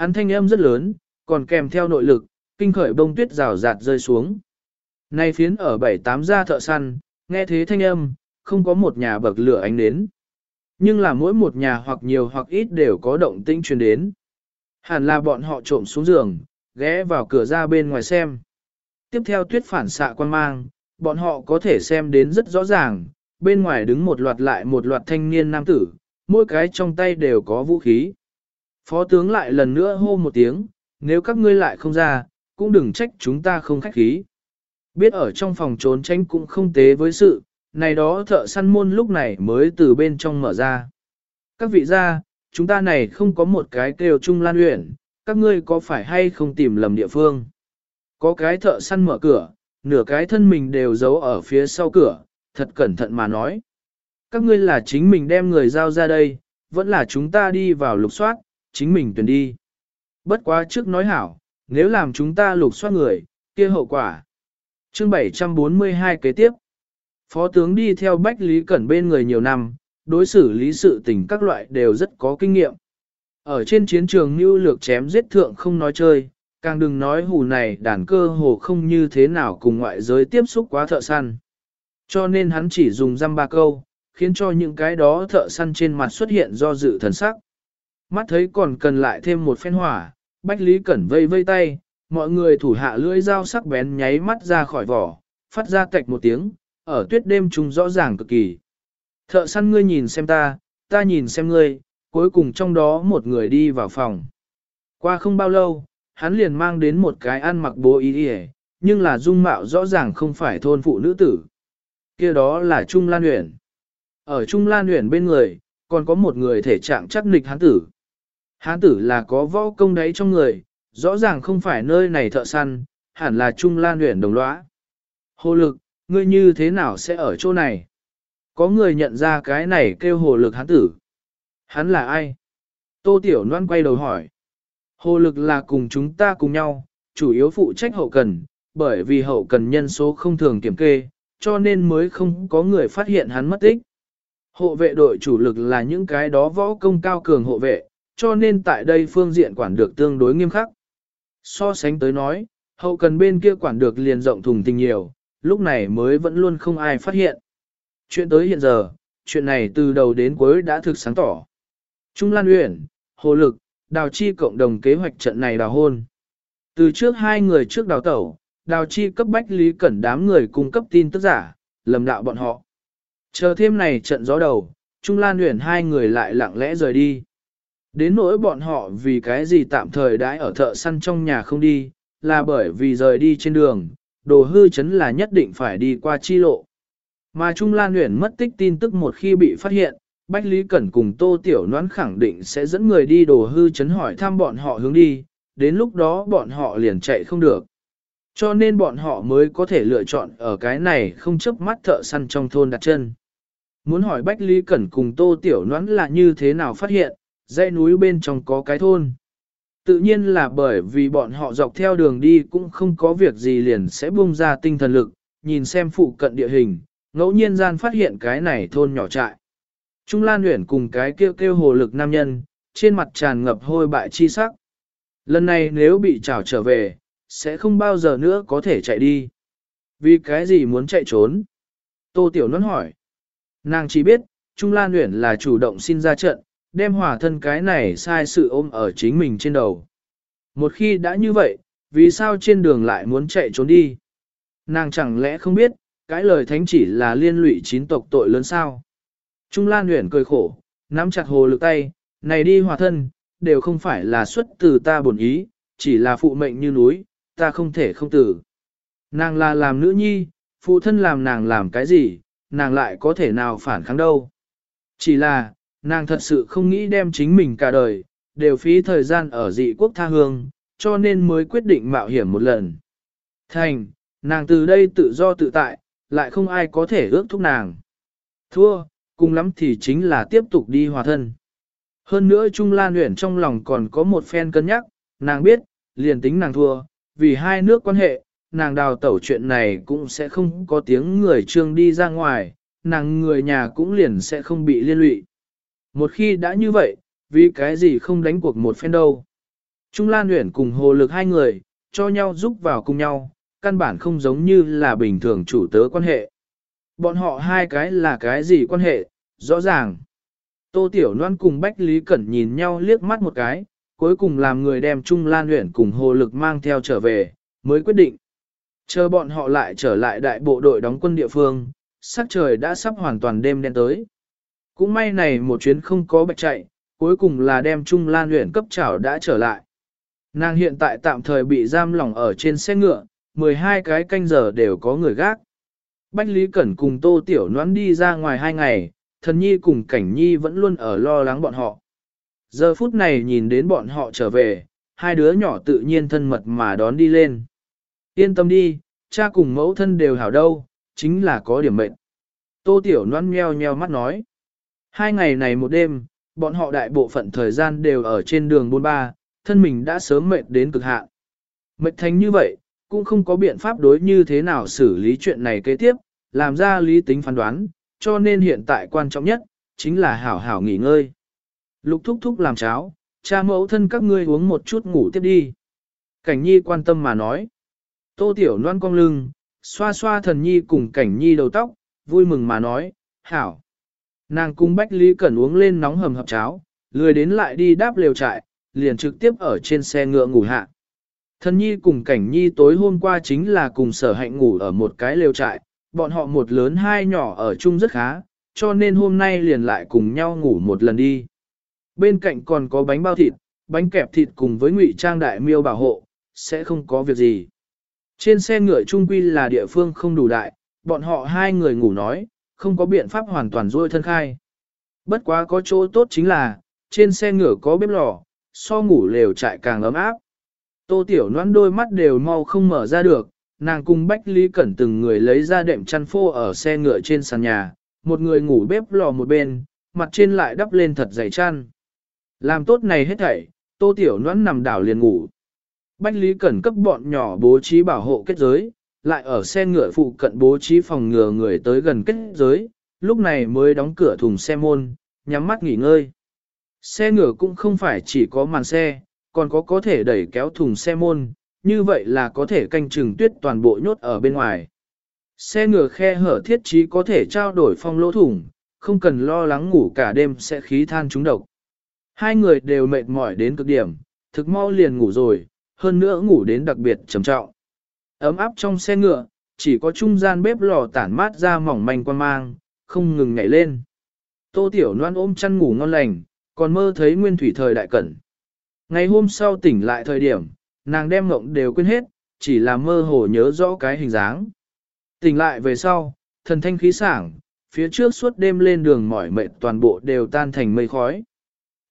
Hắn thanh âm rất lớn, còn kèm theo nội lực, kinh khởi bông tuyết rào rạt rơi xuống. Nay phiến ở bảy tám gia thợ săn, nghe thế thanh âm, không có một nhà bậc lửa ánh đến. Nhưng là mỗi một nhà hoặc nhiều hoặc ít đều có động tĩnh truyền đến. Hẳn là bọn họ trộm xuống giường, ghé vào cửa ra bên ngoài xem. Tiếp theo tuyết phản xạ quan mang, bọn họ có thể xem đến rất rõ ràng, bên ngoài đứng một loạt lại một loạt thanh niên nam tử, mỗi cái trong tay đều có vũ khí. Phó tướng lại lần nữa hô một tiếng, nếu các ngươi lại không ra, cũng đừng trách chúng ta không khách khí. Biết ở trong phòng trốn tránh cũng không tế với sự, này đó thợ săn môn lúc này mới từ bên trong mở ra. Các vị gia, chúng ta này không có một cái kêu chung lan luyện, các ngươi có phải hay không tìm lầm địa phương. Có cái thợ săn mở cửa, nửa cái thân mình đều giấu ở phía sau cửa, thật cẩn thận mà nói. Các ngươi là chính mình đem người giao ra đây, vẫn là chúng ta đi vào lục soát, chính mình tuyển đi. Bất quá trước nói hảo, nếu làm chúng ta lục soát người, kia hậu quả. Chương 742 kế tiếp. Phó tướng đi theo Bách Lý Cẩn bên người nhiều năm, đối xử lý sự tình các loại đều rất có kinh nghiệm. Ở trên chiến trường như lược chém giết thượng không nói chơi, càng đừng nói hù này đàn cơ hồ không như thế nào cùng ngoại giới tiếp xúc quá thợ săn. Cho nên hắn chỉ dùng răm ba câu, khiến cho những cái đó thợ săn trên mặt xuất hiện do dự thần sắc. Mắt thấy còn cần lại thêm một phen hỏa, Bách Lý Cẩn vây vây tay, mọi người thủ hạ lưỡi dao sắc bén nháy mắt ra khỏi vỏ, phát ra cạch một tiếng, ở tuyết đêm trùng rõ ràng cực kỳ. Thợ săn ngươi nhìn xem ta, ta nhìn xem ngươi, cuối cùng trong đó một người đi vào phòng. Qua không bao lâu, hắn liền mang đến một cái ăn mặc bố ý đi nhưng là dung mạo rõ ràng không phải thôn phụ nữ tử. kia đó là Trung Lan Uyển. Ở Trung Lan Uyển bên người, còn có một người thể trạng chắc nịch hắn tử. Hán tử là có võ công đấy trong người, rõ ràng không phải nơi này thợ săn, hẳn là Trung Lan Uyển đồng lõa. Hồ lực, ngươi như thế nào sẽ ở chỗ này? Có người nhận ra cái này kêu hồ lực hán tử. Hắn là ai? Tô Tiểu Loan quay đầu hỏi. Hồ lực là cùng chúng ta cùng nhau, chủ yếu phụ trách hậu cần, bởi vì hậu cần nhân số không thường kiểm kê, cho nên mới không có người phát hiện hắn mất tích. Hộ vệ đội chủ lực là những cái đó võ công cao cường hộ vệ, cho nên tại đây phương diện quản được tương đối nghiêm khắc. So sánh tới nói, hậu cần bên kia quản được liền rộng thùng tình nhiều, lúc này mới vẫn luôn không ai phát hiện. Chuyện tới hiện giờ, chuyện này từ đầu đến cuối đã thực sáng tỏ. Trung Lan Uyển, Hồ Lực, Đào Chi cộng đồng kế hoạch trận này đào hôn. Từ trước hai người trước đào tẩu, Đào Chi cấp bách Lý Cẩn đám người cung cấp tin tức giả, lầm đạo bọn họ. Chờ thêm này trận gió đầu, Trung Lan Uyển hai người lại lặng lẽ rời đi. Đến nỗi bọn họ vì cái gì tạm thời đãi ở thợ săn trong nhà không đi, là bởi vì rời đi trên đường, đồ hư chấn là nhất định phải đi qua chi lộ. Mà Trung Lan Nguyễn mất tích tin tức một khi bị phát hiện, Bách Lý Cẩn cùng Tô Tiểu Noãn khẳng định sẽ dẫn người đi đồ hư chấn hỏi thăm bọn họ hướng đi, đến lúc đó bọn họ liền chạy không được. Cho nên bọn họ mới có thể lựa chọn ở cái này không chấp mắt thợ săn trong thôn đặt chân. Muốn hỏi Bách Lý Cẩn cùng Tô Tiểu Noãn là như thế nào phát hiện, dãy núi bên trong có cái thôn. Tự nhiên là bởi vì bọn họ dọc theo đường đi cũng không có việc gì liền sẽ buông ra tinh thần lực, nhìn xem phụ cận địa hình, ngẫu nhiên gian phát hiện cái này thôn nhỏ trại. Trung Lan Uyển cùng cái kêu kêu hồ lực nam nhân, trên mặt tràn ngập hôi bại chi sắc. Lần này nếu bị trảo trở về, sẽ không bao giờ nữa có thể chạy đi. Vì cái gì muốn chạy trốn? Tô Tiểu Nôn hỏi. Nàng chỉ biết, Trung Lan Uyển là chủ động xin ra trận, đem hỏa thân cái này sai sự ôm ở chính mình trên đầu. Một khi đã như vậy, vì sao trên đường lại muốn chạy trốn đi? Nàng chẳng lẽ không biết, cái lời thánh chỉ là liên lụy chín tộc tội lớn sao? Trung Lan Nguyễn cười khổ, nắm chặt hồ lực tay, này đi hòa thân, đều không phải là xuất từ ta bổn ý, chỉ là phụ mệnh như núi, ta không thể không tử. Nàng là làm nữ nhi, phụ thân làm nàng làm cái gì, nàng lại có thể nào phản kháng đâu. Chỉ là, nàng thật sự không nghĩ đem chính mình cả đời, đều phí thời gian ở dị quốc tha hương, cho nên mới quyết định mạo hiểm một lần. Thành, nàng từ đây tự do tự tại, lại không ai có thể ước thúc nàng. Thua, cùng lắm thì chính là tiếp tục đi hòa thân. Hơn nữa Trung Lan Uyển trong lòng còn có một phen cân nhắc, nàng biết, liền tính nàng thua, vì hai nước quan hệ, nàng đào tẩu chuyện này cũng sẽ không có tiếng người trương đi ra ngoài, nàng người nhà cũng liền sẽ không bị liên lụy. Một khi đã như vậy, vì cái gì không đánh cuộc một phen đâu. Trung Lan Uyển cùng Hồ Lực hai người, cho nhau giúp vào cùng nhau, căn bản không giống như là bình thường chủ tớ quan hệ. Bọn họ hai cái là cái gì quan hệ, rõ ràng. Tô Tiểu Loan cùng Bách Lý Cẩn nhìn nhau liếc mắt một cái, cuối cùng làm người đem Trung Lan Uyển cùng Hồ Lực mang theo trở về, mới quyết định. Chờ bọn họ lại trở lại đại bộ đội đóng quân địa phương, sắc trời đã sắp hoàn toàn đêm đen tới. Cũng may này một chuyến không có bạch chạy, cuối cùng là đem Trung Lan Uyển cấp trảo đã trở lại. Nàng hiện tại tạm thời bị giam lỏng ở trên xe ngựa, 12 cái canh giờ đều có người gác. Bách Lý Cẩn cùng Tô Tiểu Noãn đi ra ngoài hai ngày, thần nhi cùng cảnh nhi vẫn luôn ở lo lắng bọn họ. Giờ phút này nhìn đến bọn họ trở về, hai đứa nhỏ tự nhiên thân mật mà đón đi lên. Yên tâm đi, cha cùng mẫu thân đều hảo đâu, chính là có điểm mệnh. Tô Tiểu Loan nheo nheo mắt nói. Hai ngày này một đêm, bọn họ đại bộ phận thời gian đều ở trên đường buôn ba, thân mình đã sớm mệt đến cực hạn. Mệt thành như vậy, cũng không có biện pháp đối như thế nào xử lý chuyện này kế tiếp, làm ra lý tính phán đoán, cho nên hiện tại quan trọng nhất, chính là hảo hảo nghỉ ngơi. Lục thúc thúc làm cháo, cha mẫu thân các ngươi uống một chút ngủ tiếp đi. Cảnh nhi quan tâm mà nói. Tô tiểu loan cong lưng, xoa xoa thần nhi cùng cảnh nhi đầu tóc, vui mừng mà nói, hảo. Nàng cung Bách Lý Cẩn uống lên nóng hầm hập cháo, lười đến lại đi đáp lều trại, liền trực tiếp ở trên xe ngựa ngủ hạ. Thân nhi cùng cảnh nhi tối hôm qua chính là cùng sở hạnh ngủ ở một cái lều trại, bọn họ một lớn hai nhỏ ở chung rất khá, cho nên hôm nay liền lại cùng nhau ngủ một lần đi. Bên cạnh còn có bánh bao thịt, bánh kẹp thịt cùng với ngụy trang đại miêu bảo hộ, sẽ không có việc gì. Trên xe ngựa trung quy là địa phương không đủ đại, bọn họ hai người ngủ nói, không có biện pháp hoàn toàn rôi thân khai. Bất quá có chỗ tốt chính là, trên xe ngựa có bếp lò, so ngủ lều trại càng ấm áp. Tô Tiểu Loan đôi mắt đều mau không mở ra được, nàng cùng Bách Lý Cẩn từng người lấy ra đệm chăn phô ở xe ngựa trên sàn nhà, một người ngủ bếp lò một bên, mặt trên lại đắp lên thật dày chăn. Làm tốt này hết thảy, Tô Tiểu Loan nằm đảo liền ngủ. Bách Lý Cẩn cấp bọn nhỏ bố trí bảo hộ kết giới, lại ở xe ngựa phụ cận bố trí phòng ngừa người tới gần kết giới, lúc này mới đóng cửa thùng xe môn, nhắm mắt nghỉ ngơi. Xe ngựa cũng không phải chỉ có màn xe, còn có có thể đẩy kéo thùng xe môn, như vậy là có thể canh chừng tuyết toàn bộ nhốt ở bên ngoài. Xe ngựa khe hở thiết trí có thể trao đổi phong lỗ thủng, không cần lo lắng ngủ cả đêm sẽ khí than trúng độc. Hai người đều mệt mỏi đến cực điểm, thực mau liền ngủ rồi, hơn nữa ngủ đến đặc biệt trầm trọng. Ấm áp trong xe ngựa, chỉ có trung gian bếp lò tản mát ra mỏng manh quan mang, không ngừng nhảy lên. Tô Tiểu Loan ôm chăn ngủ ngon lành, còn mơ thấy nguyên thủy thời đại cẩn. Ngày hôm sau tỉnh lại thời điểm, nàng đem ngộng đều quên hết, chỉ là mơ hồ nhớ rõ cái hình dáng. Tỉnh lại về sau, thần thanh khí sảng, phía trước suốt đêm lên đường mỏi mệt toàn bộ đều tan thành mây khói.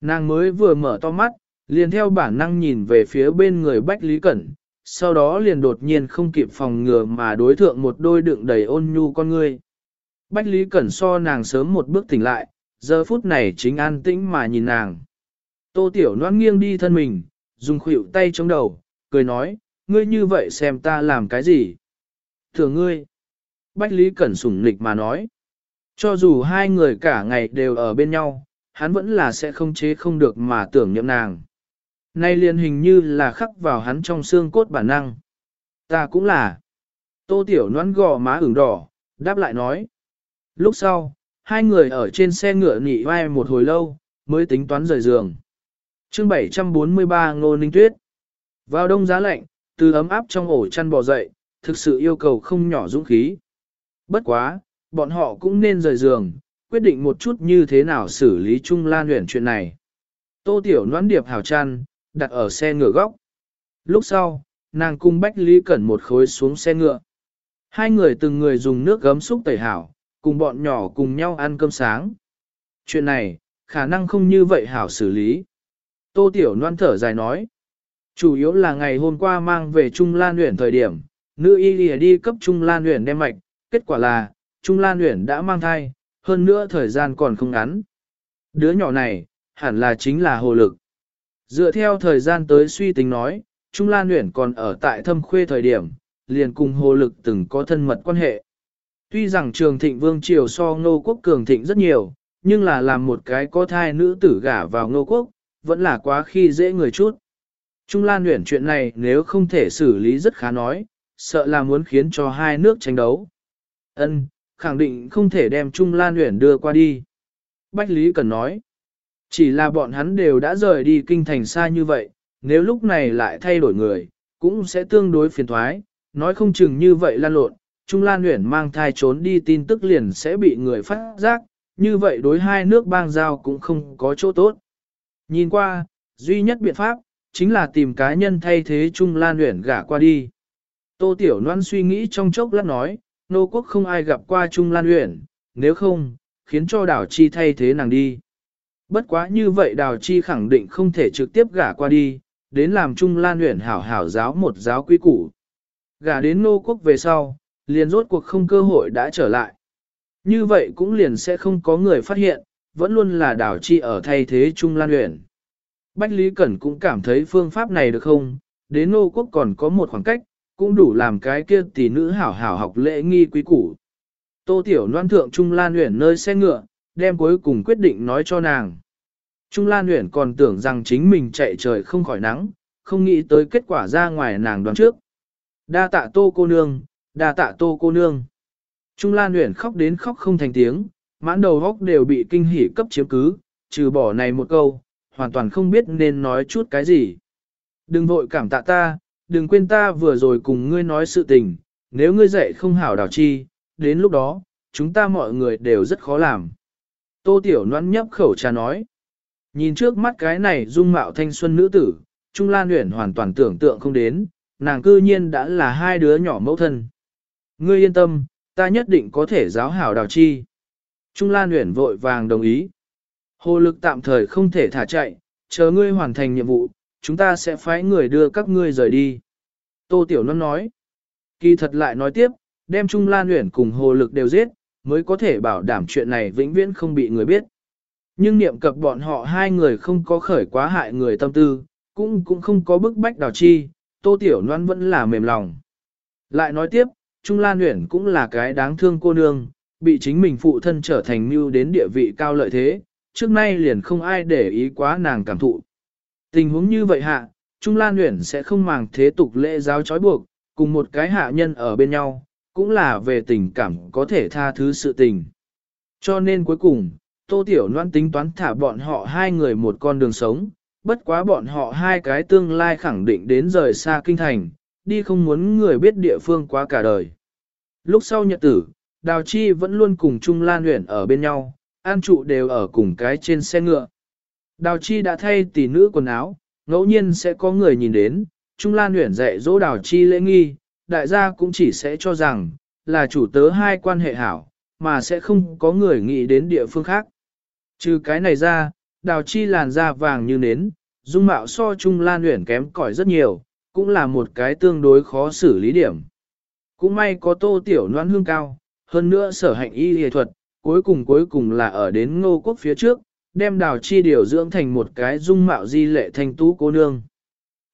Nàng mới vừa mở to mắt, liền theo bản năng nhìn về phía bên người Bách Lý Cẩn, sau đó liền đột nhiên không kịp phòng ngừa mà đối thượng một đôi đựng đầy ôn nhu con ngươi. Bách Lý Cẩn so nàng sớm một bước tỉnh lại, giờ phút này chính an tĩnh mà nhìn nàng. Tô Tiểu Loan nghiêng đi thân mình, dùng khuỷu tay chống đầu, cười nói, ngươi như vậy xem ta làm cái gì? Thưa ngươi. Bách Lý Cẩn sủng nịch mà nói. Cho dù hai người cả ngày đều ở bên nhau, hắn vẫn là sẽ không chế không được mà tưởng nhậm nàng. Nay liền hình như là khắc vào hắn trong xương cốt bản năng. Ta cũng là. Tô Tiểu Loan gò má ửng đỏ, đáp lại nói. Lúc sau, hai người ở trên xe ngựa nghỉ vai một hồi lâu, mới tính toán rời giường. chương 743 Ngô Ninh Tuyết Vào đông giá lạnh, từ ấm áp trong ổ chăn bò dậy, thực sự yêu cầu không nhỏ dũng khí. Bất quá, bọn họ cũng nên rời giường, quyết định một chút như thế nào xử lý Trung Lan huyền chuyện này. Tô Tiểu Noãn Điệp hào chăn, đặt ở xe ngựa góc. Lúc sau, nàng cung Bách Lý Cẩn một khối xuống xe ngựa. Hai người từng người dùng nước gấm xúc tẩy hảo, cùng bọn nhỏ cùng nhau ăn cơm sáng. Chuyện này, khả năng không như vậy hảo xử lý. Tô Tiểu Loan thở dài nói. Chủ yếu là ngày hôm qua mang về Trung Lan Uyển thời điểm, nữ y lìa đi cấp Trung Lan Uyển đem mạch, kết quả là, Trung Lan Uyển đã mang thai, hơn nữa thời gian còn không ngắn. Đứa nhỏ này, hẳn là chính là hồ lực. Dựa theo thời gian tới suy tính nói, Trung Lan nguyễn còn ở tại thâm khuê thời điểm, liền cùng hồ lực từng có thân mật quan hệ. Tuy rằng trường thịnh vương triều so ngô quốc cường thịnh rất nhiều, nhưng là làm một cái có thai nữ tử gả vào ngô quốc, vẫn là quá khi dễ người chút. Trung Lan nguyễn chuyện này nếu không thể xử lý rất khá nói, sợ là muốn khiến cho hai nước tranh đấu. Ân, khẳng định không thể đem Trung Lan nguyễn đưa qua đi. Bách Lý Cần nói, chỉ là bọn hắn đều đã rời đi kinh thành xa như vậy, nếu lúc này lại thay đổi người, cũng sẽ tương đối phiền thoái, nói không chừng như vậy lan lộn, Trung Lan Uyển mang thai trốn đi tin tức liền sẽ bị người phát giác, như vậy đối hai nước bang giao cũng không có chỗ tốt. Nhìn qua, duy nhất biện pháp, chính là tìm cá nhân thay thế Trung Lan Uyển gả qua đi. Tô Tiểu Loan suy nghĩ trong chốc lát nói, nô quốc không ai gặp qua Trung Lan Uyển, nếu không, khiến cho đảo chi thay thế nàng đi. Bất quá như vậy đào chi khẳng định không thể trực tiếp gả qua đi, đến làm Trung Lan Uyển hảo hảo giáo một giáo quy củ. Gả đến nô quốc về sau, liền rốt cuộc không cơ hội đã trở lại. Như vậy cũng liền sẽ không có người phát hiện, vẫn luôn là Đào chi ở thay thế Trung Lan Uyển. Bách Lý Cẩn cũng cảm thấy phương pháp này được không, đến nô quốc còn có một khoảng cách, cũng đủ làm cái kia tỷ nữ hảo hảo học lễ nghi quý củ. Tô Tiểu Loan thượng Trung Lan Uyển nơi xe ngựa, đem cuối cùng quyết định nói cho nàng. Trung Lan Uyển còn tưởng rằng chính mình chạy trời không khỏi nắng, không nghĩ tới kết quả ra ngoài nàng đoán trước. Đa tạ Tô cô nương, đa tạ Tô cô nương. Trung Lan Uyển khóc đến khóc không thành tiếng, mãn đầu góc đều bị kinh hỉ cấp chiếm cứ, trừ bỏ này một câu, hoàn toàn không biết nên nói chút cái gì. Đừng vội cảm tạ ta, đừng quên ta vừa rồi cùng ngươi nói sự tình, nếu ngươi dạy không hảo đào chi, đến lúc đó, chúng ta mọi người đều rất khó làm. Tô Tiểu Loan nhấp khẩu trà nói. Nhìn trước mắt cái này dung mạo thanh xuân nữ tử, Trung Lan Uyển hoàn toàn tưởng tượng không đến, nàng cư nhiên đã là hai đứa nhỏ mẫu thân. Ngươi yên tâm, ta nhất định có thể giáo hảo đào chi. Trung Lan Uyển vội vàng đồng ý. Hồ lực tạm thời không thể thả chạy, chờ ngươi hoàn thành nhiệm vụ, chúng ta sẽ phái người đưa các ngươi rời đi. Tô Tiểu Loan nói. Kỳ thật lại nói tiếp, đem Trung Lan Uyển cùng hồ lực đều giết, mới có thể bảo đảm chuyện này vĩnh viễn không bị người biết. Nhưng niệm cập bọn họ hai người không có khởi quá hại người tâm tư, cũng cũng không có bức bách đào chi, Tô Tiểu Loan vẫn là mềm lòng. Lại nói tiếp, Trung Lan Uyển cũng là cái đáng thương cô nương, bị chính mình phụ thân trở thành mưu đến địa vị cao lợi thế, trước nay liền không ai để ý quá nàng cảm thụ. Tình huống như vậy hạ, Trung Lan Uyển sẽ không màng thế tục lễ giáo trói buộc, cùng một cái hạ nhân ở bên nhau, cũng là về tình cảm có thể tha thứ sự tình. Cho nên cuối cùng, Tô Tiểu Loan tính toán thả bọn họ hai người một con đường sống, bất quá bọn họ hai cái tương lai khẳng định đến rời xa kinh thành, đi không muốn người biết địa phương quá cả đời. Lúc sau nhật tử, Đào Chi vẫn luôn cùng Trung Lan Uyển ở bên nhau, an trụ đều ở cùng cái trên xe ngựa. Đào Chi đã thay tỷ nữ quần áo, ngẫu nhiên sẽ có người nhìn đến, Trung Lan Uyển dạy dỗ Đào Chi lễ nghi, đại gia cũng chỉ sẽ cho rằng, là chủ tớ hai quan hệ hảo, mà sẽ không có người nghĩ đến địa phương khác. Trừ cái này ra, Đào Chi làn da vàng như nến, dung mạo so Trung Lan Uyển kém cỏi rất nhiều, cũng là một cái tương đối khó xử lý điểm. Cũng may có tô tiểu noan hương cao, hơn nữa sở hạnh y y thuật, cuối cùng cuối cùng là ở đến ngô quốc phía trước, đem đào chi điều dưỡng thành một cái dung mạo di lệ thanh tú cô nương.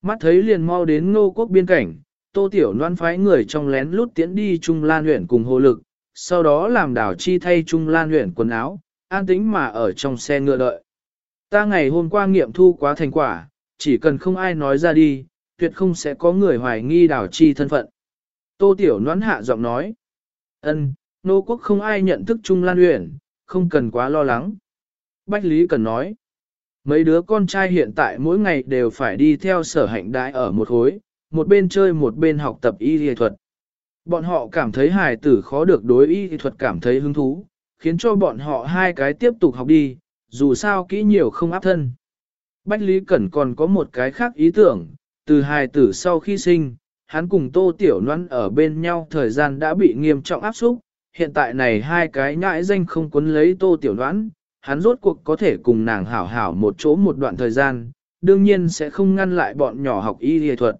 Mắt thấy liền mau đến ngô quốc biên cảnh, tô tiểu Loan phái người trong lén lút tiễn đi Trung Lan huyện cùng hồ lực, sau đó làm Đảo chi thay Trung Lan huyện quần áo, an tĩnh mà ở trong xe ngựa đợi. Ta ngày hôm qua nghiệm thu quá thành quả, chỉ cần không ai nói ra đi, tuyệt không sẽ có người hoài nghi Đảo chi thân phận. Tô Tiểu Loan hạ giọng nói. ân, nô quốc không ai nhận thức Trung Lan Uyển, không cần quá lo lắng. Bách Lý cần nói. Mấy đứa con trai hiện tại mỗi ngày đều phải đi theo sở hạnh đại ở một khối, một bên chơi một bên học tập y y thuật. Bọn họ cảm thấy hài tử khó được đối y y thuật cảm thấy hứng thú, khiến cho bọn họ hai cái tiếp tục học đi, dù sao kỹ nhiều không áp thân. Bách Lý Cẩn còn có một cái khác ý tưởng, từ hài tử sau khi sinh, hắn cùng Tô Tiểu Loan ở bên nhau thời gian đã bị nghiêm trọng áp xúc, hiện tại này hai cái nhãi danh không quấn lấy Tô Tiểu Loan, hắn rốt cuộc có thể cùng nàng hảo hảo một chỗ một đoạn thời gian, đương nhiên sẽ không ngăn lại bọn nhỏ học y y thuật.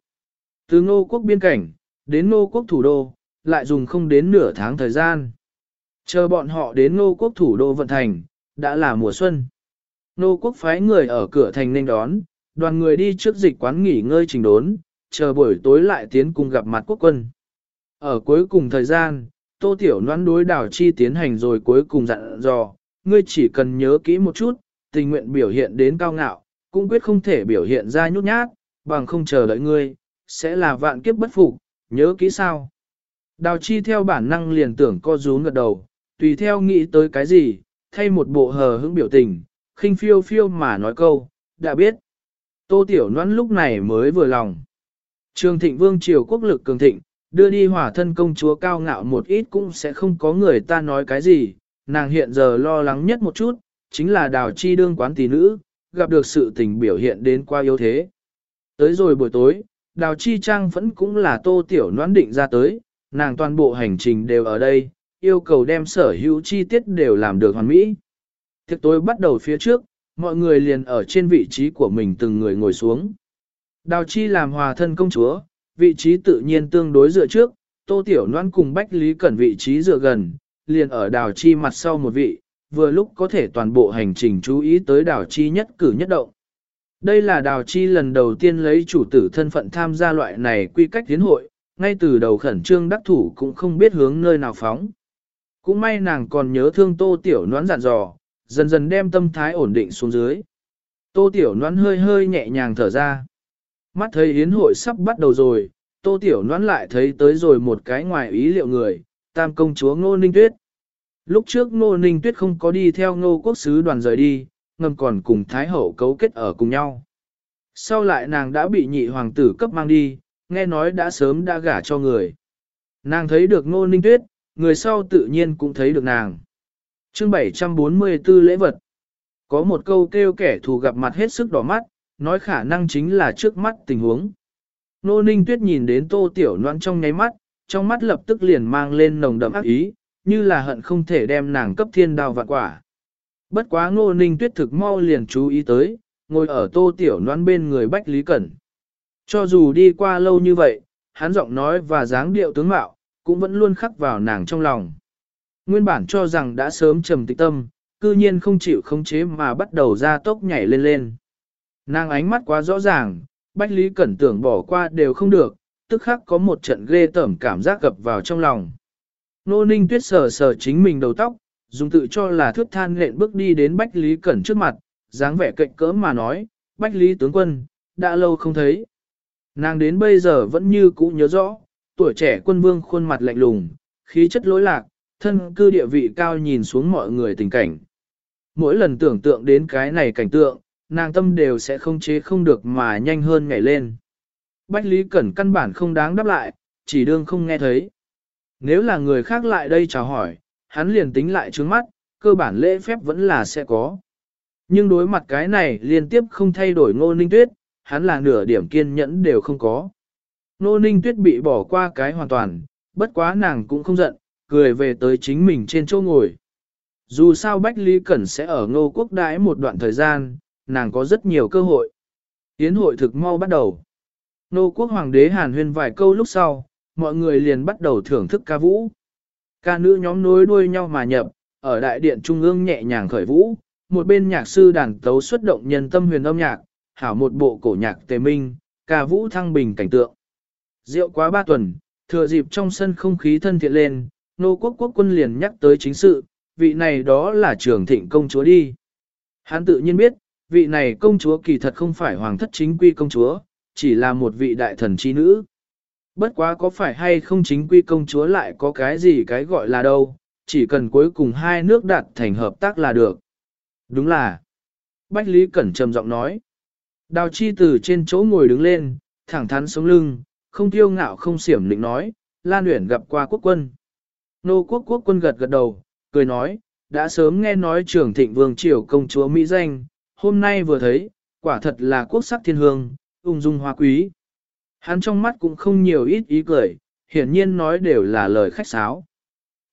Từ ngô quốc biên cảnh, đến ngô quốc thủ đô, lại dùng không đến nửa tháng thời gian. Chờ bọn họ đến ngô quốc thủ đô vận thành, đã là mùa xuân. Ngô quốc phái người ở cửa thành nên đón, đoàn người đi trước dịch quán nghỉ ngơi trình đốn, chờ buổi tối lại tiến cùng gặp mặt quốc quân. Ở cuối cùng thời gian, Tô Tiểu Loan đối đảo chi tiến hành rồi cuối cùng dặn dò, ngươi chỉ cần nhớ kỹ một chút, tình nguyện biểu hiện đến cao ngạo, cũng quyết không thể biểu hiện ra nhút nhát, bằng không chờ đợi ngươi, sẽ là vạn kiếp bất phục, nhớ kỹ sao. Đào chi theo bản năng liền tưởng co rú gật đầu, tùy theo nghĩ tới cái gì, thay một bộ hờ hững biểu tình, khinh phiêu phiêu mà nói câu, đã biết. Tô Tiểu Loan lúc này mới vừa lòng. Trường thịnh vương triều quốc lực cường thịnh, đưa đi hỏa thân công chúa cao ngạo một ít cũng sẽ không có người ta nói cái gì, nàng hiện giờ lo lắng nhất một chút, chính là đào chi đương quán tỷ nữ, gặp được sự tình biểu hiện đến qua yếu thế. Tới rồi buổi tối, đào chi trang vẫn cũng là tô tiểu noãn định ra tới, nàng toàn bộ hành trình đều ở đây, yêu cầu đem sở hữu chi tiết đều làm được hoàn mỹ. Thực tối bắt đầu phía trước, mọi người liền ở trên vị trí của mình từng người ngồi xuống. Đào chi làm hòa thân công chúa, vị trí tự nhiên tương đối dựa trước, tô tiểu noan cùng Bách Lý Cẩn vị trí dựa gần, liền ở đào chi mặt sau một vị, vừa lúc có thể toàn bộ hành trình chú ý tới đào chi nhất cử nhất động. Đây là đào chi lần đầu tiên lấy chủ tử thân phận tham gia loại này quy cách tiến hội, ngay từ đầu khẩn trương đắc thủ cũng không biết hướng nơi nào phóng. Cũng may nàng còn nhớ thương tô tiểu noãn dặn dò, dần dần đem tâm thái ổn định xuống dưới. Tô tiểu noãn hơi hơi nhẹ nhàng thở ra. Mắt thấy yến hội sắp bắt đầu rồi, tô tiểu noãn lại thấy tới rồi một cái ngoài ý liệu người, tam công chúa ngô ninh tuyết. Lúc trước ngô ninh tuyết không có đi theo ngô quốc sứ đoàn rời đi, ngầm còn cùng thái hậu cấu kết ở cùng nhau. Sau lại nàng đã bị nhị hoàng tử cấp mang đi, nghe nói đã sớm đã gả cho người. Nàng thấy được ngô ninh tuyết, người sau tự nhiên cũng thấy được nàng. chương 744 lễ vật. Có một câu kêu kẻ thù gặp mặt hết sức đỏ mắt, nói khả năng chính là trước mắt tình huống. Nô ninh tuyết nhìn đến tô tiểu noan trong nháy mắt, trong mắt lập tức liền mang lên nồng đậm ác ý, như là hận không thể đem nàng cấp thiên đào vạn quả. Bất quá ngô ninh tuyết thực mau liền chú ý tới, ngồi ở tô tiểu noan bên người Bách Lý Cẩn. Cho dù đi qua lâu như vậy, hắn giọng nói và dáng điệu tướng mạo, cũng vẫn luôn khắc vào nàng trong lòng. Nguyên bản cho rằng đã sớm trầm tịch tâm, cư nhiên không chịu khống chế mà bắt đầu ra tốc nhảy lên lên. Nàng ánh mắt quá rõ ràng, Bách Lý Cẩn tưởng bỏ qua đều không được, tức khắc có một trận ghê tởm cảm giác gập vào trong lòng. Nô ninh tuyết sờ sờ chính mình đầu tóc, dùng tự cho là thước than lện bước đi đến Bách Lý Cẩn trước mặt, dáng vẻ cạnh cỡ mà nói, Bách Lý tướng quân, đã lâu không thấy. Nàng đến bây giờ vẫn như cũ nhớ rõ, tuổi trẻ quân vương khuôn mặt lạnh lùng, khí chất lối lạc, thân cư địa vị cao nhìn xuống mọi người tình cảnh. Mỗi lần tưởng tượng đến cái này cảnh tượng, nàng tâm đều sẽ không chế không được mà nhanh hơn ngày lên. Bách Lý Cẩn căn bản không đáng đáp lại, chỉ đương không nghe thấy. Nếu là người khác lại đây chào hỏi, hắn liền tính lại trước mắt, cơ bản lễ phép vẫn là sẽ có. Nhưng đối mặt cái này liên tiếp không thay đổi ngô ninh tuyết, hắn là nửa điểm kiên nhẫn đều không có. Ngô ninh tuyết bị bỏ qua cái hoàn toàn, bất quá nàng cũng không giận, cười về tới chính mình trên chỗ ngồi. Dù sao Bách Lý Cẩn sẽ ở ngô quốc đãi một đoạn thời gian, nàng có rất nhiều cơ hội. Yến hội thực mau bắt đầu. Nô quốc hoàng đế hàn huyên vài câu lúc sau, mọi người liền bắt đầu thưởng thức ca vũ. Ca nữ nhóm nối đuôi nhau mà nhập, ở đại điện trung ương nhẹ nhàng khởi vũ, một bên nhạc sư đàn tấu xuất động nhân tâm huyền âm nhạc, hảo một bộ cổ nhạc tề minh, ca vũ thăng bình cảnh tượng. Rượu quá ba tuần, thừa dịp trong sân không khí thân thiện lên, nô quốc quốc quân liền nhắc tới chính sự, vị này đó là trường thịnh công chúa đi. Hắn tự nhiên biết, vị này công chúa kỳ thật không phải hoàng thất chính quy công chúa, chỉ là một vị đại thần chi nữ. Bất quá có phải hay không chính quy công chúa lại có cái gì cái gọi là đâu, chỉ cần cuối cùng hai nước đạt thành hợp tác là được. Đúng là. Bách Lý Cẩn trầm giọng nói. Đào chi từ trên chỗ ngồi đứng lên, thẳng thắn sống lưng, không tiêu ngạo không xiểm định nói, Lan Uyển gặp qua quốc quân. Nô quốc quốc quân gật gật đầu, cười nói, đã sớm nghe nói trưởng thịnh vương triều công chúa Mỹ danh, hôm nay vừa thấy, quả thật là quốc sắc thiên hương, ung dung hoa quý. Hắn trong mắt cũng không nhiều ít ý cười, hiển nhiên nói đều là lời khách sáo.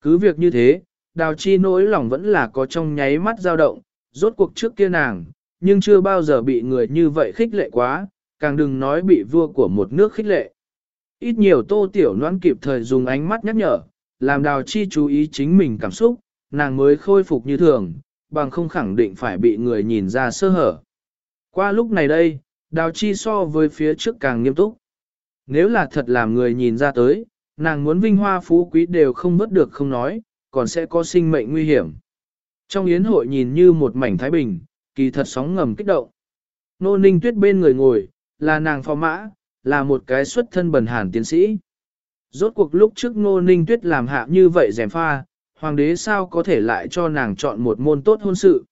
Cứ việc như thế, đào chi nỗi lòng vẫn là có trong nháy mắt dao động, rốt cuộc trước kia nàng, nhưng chưa bao giờ bị người như vậy khích lệ quá, càng đừng nói bị vua của một nước khích lệ. Ít nhiều tô tiểu noan kịp thời dùng ánh mắt nhắc nhở, làm đào chi chú ý chính mình cảm xúc, nàng mới khôi phục như thường, bằng không khẳng định phải bị người nhìn ra sơ hở. Qua lúc này đây, đào chi so với phía trước càng nghiêm túc. Nếu là thật làm người nhìn ra tới, nàng muốn vinh hoa phú quý đều không mất được không nói, còn sẽ có sinh mệnh nguy hiểm. Trong yến hội nhìn như một mảnh thái bình, kỳ thật sóng ngầm kích động. Nô ninh tuyết bên người ngồi, là nàng phò mã, là một cái xuất thân bần hàn tiến sĩ. Rốt cuộc lúc trước ngô ninh tuyết làm hạ như vậy rèm pha, hoàng đế sao có thể lại cho nàng chọn một môn tốt hôn sự.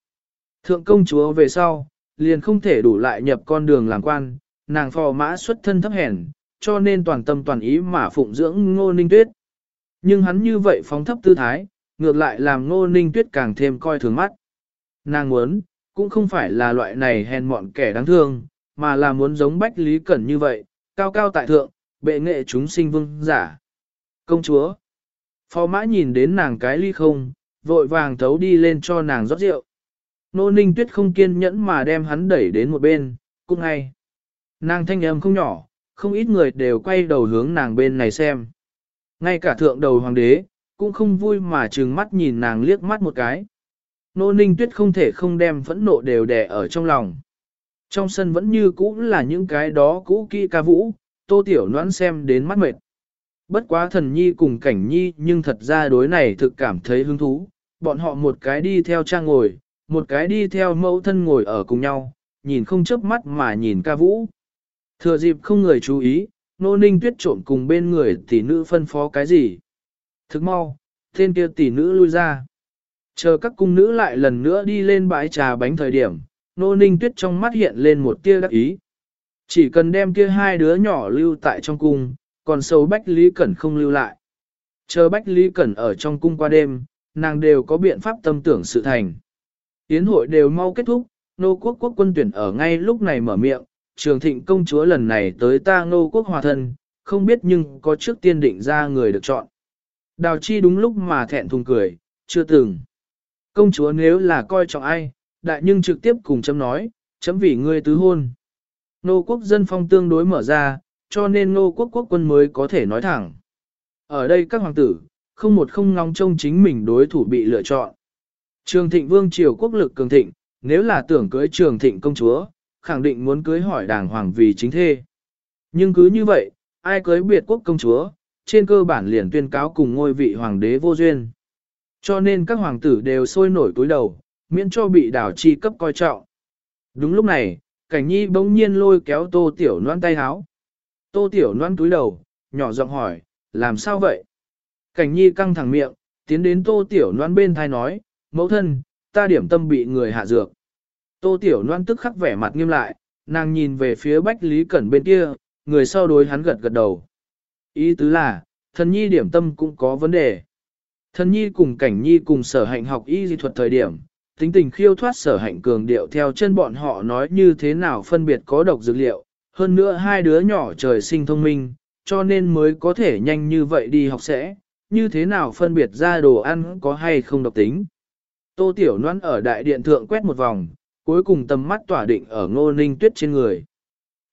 Thượng công chúa về sau, liền không thể đủ lại nhập con đường làm quan, nàng phò mã xuất thân thấp hèn, cho nên toàn tâm toàn ý mà phụng dưỡng ngô ninh tuyết. Nhưng hắn như vậy phóng thấp tư thái, ngược lại làm ngô ninh tuyết càng thêm coi thường mắt. Nàng muốn, cũng không phải là loại này hèn mọn kẻ đáng thương, mà là muốn giống Bách Lý Cẩn như vậy, cao cao tại thượng, bệ nghệ chúng sinh vương giả. Công chúa. Phó mã nhìn đến nàng cái ly không, vội vàng thấu đi lên cho nàng rót rượu. Nô ninh tuyết không kiên nhẫn mà đem hắn đẩy đến một bên, cũng ngay. Nàng thanh âm không nhỏ, không ít người đều quay đầu hướng nàng bên này xem. Ngay cả thượng đầu hoàng đế, cũng không vui mà trừng mắt nhìn nàng liếc mắt một cái. Nô ninh tuyết không thể không đem phẫn nộ đều đè ở trong lòng. Trong sân vẫn như cũ là những cái đó cũ kỹ ca vũ, tô tiểu noãn xem đến mắt mệt. Bất quá thần nhi cùng cảnh nhi nhưng thật ra đối này thực cảm thấy hứng thú, bọn họ một cái đi theo trang ngồi, một cái đi theo mẫu thân ngồi ở cùng nhau, nhìn không chớp mắt mà nhìn ca vũ. Thừa dịp không người chú ý, nô ninh tuyết trộn cùng bên người tỷ nữ phân phó cái gì. Thức mau, tên kia tỷ nữ lui ra. Chờ các cung nữ lại lần nữa đi lên bãi trà bánh thời điểm, nô ninh tuyết trong mắt hiện lên một tia đắc ý. Chỉ cần đem kia hai đứa nhỏ lưu tại trong cung, còn sâu Bách Lý Cẩn không lưu lại. Chờ Bách Lý Cẩn ở trong cung qua đêm, nàng đều có biện pháp tâm tưởng sự thành. Yến hội đều mau kết thúc, nô quốc quốc quân tuyển ở ngay lúc này mở miệng, trường thịnh công chúa lần này tới ta nô quốc hòa thân, không biết nhưng có trước tiên định ra người được chọn. Đào chi đúng lúc mà thẹn thùng cười, chưa từng. Công chúa nếu là coi trọng ai, đại nhưng trực tiếp cùng chấm nói, chấm vì ngươi tứ hôn. Nô quốc dân phong tương đối mở ra, cho nên nô quốc quốc quân mới có thể nói thẳng. Ở đây các hoàng tử, không một không ngóng trông chính mình đối thủ bị lựa chọn. Trường thịnh vương triều quốc lực cường thịnh, nếu là tưởng cưới trường thịnh công chúa, khẳng định muốn cưới hỏi đàng hoàng vì chính thê. Nhưng cứ như vậy, ai cưới biệt quốc công chúa, trên cơ bản liền tuyên cáo cùng ngôi vị hoàng đế vô duyên. Cho nên các hoàng tử đều sôi nổi túi đầu, miễn cho bị đảo chi cấp coi trọng. Đúng lúc này, cảnh nhi bỗng nhiên lôi kéo tô tiểu noan tay háo. Tô tiểu noan túi đầu, nhỏ giọng hỏi, làm sao vậy? Cảnh nhi căng thẳng miệng, tiến đến tô tiểu noan bên thai nói, mẫu thân, ta điểm tâm bị người hạ dược. Tô tiểu Loan tức khắc vẻ mặt nghiêm lại, nàng nhìn về phía bách lý cẩn bên kia, người sau đối hắn gật gật đầu. Ý tứ là, thần nhi điểm tâm cũng có vấn đề. Thần nhi cùng cảnh nhi cùng sở hạnh học y di thuật thời điểm, tính tình khiêu thoát sở hạnh cường điệu theo chân bọn họ nói như thế nào phân biệt có độc dược liệu, hơn nữa hai đứa nhỏ trời sinh thông minh, cho nên mới có thể nhanh như vậy đi học sẽ, như thế nào phân biệt ra đồ ăn có hay không độc tính. Tô Tiểu Loan ở đại điện thượng quét một vòng, cuối cùng tầm mắt tỏa định ở ngô ninh tuyết trên người.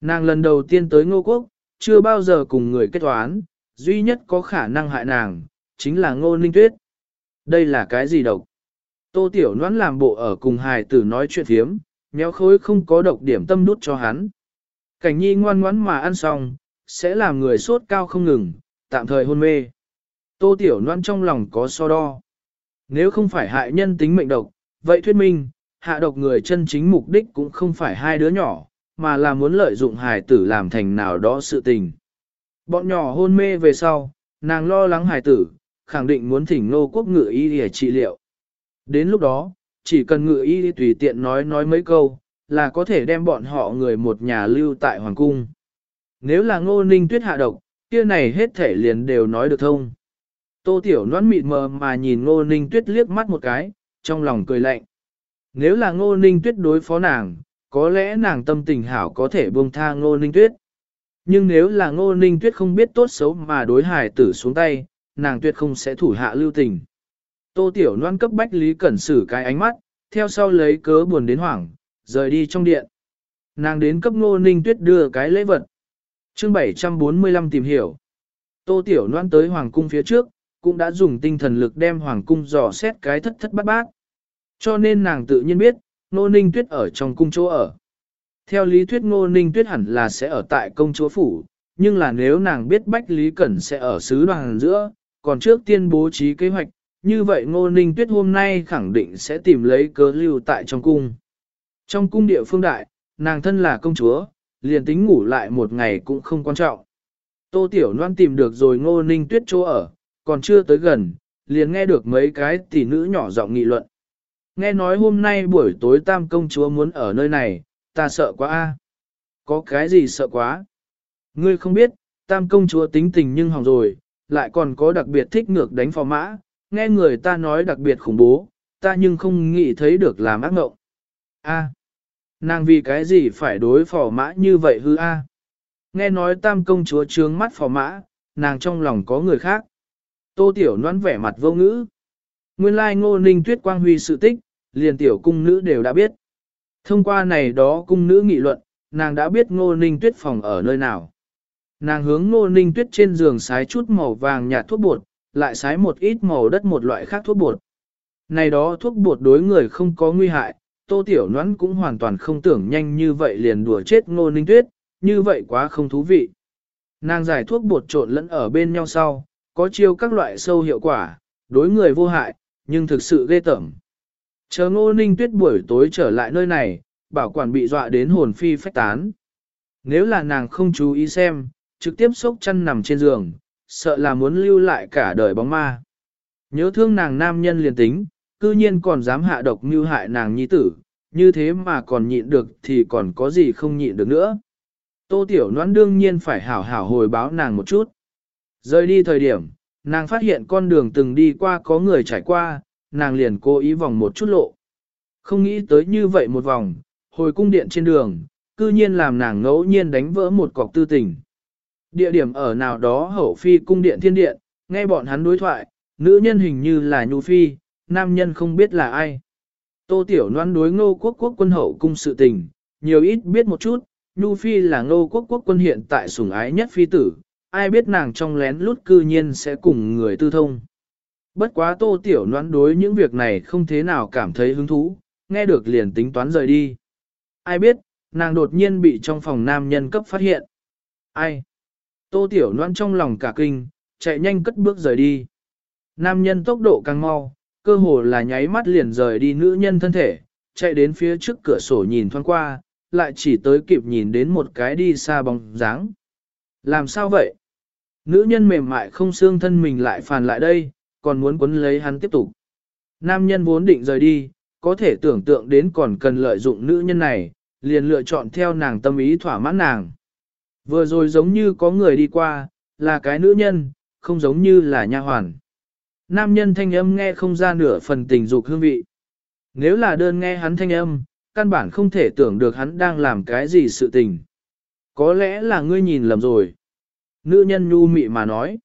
Nàng lần đầu tiên tới ngô quốc, chưa bao giờ cùng người kết toán, duy nhất có khả năng hại nàng, chính là ngô ninh tuyết. Đây là cái gì độc? Tô Tiểu Noãn làm bộ ở cùng hài tử nói chuyện thiếm, méo khối không có độc điểm tâm đút cho hắn. Cảnh nhi ngoan ngoãn mà ăn xong, sẽ làm người sốt cao không ngừng, tạm thời hôn mê. Tô Tiểu Loan trong lòng có so đo. Nếu không phải hại nhân tính mệnh độc, vậy thuyết minh, hạ độc người chân chính mục đích cũng không phải hai đứa nhỏ, mà là muốn lợi dụng hài tử làm thành nào đó sự tình. Bọn nhỏ hôn mê về sau, nàng lo lắng hài tử, khẳng định muốn thỉnh nô quốc ngự y để trị liệu. Đến lúc đó, chỉ cần ngự y tùy tiện nói nói mấy câu, là có thể đem bọn họ người một nhà lưu tại hoàng cung. Nếu là ngô ninh tuyết hạ độc, kia này hết thể liền đều nói được thông. Tô Tiểu Loan mịt mờ mà nhìn ngô ninh tuyết liếc mắt một cái, trong lòng cười lạnh. Nếu là ngô ninh tuyết đối phó nàng, có lẽ nàng tâm tình hảo có thể buông tha ngô ninh tuyết. Nhưng nếu là ngô ninh tuyết không biết tốt xấu mà đối hải tử xuống tay, nàng tuyệt không sẽ thủ hạ lưu tình. Tô Tiểu Loan cấp Bách Lý Cẩn xử cái ánh mắt, theo sau lấy cớ buồn đến hoảng, rời đi trong điện. Nàng đến cấp ngô ninh tuyết đưa cái lễ vật. chương 745 tìm hiểu. Tô Tiểu Loan tới Hoàng cung phía trước, cũng đã dùng tinh thần lực đem Hoàng cung dò xét cái thất thất bát bát. Cho nên nàng tự nhiên biết, ngô ninh tuyết ở trong cung chỗ ở. Theo lý thuyết ngô ninh tuyết hẳn là sẽ ở tại công chúa phủ, nhưng là nếu nàng biết Bách Lý Cẩn sẽ ở sứ đoàn giữa, còn trước tiên bố trí kế hoạch, như vậy ngô ninh tuyết hôm nay khẳng định sẽ tìm lấy cớ lưu tại trong cung. Trong cung địa phương đại, nàng thân là công chúa, liền tính ngủ lại một ngày cũng không quan trọng. Tô Tiểu Loan tìm được rồi ngô ninh tuyết chỗ ở, còn chưa tới gần, liền nghe được mấy cái tỷ nữ nhỏ giọng nghị luận. Nghe nói hôm nay buổi tối tam công chúa muốn ở nơi này, ta sợ quá a. Có cái gì sợ quá? Ngươi không biết, tam công chúa tính tình nhưng hỏng rồi, lại còn có đặc biệt thích ngược đánh phò mã, nghe người ta nói đặc biệt khủng bố, ta nhưng không nghĩ thấy được làm ác ngộng. A. nàng vì cái gì phải đối phò mã như vậy hư a? Nghe nói tam công chúa trướng mắt phò mã, nàng trong lòng có người khác. Tô tiểu noan vẻ mặt vô ngữ. Nguyên lai ngô ninh tuyết quang huy sự tích, liền tiểu cung nữ đều đã biết. Thông qua này đó cung nữ nghị luận, nàng đã biết ngô ninh tuyết phòng ở nơi nào. Nàng hướng ngô ninh tuyết trên giường sái chút màu vàng nhạt thuốc bột, lại sái một ít màu đất một loại khác thuốc bột. Này đó thuốc bột đối người không có nguy hại, tô tiểu nhoắn cũng hoàn toàn không tưởng nhanh như vậy liền đùa chết ngô ninh tuyết, như vậy quá không thú vị. Nàng giải thuốc bột trộn lẫn ở bên nhau sau, có chiêu các loại sâu hiệu quả, đối người vô hại, nhưng thực sự ghê tởm. Chờ ngô ninh tuyết buổi tối trở lại nơi này, bảo quản bị dọa đến hồn phi phách tán. Nếu là nàng không chú ý xem, trực tiếp sốc chăn nằm trên giường, sợ là muốn lưu lại cả đời bóng ma. Nhớ thương nàng nam nhân liền tính, cư nhiên còn dám hạ độc mưu hại nàng nhi tử, như thế mà còn nhịn được thì còn có gì không nhịn được nữa. Tô Tiểu Noãn đương nhiên phải hảo hảo hồi báo nàng một chút. Rời đi thời điểm, nàng phát hiện con đường từng đi qua có người trải qua, nàng liền cố ý vòng một chút lộ. Không nghĩ tới như vậy một vòng, hồi cung điện trên đường, cư nhiên làm nàng ngẫu nhiên đánh vỡ một cọc tư tình. Địa điểm ở nào đó hậu phi cung điện thiên điện, nghe bọn hắn đối thoại, nữ nhân hình như là nhu phi, nam nhân không biết là ai. Tô Tiểu Loan đối ngô quốc quốc quân hậu cung sự tình, nhiều ít biết một chút, Nhu Phi là ngô quốc quốc quân hiện tại sủng ái nhất phi tử, ai biết nàng trong lén lút cư nhiên sẽ cùng người tư thông. Bất quá tô tiểu noãn đối những việc này không thế nào cảm thấy hứng thú, nghe được liền tính toán rời đi. Ai biết, nàng đột nhiên bị trong phòng nam nhân cấp phát hiện. Ai? Tô tiểu noan trong lòng cả kinh, chạy nhanh cất bước rời đi. Nam nhân tốc độ càng mau, cơ hồ là nháy mắt liền rời đi nữ nhân thân thể, chạy đến phía trước cửa sổ nhìn thoáng qua, lại chỉ tới kịp nhìn đến một cái đi xa bóng dáng. Làm sao vậy? Nữ nhân mềm mại không xương thân mình lại phàn lại đây, còn muốn quấn lấy hắn tiếp tục. Nam nhân vốn định rời đi, có thể tưởng tượng đến còn cần lợi dụng nữ nhân này, liền lựa chọn theo nàng tâm ý thỏa mãn nàng. Vừa rồi giống như có người đi qua, là cái nữ nhân, không giống như là nha hoàn. Nam nhân thanh âm nghe không ra nửa phần tình dục hương vị. Nếu là đơn nghe hắn thanh âm, căn bản không thể tưởng được hắn đang làm cái gì sự tình. Có lẽ là ngươi nhìn lầm rồi. Nữ nhân nhu mị mà nói.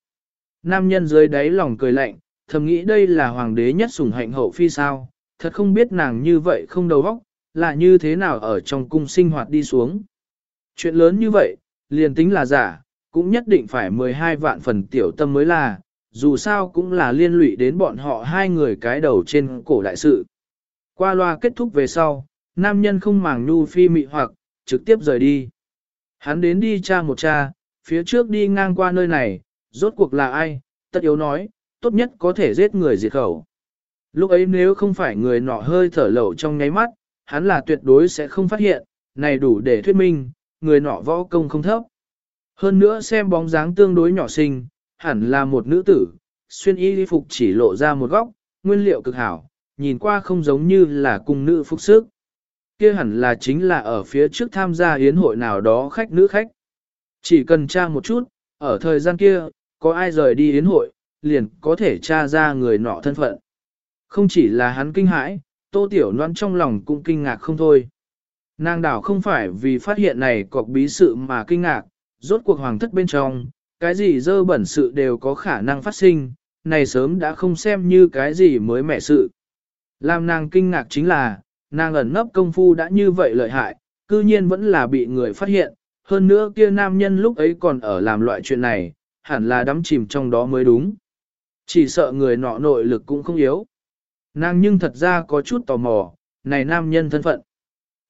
Nam nhân dưới đáy lòng cười lạnh, thầm nghĩ đây là hoàng đế nhất sủng hạnh hậu phi sao, thật không biết nàng như vậy không đầu óc, là như thế nào ở trong cung sinh hoạt đi xuống. Chuyện lớn như vậy, liền tính là giả, cũng nhất định phải 12 vạn phần tiểu tâm mới là, dù sao cũng là liên lụy đến bọn họ hai người cái đầu trên cổ đại sự. Qua loa kết thúc về sau, nam nhân không màng nhu phi mị hoặc, trực tiếp rời đi. Hắn đến đi cha một cha, phía trước đi ngang qua nơi này, rốt cuộc là ai, tất yếu nói, tốt nhất có thể giết người diệt khẩu. Lúc ấy nếu không phải người nọ hơi thở lẩu trong nháy mắt, hắn là tuyệt đối sẽ không phát hiện, này đủ để thuyết minh, người nọ võ công không thấp. Hơn nữa xem bóng dáng tương đối nhỏ xinh, hẳn là một nữ tử, xuyên y phục chỉ lộ ra một góc, nguyên liệu cực hảo, nhìn qua không giống như là cung nữ phục sức kia hẳn là chính là ở phía trước tham gia hiến hội nào đó khách nữ khách. Chỉ cần tra một chút, ở thời gian kia, có ai rời đi hiến hội, liền có thể tra ra người nọ thân phận. Không chỉ là hắn kinh hãi, tô tiểu noan trong lòng cũng kinh ngạc không thôi. Nàng đảo không phải vì phát hiện này cọc bí sự mà kinh ngạc, rốt cuộc hoàng thất bên trong, cái gì dơ bẩn sự đều có khả năng phát sinh, này sớm đã không xem như cái gì mới mẻ sự. Làm nàng kinh ngạc chính là, Nàng ẩn nấp công phu đã như vậy lợi hại, cư nhiên vẫn là bị người phát hiện, hơn nữa kia nam nhân lúc ấy còn ở làm loại chuyện này, hẳn là đắm chìm trong đó mới đúng. Chỉ sợ người nọ nội lực cũng không yếu. Nàng nhưng thật ra có chút tò mò, này nam nhân thân phận.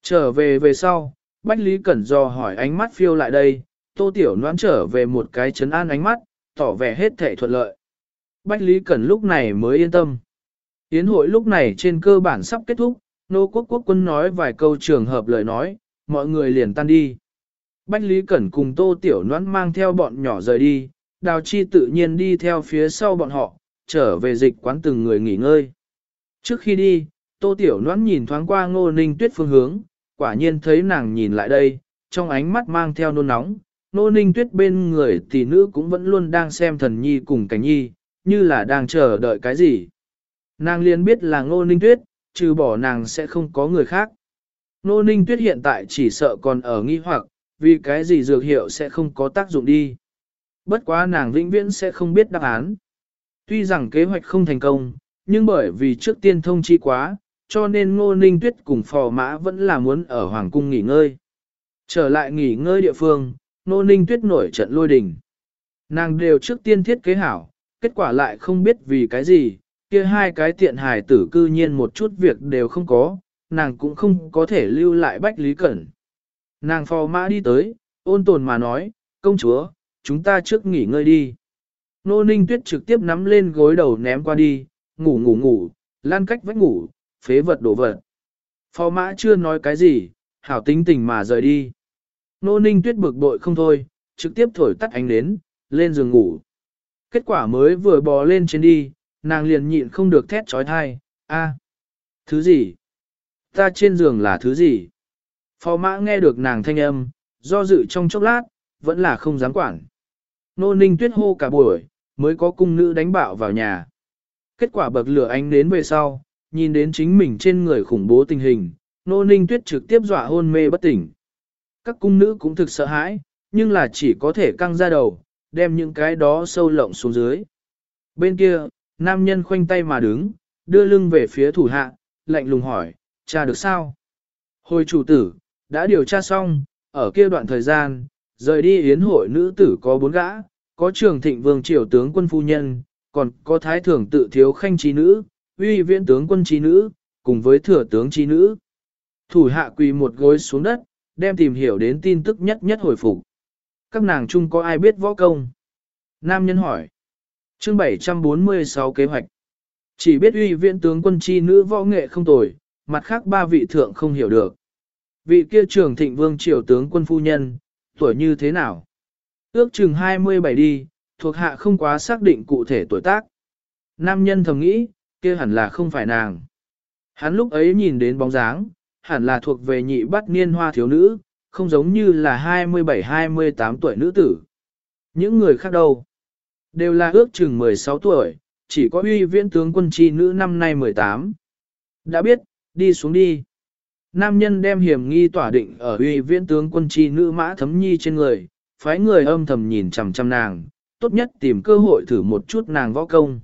Trở về về sau, Bách Lý Cẩn do hỏi ánh mắt phiêu lại đây, tô tiểu noãn trở về một cái chấn an ánh mắt, tỏ vẻ hết thể thuận lợi. Bách Lý Cẩn lúc này mới yên tâm. Yến hội lúc này trên cơ bản sắp kết thúc, nô quốc quốc quân nói vài câu trường hợp lời nói, mọi người liền tan đi. Bách Lý Cẩn cùng Tô Tiểu Noãn mang theo bọn nhỏ rời đi, Đào Chi tự nhiên đi theo phía sau bọn họ, trở về dịch quán từng người nghỉ ngơi. Trước khi đi, Tô Tiểu Noãn nhìn thoáng qua Ngô Ninh Tuyết phương hướng, quả nhiên thấy nàng nhìn lại đây, trong ánh mắt mang theo nôn nóng. Ngô Ninh Tuyết bên người tỷ nữ cũng vẫn luôn đang xem thần nhi cùng cảnh nhi, như là đang chờ đợi cái gì. Nàng liền biết là Ngô Ninh Tuyết, trừ bỏ nàng sẽ không có người khác. Ngô Ninh Tuyết hiện tại chỉ sợ còn ở nghi hoặc, vì cái gì dược hiệu sẽ không có tác dụng đi. Bất quá nàng vĩnh viễn sẽ không biết đáp án. Tuy rằng kế hoạch không thành công, nhưng bởi vì trước tiên thông chi quá, cho nên Ngô Ninh Tuyết cùng phò mã vẫn là muốn ở Hoàng Cung nghỉ ngơi. Trở lại nghỉ ngơi địa phương, Ngô Ninh Tuyết nổi trận lôi đình. Nàng đều trước tiên thiết kế hảo, kết quả lại không biết vì cái gì, kia hai cái tiện hài tử cư nhiên một chút việc đều không có, nàng cũng không có thể lưu lại Bách Lý Cẩn. Nàng phò mã đi tới, ôn tồn mà nói, công chúa, chúng ta trước nghỉ ngơi đi. Nô Ninh Tuyết trực tiếp nắm lên gối đầu ném qua đi, ngủ ngủ ngủ, lan cách vách ngủ, phế vật đổ vật. Phò mã chưa nói cái gì, hảo tính tình mà rời đi. Nô Ninh Tuyết bực bội không thôi, trực tiếp thổi tắt ánh nến, lên giường ngủ. Kết quả mới vừa bò lên trên đi, nàng liền nhịn không được thét trói thai, a, thứ gì? Ta trên giường là thứ gì? Phò mã nghe được nàng thanh âm, do dự trong chốc lát, vẫn là không dám quản. Nô ninh tuyết hô cả buổi, mới có cung nữ đánh bạo vào nhà. Kết quả bậc lửa ánh đến về sau, nhìn đến chính mình trên người khủng bố tình hình, nô ninh tuyết trực tiếp dọa hôn mê bất tỉnh. Các cung nữ cũng thực sợ hãi, nhưng là chỉ có thể căng ra đầu, đem những cái đó sâu lộng xuống dưới. Bên kia, nam nhân khoanh tay mà đứng, đưa lưng về phía thủ hạ, lạnh lùng hỏi, cha được sao? Hồi chủ tử, đã điều tra xong, ở kia đoạn thời gian, rời đi yến hội nữ tử có bốn gã, có trường thịnh vương triều tướng quân phu nhân, còn có thái thưởng tự thiếu khanh trí nữ, uy viễn tướng quân trí nữ, cùng với thừa tướng trí nữ. Thủ hạ quỳ một gối xuống đất, đem tìm hiểu đến tin tức nhất nhất hồi phục. Các nàng chung có ai biết võ công? Nam nhân hỏi. Chương 746 kế hoạch. Chỉ biết uy viễn tướng quân chi nữ võ nghệ không tồi, mặt khác ba vị thượng không hiểu được. Vị kia trưởng thịnh vương triều tướng quân phu nhân, tuổi như thế nào? Ước chừng 27 đi, thuộc hạ không quá xác định cụ thể tuổi tác. Nam nhân thầm nghĩ, kia hẳn là không phải nàng. Hắn lúc ấy nhìn đến bóng dáng, hẳn là thuộc về nhị bắt niên hoa thiếu nữ, không giống như là 27-28 tuổi nữ tử. Những người khác đâu? Đều là ước chừng 16 tuổi, chỉ có uy viễn tướng quân chi nữ năm nay 18. Đã biết, đi xuống đi. Nam nhân đem hiểm nghi tỏa định ở uy viễn tướng quân chi nữ mã thấm nhi trên người, phái người âm thầm nhìn chằm chằm nàng, tốt nhất tìm cơ hội thử một chút nàng võ công.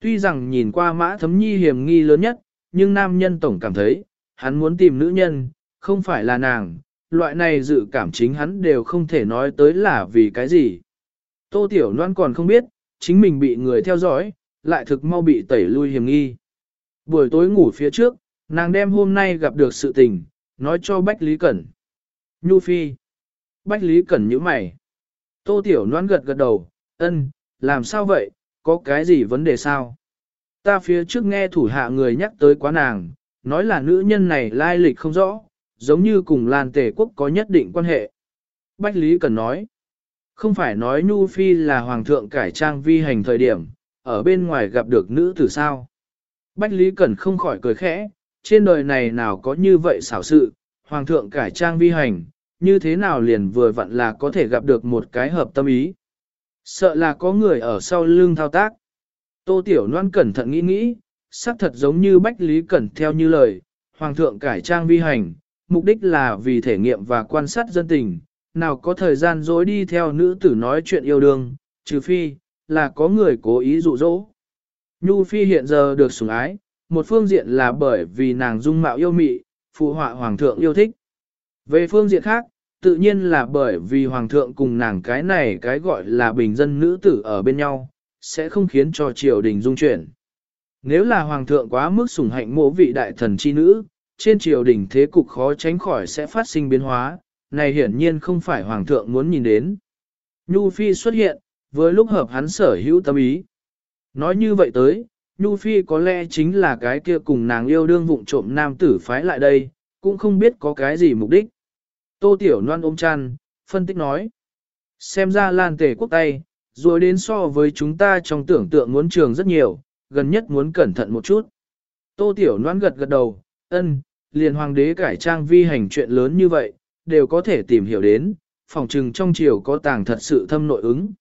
Tuy rằng nhìn qua mã thấm nhi hiểm nghi lớn nhất, nhưng nam nhân tổng cảm thấy, hắn muốn tìm nữ nhân, không phải là nàng, loại này dự cảm chính hắn đều không thể nói tới là vì cái gì. Tô Tiểu Loan còn không biết, chính mình bị người theo dõi, lại thực mau bị tẩy lui hiểm nghi. Buổi tối ngủ phía trước, nàng đem hôm nay gặp được sự tình, nói cho Bách Lý Cẩn. Nhu Phi. Bách Lý Cẩn nhíu mày. Tô Tiểu Loan gật gật đầu, ân, làm sao vậy, có cái gì vấn đề sao? Ta phía trước nghe thủ hạ người nhắc tới quá nàng, nói là nữ nhân này lai lịch không rõ, giống như cùng Lan Tề Quốc có nhất định quan hệ. Bách Lý Cẩn nói. Không phải nói Nhu Phi là hoàng thượng cải trang vi hành thời điểm, ở bên ngoài gặp được nữ tử sao. Bách Lý Cẩn không khỏi cười khẽ, trên đời này nào có như vậy xảo sự, hoàng thượng cải trang vi hành, như thế nào liền vừa vặn là có thể gặp được một cái hợp tâm ý. Sợ là có người ở sau lưng thao tác. Tô Tiểu Loan cẩn thận nghĩ nghĩ, xác thật giống như Bách Lý Cẩn theo như lời, hoàng thượng cải trang vi hành, mục đích là vì thể nghiệm và quan sát dân tình, nào có thời gian dối đi theo nữ tử nói chuyện yêu đương, trừ phi, là có người cố ý dụ dỗ. Nhu Phi hiện giờ được sủng ái, một phương diện là bởi vì nàng dung mạo yêu mị, phụ họa hoàng thượng yêu thích. Về phương diện khác, tự nhiên là bởi vì hoàng thượng cùng nàng cái này cái gọi là bình dân nữ tử ở bên nhau, sẽ không khiến cho triều đình dung chuyển. Nếu là hoàng thượng quá mức sủng hạnh mộ vị đại thần chi nữ, trên triều đình thế cục khó tránh khỏi sẽ phát sinh biến hóa, này hiển nhiên không phải hoàng thượng muốn nhìn đến. Nhu Phi xuất hiện, với lúc hợp hắn sở hữu tâm ý. Nói như vậy tới, Nhu Phi có lẽ chính là cái kia cùng nàng yêu đương vụng trộm nam tử phái lại đây, cũng không biết có cái gì mục đích. Tô Tiểu Loan ôm chăn, phân tích nói. Xem ra lan tề quốc tay, rồi đến so với chúng ta trong tưởng tượng muốn trường rất nhiều, gần nhất muốn cẩn thận một chút. Tô Tiểu Loan gật gật đầu, ân, liền hoàng đế cải trang vi hành chuyện lớn như vậy, đều có thể tìm hiểu đến, phòng trừng trong triều có tàng thật sự thâm nội ứng.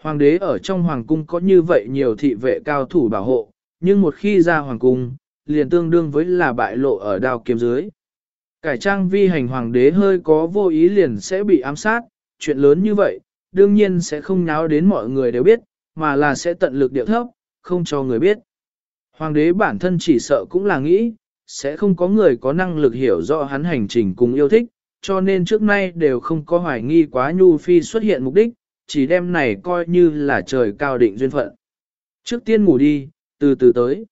Hoàng đế ở trong hoàng cung có như vậy nhiều thị vệ cao thủ bảo hộ, nhưng một khi ra hoàng cung, liền tương đương với là bại lộ ở đao kiếm dưới. Cải trang vi hành hoàng đế hơi có vô ý liền sẽ bị ám sát, chuyện lớn như vậy, đương nhiên sẽ không nháo đến mọi người đều biết, mà là sẽ tận lực điệu thấp, không cho người biết. Hoàng đế bản thân chỉ sợ cũng là nghĩ, sẽ không có người có năng lực hiểu rõ hắn hành trình cùng yêu thích, cho nên trước nay đều không có hoài nghi quá Nhu Phi xuất hiện mục đích, chỉ đem này coi như là trời cao định duyên phận. Trước tiên ngủ đi, từ từ tới.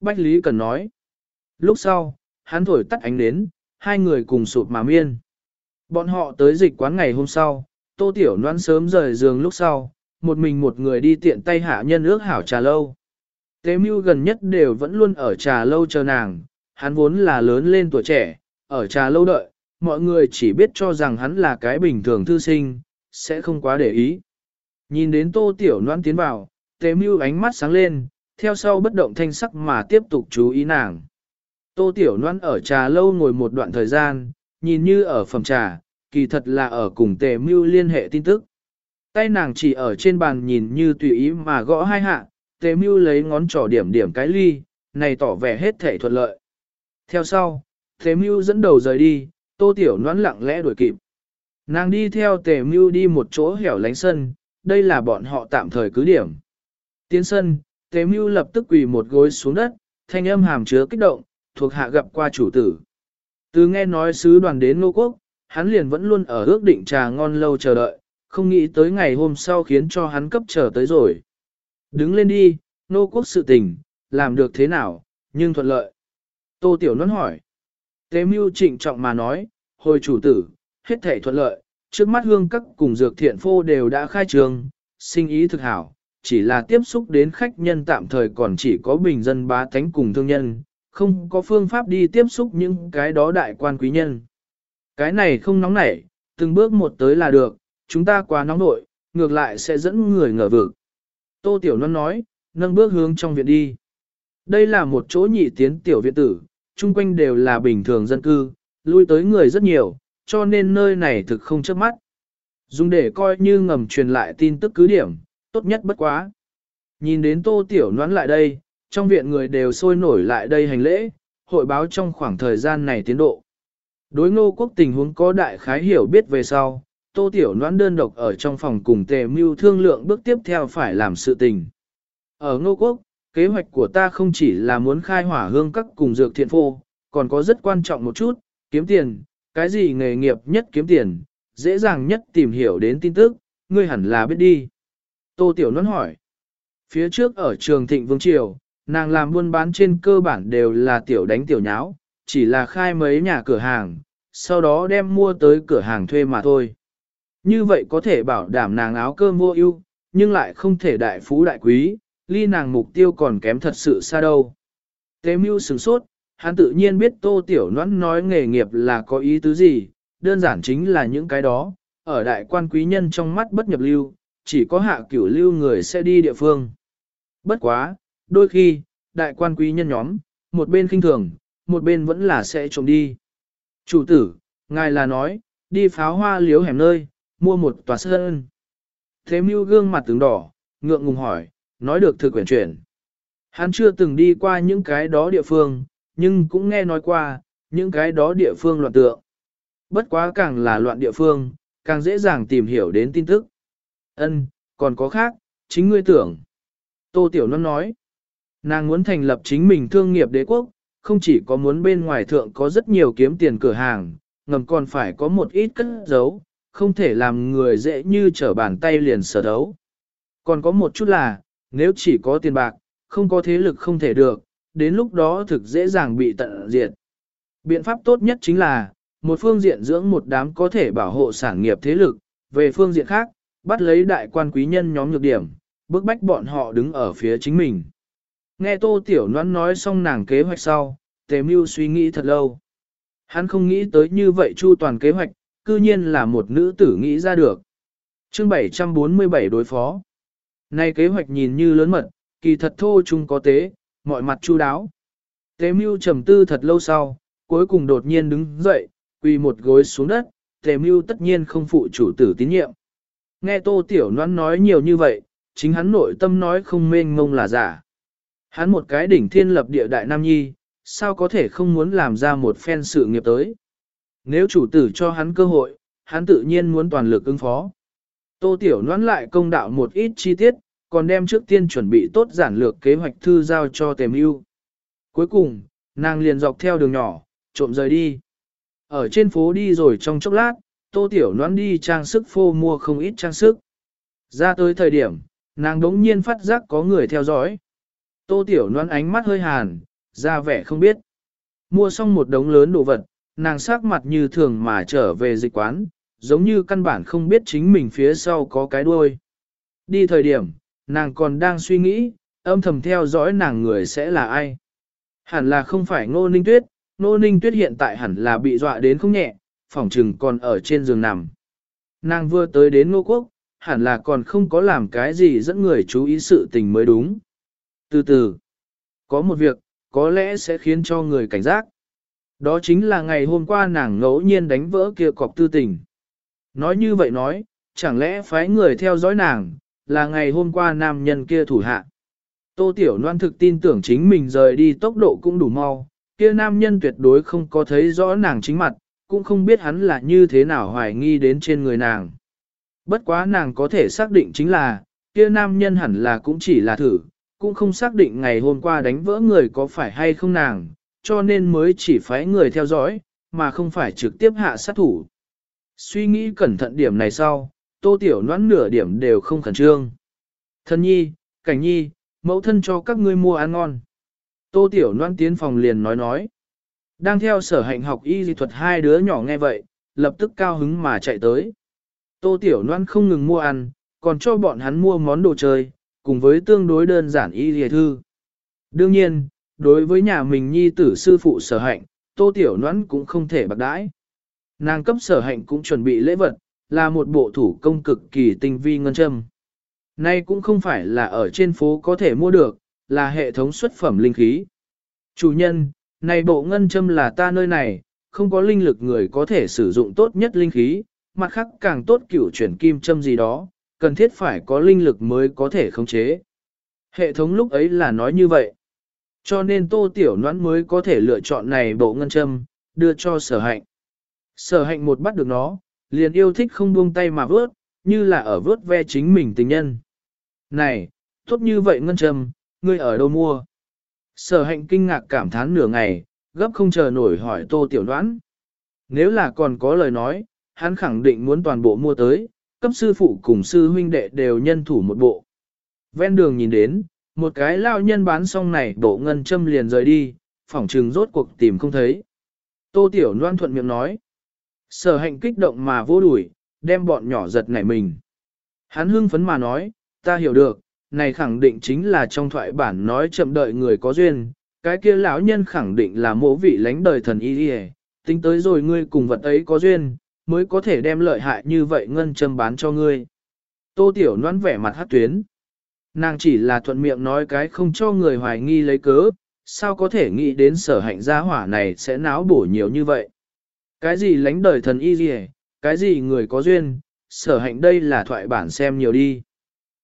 Bách Lý Cần nói. Lúc sau, hắn thổi tắt ánh đến, hai người cùng sụp mà miên. Bọn họ tới dịch quán ngày hôm sau, tô tiểu noan sớm rời giường lúc sau, một mình một người đi tiện tay hạ nhân ước hảo trà lâu. Tế mưu gần nhất đều vẫn luôn ở trà lâu chờ nàng, hắn vốn là lớn lên tuổi trẻ, ở trà lâu đợi, mọi người chỉ biết cho rằng hắn là cái bình thường thư sinh, sẽ không quá để ý. Nhìn đến tô tiểu noan tiến vào, tế mưu ánh mắt sáng lên, theo sau bất động thanh sắc mà tiếp tục chú ý nàng. Tô tiểu Loan ở trà lâu ngồi một đoạn thời gian, nhìn như ở phòng trà, kỳ thật là ở cùng tề mưu liên hệ tin tức. Tay nàng chỉ ở trên bàn nhìn như tùy ý mà gõ hai hạ, tề mưu lấy ngón trỏ điểm điểm cái ly, này tỏ vẻ hết thể thuận lợi. Theo sau, tề mưu dẫn đầu rời đi, tô tiểu noãn lặng lẽ đuổi kịp. Nàng đi theo tề mưu đi một chỗ hẻo lánh sân, đây là bọn họ tạm thời cứ điểm. Tiến sân, tề mưu lập tức quỳ một gối xuống đất, thanh âm hàm chứa kích động, thuộc hạ gặp qua chủ tử. Từ nghe nói sứ đoàn đến nô quốc, hắn liền vẫn luôn ở ước định trà ngon lâu chờ đợi, không nghĩ tới ngày hôm sau khiến cho hắn cấp chờ tới rồi. Đứng lên đi, nô quốc sự tình, làm được thế nào, nhưng thuận lợi. Tô Tiểu Nôn hỏi. Tế mưu trịnh trọng mà nói, hồi chủ tử, hết thể thuận lợi, trước mắt hương các cùng dược thiện phô đều đã khai trường, sinh ý thực hảo, chỉ là tiếp xúc đến khách nhân tạm thời còn chỉ có bình dân bá tánh cùng thương nhân, không có phương pháp đi tiếp xúc những cái đó đại quan quý nhân. Cái này không nóng nảy, từng bước một tới là được, chúng ta quá nóng nội, ngược lại sẽ dẫn người ngờ vực. Tô Tiểu Loan nói, nâng bước hướng trong viện đi. Đây là một chỗ nhị tiến tiểu viện tử, chung quanh đều là bình thường dân cư, lui tới người rất nhiều, cho nên nơi này thực không chớp mắt. Dùng để coi như ngầm truyền lại tin tức cứ điểm, tốt nhất bất quá. Nhìn đến Tô Tiểu Loan lại đây, trong viện người đều sôi nổi lại đây hành lễ, hội báo trong khoảng thời gian này tiến độ. Đối ngô quốc tình huống có đại khái hiểu biết về sau, tô tiểu noãn đơn độc ở trong phòng cùng tề mưu thương lượng bước tiếp theo phải làm sự tình. Ở ngô quốc, kế hoạch của ta không chỉ là muốn khai hỏa hương các cùng dược thiện phô, còn có rất quan trọng một chút, kiếm tiền, cái gì nghề nghiệp nhất kiếm tiền, dễ dàng nhất tìm hiểu đến tin tức, ngươi hẳn là biết đi. Tô Tiểu Nôn hỏi, phía trước ở trường Thịnh Vương Triều, nàng làm buôn bán trên cơ bản đều là tiểu đánh tiểu nháo, chỉ là khai mấy nhà cửa hàng, sau đó đem mua tới cửa hàng thuê mà thôi. Như vậy có thể bảo đảm nàng áo cơm mua ưu, nhưng lại không thể đại phú đại quý, ly nàng mục tiêu còn kém thật sự xa đâu. Tế mưu sửng sốt, hắn tự nhiên biết tô tiểu noãn nói nghề nghiệp là có ý tứ gì, đơn giản chính là những cái đó, ở đại quan quý nhân trong mắt bất nhập lưu, chỉ có hạ cửu lưu người sẽ đi địa phương. Bất quá, đôi khi, đại quan quý nhân nhóm, một bên khinh thường, một bên vẫn là sẽ trộm đi. Chủ tử, ngài là nói, đi pháo hoa liếu hẻm nơi, mua một tòa sơn. Thế mưu gương mặt tướng đỏ, ngượng ngùng hỏi, nói được thực quyển chuyển. Hắn chưa từng đi qua những cái đó địa phương, nhưng cũng nghe nói qua, những cái đó địa phương loạn tượng. Bất quá càng là loạn địa phương, càng dễ dàng tìm hiểu đến tin tức. Ân, còn có khác, chính ngươi tưởng. Tô Tiểu Năm nói, nàng muốn thành lập chính mình thương nghiệp đế quốc, không chỉ có muốn bên ngoài thượng có rất nhiều kiếm tiền cửa hàng, ngầm còn phải có một ít cất giấu, không thể làm người dễ như trở bàn tay liền sở đấu. Còn có một chút là, nếu chỉ có tiền bạc, không có thế lực không thể được, đến lúc đó thực dễ dàng bị tận diệt. Biện pháp tốt nhất chính là, một phương diện dưỡng một đám có thể bảo hộ sản nghiệp thế lực, về phương diện khác, bắt lấy đại quan quý nhân nhóm nhược điểm, bức bách bọn họ đứng ở phía chính mình. Nghe Tô Tiểu Loan nói xong nàng kế hoạch sau, Tề Mưu suy nghĩ thật lâu. Hắn không nghĩ tới như vậy chu toàn kế hoạch, cư nhiên là một nữ tử nghĩ ra được. chương 747 đối phó. Này kế hoạch nhìn như lớn mật, kỳ thật thô chung có tế, mọi mặt chu đáo. Tế mưu trầm tư thật lâu sau, cuối cùng đột nhiên đứng dậy, quỳ một gối xuống đất, tề mưu tất nhiên không phụ chủ tử tín nhiệm. Nghe tô tiểu noan nói nhiều như vậy, chính hắn nội tâm nói không mênh mông là giả. Hắn một cái đỉnh thiên lập địa đại nam nhi, sao có thể không muốn làm ra một phen sự nghiệp tới. Nếu chủ tử cho hắn cơ hội, hắn tự nhiên muốn toàn lực ứng phó. Tô Tiểu noãn lại công đạo một ít chi tiết, còn đem trước tiên chuẩn bị tốt giản lược kế hoạch thư giao cho tềm ưu. Cuối cùng, nàng liền dọc theo đường nhỏ, trộm rời đi. Ở trên phố đi rồi trong chốc lát, Tô Tiểu noãn đi trang sức phô mua không ít trang sức. Ra tới thời điểm, nàng đống nhiên phát giác có người theo dõi. Tô Tiểu Loan ánh mắt hơi hàn, ra vẻ không biết. Mua xong một đống lớn đồ vật, nàng sắc mặt như thường mà trở về dịch quán, giống như căn bản không biết chính mình phía sau có cái đuôi. Đi thời điểm, nàng còn đang suy nghĩ, âm thầm theo dõi nàng người sẽ là ai. Hẳn là không phải Ngô Ninh Tuyết, Ngô Ninh Tuyết hiện tại hẳn là bị dọa đến không nhẹ, phỏng trừng còn ở trên giường nằm. Nàng vừa tới đến Ngô Quốc, hẳn là còn không có làm cái gì dẫn người chú ý sự tình mới đúng. Từ từ, có một việc, có lẽ sẽ khiến cho người cảnh giác. Đó chính là ngày hôm qua nàng ngẫu nhiên đánh vỡ kia cọc tư tình. Nói như vậy nói, chẳng lẽ phái người theo dõi nàng, là ngày hôm qua nam nhân kia thủ hạ. Tô Tiểu Loan thực tin tưởng chính mình rời đi tốc độ cũng đủ mau, kia nam nhân tuyệt đối không có thấy rõ nàng chính mặt, cũng không biết hắn là như thế nào hoài nghi đến trên người nàng. Bất quá nàng có thể xác định chính là, kia nam nhân hẳn là cũng chỉ là thử, cũng không xác định ngày hôm qua đánh vỡ người có phải hay không nàng, cho nên mới chỉ phái người theo dõi, mà không phải trực tiếp hạ sát thủ. Suy nghĩ cẩn thận điểm này sau, tô tiểu noãn nửa điểm đều không khẩn trương. Thân nhi, cảnh nhi, mẫu thân cho các ngươi mua ăn ngon. Tô tiểu noãn tiến phòng liền nói nói. Đang theo sở hạnh học y di thuật hai đứa nhỏ nghe vậy, lập tức cao hứng mà chạy tới. Tô tiểu noãn không ngừng mua ăn, còn cho bọn hắn mua món đồ chơi, cùng với tương đối đơn giản y dị thư. Đương nhiên, đối với nhà mình nhi tử sư phụ sở hạnh, tô tiểu noãn cũng không thể bạc đãi. Nàng cấp sở hạnh cũng chuẩn bị lễ vật, là một bộ thủ công cực kỳ tinh vi ngân châm. Nay cũng không phải là ở trên phố có thể mua được, là hệ thống xuất phẩm linh khí. Chủ nhân, này bộ ngân châm là ta nơi này, không có linh lực người có thể sử dụng tốt nhất linh khí, mặt khác càng tốt cửu chuyển kim châm gì đó, cần thiết phải có linh lực mới có thể khống chế. Hệ thống lúc ấy là nói như vậy. Cho nên tô tiểu noãn mới có thể lựa chọn này bộ ngân châm, đưa cho sở hạnh. Sở hạnh một bắt được nó, liền yêu thích không buông tay mà vớt, như là ở vớt ve chính mình tình nhân. Này, tốt như vậy ngân châm, ngươi ở đâu mua? Sở hạnh kinh ngạc cảm thán nửa ngày, gấp không chờ nổi hỏi tô tiểu noãn. Nếu là còn có lời nói, hắn khẳng định muốn toàn bộ mua tới, cấp sư phụ cùng sư huynh đệ đều nhân thủ một bộ. Ven đường nhìn đến, một cái lao nhân bán xong này bộ ngân châm liền rời đi, phỏng trừng rốt cuộc tìm không thấy. Tô Tiểu Loan thuận miệng nói. Sở hạnh kích động mà vô đuổi, đem bọn nhỏ giật nảy mình. Hắn hưng phấn mà nói, ta hiểu được, này khẳng định chính là trong thoại bản nói chậm đợi người có duyên, cái kia lão nhân khẳng định là mộ vị lánh đời thần y đi tính tới rồi ngươi cùng vật ấy có duyên, mới có thể đem lợi hại như vậy ngân châm bán cho ngươi. Tô Tiểu Loan vẻ mặt hát tuyến. Nàng chỉ là thuận miệng nói cái không cho người hoài nghi lấy cớ, sao có thể nghĩ đến sở hạnh gia hỏa này sẽ náo bổ nhiều như vậy. Cái gì lánh đời thần y gì cái gì người có duyên, sở hạnh đây là thoại bản xem nhiều đi.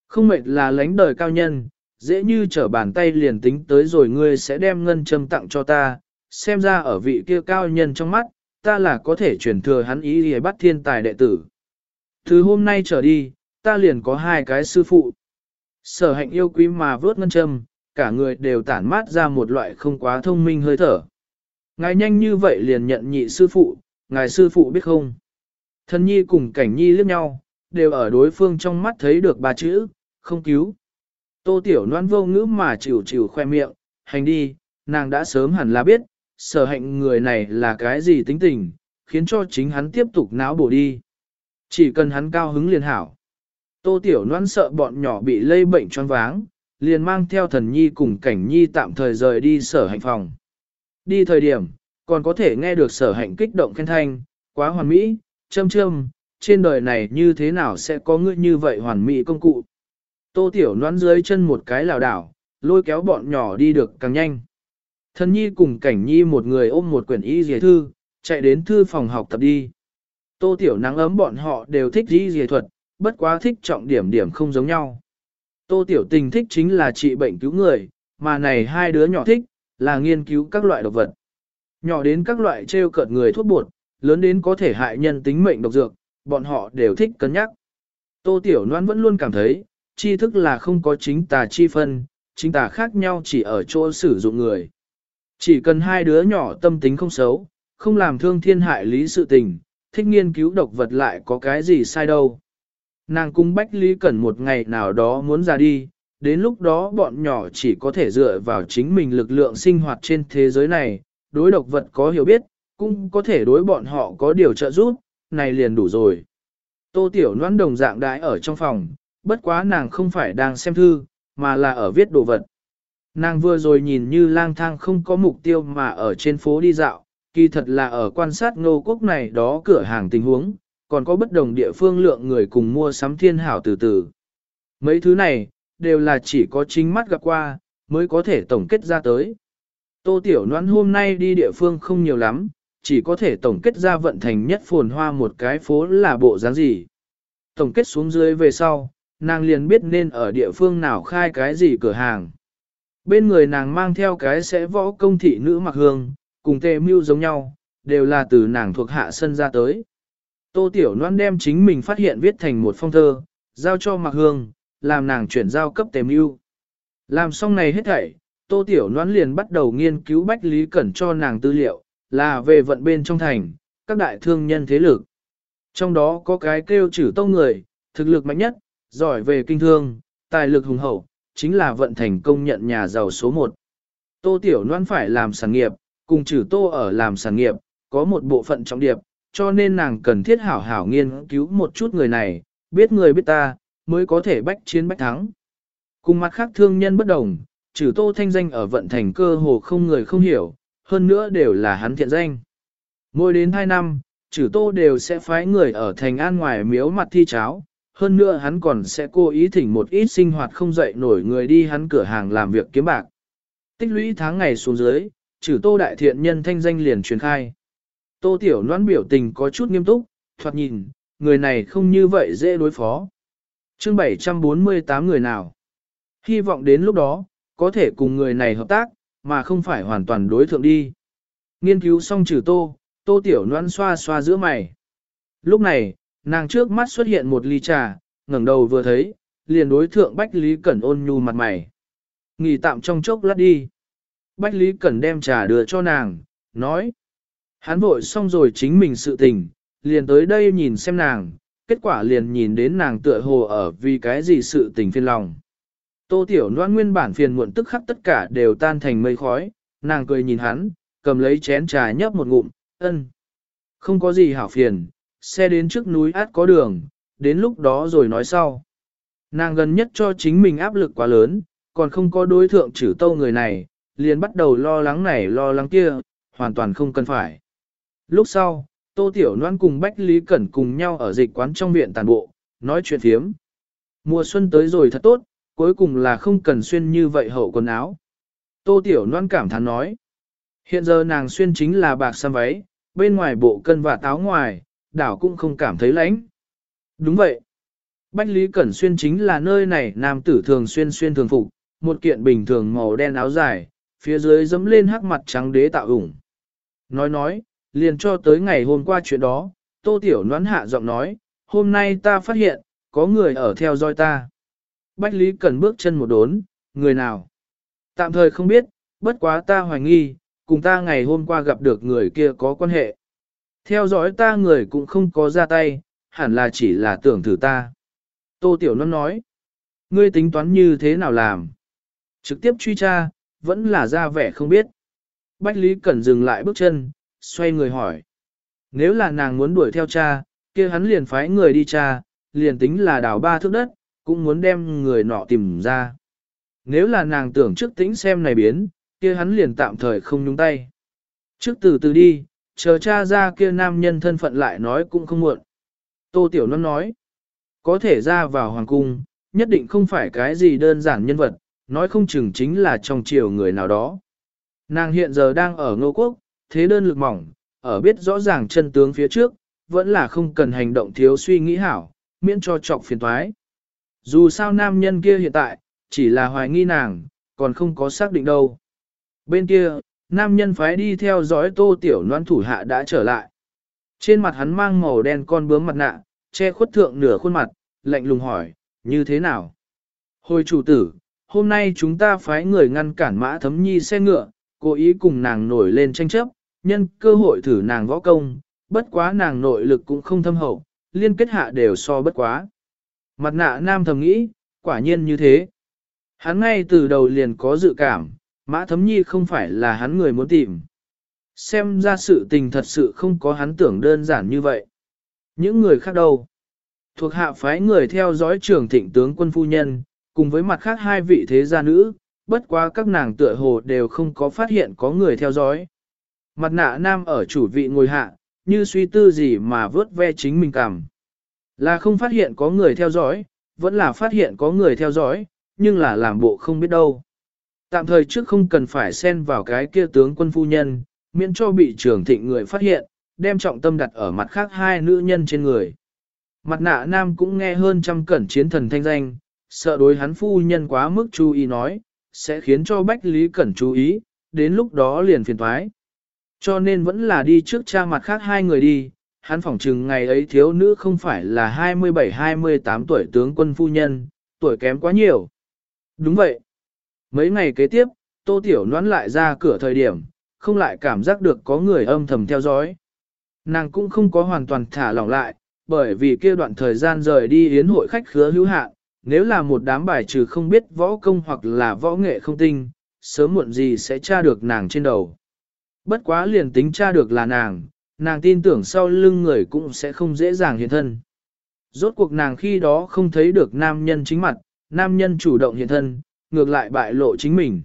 Không mệt là lánh đời cao nhân, dễ như trở bàn tay liền tính tới rồi ngươi sẽ đem ngân châm tặng cho ta, xem ra ở vị kia cao nhân trong mắt, ta là có thể truyền thừa hắn ý để bắt thiên tài đệ tử. Từ hôm nay trở đi, ta liền có hai cái sư phụ. Sở hạnh yêu quý mà vớt ngân châm, cả người đều tản mát ra một loại không quá thông minh hơi thở. Ngài nhanh như vậy liền nhận nhị sư phụ, ngài sư phụ biết không? Thân nhi cùng cảnh nhi liếc nhau, đều ở đối phương trong mắt thấy được ba chữ, không cứu. Tô tiểu noan vô ngữ mà chịu chịu khoe miệng, hành đi, nàng đã sớm hẳn là biết, sở hạnh người này là cái gì tính tình, khiến cho chính hắn tiếp tục náo bổ đi. Chỉ cần hắn cao hứng liền hảo. Tô tiểu Loan sợ bọn nhỏ bị lây bệnh choáng váng, liền mang theo thần nhi cùng cảnh nhi tạm thời rời đi sở hạnh phòng. Đi thời điểm, còn có thể nghe được sở hạnh kích động khen thanh, quá hoàn mỹ, châm châm, trên đời này như thế nào sẽ có người như vậy hoàn mỹ công cụ. Tô Tiểu Loan dưới chân một cái lảo đảo, lôi kéo bọn nhỏ đi được càng nhanh. Thần nhi cùng cảnh nhi một người ôm một quyển y dề thư, chạy đến thư phòng học tập đi. Tô Tiểu nắng ấm bọn họ đều thích y dề thuật, bất quá thích trọng điểm điểm không giống nhau. Tô Tiểu tình thích chính là trị bệnh cứu người, mà này hai đứa nhỏ thích, là nghiên cứu các loại độc vật. Nhỏ đến các loại treo cợt người thuốc bột, lớn đến có thể hại nhân tính mệnh độc dược, bọn họ đều thích cân nhắc. Tô Tiểu noan vẫn luôn cảm thấy, tri thức là không có chính tà chi phân, chính tà khác nhau chỉ ở chỗ sử dụng người. Chỉ cần hai đứa nhỏ tâm tính không xấu, không làm thương thiên hại lý sự tình, thích nghiên cứu độc vật lại có cái gì sai đâu. Nàng cung Bách Lý Cẩn một ngày nào đó muốn ra đi, đến lúc đó bọn nhỏ chỉ có thể dựa vào chính mình lực lượng sinh hoạt trên thế giới này, đối độc vật có hiểu biết, cũng có thể đối bọn họ có điều trợ giúp, này liền đủ rồi. Tô Tiểu Loan đồng dạng đãi ở trong phòng, bất quá nàng không phải đang xem thư, mà là ở viết đồ vật. Nàng vừa rồi nhìn như lang thang không có mục tiêu mà ở trên phố đi dạo, kỳ thật là ở quan sát ngô quốc này đó cửa hàng tình huống, còn có bất đồng địa phương lượng người cùng mua sắm thiên hảo từ từ. Mấy thứ này, đều là chỉ có chính mắt gặp qua, mới có thể tổng kết ra tới. Tô Tiểu Noãn hôm nay đi địa phương không nhiều lắm, chỉ có thể tổng kết ra vận thành nhất phồn hoa một cái phố là bộ dáng gì. Tổng kết xuống dưới về sau, nàng liền biết nên ở địa phương nào khai cái gì cửa hàng. Bên người nàng mang theo cái sẽ võ công thị nữ mặc hương, cùng tề mưu giống nhau, đều là từ nàng thuộc hạ sân ra tới. Tô Tiểu Loan đem chính mình phát hiện viết thành một phong thơ, giao cho mặc hương, làm nàng chuyển giao cấp tề mưu. Làm xong này hết thảy, Tô Tiểu Loan liền bắt đầu nghiên cứu Bách Lý Cẩn cho nàng tư liệu, là về vận bên trong thành, các đại thương nhân thế lực. Trong đó có cái kêu chữ tông người, thực lực mạnh nhất, giỏi về kinh thương, tài lực hùng hậu, chính là vận thành công nhận nhà giàu số 1. Tô Tiểu Loan phải làm sản nghiệp, cùng trừ tô ở làm sản nghiệp, có một bộ phận trọng điệp, cho nên nàng cần thiết hảo hảo nghiên cứu một chút người này, biết người biết ta, mới có thể bách chiến bách thắng. Cùng mặt khác thương nhân bất đồng, trừ tô thanh danh ở vận thành cơ hồ không người không hiểu, hơn nữa đều là hắn thiện danh. Mỗi đến 2 năm, trừ tô đều sẽ phái người ở thành an ngoài miếu mặt thi cháo, hơn nữa hắn còn sẽ cố ý thỉnh một ít sinh hoạt không dậy nổi người đi hắn cửa hàng làm việc kiếm bạc. Tích lũy tháng ngày xuống dưới, trừ tô đại thiện nhân thanh danh liền truyền khai. Tô tiểu noan biểu tình có chút nghiêm túc, thoạt nhìn, người này không như vậy dễ đối phó. chương 748 người nào? Hy vọng đến lúc đó, có thể cùng người này hợp tác, mà không phải hoàn toàn đối thượng đi. Nghiên cứu xong trừ tô, tô tiểu noan xoa xoa giữa mày. Lúc này, nàng trước mắt xuất hiện một ly trà, ngẩng đầu vừa thấy, liền đối thượng Bách Lý Cẩn ôn nhu mặt mày. Nghỉ tạm trong chốc lát đi. Bách Lý Cẩn đem trà đưa cho nàng, nói. Hắn vội xong rồi chính mình sự tình, liền tới đây nhìn xem nàng, kết quả liền nhìn đến nàng tựa hồ ở vì cái gì sự tình phiền lòng. Tô Tiểu Loan nguyên bản phiền muộn tức khắc tất cả đều tan thành mây khói, nàng cười nhìn hắn, cầm lấy chén trà nhấp một ngụm, ân. Không có gì hảo phiền, xe đến trước núi át có đường, đến lúc đó rồi nói sau. Nàng gần nhất cho chính mình áp lực quá lớn, còn không có đối thượng chữ tâu người này, liền bắt đầu lo lắng này lo lắng kia, hoàn toàn không cần phải. Lúc sau, Tô Tiểu Loan cùng Bách Lý Cẩn cùng nhau ở dịch quán trong viện tàn bộ, nói chuyện thiếm. Mùa xuân tới rồi thật tốt, cuối cùng là không cần xuyên như vậy hậu quần áo. Tô Tiểu Loan cảm thán nói. Hiện giờ nàng xuyên chính là bạc xăm váy, bên ngoài bộ cân và táo ngoài, đảo cũng không cảm thấy lạnh. Đúng vậy. Bách Lý Cẩn Xuyên chính là nơi này nam tử thường xuyên xuyên thường phục, một kiện bình thường màu đen áo dài, phía dưới dẫm lên hắc mặt trắng đế tạo ủng. Nói nói, liền cho tới ngày hôm qua chuyện đó, Tô Tiểu noán hạ giọng nói, hôm nay ta phát hiện, có người ở theo dõi ta. Bách Lý Cẩn bước chân một đốn, người nào? Tạm thời không biết, bất quá ta hoài nghi, cùng ta ngày hôm qua gặp được người kia có quan hệ. Theo dõi ta người cũng không có ra tay, hẳn là chỉ là tưởng thử ta. Tô Tiểu Loan nói, ngươi tính toán như thế nào làm? Trực tiếp truy tra, vẫn là ra vẻ không biết. Bách Lý Cẩn dừng lại bước chân, xoay người hỏi. Nếu là nàng muốn đuổi theo cha, kia hắn liền phái người đi cha, liền tính là đào ba thước đất, cũng muốn đem người nọ tìm ra. Nếu là nàng tưởng trước tính xem này biến, kia hắn liền tạm thời không nhúng tay. Trước từ từ đi, chờ cha ra kia nam nhân thân phận lại nói cũng không muộn. Tô Tiểu Loan nói, có thể ra vào hoàng cung, nhất định không phải cái gì đơn giản nhân vật, nói không chừng chính là trong triều người nào đó. Nàng hiện giờ đang ở ngô quốc, thế đơn lực mỏng, ở biết rõ ràng chân tướng phía trước, vẫn là không cần hành động thiếu suy nghĩ hảo, miễn cho trọc phiền toái. Dù sao nam nhân kia hiện tại, chỉ là hoài nghi nàng, còn không có xác định đâu. Bên kia, nam nhân phái đi theo dõi tô tiểu noan thủ hạ đã trở lại. Trên mặt hắn mang màu đen con bướm mặt nạ, che khuất thượng nửa khuôn mặt, lạnh lùng hỏi, như thế nào? Hồi chủ tử, hôm nay chúng ta phái người ngăn cản mã thấm nhi xe ngựa, cố ý cùng nàng nổi lên tranh chấp, nhân cơ hội thử nàng võ công, bất quá nàng nội lực cũng không thâm hậu, liên kết hạ đều so bất quá. Mặt nạ nam thầm nghĩ, quả nhiên như thế. Hắn ngay từ đầu liền có dự cảm, mã thấm nhi không phải là hắn người muốn tìm. Xem ra sự tình thật sự không có hắn tưởng đơn giản như vậy. Những người khác đâu? Thuộc hạ phái người theo dõi trưởng thịnh tướng quân phu nhân, cùng với mặt khác hai vị thế gia nữ, bất quá các nàng tựa hồ đều không có phát hiện có người theo dõi. Mặt nạ nam ở chủ vị ngồi hạ, như suy tư gì mà vớt ve chính mình cảm. Là không phát hiện có người theo dõi, vẫn là phát hiện có người theo dõi, nhưng là làm bộ không biết đâu. Tạm thời trước không cần phải xen vào cái kia tướng quân phu nhân, miễn cho bị trưởng thịnh người phát hiện, đem trọng tâm đặt ở mặt khác hai nữ nhân trên người. Mặt nạ nam cũng nghe hơn trăm cẩn chiến thần thanh danh, sợ đối hắn phu nhân quá mức chú ý nói, sẽ khiến cho Bách Lý Cẩn chú ý, đến lúc đó liền phiền thoái. Cho nên vẫn là đi trước cha mặt khác hai người đi, hắn phỏng chừng ngày ấy thiếu nữ không phải là 27-28 tuổi tướng quân phu nhân, tuổi kém quá nhiều. Đúng vậy. Mấy ngày kế tiếp, Tô Tiểu Noãn lại ra cửa thời điểm, không lại cảm giác được có người âm thầm theo dõi. Nàng cũng không có hoàn toàn thả lỏng lại, bởi vì kia đoạn thời gian rời đi yến hội khách khứa hữu hạn, nếu là một đám bài trừ không biết võ công hoặc là võ nghệ không tinh, sớm muộn gì sẽ tra được nàng trên đầu. Bất quá liền tính tra được là nàng, nàng tin tưởng sau lưng người cũng sẽ không dễ dàng hiện thân. Rốt cuộc nàng khi đó không thấy được nam nhân chính mặt, nam nhân chủ động hiện thân, ngược lại bại lộ chính mình.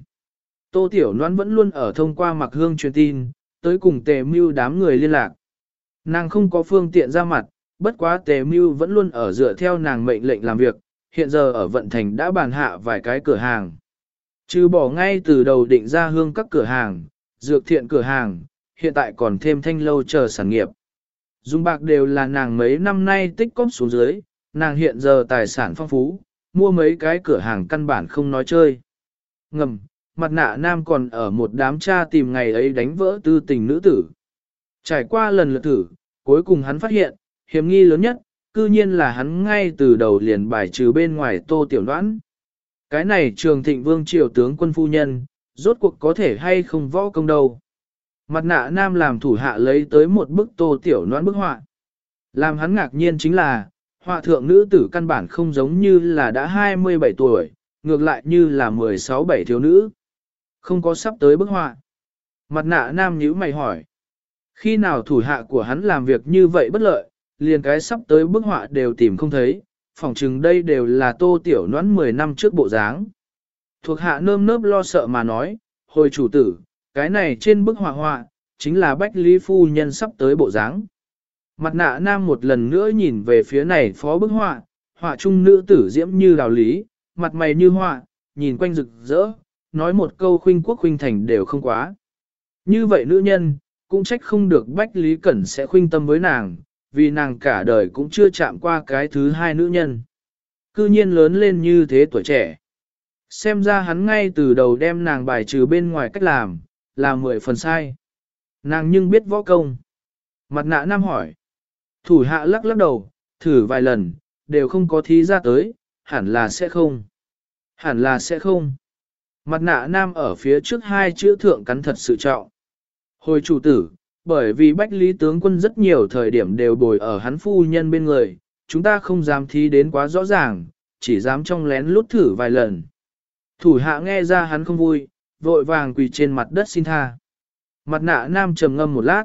Tô Tiểu Loan vẫn luôn ở thông qua mặc hương truyền tin, tới cùng tề mưu đám người liên lạc. Nàng không có phương tiện ra mặt, bất quá tề mưu vẫn luôn ở dựa theo nàng mệnh lệnh làm việc, hiện giờ ở vận thành đã bàn hạ vài cái cửa hàng. Trừ bỏ ngay từ đầu định ra hương các cửa hàng, dược thiện cửa hàng, hiện tại còn thêm thanh lâu chờ sản nghiệp. Dùng bạc đều là nàng mấy năm nay tích cóp xuống dưới, nàng hiện giờ tài sản phong phú, mua mấy cái cửa hàng căn bản không nói chơi. Ngầm, mặt nạ nam còn ở một đám cha tìm ngày ấy đánh vỡ tư tình nữ tử. Trải qua lần lượt thử, cuối cùng hắn phát hiện, hiểm nghi lớn nhất, cư nhiên là hắn ngay từ đầu liền bài trừ bên ngoài tô tiểu đoán. Cái này trường thịnh vương triều tướng quân phu nhân, rốt cuộc có thể hay không võ công đâu. Mặt nạ nam làm thủ hạ lấy tới một bức tô tiểu noãn bức họa. Làm hắn ngạc nhiên chính là, họa thượng nữ tử căn bản không giống như là đã 27 tuổi, ngược lại như là 16-7 thiếu nữ. Không có sắp tới bức họa. Mặt nạ nam nhữ mày hỏi. Khi nào thủ hạ của hắn làm việc như vậy bất lợi, liền cái sắp tới bức họa đều tìm không thấy, phỏng chừng đây đều là tô tiểu noãn 10 năm trước bộ dáng. Thuộc hạ nơm nớp lo sợ mà nói, hồi chủ tử, cái này trên bức họa họa, chính là Bách Lý Phu Nhân sắp tới bộ dáng. Mặt nạ nam một lần nữa nhìn về phía này phó bức họa, họa trung nữ tử diễm như đào lý, mặt mày như họa, nhìn quanh rực rỡ, nói một câu khuynh quốc khuynh thành đều không quá. Như vậy nữ nhân, cũng trách không được Bách Lý Cẩn sẽ khuynh tâm với nàng, vì nàng cả đời cũng chưa chạm qua cái thứ hai nữ nhân. Cư nhiên lớn lên như thế tuổi trẻ. Xem ra hắn ngay từ đầu đem nàng bài trừ bên ngoài cách làm, là mười phần sai. Nàng nhưng biết võ công. Mặt nạ nam hỏi. Thủ hạ lắc lắc đầu, thử vài lần, đều không có thí ra tới, hẳn là sẽ không. Hẳn là sẽ không. Mặt nạ nam ở phía trước hai chữ thượng cắn thật sự trọng. Hồi chủ tử, bởi vì Bách Lý tướng quân rất nhiều thời điểm đều bồi ở hắn phu nhân bên người, chúng ta không dám thí đến quá rõ ràng, chỉ dám trong lén lút thử vài lần. Thủ hạ nghe ra hắn không vui, vội vàng quỳ trên mặt đất xin tha. Mặt nạ nam trầm ngâm một lát.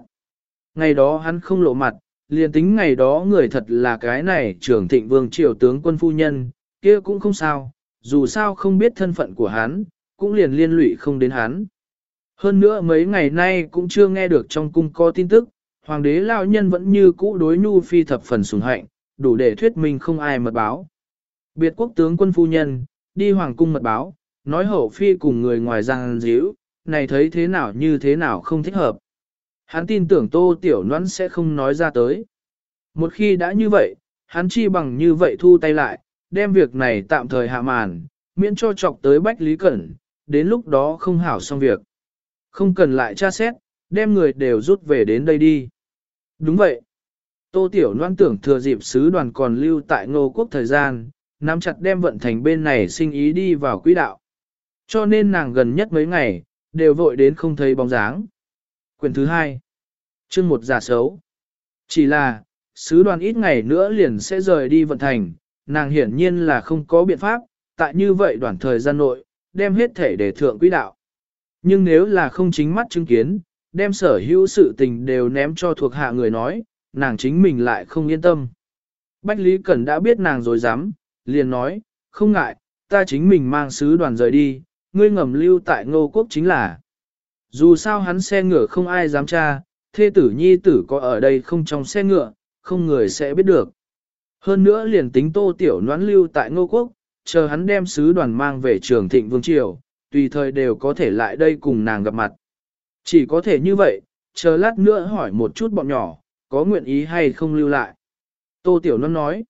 Ngày đó hắn không lộ mặt, liền tính ngày đó người thật là cái này trưởng thịnh vương triều tướng quân phu nhân, kia cũng không sao, dù sao không biết thân phận của hắn, cũng liền liên lụy không đến hắn. Hơn nữa mấy ngày nay cũng chưa nghe được trong cung có tin tức, hoàng đế lao nhân vẫn như cũ đối nhu phi thập phần sùng hạnh, đủ để thuyết minh không ai mật báo. Biệt quốc tướng quân phu nhân, đi hoàng cung mật báo, nói hậu phi cùng người ngoài giang díu, này thấy thế nào như thế nào không thích hợp. Hắn tin tưởng tô tiểu noãn sẽ không nói ra tới. Một khi đã như vậy, hắn chi bằng như vậy thu tay lại, đem việc này tạm thời hạ màn, miễn cho chọc tới Bách Lý Cẩn, đến lúc đó không hảo xong việc. Không cần lại tra xét, đem người đều rút về đến đây đi. Đúng vậy. Tô Tiểu Loan tưởng thừa dịp sứ đoàn còn lưu tại ngô quốc thời gian, nắm chặt đem vận thành bên này sinh ý đi vào quỹ đạo. Cho nên nàng gần nhất mấy ngày, đều vội đến không thấy bóng dáng. Quyền thứ hai chương một giả xấu. Chỉ là, sứ đoàn ít ngày nữa liền sẽ rời đi vận thành, nàng hiển nhiên là không có biện pháp, tại như vậy đoạn thời gian nội, đem hết thể để thượng quỹ đạo. Nhưng nếu là không chính mắt chứng kiến, đem sở hữu sự tình đều ném cho thuộc hạ người nói, nàng chính mình lại không yên tâm. Bách Lý Cẩn đã biết nàng rồi dám, liền nói, không ngại, ta chính mình mang sứ đoàn rời đi, ngươi ngầm lưu tại ngô quốc chính là. Dù sao hắn xe ngựa không ai dám tra, thê tử nhi tử có ở đây không trong xe ngựa, không người sẽ biết được. Hơn nữa liền tính tô tiểu noãn lưu tại ngô quốc, chờ hắn đem sứ đoàn mang về trường thịnh vương triều, tùy thời đều có thể lại đây cùng nàng gặp mặt. Chỉ có thể như vậy, chờ lát nữa hỏi một chút bọn nhỏ, có nguyện ý hay không lưu lại. Tô Tiểu Nôn nói,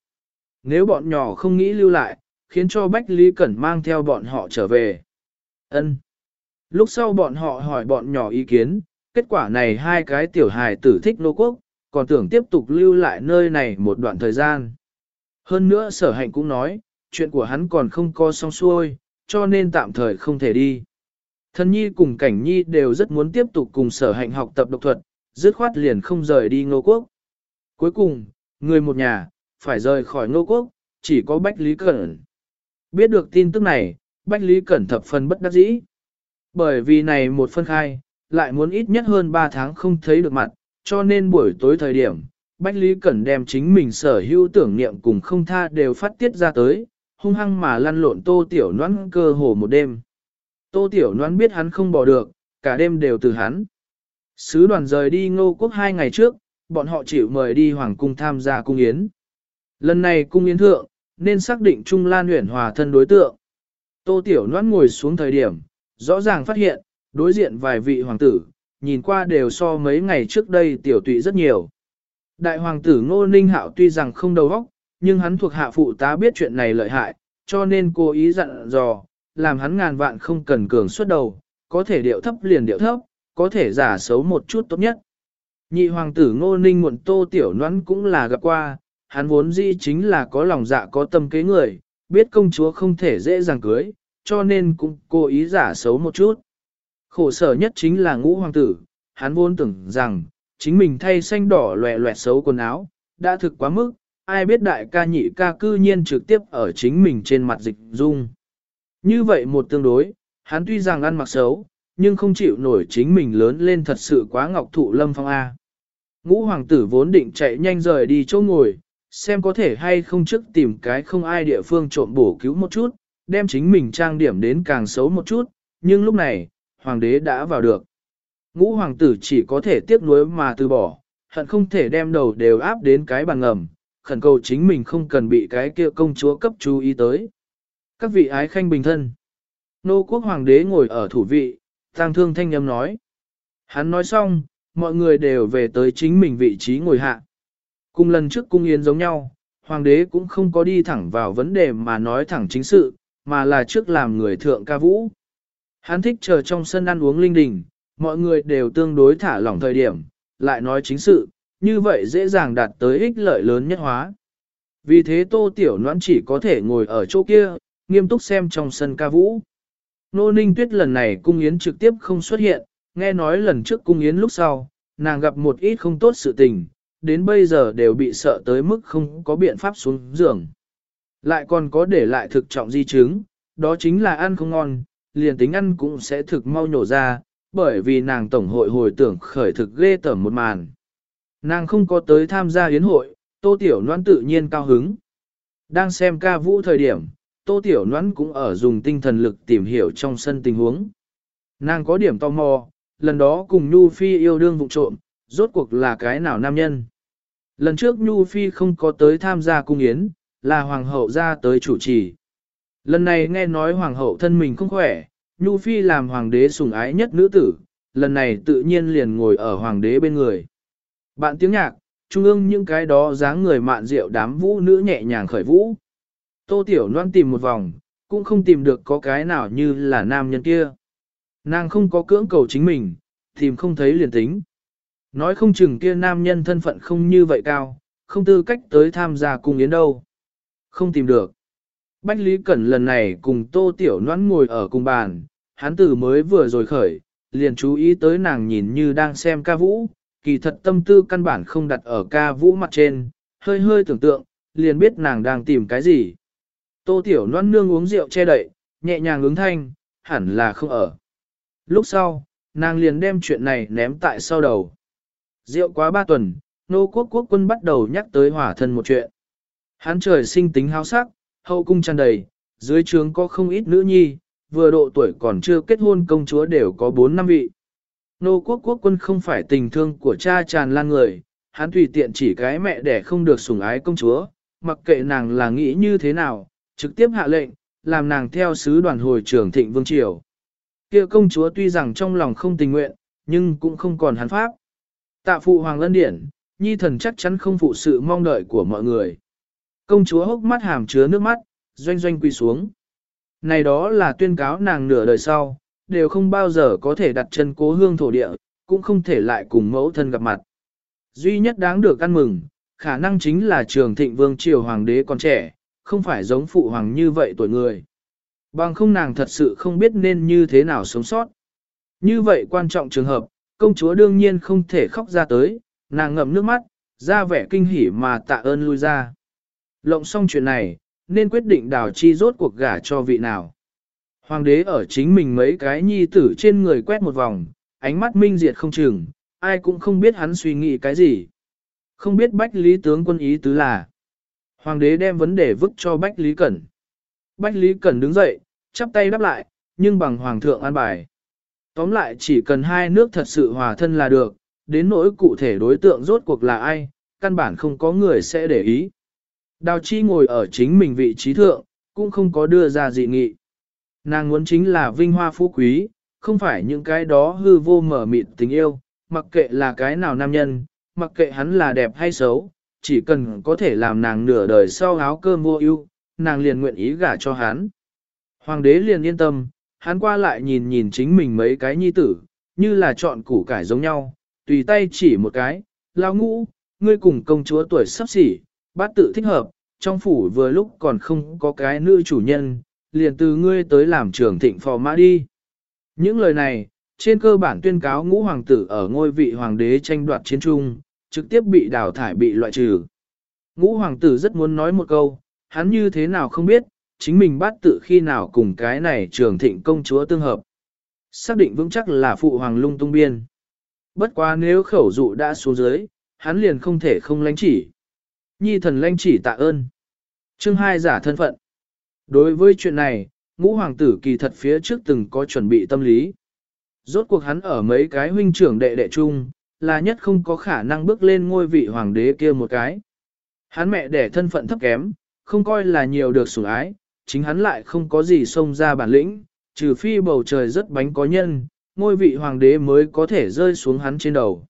nếu bọn nhỏ không nghĩ lưu lại, khiến cho Bách Lý Cẩn mang theo bọn họ trở về. Ân. Lúc sau bọn họ hỏi bọn nhỏ ý kiến, kết quả này hai cái tiểu hài tử thích nô quốc, còn tưởng tiếp tục lưu lại nơi này một đoạn thời gian. Hơn nữa sở hạnh cũng nói, chuyện của hắn còn không co xong xuôi, cho nên tạm thời không thể đi. Thần nhi cùng cảnh nhi đều rất muốn tiếp tục cùng sở hạnh học tập độc thuật, dứt khoát liền không rời đi ngô quốc. Cuối cùng, người một nhà, phải rời khỏi ngô quốc, chỉ có Bách Lý Cẩn. Biết được tin tức này, Bách Lý Cẩn thập phần bất đắc dĩ. Bởi vì này một phân khai, lại muốn ít nhất hơn 3 tháng không thấy được mặt, cho nên buổi tối thời điểm, Bách Lý Cẩn đem chính mình sở hữu tưởng niệm cùng không tha đều phát tiết ra tới, hung hăng mà lăn lộn tô tiểu noãn cơ hồ một đêm. Tô tiểu noãn biết hắn không bỏ được, cả đêm đều từ hắn. Sứ đoàn rời đi ngô quốc hai ngày trước, bọn họ chịu mời đi hoàng cung tham gia cung yến. Lần này cung yến thượng, nên xác định Trung Lan huyển hòa thân đối tượng. Tô tiểu noãn ngồi xuống thời điểm, rõ ràng phát hiện, đối diện vài vị hoàng tử, nhìn qua đều so mấy ngày trước đây tiểu tụy rất nhiều. Đại hoàng tử Ngô Ninh Hạo tuy rằng không đầu óc, nhưng hắn thuộc hạ phụ tá biết chuyện này lợi hại, cho nên cố ý dặn dò, làm hắn ngàn vạn không cần cường xuất đầu, có thể điệu thấp liền điệu thấp, có thể giả xấu một chút tốt nhất. Nhị hoàng tử Ngô Ninh muộn tô tiểu noãn cũng là gặp qua, hắn vốn dĩ chính là có lòng dạ có tâm kế người, biết công chúa không thể dễ dàng cưới, cho nên cũng cố ý giả xấu một chút. Khổ sở nhất chính là ngũ hoàng tử, hắn vốn tưởng rằng, chính mình thay xanh đỏ loẹ loẹt xấu quần áo, đã thực quá mức, ai biết đại ca nhị ca cư nhiên trực tiếp ở chính mình trên mặt dịch dung. Như vậy một tương đối, hắn tuy rằng ăn mặc xấu, nhưng không chịu nổi chính mình lớn lên thật sự quá ngọc thụ lâm phong A. Ngũ hoàng tử vốn định chạy nhanh rời đi chỗ ngồi, xem có thể hay không trước tìm cái không ai địa phương trộm bổ cứu một chút, đem chính mình trang điểm đến càng xấu một chút, nhưng lúc này, hoàng đế đã vào được. Ngũ hoàng tử chỉ có thể tiếc nuối mà từ bỏ, hận không thể đem đầu đều áp đến cái bàn ngầm, khẩn cầu chính mình không cần bị cái kia công chúa cấp chú ý tới. Các vị ái khanh bình thân. Nô quốc hoàng đế ngồi ở thủ vị, tang thương thanh âm nói. Hắn nói xong, mọi người đều về tới chính mình vị trí ngồi hạ. Cùng lần trước cung yến giống nhau, hoàng đế cũng không có đi thẳng vào vấn đề mà nói thẳng chính sự, mà là trước làm người thượng ca vũ. Hắn thích chờ trong sân ăn uống linh đình, mọi người đều tương đối thả lỏng thời điểm, lại nói chính sự, như vậy dễ dàng đạt tới ích lợi lớn nhất hóa. Vì thế tô tiểu noãn chỉ có thể ngồi ở chỗ kia, nghiêm túc xem trong sân ca vũ. Nô Ninh Tuyết lần này cung yến trực tiếp không xuất hiện, nghe nói lần trước cung yến lúc sau, nàng gặp một ít không tốt sự tình, đến bây giờ đều bị sợ tới mức không có biện pháp xuống giường. Lại còn có để lại thực trọng di chứng, đó chính là ăn không ngon, liền tính ăn cũng sẽ thực mau nhổ ra, bởi vì nàng tổng hội hồi tưởng khởi thực ghê tởm một màn. Nàng không có tới tham gia yến hội, tô tiểu noan tự nhiên cao hứng. Đang xem ca vũ thời điểm, tô tiểu noan cũng ở dùng tinh thần lực tìm hiểu trong sân tình huống. Nàng có điểm tò mò, lần đó cùng Nhu Phi yêu đương vụ trộm, rốt cuộc là cái nào nam nhân. Lần trước Nhu Phi không có tới tham gia cung yến, là hoàng hậu ra tới chủ trì. Lần này nghe nói hoàng hậu thân mình không khỏe, Nhu Phi làm hoàng đế sủng ái nhất nữ tử, lần này tự nhiên liền ngồi ở hoàng đế bên người. Bạn tiếng nhạc, trung ương những cái đó dáng người mạn rượu đám vũ nữ nhẹ nhàng khởi vũ. Tô Tiểu Loan tìm một vòng, cũng không tìm được có cái nào như là nam nhân kia. Nàng không có cưỡng cầu chính mình, tìm không thấy liền tính. Nói không chừng kia nam nhân thân phận không như vậy cao, không tư cách tới tham gia cùng yến đâu. Không tìm được. Bách Lý Cẩn lần này cùng Tô Tiểu Noãn ngồi ở cùng bàn, hắn tử mới vừa rồi khởi, liền chú ý tới nàng nhìn như đang xem ca vũ, kỳ thật tâm tư căn bản không đặt ở ca vũ mặt trên, hơi hơi tưởng tượng, liền biết nàng đang tìm cái gì. Tô Tiểu Loan nương uống rượu che đậy, nhẹ nhàng ứng thanh, hẳn là không ở. Lúc sau, nàng liền đem chuyện này ném tại sau đầu. Rượu quá ba tuần, nô quốc quốc quân bắt đầu nhắc tới hỏa thân một chuyện. Hắn trời sinh tính háo sắc, hậu cung tràn đầy, dưới trướng có không ít nữ nhi, vừa độ tuổi còn chưa kết hôn công chúa đều có bốn năm vị. Nô quốc quốc quân không phải tình thương của cha tràn lan người, hắn tùy tiện chỉ cái mẹ để không được sủng ái công chúa, mặc kệ nàng là nghĩ như thế nào, trực tiếp hạ lệnh, làm nàng theo sứ đoàn hồi trưởng thịnh vương triều. Kia công chúa tuy rằng trong lòng không tình nguyện, nhưng cũng không còn hắn pháp. Tạ phụ hoàng lân điển, nhi thần chắc chắn không phụ sự mong đợi của mọi người. Công chúa hốc mắt hàm chứa nước mắt, doanh doanh quỳ xuống. Này đó là tuyên cáo nàng nửa đời sau, đều không bao giờ có thể đặt chân cố hương thổ địa, cũng không thể lại cùng mẫu thân gặp mặt. Duy nhất đáng được ăn mừng, khả năng chính là trường thịnh vương triều hoàng đế còn trẻ, không phải giống phụ hoàng như vậy tuổi người. Bằng không nàng thật sự không biết nên như thế nào sống sót. Như vậy quan trọng trường hợp, công chúa đương nhiên không thể khóc ra tới, nàng ngậm nước mắt, ra vẻ kinh hỉ mà tạ ơn lui ra. Lộng xong chuyện này, nên quyết định đào chi rốt cuộc gả cho vị nào. Hoàng đế ở chính mình mấy cái nhi tử trên người quét một vòng, ánh mắt minh diệt không chừng, ai cũng không biết hắn suy nghĩ cái gì. Không biết Bách Lý tướng quân ý tứ là. Hoàng đế đem vấn đề vứt cho Bách Lý Cẩn. Bách Lý Cẩn đứng dậy, chắp tay đáp lại, nhưng bằng Hoàng thượng an bài. Tóm lại chỉ cần hai nước thật sự hòa thân là được, đến nỗi cụ thể đối tượng rốt cuộc là ai, căn bản không có người sẽ để ý. Đào Chi ngồi ở chính mình vị trí thượng, cũng không có đưa ra dị nghị. Nàng muốn chính là vinh hoa phú quý, không phải những cái đó hư vô mở mịt tình yêu, mặc kệ là cái nào nam nhân, mặc kệ hắn là đẹp hay xấu, chỉ cần có thể làm nàng nửa đời sau áo cơm vô ưu, nàng liền nguyện ý gả cho hắn. Hoàng đế liền yên tâm, hắn qua lại nhìn nhìn chính mình mấy cái nhi tử, như là chọn củ cải giống nhau, tùy tay chỉ một cái, lao ngũ, ngươi cùng công chúa tuổi sắp xỉ, bát tự thích hợp, trong phủ vừa lúc còn không có cái nữ chủ nhân, liền từ ngươi tới làm trưởng thịnh phò mã đi. Những lời này, trên cơ bản tuyên cáo ngũ hoàng tử ở ngôi vị hoàng đế tranh đoạt chiến trung, trực tiếp bị đào thải bị loại trừ. Ngũ hoàng tử rất muốn nói một câu, hắn như thế nào không biết, chính mình bắt tự khi nào cùng cái này trường thịnh công chúa tương hợp. Xác định vững chắc là phụ hoàng lung tung biên. Bất quá nếu khẩu dụ đã xuống dưới, hắn liền không thể không lãnh chỉ. Nhi thần lanh chỉ tạ ơn. Chương hai giả thân phận. Đối với chuyện này, ngũ hoàng tử kỳ thật phía trước từng có chuẩn bị tâm lý. Rốt cuộc hắn ở mấy cái huynh trưởng đệ đệ chung, là nhất không có khả năng bước lên ngôi vị hoàng đế kia một cái. Hắn mẹ đẻ thân phận thấp kém, không coi là nhiều được sủng ái, chính hắn lại không có gì xông ra bản lĩnh, trừ phi bầu trời rất bánh có nhân, ngôi vị hoàng đế mới có thể rơi xuống hắn trên đầu.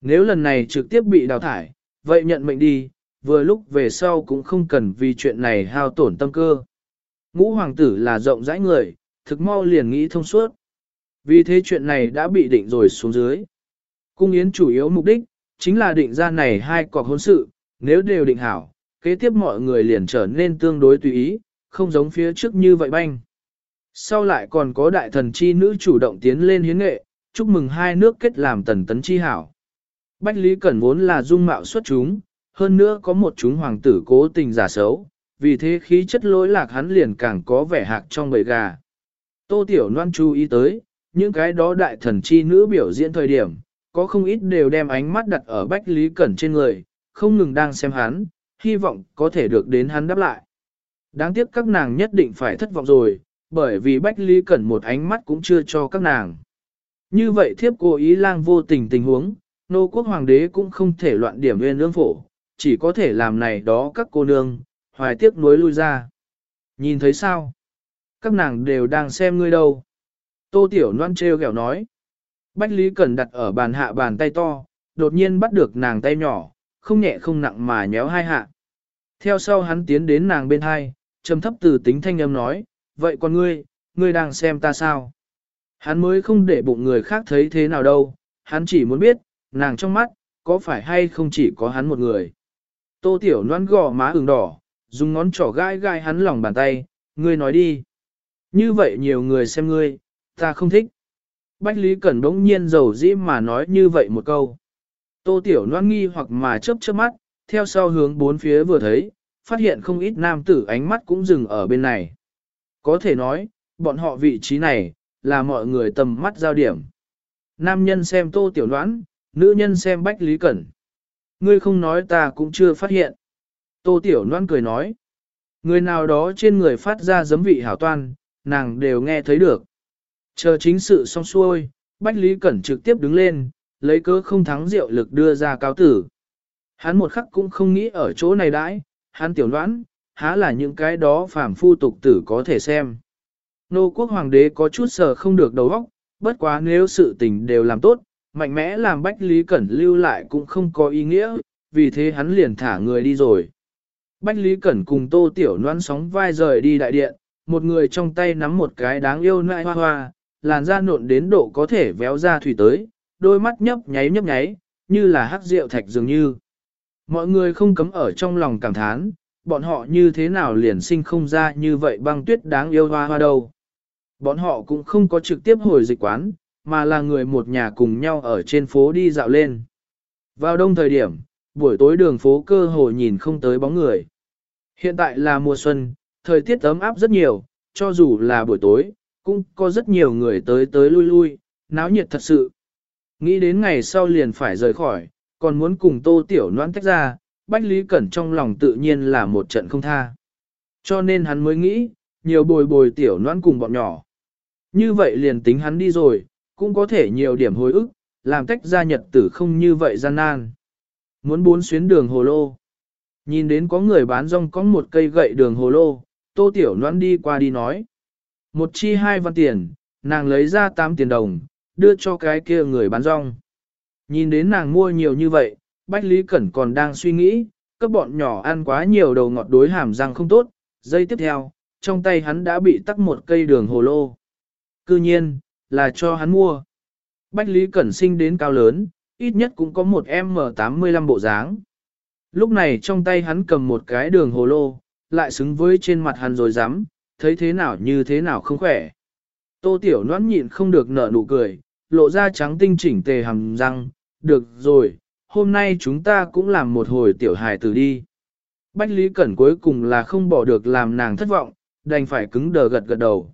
Nếu lần này trực tiếp bị đào thải, vậy nhận mệnh đi, vừa lúc về sau cũng không cần vì chuyện này hao tổn tâm cơ. Ngũ hoàng tử là rộng rãi người, thực mau liền nghĩ thông suốt. Vì thế chuyện này đã bị định rồi xuống dưới. Cung yến chủ yếu mục đích, chính là định ra này hai cọc hôn sự, nếu đều định hảo, kế tiếp mọi người liền trở nên tương đối tùy ý, không giống phía trước như vậy banh. Sau lại còn có đại thần chi nữ chủ động tiến lên hiến nghệ, chúc mừng hai nước kết làm tần tấn chi hảo. Bách Lý Cẩn vốn là dung mạo xuất chúng, hơn nữa có một chúng hoàng tử cố tình giả xấu, vì thế khí chất lỗi lạc hắn liền càng có vẻ hạc trong bầy gà. Tô Tiểu Loan chú ý tới, những cái đó đại thần chi nữ biểu diễn thời điểm, có không ít đều đem ánh mắt đặt ở Bách Lý Cẩn trên người, không ngừng đang xem hắn, hy vọng có thể được đến hắn đáp lại. Đáng tiếc các nàng nhất định phải thất vọng rồi, bởi vì Bách Lý Cẩn một ánh mắt cũng chưa cho các nàng. Như vậy thiếp cố ý lang vô tình tình huống, nô quốc hoàng đế cũng không thể loạn điểm nguyên lương phổ, chỉ có thể làm này đó các cô nương, hoài tiếc nuối lui ra. Nhìn thấy sao? Các nàng đều đang xem ngươi đâu. Tô Tiểu Loan treo gẹo nói. Bách Lý Cẩn đặt ở bàn hạ bàn tay to, đột nhiên bắt được nàng tay nhỏ, không nhẹ không nặng mà nhéo hai hạ. Theo sau hắn tiến đến nàng bên hai, trầm thấp từ tính thanh âm nói, vậy còn ngươi, ngươi đang xem ta sao? Hắn mới không để bụng người khác thấy thế nào đâu, hắn chỉ muốn biết, nàng trong mắt, có phải hay không chỉ có hắn một người. Tô Tiểu Loan gò má ửng đỏ, dùng ngón trỏ gai gai hắn lòng bàn tay, ngươi nói đi. Như vậy nhiều người xem ngươi, ta không thích. Bách Lý Cẩn đống nhiên dầu dĩ mà nói như vậy một câu. Tô Tiểu Loan nghi hoặc mà chớp chớp mắt, theo sau hướng bốn phía vừa thấy, phát hiện không ít nam tử ánh mắt cũng dừng ở bên này. Có thể nói, bọn họ vị trí này, là mọi người tầm mắt giao điểm. Nam nhân xem Tô Tiểu Loan, nữ nhân xem Bách Lý Cẩn. Ngươi không nói ta cũng chưa phát hiện. Tô Tiểu Loan cười nói. Người nào đó trên người phát ra giấm vị hảo toan, nàng đều nghe thấy được. Chờ chính sự xong xuôi, Bách Lý Cẩn trực tiếp đứng lên, lấy cớ không thắng rượu lực đưa ra cáo tử. Hắn một khắc cũng không nghĩ ở chỗ này đãi, hắn tiểu đoán, há là những cái đó phàm phu tục tử có thể xem. Nô quốc hoàng đế có chút sờ không được đầu óc, bất quá nếu sự tình đều làm tốt, mạnh mẽ làm Bách Lý Cẩn lưu lại cũng không có ý nghĩa, vì thế hắn liền thả người đi rồi. Bách Lý Cẩn cùng Tô Tiểu Loan sóng vai rời đi đại điện, một người trong tay nắm một cái đáng yêu nại hoa hoa, làn da nộn đến độ có thể véo ra thủy tới, đôi mắt nhấp nháy nhấp nháy, như là hắc rượu thạch dường như. Mọi người không cấm ở trong lòng cảm thán, bọn họ như thế nào liền sinh không ra như vậy băng tuyết đáng yêu hoa hoa đâu. Bọn họ cũng không có trực tiếp hồi dịch quán, mà là người một nhà cùng nhau ở trên phố đi dạo lên. Vào đông thời điểm, buổi tối đường phố cơ hồ nhìn không tới bóng người. Hiện tại là mùa xuân, thời tiết ấm áp rất nhiều, cho dù là buổi tối, cũng có rất nhiều người tới tới lui lui, náo nhiệt thật sự. Nghĩ đến ngày sau liền phải rời khỏi, còn muốn cùng tô tiểu noan tách ra, Bách Lý Cẩn trong lòng tự nhiên là một trận không tha. Cho nên hắn mới nghĩ, nhiều bồi bồi tiểu noan cùng bọn nhỏ. Như vậy liền tính hắn đi rồi, cũng có thể nhiều điểm hồi ức, làm tách ra nhật tử không như vậy gian nan. Muốn bốn xuyến đường hồ lô. Nhìn đến có người bán rong có một cây gậy đường hồ lô, tô tiểu noan đi qua đi nói. Một chi hai văn tiền, nàng lấy ra tám tiền đồng, đưa cho cái kia người bán rong. Nhìn đến nàng mua nhiều như vậy, Bách Lý Cẩn còn đang suy nghĩ, các bọn nhỏ ăn quá nhiều đầu ngọt đối hàm răng không tốt. Giây tiếp theo, trong tay hắn đã bị tắc một cây đường hồ lô. Cư nhiên, là cho hắn mua. Bách Lý Cẩn sinh đến cao lớn, ít nhất cũng có một M85 bộ dáng. Lúc này trong tay hắn cầm một cái đường hồ lô, lại xứng với trên mặt hắn rồi dám, thấy thế nào như thế nào không khỏe. Tô Tiểu Loan nhịn không được nở nụ cười, lộ ra trắng tinh chỉnh tề hàm răng, được rồi, hôm nay chúng ta cũng làm một hồi tiểu hài tử đi. Bách Lý Cẩn cuối cùng là không bỏ được làm nàng thất vọng, đành phải cứng đờ gật gật đầu.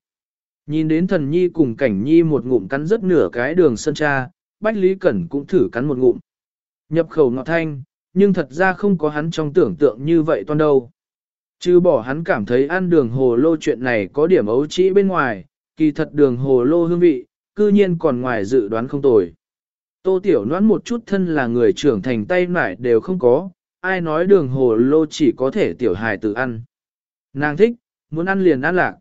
Nhìn đến thần nhi cùng cảnh nhi một ngụm cắn rất nửa cái đường sơn cha, Bách Lý Cẩn cũng thử cắn một ngụm. Nhập khẩu ngọt thanh, nhưng thật ra không có hắn trong tưởng tượng như vậy toan đâu. Chứ bỏ hắn cảm thấy ăn đường hồ lô chuyện này có điểm ấu trĩ bên ngoài, kỳ thật đường hồ lô hương vị, cư nhiên còn ngoài dự đoán không tồi. Tô Tiểu Noãn một chút thân là người trưởng thành tay nải đều không có, ai nói đường hồ lô chỉ có thể tiểu hài tự ăn. Nàng thích, muốn ăn liền ăn lạc.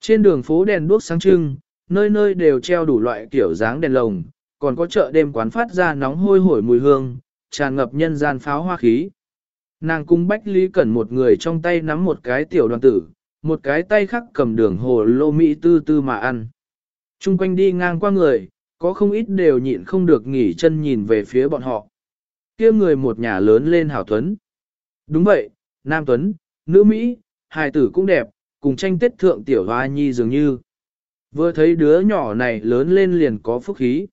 Trên đường phố đèn đuốc sáng trưng, nơi nơi đều treo đủ loại kiểu dáng đèn lồng, còn có chợ đêm quán phát ra nóng hôi hổi mùi hương, tràn ngập nhân gian pháo hoa khí. Nàng cung Bách Lý Cẩn một người trong tay nắm một cái tiểu đoàn tử, một cái tay khác cầm đường hồ lô mỹ tư tư mà ăn. Trung quanh đi ngang qua người, có không ít đều nhịn không được nghỉ chân nhìn về phía bọn họ. kia người một nhà lớn lên hảo tuấn. Đúng vậy, nam tuấn, nữ Mỹ, hài tử cũng đẹp, cùng tranh tết thượng tiểu hoa nhi dường như. Vừa thấy đứa nhỏ này lớn lên liền có phúc khí.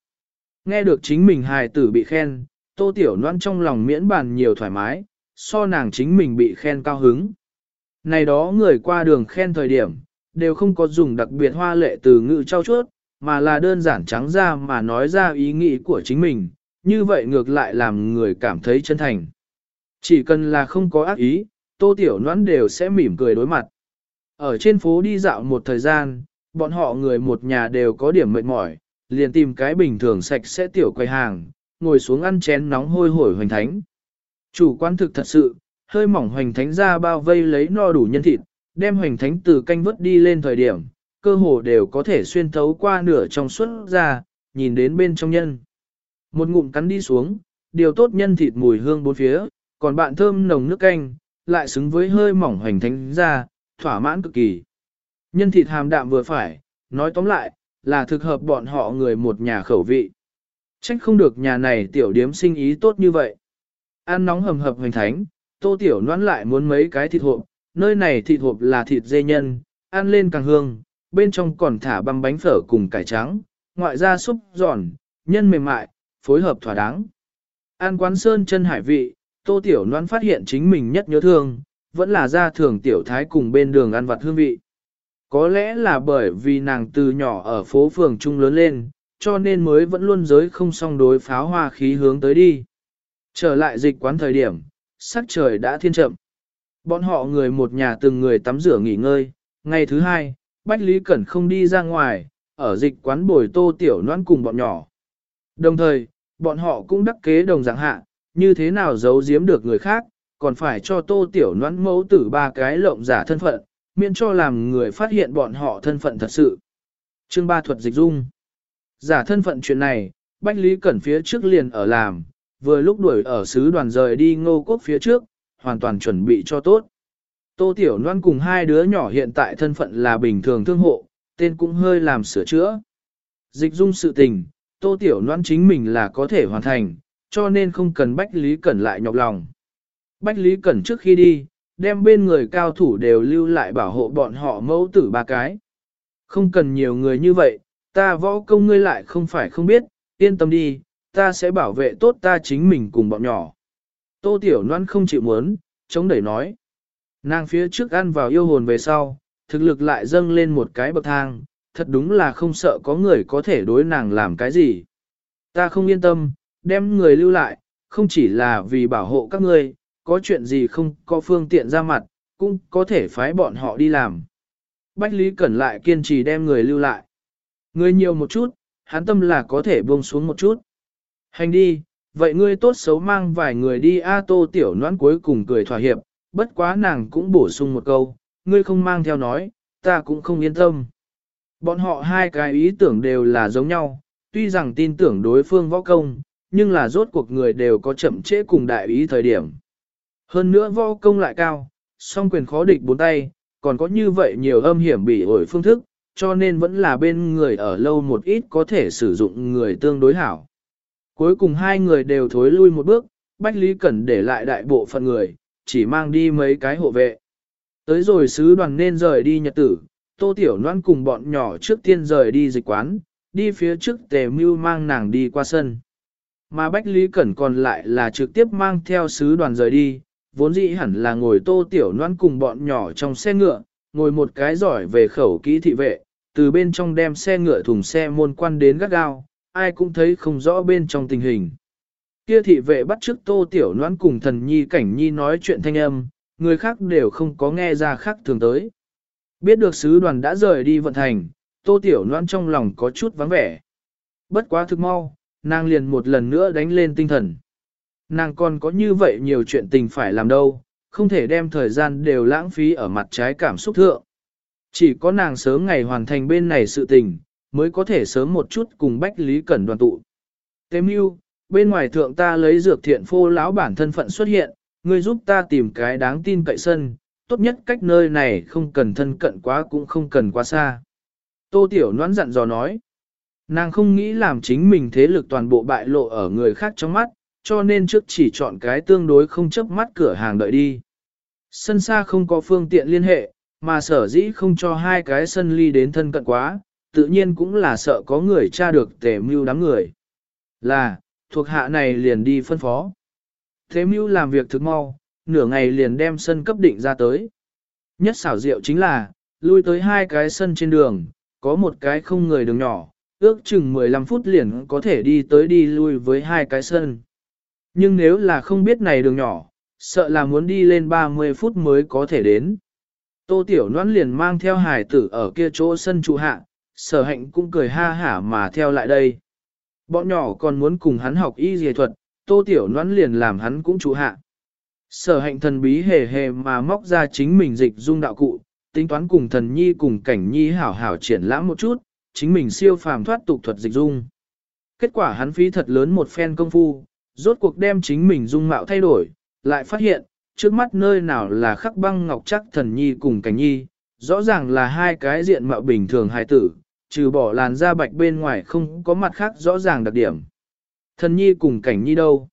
Nghe được chính mình hài tử bị khen, tô tiểu noan trong lòng miễn bàn nhiều thoải mái, so nàng chính mình bị khen cao hứng. Này đó người qua đường khen thời điểm, đều không có dùng đặc biệt hoa lệ từ ngữ trao chuốt, mà là đơn giản trắng ra mà nói ra ý nghĩ của chính mình, như vậy ngược lại làm người cảm thấy chân thành. Chỉ cần là không có ác ý, tô tiểu noãn đều sẽ mỉm cười đối mặt. Ở trên phố đi dạo một thời gian, bọn họ người một nhà đều có điểm mệt mỏi, liền tìm cái bình thường sạch sẽ tiểu quầy hàng, ngồi xuống ăn chén nóng hôi hổi hoành thánh. Chủ quán thực thật sự, hơi mỏng hoành thánh ra bao vây lấy no đủ nhân thịt, đem hoành thánh từ canh vớt đi lên thời điểm, cơ hồ đều có thể xuyên thấu qua nửa trong suốt ra, nhìn đến bên trong nhân. Một ngụm cắn đi xuống, điều tốt nhân thịt mùi hương bốn phía, còn bạn thơm nồng nước canh, lại xứng với hơi mỏng hoành thánh ra, thỏa mãn cực kỳ. Nhân thịt hàm đạm vừa phải, nói tóm lại, là thực hợp bọn họ người một nhà khẩu vị. Trách không được nhà này tiểu điếm sinh ý tốt như vậy. Ăn nóng hầm hập hoành thánh, tô tiểu noãn lại muốn mấy cái thịt hộp, nơi này thịt hộp là thịt dê nhân, ăn lên càng hương, bên trong còn thả băm bánh phở cùng cải trắng, ngoại ra súp giòn, nhân mềm mại, phối hợp thỏa đáng. An quán sơn chân hải vị, tô tiểu noan phát hiện chính mình nhất nhớ thương, vẫn là ra thường tiểu thái cùng bên đường ăn vặt hương vị. Có lẽ là bởi vì nàng từ nhỏ ở phố phường trung lớn lên, cho nên mới vẫn luôn giới không song đối pháo hoa khí hướng tới đi. Trở lại dịch quán thời điểm, sắc trời đã thiên chậm. Bọn họ người một nhà từng người tắm rửa nghỉ ngơi, ngày thứ hai, Bách Lý Cẩn không đi ra ngoài, ở dịch quán bồi tô tiểu noan cùng bọn nhỏ. Đồng thời, bọn họ cũng đắc kế đồng dạng hạ, như thế nào giấu giếm được người khác, còn phải cho tô tiểu noãn mẫu tử ba cái lộng giả thân phận, miễn cho làm người phát hiện bọn họ thân phận thật sự. Chương ba thuật dịch dung. Giả thân phận chuyện này, Bách Lý Cẩn phía trước liền ở làm, vừa lúc đuổi ở sứ đoàn rời đi ngô quốc phía trước, hoàn toàn chuẩn bị cho tốt. Tô Tiểu Loan cùng hai đứa nhỏ hiện tại thân phận là bình thường thương hộ, tên cũng hơi làm sửa chữa. Dịch dung sự tình, Tô Tiểu Loan chính mình là có thể hoàn thành, cho nên không cần Bách Lý Cẩn lại nhọc lòng. Bách Lý Cẩn trước khi đi, đem bên người cao thủ đều lưu lại bảo hộ bọn họ mẫu tử ba cái. Không cần nhiều người như vậy, ta võ công ngươi lại không phải không biết, yên tâm đi, ta sẽ bảo vệ tốt ta chính mình cùng bọn nhỏ. Tô Tiểu Loan không chịu muốn, chống đẩy nói. Nàng phía trước ăn vào yêu hồn về sau, thực lực lại dâng lên một cái bậc thang, thật đúng là không sợ có người có thể đối nàng làm cái gì. Ta không yên tâm, đem người lưu lại, không chỉ là vì bảo hộ các ngươi, có chuyện gì không có phương tiện ra mặt, cũng có thể phái bọn họ đi làm. Bách Lý Cẩn lại kiên trì đem người lưu lại. Người nhiều một chút, hắn tâm là có thể buông xuống một chút. Hành đi, vậy ngươi tốt xấu mang vài người đi A Tô Tiểu Noãn cuối cùng cười thỏa hiệp, bất quá nàng cũng bổ sung một câu, ngươi không mang theo nói, ta cũng không yên tâm. Bọn họ hai cái ý tưởng đều là giống nhau, tuy rằng tin tưởng đối phương võ công, nhưng là rốt cuộc người đều có chậm trễ cùng đại ý thời điểm. Hơn nữa võ công lại cao, song quyền khó địch bốn tay, còn có như vậy nhiều âm hiểm bị ổi phương thức, cho nên vẫn là bên người ở lâu một ít có thể sử dụng người tương đối hảo. Cuối cùng hai người đều thối lui một bước, Bách Lý Cẩn để lại đại bộ phận người, chỉ mang đi mấy cái hộ vệ. Tới rồi sứ đoàn nên rời đi nhật tử, Tô Tiểu Loan cùng bọn nhỏ trước tiên rời đi dịch quán, đi phía trước tề mưu mang nàng đi qua sân. Mà Bách Lý Cẩn còn lại là trực tiếp mang theo sứ đoàn rời đi, vốn dĩ hẳn là ngồi Tô Tiểu noan cùng bọn nhỏ trong xe ngựa, ngồi một cái giỏi về khẩu kỹ thị vệ, từ bên trong đem xe ngựa thùng xe môn quan đến gắt gao, ai cũng thấy không rõ bên trong tình hình. Kia thị vệ bắt trước tô tiểu noan cùng thần nhi cảnh nhi nói chuyện thanh âm, người khác đều không có nghe ra khác thường tới. Biết được sứ đoàn đã rời đi vận thành, tô tiểu noan trong lòng có chút vắng vẻ. Bất quá thực mau, nàng liền một lần nữa đánh lên tinh thần. Nàng còn có như vậy nhiều chuyện tình phải làm đâu, không thể đem thời gian đều lãng phí ở mặt trái cảm xúc thượng. Chỉ có nàng sớm ngày hoàn thành bên này sự tình, mới có thể sớm một chút cùng Bách Lý Cẩn đoàn tụ. Tế mưu, bên ngoài thượng ta lấy dược thiện phô lão bản thân phận xuất hiện, ngươi giúp ta tìm cái đáng tin cậy sân, tốt nhất cách nơi này không cần thân cận quá cũng không cần quá xa. Tô Tiểu Noãn dặn dò nói, nàng không nghĩ làm chính mình thế lực toàn bộ bại lộ ở người khác trong mắt, cho nên trước chỉ chọn cái tương đối không chấp mắt cửa hàng đợi đi. Sân xa không có phương tiện liên hệ, mà sở dĩ không cho hai cái sân ly đến thân cận quá, tự nhiên cũng là sợ có người tra được tề mưu đám người. Là, thuộc hạ này liền đi phân phó. Thế mưu làm việc thực mau, nửa ngày liền đem sân cấp định ra tới. Nhất xảo diệu chính là, lui tới hai cái sân trên đường, có một cái không người đường nhỏ, ước chừng 15 phút liền có thể đi tới đi lui với hai cái sân. Nhưng nếu là không biết này đường nhỏ, sợ là muốn đi lên 30 phút mới có thể đến. Tô Tiểu Loan liền mang theo hải tử ở kia chỗ sân trụ hạ, Sở hạnh cũng cười ha hả mà theo lại đây. Bọn nhỏ còn muốn cùng hắn học y dề thuật, tô tiểu noãn liền làm hắn cũng trụ hạ. Sở hạnh thần bí hề hề mà móc ra chính mình dịch dung đạo cụ, tính toán cùng thần nhi cùng cảnh nhi hảo hảo triển lãm một chút, chính mình siêu phàm thoát tục thuật dịch dung. Kết quả hắn phí thật lớn một phen công phu, rốt cuộc đem chính mình dung mạo thay đổi, lại phát hiện, trước mắt nơi nào là khắc băng ngọc chắc thần nhi cùng cảnh nhi, rõ ràng là hai cái diện mạo bình thường hài tử, trừ bỏ làn da bạch bên ngoài không có mặt khác rõ ràng đặc điểm. Thần nhi cùng cảnh nhi đâu?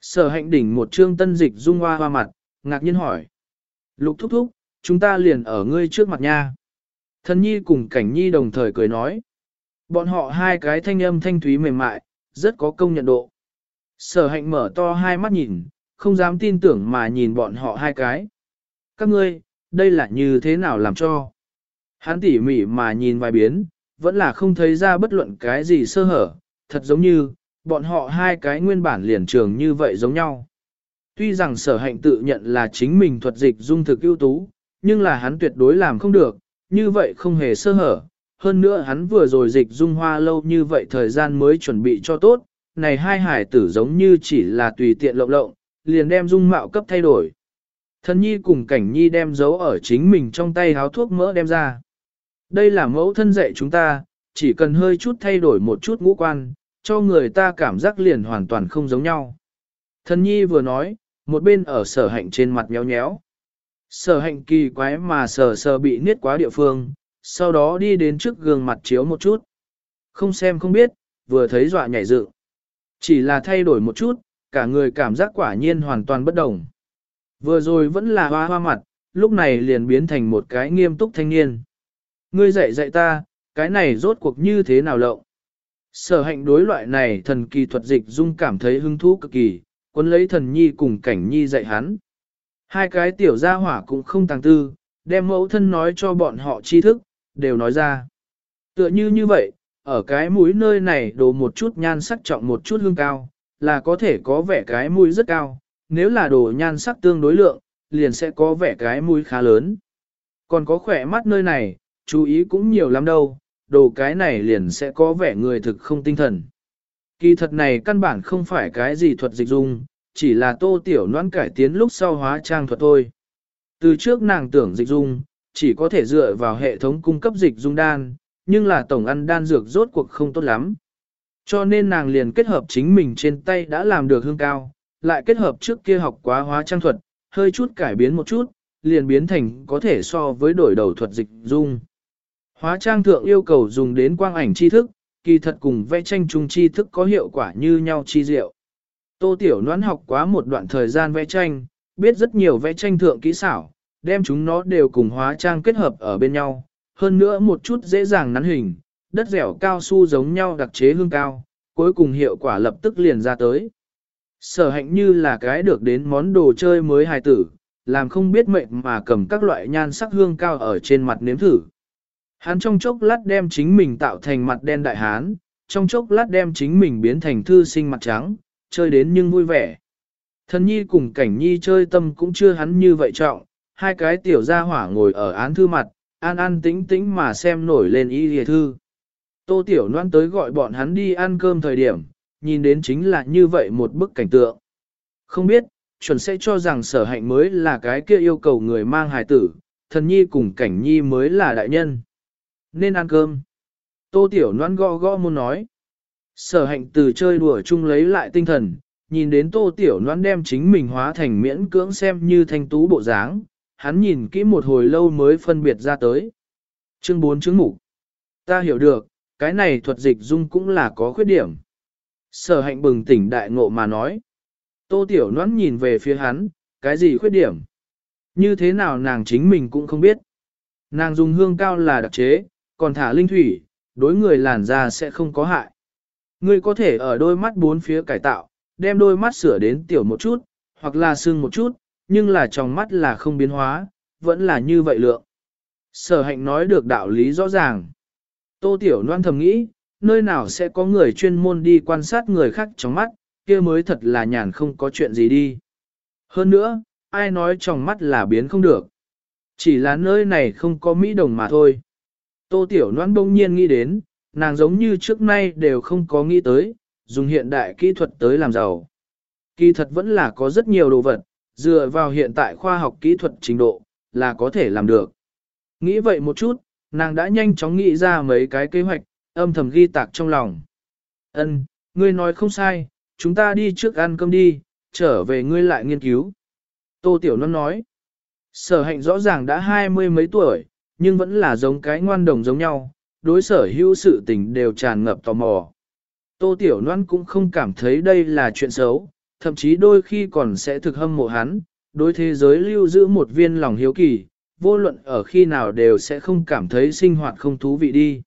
Sở hạnh đỉnh một trương tân dịch dung hoa hoa mặt, ngạc nhiên hỏi. Lục thúc thúc, chúng ta liền ở ngươi trước mặt nha. Thần nhi cùng cảnh nhi đồng thời cười nói. Bọn họ hai cái thanh âm thanh thúy mềm mại, rất có công nhận độ. Sở hạnh mở to hai mắt nhìn, không dám tin tưởng mà nhìn bọn họ hai cái. Các ngươi, đây là như thế nào làm cho? Hắn tỉ mỉ mà nhìn vài biến, vẫn là không thấy ra bất luận cái gì sơ hở, thật giống như, bọn họ hai cái nguyên bản liền trường như vậy giống nhau. Tuy rằng sở hạnh tự nhận là chính mình thuật dịch dung thực ưu tú, nhưng là hắn tuyệt đối làm không được, như vậy không hề sơ hở. Hơn nữa hắn vừa rồi dịch dung hoa lâu như vậy thời gian mới chuẩn bị cho tốt, này hai hải tử giống như chỉ là tùy tiện lộng lộng, liền đem dung mạo cấp thay đổi. Thần nhi cùng cảnh nhi đem giấu ở chính mình trong tay háo thuốc mỡ đem ra. Đây là mẫu thân dạy chúng ta, chỉ cần hơi chút thay đổi một chút ngũ quan, cho người ta cảm giác liền hoàn toàn không giống nhau. Thần nhi vừa nói, một bên ở sở hạnh trên mặt nhéo nhéo. Sở hạnh kỳ quái mà sờ sờ bị niết quá địa phương, sau đó đi đến trước gương mặt chiếu một chút. Không xem không biết, vừa thấy dọa nhảy dựng. Chỉ là thay đổi một chút, cả người cảm giác quả nhiên hoàn toàn bất đồng. Vừa rồi vẫn là hoa hoa mặt, lúc này liền biến thành một cái nghiêm túc thanh niên. Ngươi dạy dạy ta, cái này rốt cuộc như thế nào lậu. Sở hạnh đối loại này thần kỳ thuật dịch dung cảm thấy hứng thú cực kỳ, quân lấy thần nhi cùng cảnh nhi dạy hắn. Hai cái tiểu gia hỏa cũng không tàng tư, đem mẫu thân nói cho bọn họ tri thức, đều nói ra. Tựa như như vậy, ở cái mũi nơi này đổ một chút nhan sắc trọng một chút hương cao, là có thể có vẻ cái mũi rất cao, nếu là đồ nhan sắc tương đối lượng, liền sẽ có vẻ cái mũi khá lớn. Còn có khỏe mắt nơi này, chú ý cũng nhiều lắm đâu, đồ cái này liền sẽ có vẻ người thực không tinh thần. Kỳ thật này căn bản không phải cái gì thuật dịch dung, chỉ là tô tiểu noan cải tiến lúc sau hóa trang thuật thôi. Từ trước nàng tưởng dịch dung, chỉ có thể dựa vào hệ thống cung cấp dịch dung đan, nhưng là tổng ăn đan dược rốt cuộc không tốt lắm. Cho nên nàng liền kết hợp chính mình trên tay đã làm được hương cao, lại kết hợp trước kia học quá hóa trang thuật, hơi chút cải biến một chút, liền biến thành có thể so với đổi đầu thuật dịch dung. Hóa trang thượng yêu cầu dùng đến quang ảnh tri thức, kỳ thật cùng vẽ tranh chung tri thức có hiệu quả như nhau chi diệu. Tô Tiểu Noãn học quá một đoạn thời gian vẽ tranh, biết rất nhiều vẽ tranh thượng kỹ xảo, đem chúng nó đều cùng hóa trang kết hợp ở bên nhau, hơn nữa một chút dễ dàng nắn hình, đất dẻo cao su giống nhau đặc chế hương cao, cuối cùng hiệu quả lập tức liền ra tới. Sở hạnh như là cái được đến món đồ chơi mới hài tử, làm không biết mệnh mà cầm các loại nhan sắc hương cao ở trên mặt nếm thử. Hắn trong chốc lát đem chính mình tạo thành mặt đen đại hán, trong chốc lát đem chính mình biến thành thư sinh mặt trắng, chơi đến nhưng vui vẻ. Thần nhi cùng cảnh nhi chơi tâm cũng chưa hắn như vậy trọng, hai cái tiểu gia hỏa ngồi ở án thư mặt, an an tĩnh tĩnh mà xem nổi lên y hề thư. Tô tiểu Loan tới gọi bọn hắn đi ăn cơm thời điểm, nhìn đến chính là như vậy một bức cảnh tượng. Không biết, chuẩn sẽ cho rằng sở hạnh mới là cái kia yêu cầu người mang hài tử, thần nhi cùng cảnh nhi mới là đại nhân. Nên ăn cơm. Tô tiểu Loan gõ gõ muốn nói. Sở hạnh từ chơi đùa chung lấy lại tinh thần, nhìn đến tô tiểu Loan đem chính mình hóa thành miễn cưỡng xem như thanh tú bộ dáng, hắn nhìn kỹ một hồi lâu mới phân biệt ra tới. Chương 4 chứng mục Ta hiểu được, cái này thuật dịch dung cũng là có khuyết điểm. Sở hạnh bừng tỉnh đại ngộ mà nói. Tô tiểu noan nhìn về phía hắn, cái gì khuyết điểm? Như thế nào nàng chính mình cũng không biết. Nàng dùng hương cao là đặc chế, còn thả linh thủy, đối người làn da sẽ không có hại. Ngươi có thể ở đôi mắt bốn phía cải tạo, đem đôi mắt sửa đến tiểu một chút, hoặc là sưng một chút, nhưng là trong mắt là không biến hóa, vẫn là như vậy lượng. Sở hạnh nói được đạo lý rõ ràng. Tô Tiểu Loan thầm nghĩ, nơi nào sẽ có người chuyên môn đi quan sát người khác trong mắt, kia mới thật là nhàn không có chuyện gì đi. Hơn nữa, ai nói trong mắt là biến không được. Chỉ là nơi này không có Mỹ đồng mà thôi. Tô Tiểu Loan bỗng nhiên nghĩ đến, nàng giống như trước nay đều không có nghĩ tới, dùng hiện đại kỹ thuật tới làm giàu. Kỳ thật vẫn là có rất nhiều đồ vật, dựa vào hiện tại khoa học kỹ thuật trình độ, là có thể làm được. Nghĩ vậy một chút, nàng đã nhanh chóng nghĩ ra mấy cái kế hoạch, âm thầm ghi tạc trong lòng. Ân, ngươi nói không sai, chúng ta đi trước ăn cơm đi, trở về ngươi lại nghiên cứu. Tô Tiểu Loan nói, sở hạnh rõ ràng đã hai mươi mấy tuổi, nhưng vẫn là giống cái ngoan đồng giống nhau, đối sở hữu sự tình đều tràn ngập tò mò. Tô Tiểu Loan cũng không cảm thấy đây là chuyện xấu, thậm chí đôi khi còn sẽ thực hâm mộ hắn, đối thế giới lưu giữ một viên lòng hiếu kỳ, vô luận ở khi nào đều sẽ không cảm thấy sinh hoạt không thú vị đi.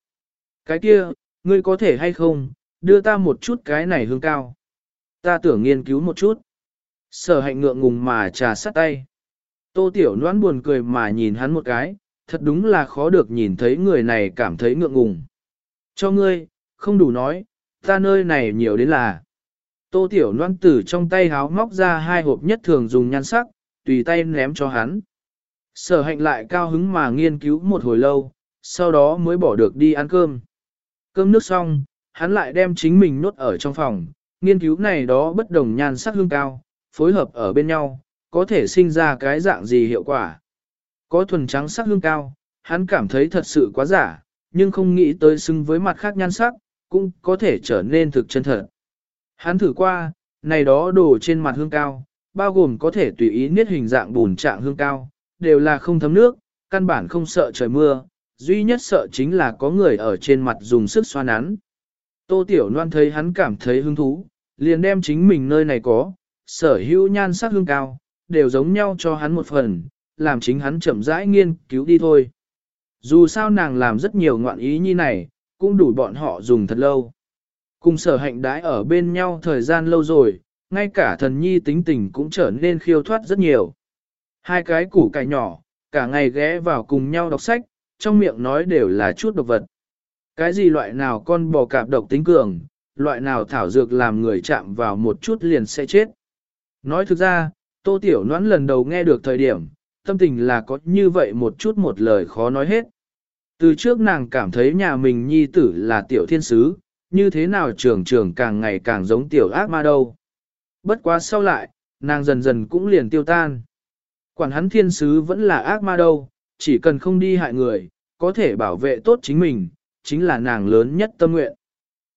Cái kia, ngươi có thể hay không, đưa ta một chút cái này hương cao. Ta tưởng nghiên cứu một chút. Sở hạnh ngượng ngùng mà trà sát tay. Tô Tiểu Loan buồn cười mà nhìn hắn một cái, thật đúng là khó được nhìn thấy người này cảm thấy ngượng ngùng. Cho ngươi, không đủ nói, ta nơi này nhiều đến là. Tô Tiểu Loan tử trong tay háo móc ra hai hộp nhất thường dùng nhan sắc, tùy tay ném cho hắn. Sở hạnh lại cao hứng mà nghiên cứu một hồi lâu, sau đó mới bỏ được đi ăn cơm. Cơm nước xong, hắn lại đem chính mình nốt ở trong phòng, nghiên cứu này đó bất đồng nhan sắc hương cao, phối hợp ở bên nhau, có thể sinh ra cái dạng gì hiệu quả. Có thuần trắng sắc hương cao, hắn cảm thấy thật sự quá giả, nhưng không nghĩ tới xứng với mặt khác nhan sắc, cũng có thể trở nên thực chân thật. Hắn thử qua, này đó đồ trên mặt hương cao, bao gồm có thể tùy ý niết hình dạng bùn trạng hương cao, đều là không thấm nước, căn bản không sợ trời mưa, duy nhất sợ chính là có người ở trên mặt dùng sức xoa nắn. Tô Tiểu Loan thấy hắn cảm thấy hứng thú, liền đem chính mình nơi này có, sở hữu nhan sắc hương cao, đều giống nhau cho hắn một phần, làm chính hắn chậm rãi nghiên cứu đi thôi. Dù sao nàng làm rất nhiều ngoạn ý như này, cũng đủ bọn họ dùng thật lâu. Cùng sở hạnh đãi ở bên nhau thời gian lâu rồi, ngay cả thần nhi tính tình cũng trở nên khiêu thoát rất nhiều. Hai cái củ cải nhỏ, cả ngày ghé vào cùng nhau đọc sách, trong miệng nói đều là chút độc vật. Cái gì loại nào con bò cạp độc tính cường, loại nào thảo dược làm người chạm vào một chút liền sẽ chết. Nói thực ra, Tô Tiểu Noãn lần đầu nghe được thời điểm, tâm tình là có như vậy một chút một lời khó nói hết. Từ trước nàng cảm thấy nhà mình nhi tử là tiểu thiên sứ, như thế nào trường trường càng ngày càng giống tiểu ác ma đâu. Bất quá sau lại, nàng dần dần cũng liền tiêu tan. Quản hắn thiên sứ vẫn là ác ma đâu, chỉ cần không đi hại người, có thể bảo vệ tốt chính mình, chính là nàng lớn nhất tâm nguyện.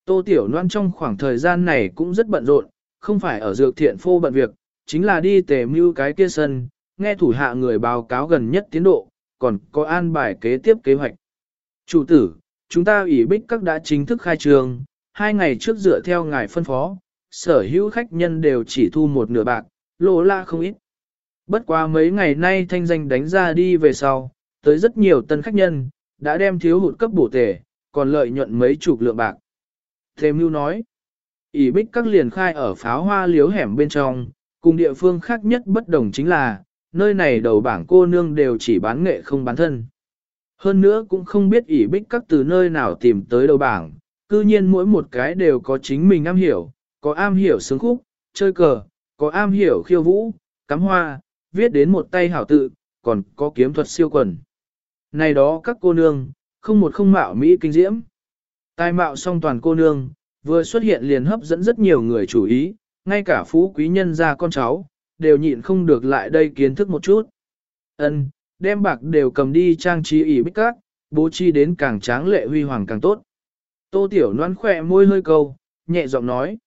Tô Tiểu Loan trong khoảng thời gian này cũng rất bận rộn, không phải ở dược thiện phô bận việc, chính là đi tề mưu cái kia sân, nghe thủ hạ người báo cáo gần nhất tiến độ, còn có an bài kế tiếp kế hoạch. Chủ tử, chúng ta ủy bích các đã chính thức khai trường, hai ngày trước dựa theo ngài phân phó, sở hữu khách nhân đều chỉ thu một nửa bạc, lỗ la không ít. Bất quá mấy ngày nay thanh danh đánh ra đi về sau, tới rất nhiều tân khách nhân, đã đem thiếu hụt cấp bổ tể, còn lợi nhuận mấy chục lượng bạc. thêm mưu nói, ỉ bích các liền khai ở pháo hoa liếu hẻm bên trong, cùng địa phương khác nhất bất đồng chính là, nơi này đầu bảng cô nương đều chỉ bán nghệ không bán thân. Hơn nữa cũng không biết ỷ bích các từ nơi nào tìm tới đầu bảng, cư nhiên mỗi một cái đều có chính mình am hiểu, có am hiểu sướng khúc, chơi cờ, có am hiểu khiêu vũ, cắm hoa, viết đến một tay hảo tự, còn có kiếm thuật siêu quần. Này đó các cô nương, không một không mạo Mỹ kinh diễm. Tài mạo song toàn cô nương, vừa xuất hiện liền hấp dẫn rất nhiều người chú ý, ngay cả phú quý nhân gia con cháu, đều nhịn không được lại đây kiến thức một chút. Ân, đem bạc đều cầm đi trang trí ỉ bích cát, bố trí đến càng tráng lệ huy hoàng càng tốt. Tô Tiểu Loan khỏe môi hơi câu, nhẹ giọng nói.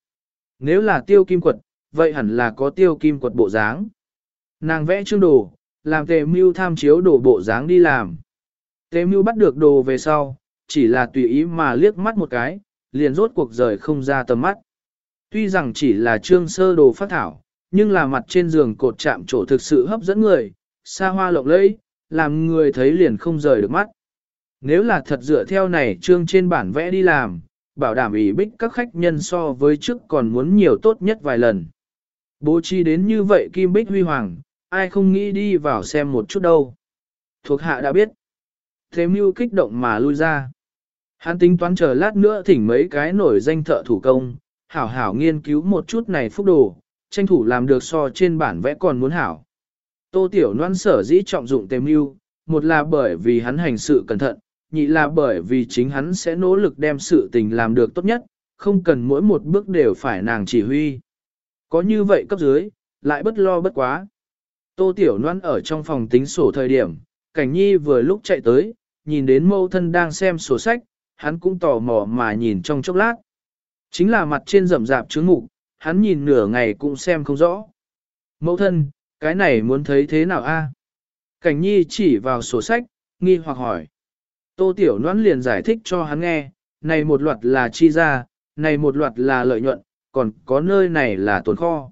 Nếu là tiêu kim quật, vậy hẳn là có tiêu kim quật bộ dáng. Nàng vẽ chương đồ, làm tề mưu tham chiếu đồ bộ dáng đi làm. Tề mưu bắt được đồ về sau, chỉ là tùy ý mà liếc mắt một cái, liền rốt cuộc rời không ra tầm mắt. Tuy rằng chỉ là trương sơ đồ phát thảo, nhưng là mặt trên giường cột chạm chỗ thực sự hấp dẫn người, xa hoa lộng lẫy, làm người thấy liền không rời được mắt. Nếu là thật dựa theo này trương trên bản vẽ đi làm, bảo đảm ý bích các khách nhân so với trước còn muốn nhiều tốt nhất vài lần. Bố trí đến như vậy kim bích huy hoàng, ai không nghĩ đi vào xem một chút đâu. Thuộc hạ đã biết. Thế mưu kích động mà lui ra. Hắn tính toán chờ lát nữa thỉnh mấy cái nổi danh thợ thủ công, hảo hảo nghiên cứu một chút này phúc đồ, tranh thủ làm được so trên bản vẽ còn muốn hảo. Tô Tiểu Loan sở dĩ trọng dụng tề mưu, một là bởi vì hắn hành sự cẩn thận, nhị là bởi vì chính hắn sẽ nỗ lực đem sự tình làm được tốt nhất, không cần mỗi một bước đều phải nàng chỉ huy. Có như vậy cấp dưới, lại bất lo bất quá. Tô Tiểu Loan ở trong phòng tính sổ thời điểm, Cảnh Nhi vừa lúc chạy tới, nhìn đến mâu thân đang xem sổ sách, hắn cũng tò mò mà nhìn trong chốc lát. Chính là mặt trên rậm rạp chướng ngục, hắn nhìn nửa ngày cũng xem không rõ. Mẫu thân, cái này muốn thấy thế nào a? Cảnh Nhi chỉ vào sổ sách, nghi hoặc hỏi. Tô Tiểu Loan liền giải thích cho hắn nghe, này một loạt là chi ra, này một loạt là lợi nhuận, còn có nơi này là tồn kho.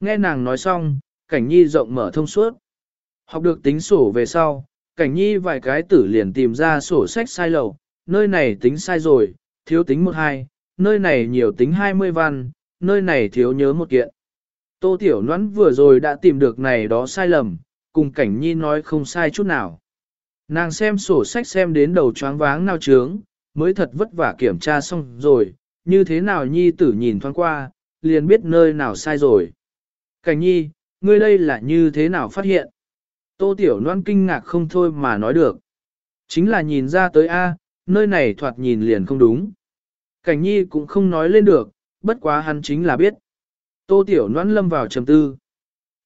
Nghe nàng nói xong, cảnh nhi rộng mở thông suốt. Học được tính sổ về sau, cảnh nhi vài cái tử liền tìm ra sổ sách sai lầu, nơi này tính sai rồi, thiếu tính một hai, nơi này nhiều tính hai mươi văn, nơi này thiếu nhớ một kiện. Tô Tiểu Noãn vừa rồi đã tìm được này đó sai lầm, cùng cảnh nhi nói không sai chút nào. Nàng xem sổ sách xem đến đầu choáng váng nao trướng, mới thật vất vả kiểm tra xong rồi, như thế nào nhi tử nhìn thoáng qua, liền biết nơi nào sai rồi. Cảnh nhi, ngươi đây là như thế nào phát hiện? Tô Tiểu Loan kinh ngạc không thôi mà nói được. Chính là nhìn ra tới A, nơi này thoạt nhìn liền không đúng. Cảnh nhi cũng không nói lên được, bất quá hắn chính là biết. Tô Tiểu Noãn lâm vào trầm tư.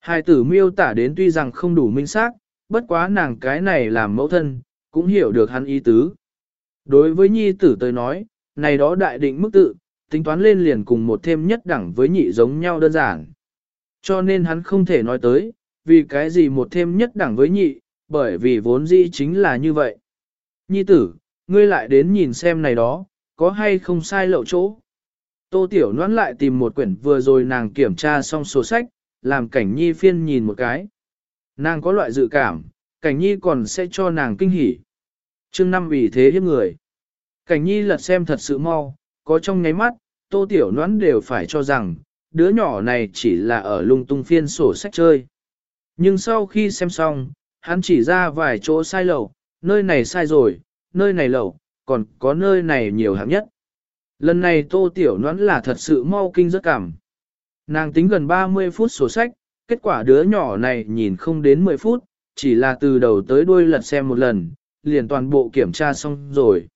Hai tử miêu tả đến tuy rằng không đủ minh xác, bất quá nàng cái này làm mẫu thân, cũng hiểu được hắn ý tứ. Đối với nhi tử tới nói, này đó đại định mức tự, tính toán lên liền cùng một thêm nhất đẳng với nhị giống nhau đơn giản. Cho nên hắn không thể nói tới, vì cái gì một thêm nhất đẳng với nhị, bởi vì vốn dĩ chính là như vậy. Nhi tử, ngươi lại đến nhìn xem này đó, có hay không sai lậu chỗ. Tô Tiểu Loan lại tìm một quyển vừa rồi nàng kiểm tra xong sổ sách, làm cảnh nhi phiên nhìn một cái. Nàng có loại dự cảm, cảnh nhi còn sẽ cho nàng kinh hỉ. chương năm vì thế hiếp người. Cảnh nhi lật xem thật sự mau, có trong nháy mắt, tô tiểu noãn đều phải cho rằng, đứa nhỏ này chỉ là ở lung tung phiên sổ sách chơi. Nhưng sau khi xem xong, hắn chỉ ra vài chỗ sai lầu, nơi này sai rồi, nơi này lầu, còn có nơi này nhiều hạng nhất. Lần này tô tiểu nón là thật sự mau kinh rất cảm. Nàng tính gần 30 phút sổ sách, kết quả đứa nhỏ này nhìn không đến 10 phút, chỉ là từ đầu tới đuôi lật xem một lần, liền toàn bộ kiểm tra xong rồi.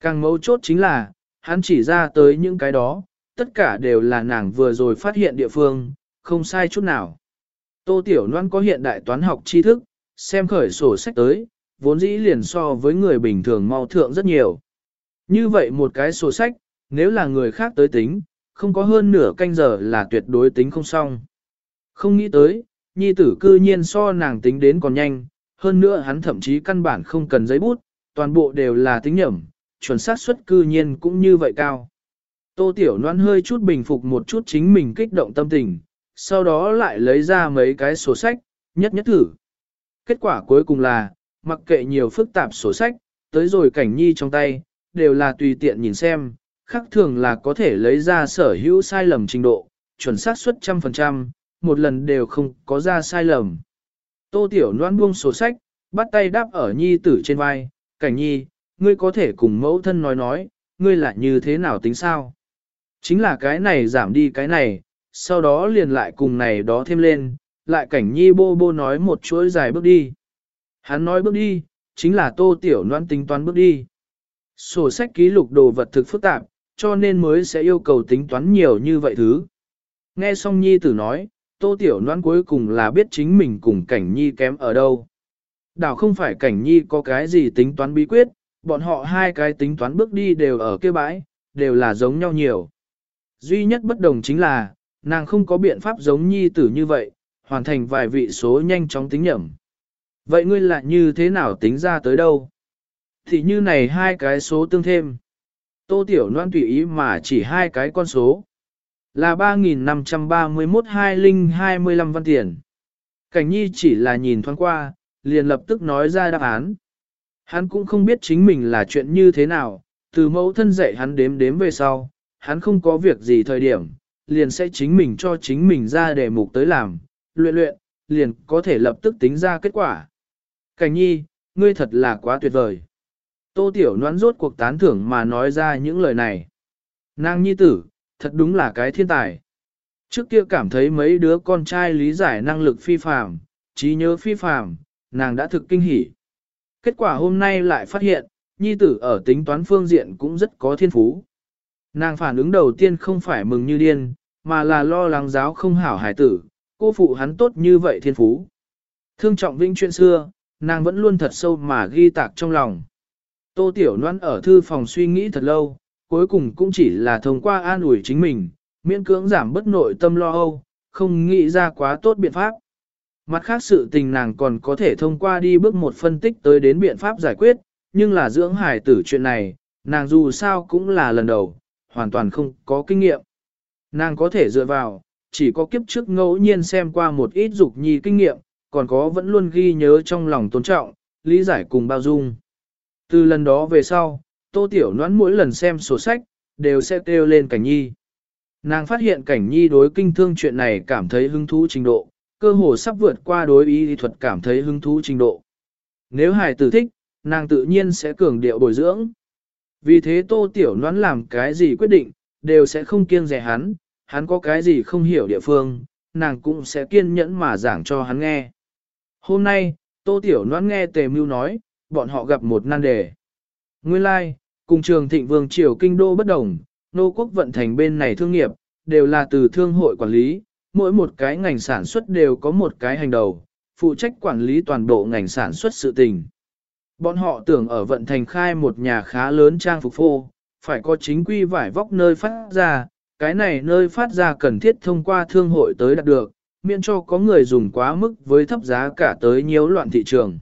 Càng mấu chốt chính là, hắn chỉ ra tới những cái đó, tất cả đều là nàng vừa rồi phát hiện địa phương, không sai chút nào. Tô Tiểu Loan có hiện đại toán học tri thức, xem khởi sổ sách tới, vốn dĩ liền so với người bình thường mau thượng rất nhiều. Như vậy một cái sổ sách, nếu là người khác tới tính, không có hơn nửa canh giờ là tuyệt đối tính không xong. Không nghĩ tới, nhi tử cư nhiên so nàng tính đến còn nhanh, hơn nữa hắn thậm chí căn bản không cần giấy bút, toàn bộ đều là tính nhẩm, chuẩn xác suất cư nhiên cũng như vậy cao. Tô Tiểu Loan hơi chút bình phục một chút chính mình kích động tâm tình, sau đó lại lấy ra mấy cái sổ sách, nhất nhất thử. Kết quả cuối cùng là, mặc kệ nhiều phức tạp sổ sách, tới rồi cảnh nhi trong tay, đều là tùy tiện nhìn xem, khác thường là có thể lấy ra sở hữu sai lầm trình độ, chuẩn xác suất trăm phần trăm, một lần đều không có ra sai lầm. Tô Tiểu Loan buông sổ sách, bắt tay đáp ở nhi tử trên vai, cảnh nhi, ngươi có thể cùng mẫu thân nói nói, ngươi là như thế nào tính sao? Chính là cái này giảm đi cái này, sau đó liền lại cùng này đó thêm lên, lại cảnh nhi bô bô nói một chuỗi dài bước đi. Hắn nói bước đi, chính là tô tiểu noan tính toán bước đi. Sổ sách ký lục đồ vật thực phức tạp, cho nên mới sẽ yêu cầu tính toán nhiều như vậy thứ. Nghe xong nhi tử nói, tô tiểu noan cuối cùng là biết chính mình cùng cảnh nhi kém ở đâu. Đảo không phải cảnh nhi có cái gì tính toán bí quyết, bọn họ hai cái tính toán bước đi đều ở kia bãi, đều là giống nhau nhiều. Duy nhất bất đồng chính là, nàng không có biện pháp giống nhi tử như vậy, hoàn thành vài vị số nhanh chóng tính nhẩm. Vậy ngươi lại như thế nào tính ra tới đâu? Thì như này hai cái số tương thêm. Tô Tiểu Loan tùy ý mà chỉ hai cái con số. Là 3.531 hai linh 25 văn tiền. Cảnh nhi chỉ là nhìn thoáng qua, liền lập tức nói ra đáp án. Hắn cũng không biết chính mình là chuyện như thế nào, từ mẫu thân dạy hắn đếm đếm về sau, hắn không có việc gì thời điểm, liền sẽ chính mình cho chính mình ra đề mục tới làm, luyện luyện, liền có thể lập tức tính ra kết quả. Cảnh nhi, ngươi thật là quá tuyệt vời. Tô Tiểu noán rốt cuộc tán thưởng mà nói ra những lời này. Nàng nhi tử, thật đúng là cái thiên tài. Trước kia cảm thấy mấy đứa con trai lý giải năng lực phi phàm, trí nhớ phi phàm, nàng đã thực kinh hỉ. Kết quả hôm nay lại phát hiện, nhi tử ở tính toán phương diện cũng rất có thiên phú. Nàng phản ứng đầu tiên không phải mừng như điên, mà là lo lắng giáo không hảo hải tử, cô phụ hắn tốt như vậy thiên phú. Thương trọng vinh chuyện xưa, nàng vẫn luôn thật sâu mà ghi tạc trong lòng. Tô Tiểu Loan ở thư phòng suy nghĩ thật lâu, cuối cùng cũng chỉ là thông qua an ủi chính mình, miễn cưỡng giảm bất nội tâm lo âu, không nghĩ ra quá tốt biện pháp. Mặt khác sự tình nàng còn có thể thông qua đi bước một phân tích tới đến biện pháp giải quyết, nhưng là dưỡng hải tử chuyện này, nàng dù sao cũng là lần đầu, hoàn toàn không có kinh nghiệm. Nàng có thể dựa vào, chỉ có kiếp trước ngẫu nhiên xem qua một ít dục nhi kinh nghiệm, còn có vẫn luôn ghi nhớ trong lòng tôn trọng, lý giải cùng bao dung. Từ lần đó về sau, tô tiểu noãn mỗi lần xem sổ sách, đều sẽ kêu lên cảnh nhi. Nàng phát hiện cảnh nhi đối kinh thương chuyện này cảm thấy hứng thú trình độ, cơ hồ sắp vượt qua đối ý thuật cảm thấy hứng thú trình độ. Nếu hài tử thích, nàng tự nhiên sẽ cường điệu bồi dưỡng. Vì thế tô tiểu noãn làm cái gì quyết định, đều sẽ không kiêng rẻ hắn, hắn có cái gì không hiểu địa phương, nàng cũng sẽ kiên nhẫn mà giảng cho hắn nghe. Hôm nay, tô tiểu noãn nghe tề mưu nói, bọn họ gặp một nan đề. Nguyên lai, like, cùng trường thịnh vương triều kinh đô bất đồng, nô quốc vận thành bên này thương nghiệp, đều là từ thương hội quản lý, mỗi một cái ngành sản xuất đều có một cái hành đầu, phụ trách quản lý toàn bộ ngành sản xuất sự tình. Bọn họ tưởng ở vận thành khai một nhà khá lớn trang phục phô, phải có chính quy vải vóc nơi phát ra, cái này nơi phát ra cần thiết thông qua thương hội tới đạt được, miễn cho có người dùng quá mức với thấp giá cả tới nhiễu loạn thị trường.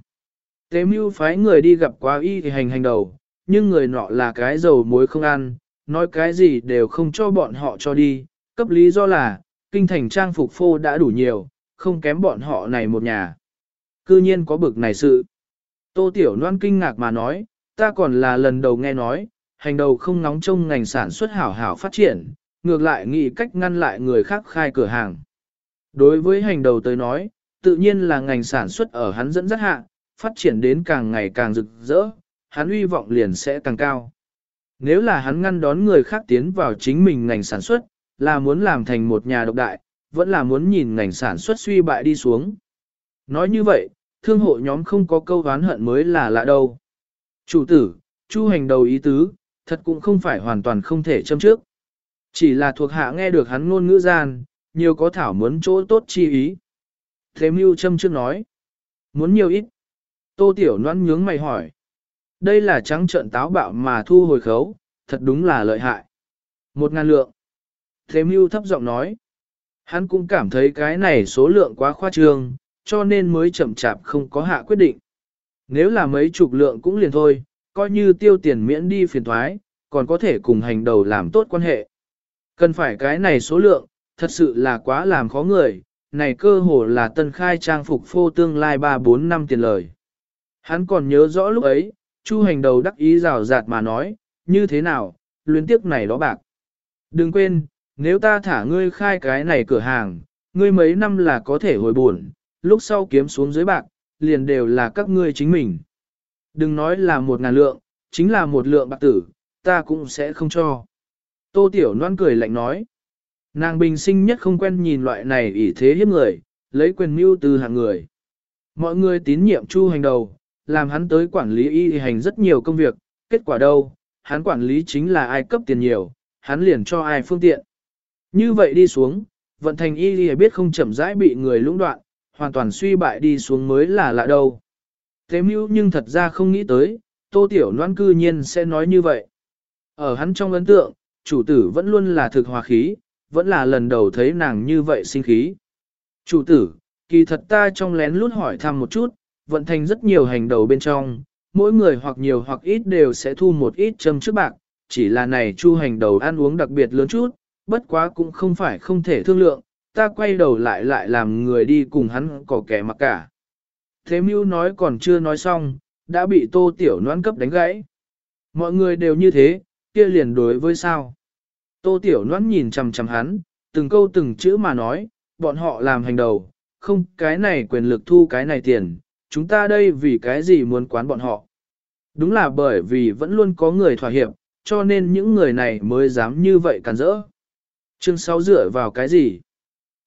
Tế mưu phái người đi gặp quá y thì hành hành đầu, nhưng người nọ là cái dầu muối không ăn, nói cái gì đều không cho bọn họ cho đi, cấp lý do là, kinh thành trang phục phô đã đủ nhiều, không kém bọn họ này một nhà. Cư nhiên có bực này sự. Tô Tiểu Loan kinh ngạc mà nói, ta còn là lần đầu nghe nói, hành đầu không nóng trong ngành sản xuất hảo hảo phát triển, ngược lại nghĩ cách ngăn lại người khác khai cửa hàng. Đối với hành đầu tới nói, tự nhiên là ngành sản xuất ở hắn dẫn dắt hạ, phát triển đến càng ngày càng rực rỡ, hắn uy vọng liền sẽ càng cao. Nếu là hắn ngăn đón người khác tiến vào chính mình ngành sản xuất, là muốn làm thành một nhà độc đại, vẫn là muốn nhìn ngành sản xuất suy bại đi xuống. Nói như vậy, thương hộ nhóm không có câu oán hận mới là lạ đâu. Chủ tử, chu hành đầu ý tứ, thật cũng không phải hoàn toàn không thể châm trước. Chỉ là thuộc hạ nghe được hắn ngôn ngữ gian, nhiều có thảo muốn chỗ tốt chi ý. Thế mưu châm trước nói, muốn nhiều ít. Tô Tiểu Loan nhướng mày hỏi. Đây là trắng trợn táo bạo mà thu hồi khấu, thật đúng là lợi hại. Một ngàn lượng. Thế mưu thấp giọng nói. Hắn cũng cảm thấy cái này số lượng quá khoa trương, cho nên mới chậm chạp không có hạ quyết định. Nếu là mấy chục lượng cũng liền thôi, coi như tiêu tiền miễn đi phiền thoái, còn có thể cùng hành đầu làm tốt quan hệ. Cần phải cái này số lượng, thật sự là quá làm khó người, này cơ hồ là tân khai trang phục phô tương lai 3-4 năm tiền lời. Hắn còn nhớ rõ lúc ấy, chu hành đầu đắc ý rào rạt mà nói, như thế nào, luyến tiếc này đó bạc. Đừng quên, nếu ta thả ngươi khai cái này cửa hàng, ngươi mấy năm là có thể hồi buồn, lúc sau kiếm xuống dưới bạc, liền đều là các ngươi chính mình. Đừng nói là một ngàn lượng, chính là một lượng bạc tử, ta cũng sẽ không cho. Tô Tiểu Loan cười lạnh nói. Nàng bình sinh nhất không quen nhìn loại này ỷ thế hiếp người, lấy quyền mưu từ hàng người. Mọi người tín nhiệm chu hành đầu, làm hắn tới quản lý y hành rất nhiều công việc, kết quả đâu, hắn quản lý chính là ai cấp tiền nhiều, hắn liền cho ai phương tiện. Như vậy đi xuống, vận thành y biết không chậm rãi bị người lũng đoạn, hoàn toàn suy bại đi xuống mới là lạ đâu. Thế mưu nhưng thật ra không nghĩ tới, tô tiểu noan cư nhiên sẽ nói như vậy. Ở hắn trong ấn tượng, chủ tử vẫn luôn là thực hòa khí, vẫn là lần đầu thấy nàng như vậy sinh khí. Chủ tử, kỳ thật ta trong lén lút hỏi thăm một chút, vận thành rất nhiều hành đầu bên trong, mỗi người hoặc nhiều hoặc ít đều sẽ thu một ít châm trước bạc, chỉ là này chu hành đầu ăn uống đặc biệt lớn chút, bất quá cũng không phải không thể thương lượng, ta quay đầu lại lại làm người đi cùng hắn có kẻ mặc cả. Thế mưu nói còn chưa nói xong, đã bị tô tiểu noan cấp đánh gãy. Mọi người đều như thế, kia liền đối với sao. Tô tiểu noan nhìn chằm chằm hắn, từng câu từng chữ mà nói, bọn họ làm hành đầu, không cái này quyền lực thu cái này tiền, chúng ta đây vì cái gì muốn quán bọn họ. Đúng là bởi vì vẫn luôn có người thỏa hiệp, cho nên những người này mới dám như vậy cản rỡ. Chương 6 dựa vào cái gì?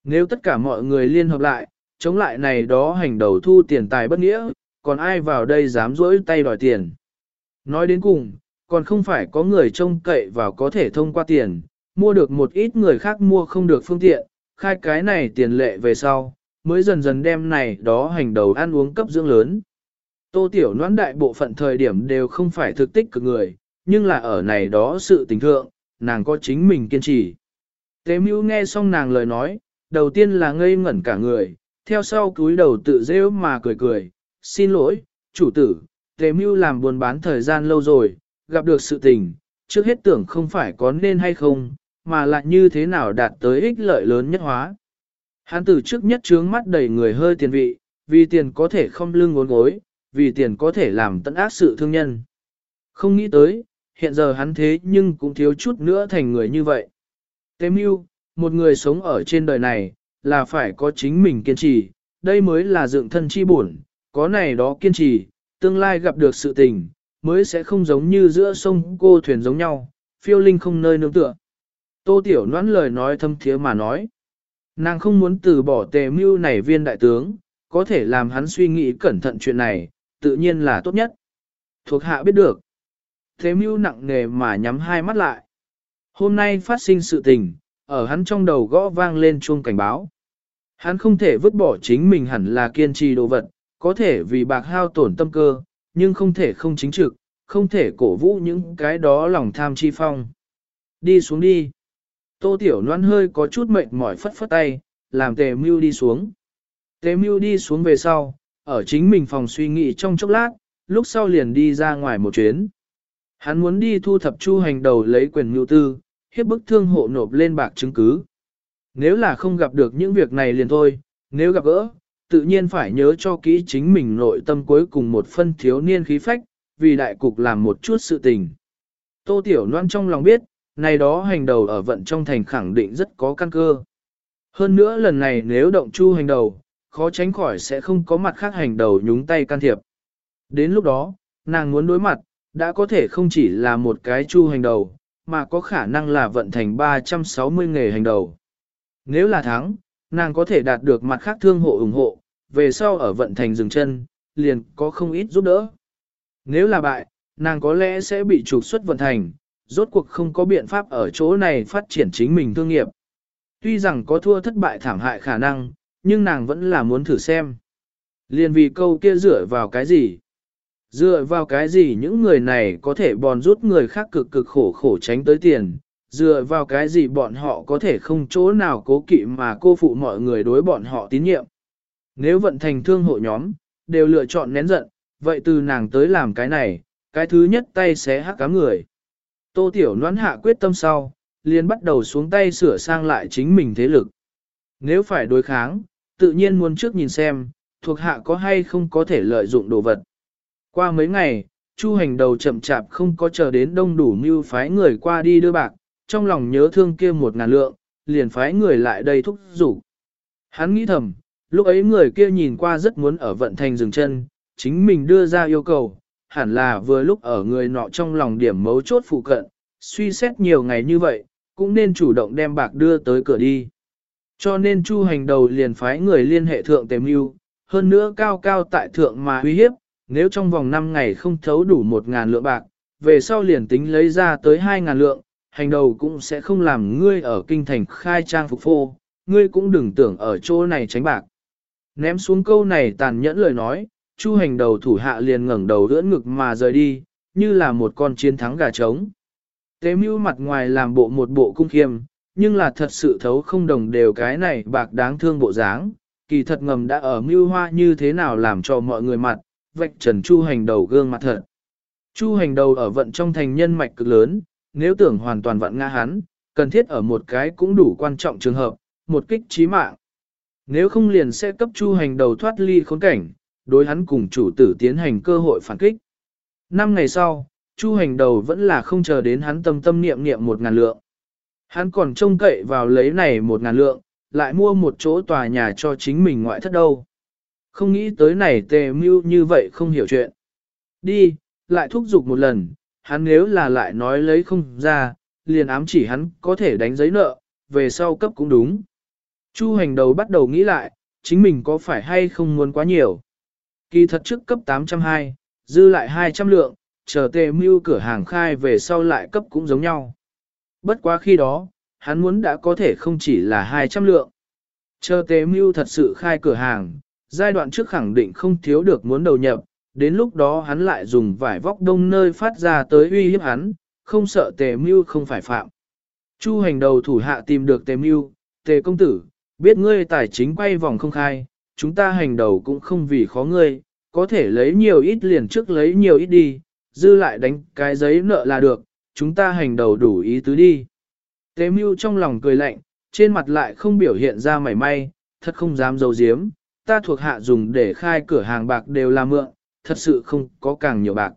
Nếu tất cả mọi người liên hợp lại, chống lại này đó hành đầu thu tiền tài bất nghĩa, còn ai vào đây dám rỗi tay đòi tiền? Nói đến cùng, còn không phải có người trông cậy vào có thể thông qua tiền, mua được một ít người khác mua không được phương tiện, khai cái này tiền lệ về sau, mới dần dần đem này đó hành đầu ăn uống cấp dưỡng lớn. Tô Tiểu Noãn đại bộ phận thời điểm đều không phải thực tích cực người, nhưng là ở này đó sự tình thượng, nàng có chính mình kiên trì. Tế mưu nghe xong nàng lời nói, đầu tiên là ngây ngẩn cả người, theo sau cúi đầu tự rêu mà cười cười, xin lỗi, chủ tử, Tế mưu làm buôn bán thời gian lâu rồi, gặp được sự tình, trước hết tưởng không phải có nên hay không, mà là như thế nào đạt tới ích lợi lớn nhất hóa. Hắn từ trước nhất trướng mắt đầy người hơi tiền vị, vì tiền có thể không lưng ngốn gối, vì tiền có thể làm tận ác sự thương nhân. Không nghĩ tới, hiện giờ hắn thế nhưng cũng thiếu chút nữa thành người như vậy. Tế mưu, một người sống ở trên đời này, là phải có chính mình kiên trì, đây mới là dựng thân chi bổn, có này đó kiên trì, tương lai gặp được sự tình, mới sẽ không giống như giữa sông cô thuyền giống nhau, phiêu linh không nơi nương tựa. Tô Tiểu noãn lời nói thâm thiế mà nói. Nàng không muốn từ bỏ tề mưu này viên đại tướng, có thể làm hắn suy nghĩ cẩn thận chuyện này, tự nhiên là tốt nhất. Thuộc hạ biết được. Tề mưu nặng nề mà nhắm hai mắt lại. Hôm nay phát sinh sự tình, ở hắn trong đầu gõ vang lên chuông cảnh báo. Hắn không thể vứt bỏ chính mình hẳn là kiên trì đồ vật, có thể vì bạc hao tổn tâm cơ, nhưng không thể không chính trực, không thể cổ vũ những cái đó lòng tham chi phong. Đi xuống đi. Tô Tiểu Loan hơi có chút mệt mỏi phất phất tay, làm tề mưu đi xuống. Tề mưu đi xuống về sau, ở chính mình phòng suy nghĩ trong chốc lát, lúc sau liền đi ra ngoài một chuyến. Hắn muốn đi thu thập chu hành đầu lấy quyền mưu tư, hiếp bức thương hộ nộp lên bạc chứng cứ. Nếu là không gặp được những việc này liền thôi, nếu gặp gỡ, tự nhiên phải nhớ cho kỹ chính mình nội tâm cuối cùng một phân thiếu niên khí phách, vì đại cục làm một chút sự tình. Tô Tiểu Loan trong lòng biết, này đó hành đầu ở vận trong thành khẳng định rất có căn cơ. Hơn nữa lần này nếu động chu hành đầu, khó tránh khỏi sẽ không có mặt khác hành đầu nhúng tay can thiệp. Đến lúc đó, nàng muốn đối mặt, đã có thể không chỉ là một cái chu hành đầu, mà có khả năng là vận thành 360 nghề hành đầu. Nếu là thắng, nàng có thể đạt được mặt khác thương hộ ủng hộ, về sau ở vận thành dừng chân, liền có không ít giúp đỡ. Nếu là bại, nàng có lẽ sẽ bị trục xuất vận thành, rốt cuộc không có biện pháp ở chỗ này phát triển chính mình thương nghiệp. Tuy rằng có thua thất bại thảm hại khả năng, nhưng nàng vẫn là muốn thử xem. Liên vì câu kia dựa vào cái gì? Dựa vào cái gì những người này có thể bòn rút người khác cực cực khổ khổ tránh tới tiền? Dựa vào cái gì bọn họ có thể không chỗ nào cố kỵ mà cô phụ mọi người đối bọn họ tín nhiệm? Nếu vận thành thương hộ nhóm, đều lựa chọn nén giận, vậy từ nàng tới làm cái này, cái thứ nhất tay sẽ hắc cá người. Tô Tiểu Loan hạ quyết tâm sau, liền bắt đầu xuống tay sửa sang lại chính mình thế lực. Nếu phải đối kháng, tự nhiên muốn trước nhìn xem, thuộc hạ có hay không có thể lợi dụng đồ vật. Qua mấy ngày, Chu hành đầu chậm chạp không có chờ đến đông đủ mưu phái người qua đi đưa bạc, trong lòng nhớ thương kia một ngàn lượng, liền phái người lại đây thúc rủ. Hắn nghĩ thầm, lúc ấy người kia nhìn qua rất muốn ở vận thành dừng chân, chính mình đưa ra yêu cầu, hẳn là vừa lúc ở người nọ trong lòng điểm mấu chốt phụ cận, suy xét nhiều ngày như vậy, cũng nên chủ động đem bạc đưa tới cửa đi. Cho nên Chu hành đầu liền phái người liên hệ thượng tề mưu, hơn nữa cao cao tại thượng mà uy hiếp, nếu trong vòng 5 ngày không thấu đủ 1.000 lượng bạc, về sau liền tính lấy ra tới 2.000 lượng, hành đầu cũng sẽ không làm ngươi ở kinh thành khai trang phục phô, ngươi cũng đừng tưởng ở chỗ này tránh bạc. Ném xuống câu này tàn nhẫn lời nói, Chu hành đầu thủ hạ liền ngẩng đầu ưỡn ngực mà rời đi, như là một con chiến thắng gà trống. Tế mưu mặt ngoài làm bộ một bộ cung khiêm, nhưng là thật sự thấu không đồng đều cái này bạc đáng thương bộ dáng, kỳ thật ngầm đã ở mưu hoa như thế nào làm cho mọi người mặt, vạch trần chu hành đầu gương mặt thật. Chu hành đầu ở vận trong thành nhân mạch cực lớn, nếu tưởng hoàn toàn vận ngã hắn, cần thiết ở một cái cũng đủ quan trọng trường hợp, một kích trí mạng. Nếu không liền sẽ cấp chu hành đầu thoát ly khốn cảnh, đối hắn cùng chủ tử tiến hành cơ hội phản kích. Năm ngày sau, chu hành đầu vẫn là không chờ đến hắn tâm tâm niệm niệm một ngàn lượng. Hắn còn trông cậy vào lấy này một ngàn lượng, lại mua một chỗ tòa nhà cho chính mình ngoại thất đâu. Không nghĩ tới này tề mưu như vậy không hiểu chuyện. Đi, lại thúc giục một lần, hắn nếu là lại nói lấy không ra, liền ám chỉ hắn có thể đánh giấy nợ, về sau cấp cũng đúng. Chu hành đầu bắt đầu nghĩ lại, chính mình có phải hay không muốn quá nhiều. Kỳ thật trước cấp 820, dư lại 200 lượng, chờ tề mưu cửa hàng khai về sau lại cấp cũng giống nhau. Bất quá khi đó, hắn muốn đã có thể không chỉ là 200 lượng. Chờ tề mưu thật sự khai cửa hàng, giai đoạn trước khẳng định không thiếu được muốn đầu nhập, đến lúc đó hắn lại dùng vải vóc đông nơi phát ra tới uy hiếp hắn, không sợ tề mưu không phải phạm. Chu hành đầu thủ hạ tìm được tề mưu, tề công tử, biết ngươi tài chính quay vòng không khai, chúng ta hành đầu cũng không vì khó ngươi, có thể lấy nhiều ít liền trước lấy nhiều ít đi, dư lại đánh cái giấy nợ là được, chúng ta hành đầu đủ ý tứ đi. Tế mưu trong lòng cười lạnh, trên mặt lại không biểu hiện ra mảy may, thật không dám dấu giếm, ta thuộc hạ dùng để khai cửa hàng bạc đều là mượn, thật sự không có càng nhiều bạc.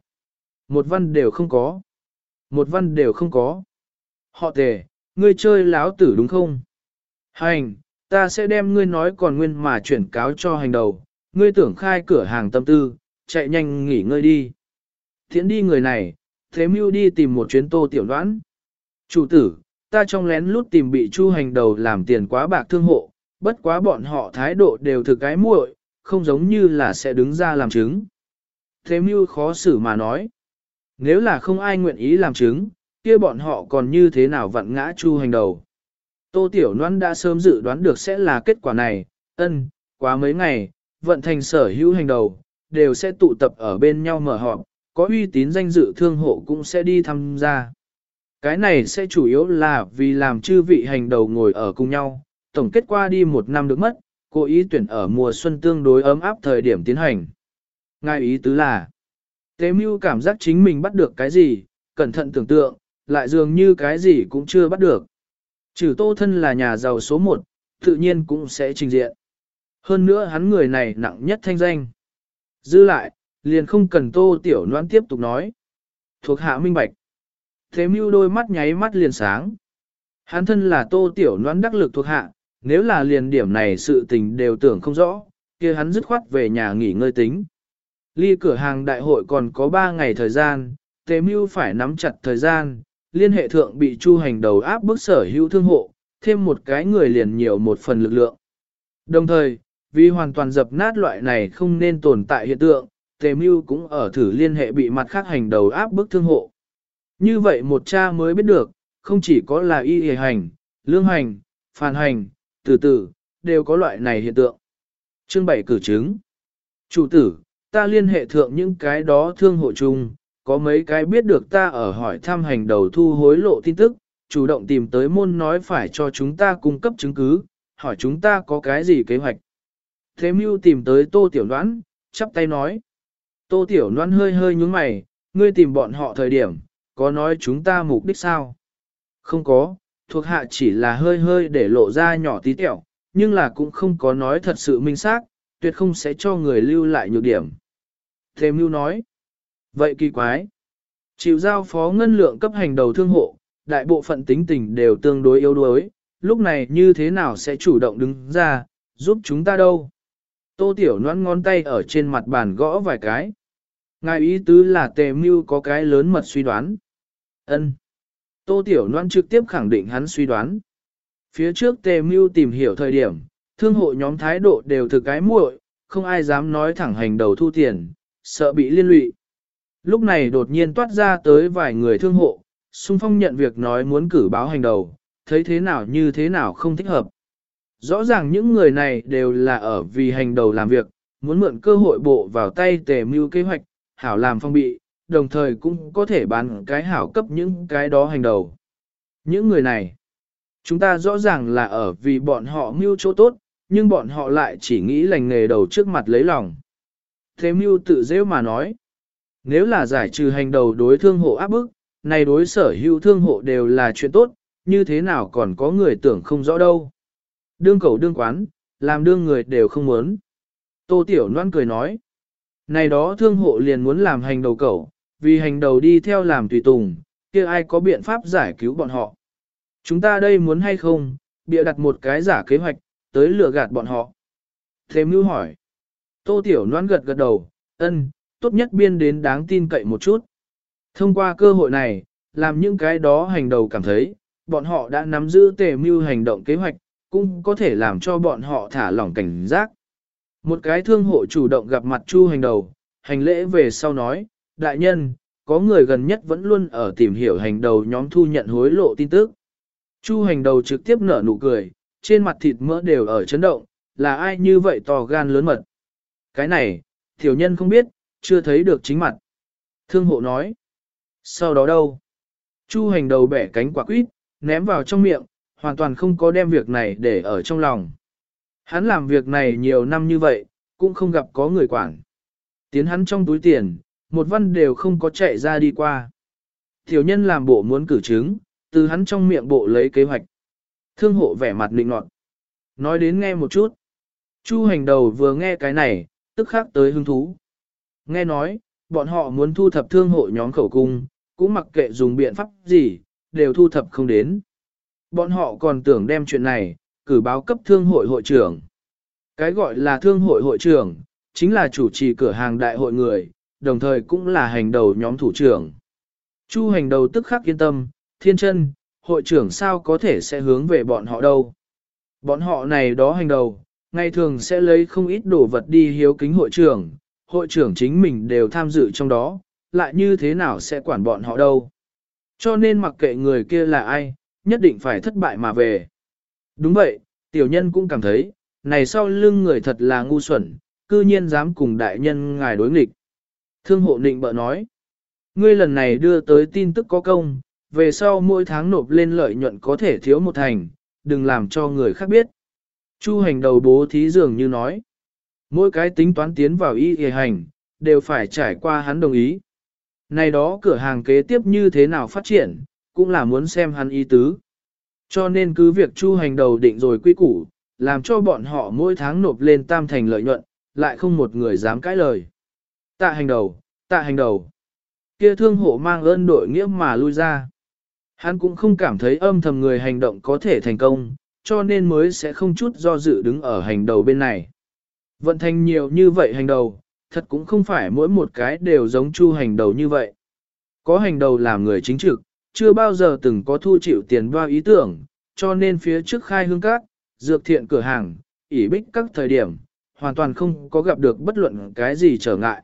Một văn đều không có. Một văn đều không có. Họ tề, ngươi chơi láo tử đúng không? Hành, ta sẽ đem ngươi nói còn nguyên mà chuyển cáo cho hành đầu, ngươi tưởng khai cửa hàng tâm tư, chạy nhanh nghỉ ngơi đi. Thiện đi người này, thế mưu đi tìm một chuyến tô tiểu đoán. Chủ tử, ta trong lén lút tìm bị chu hành đầu làm tiền quá bạc thương hộ, bất quá bọn họ thái độ đều thực cái muội, không giống như là sẽ đứng ra làm chứng. Thế mưu khó xử mà nói. Nếu là không ai nguyện ý làm chứng, kia bọn họ còn như thế nào vặn ngã chu hành đầu. Tô Tiểu Loan đã sớm dự đoán được sẽ là kết quả này, ân, quá mấy ngày, vận thành sở hữu hành đầu, đều sẽ tụ tập ở bên nhau mở họp, có uy tín danh dự thương hộ cũng sẽ đi tham gia. Cái này sẽ chủ yếu là vì làm chư vị hành đầu ngồi ở cùng nhau, tổng kết qua đi một năm được mất, cố ý tuyển ở mùa xuân tương đối ấm áp thời điểm tiến hành. Ngài ý tứ là, tế mưu cảm giác chính mình bắt được cái gì, cẩn thận tưởng tượng, lại dường như cái gì cũng chưa bắt được. Trừ tô thân là nhà giàu số một, tự nhiên cũng sẽ trình diện. Hơn nữa hắn người này nặng nhất thanh danh. Dư lại, liền không cần tô tiểu noan tiếp tục nói. Thuộc hạ minh bạch. Thế mưu đôi mắt nháy mắt liền sáng. Hắn thân là tô tiểu noan đắc lực thuộc hạ, nếu là liền điểm này sự tình đều tưởng không rõ, kia hắn dứt khoát về nhà nghỉ ngơi tính. Ly cửa hàng đại hội còn có 3 ngày thời gian, thế Mưu phải nắm chặt thời gian, liên hệ thượng bị chu hành đầu áp bức sở hữu thương hộ, thêm một cái người liền nhiều một phần lực lượng. Đồng thời, vì hoàn toàn dập nát loại này không nên tồn tại hiện tượng, Tề Mưu cũng ở thử liên hệ bị mặt khác hành đầu áp bức thương hộ. Như vậy một cha mới biết được, không chỉ có là y hề hành, lương hành, phản hành, từ từ, đều có loại này hiện tượng. Chương 7 cử chứng. Chủ tử, ta liên hệ thượng những cái đó thương hộ chung, có mấy cái biết được ta ở hỏi thăm hành đầu thu hối lộ tin tức, chủ động tìm tới môn nói phải cho chúng ta cung cấp chứng cứ, hỏi chúng ta có cái gì kế hoạch. Thế mưu tìm tới tô tiểu đoán, chắp tay nói. Tô tiểu đoán hơi hơi nhúng mày, ngươi tìm bọn họ thời điểm, có nói chúng ta mục đích sao? Không có, thuộc hạ chỉ là hơi hơi để lộ ra nhỏ tí tẹo, nhưng là cũng không có nói thật sự minh xác, tuyệt không sẽ cho người lưu lại nhược điểm. Thế mưu nói. Vậy kỳ quái. Chịu giao phó ngân lượng cấp hành đầu thương hộ, đại bộ phận tính tình đều tương đối yếu đuối, lúc này như thế nào sẽ chủ động đứng ra, giúp chúng ta đâu. Tô Tiểu noãn ngón tay ở trên mặt bàn gõ vài cái. Ngài ý tứ là tề mưu có cái lớn mật suy đoán. ân Tô Tiểu noãn trực tiếp khẳng định hắn suy đoán. Phía trước tề mưu tìm hiểu thời điểm, thương hộ nhóm thái độ đều thực cái muội, không ai dám nói thẳng hành đầu thu tiền, sợ bị liên lụy. Lúc này đột nhiên toát ra tới vài người thương hộ, xung phong nhận việc nói muốn cử báo hành đầu, thấy thế nào như thế nào không thích hợp. Rõ ràng những người này đều là ở vì hành đầu làm việc, muốn mượn cơ hội bộ vào tay tề mưu kế hoạch, hảo làm phong bị, đồng thời cũng có thể bán cái hảo cấp những cái đó hành đầu. Những người này, chúng ta rõ ràng là ở vì bọn họ mưu chỗ tốt, nhưng bọn họ lại chỉ nghĩ lành nghề đầu trước mặt lấy lòng. Thế mưu tự dễ mà nói, nếu là giải trừ hành đầu đối thương hộ áp bức, này đối sở hữu thương hộ đều là chuyện tốt, như thế nào còn có người tưởng không rõ đâu. Đương cầu đương quán, làm đương người đều không muốn. Tô Tiểu Loan cười nói, này đó thương hộ liền muốn làm hành đầu cầu, vì hành đầu đi theo làm tùy tùng, kia ai có biện pháp giải cứu bọn họ. Chúng ta đây muốn hay không, bịa đặt một cái giả kế hoạch, tới lừa gạt bọn họ. Thế mưu hỏi. Tô Tiểu Loan gật gật đầu, ân, tốt nhất biên đến đáng tin cậy một chút. Thông qua cơ hội này, làm những cái đó hành đầu cảm thấy, bọn họ đã nắm giữ tề mưu hành động kế hoạch, cũng có thể làm cho bọn họ thả lỏng cảnh giác. Một cái thương hộ chủ động gặp mặt chu hành đầu, hành lễ về sau nói, đại nhân, có người gần nhất vẫn luôn ở tìm hiểu hành đầu nhóm thu nhận hối lộ tin tức. Chu hành đầu trực tiếp nở nụ cười, trên mặt thịt mỡ đều ở chấn động, là ai như vậy to gan lớn mật. Cái này, tiểu nhân không biết, chưa thấy được chính mặt. Thương hộ nói. Sau đó đâu? Chu hành đầu bẻ cánh quả quýt, ném vào trong miệng, hoàn toàn không có đem việc này để ở trong lòng. Hắn làm việc này nhiều năm như vậy, cũng không gặp có người quản. Tiến hắn trong túi tiền, một văn đều không có chạy ra đi qua. Tiểu nhân làm bộ muốn cử chứng, từ hắn trong miệng bộ lấy kế hoạch. Thương hộ vẻ mặt định nọt. Nói đến nghe một chút. Chu hành đầu vừa nghe cái này, tức khắc tới hứng thú. Nghe nói, bọn họ muốn thu thập thương hộ nhóm khẩu cung, cũng mặc kệ dùng biện pháp gì, đều thu thập không đến. Bọn họ còn tưởng đem chuyện này, cử báo cấp thương hội hội trưởng. Cái gọi là thương hội hội trưởng, chính là chủ trì cửa hàng đại hội người, đồng thời cũng là hành đầu nhóm thủ trưởng. Chu hành đầu tức khắc yên tâm, thiên chân, hội trưởng sao có thể sẽ hướng về bọn họ đâu. Bọn họ này đó hành đầu, ngày thường sẽ lấy không ít đồ vật đi hiếu kính hội trưởng, hội trưởng chính mình đều tham dự trong đó, lại như thế nào sẽ quản bọn họ đâu. Cho nên mặc kệ người kia là ai, nhất định phải thất bại mà về. Đúng vậy, tiểu nhân cũng cảm thấy, này sau lưng người thật là ngu xuẩn, cư nhiên dám cùng đại nhân ngài đối nghịch. Thương hộ định bợ nói, ngươi lần này đưa tới tin tức có công, về sau mỗi tháng nộp lên lợi nhuận có thể thiếu một thành, đừng làm cho người khác biết. Chu hành đầu bố thí dường như nói, mỗi cái tính toán tiến vào y y hành, đều phải trải qua hắn đồng ý. Này đó cửa hàng kế tiếp như thế nào phát triển, cũng là muốn xem hắn ý tứ. Cho nên cứ việc chu hành đầu định rồi quy củ, làm cho bọn họ mỗi tháng nộp lên tam thành lợi nhuận, lại không một người dám cãi lời. Tạ hành đầu, tạ hành đầu. Kia thương hộ mang ơn đội nghĩa mà lui ra. Hắn cũng không cảm thấy âm thầm người hành động có thể thành công, cho nên mới sẽ không chút do dự đứng ở hành đầu bên này. Vận thành nhiều như vậy hành đầu, thật cũng không phải mỗi một cái đều giống chu hành đầu như vậy. Có hành đầu làm người chính trực, chưa bao giờ từng có thu chịu tiền bao ý tưởng, cho nên phía trước khai hương cát, dược thiện cửa hàng, ỉ bích các thời điểm, hoàn toàn không có gặp được bất luận cái gì trở ngại.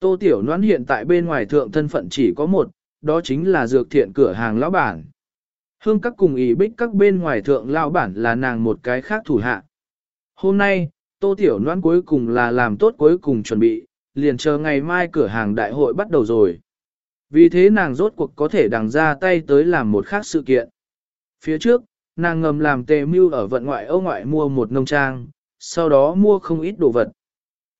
Tô Tiểu Noãn hiện tại bên ngoài thượng thân phận chỉ có một, đó chính là dược thiện cửa hàng lão bản. Hương các cùng ỉ bích các bên ngoài thượng lão bản là nàng một cái khác thủ hạ. Hôm nay, Tô Tiểu Noãn cuối cùng là làm tốt cuối cùng chuẩn bị, liền chờ ngày mai cửa hàng đại hội bắt đầu rồi. Vì thế nàng rốt cuộc có thể đằng ra tay tới làm một khác sự kiện. Phía trước, nàng ngầm làm tề mưu ở vận ngoại Âu ngoại mua một nông trang, sau đó mua không ít đồ vật.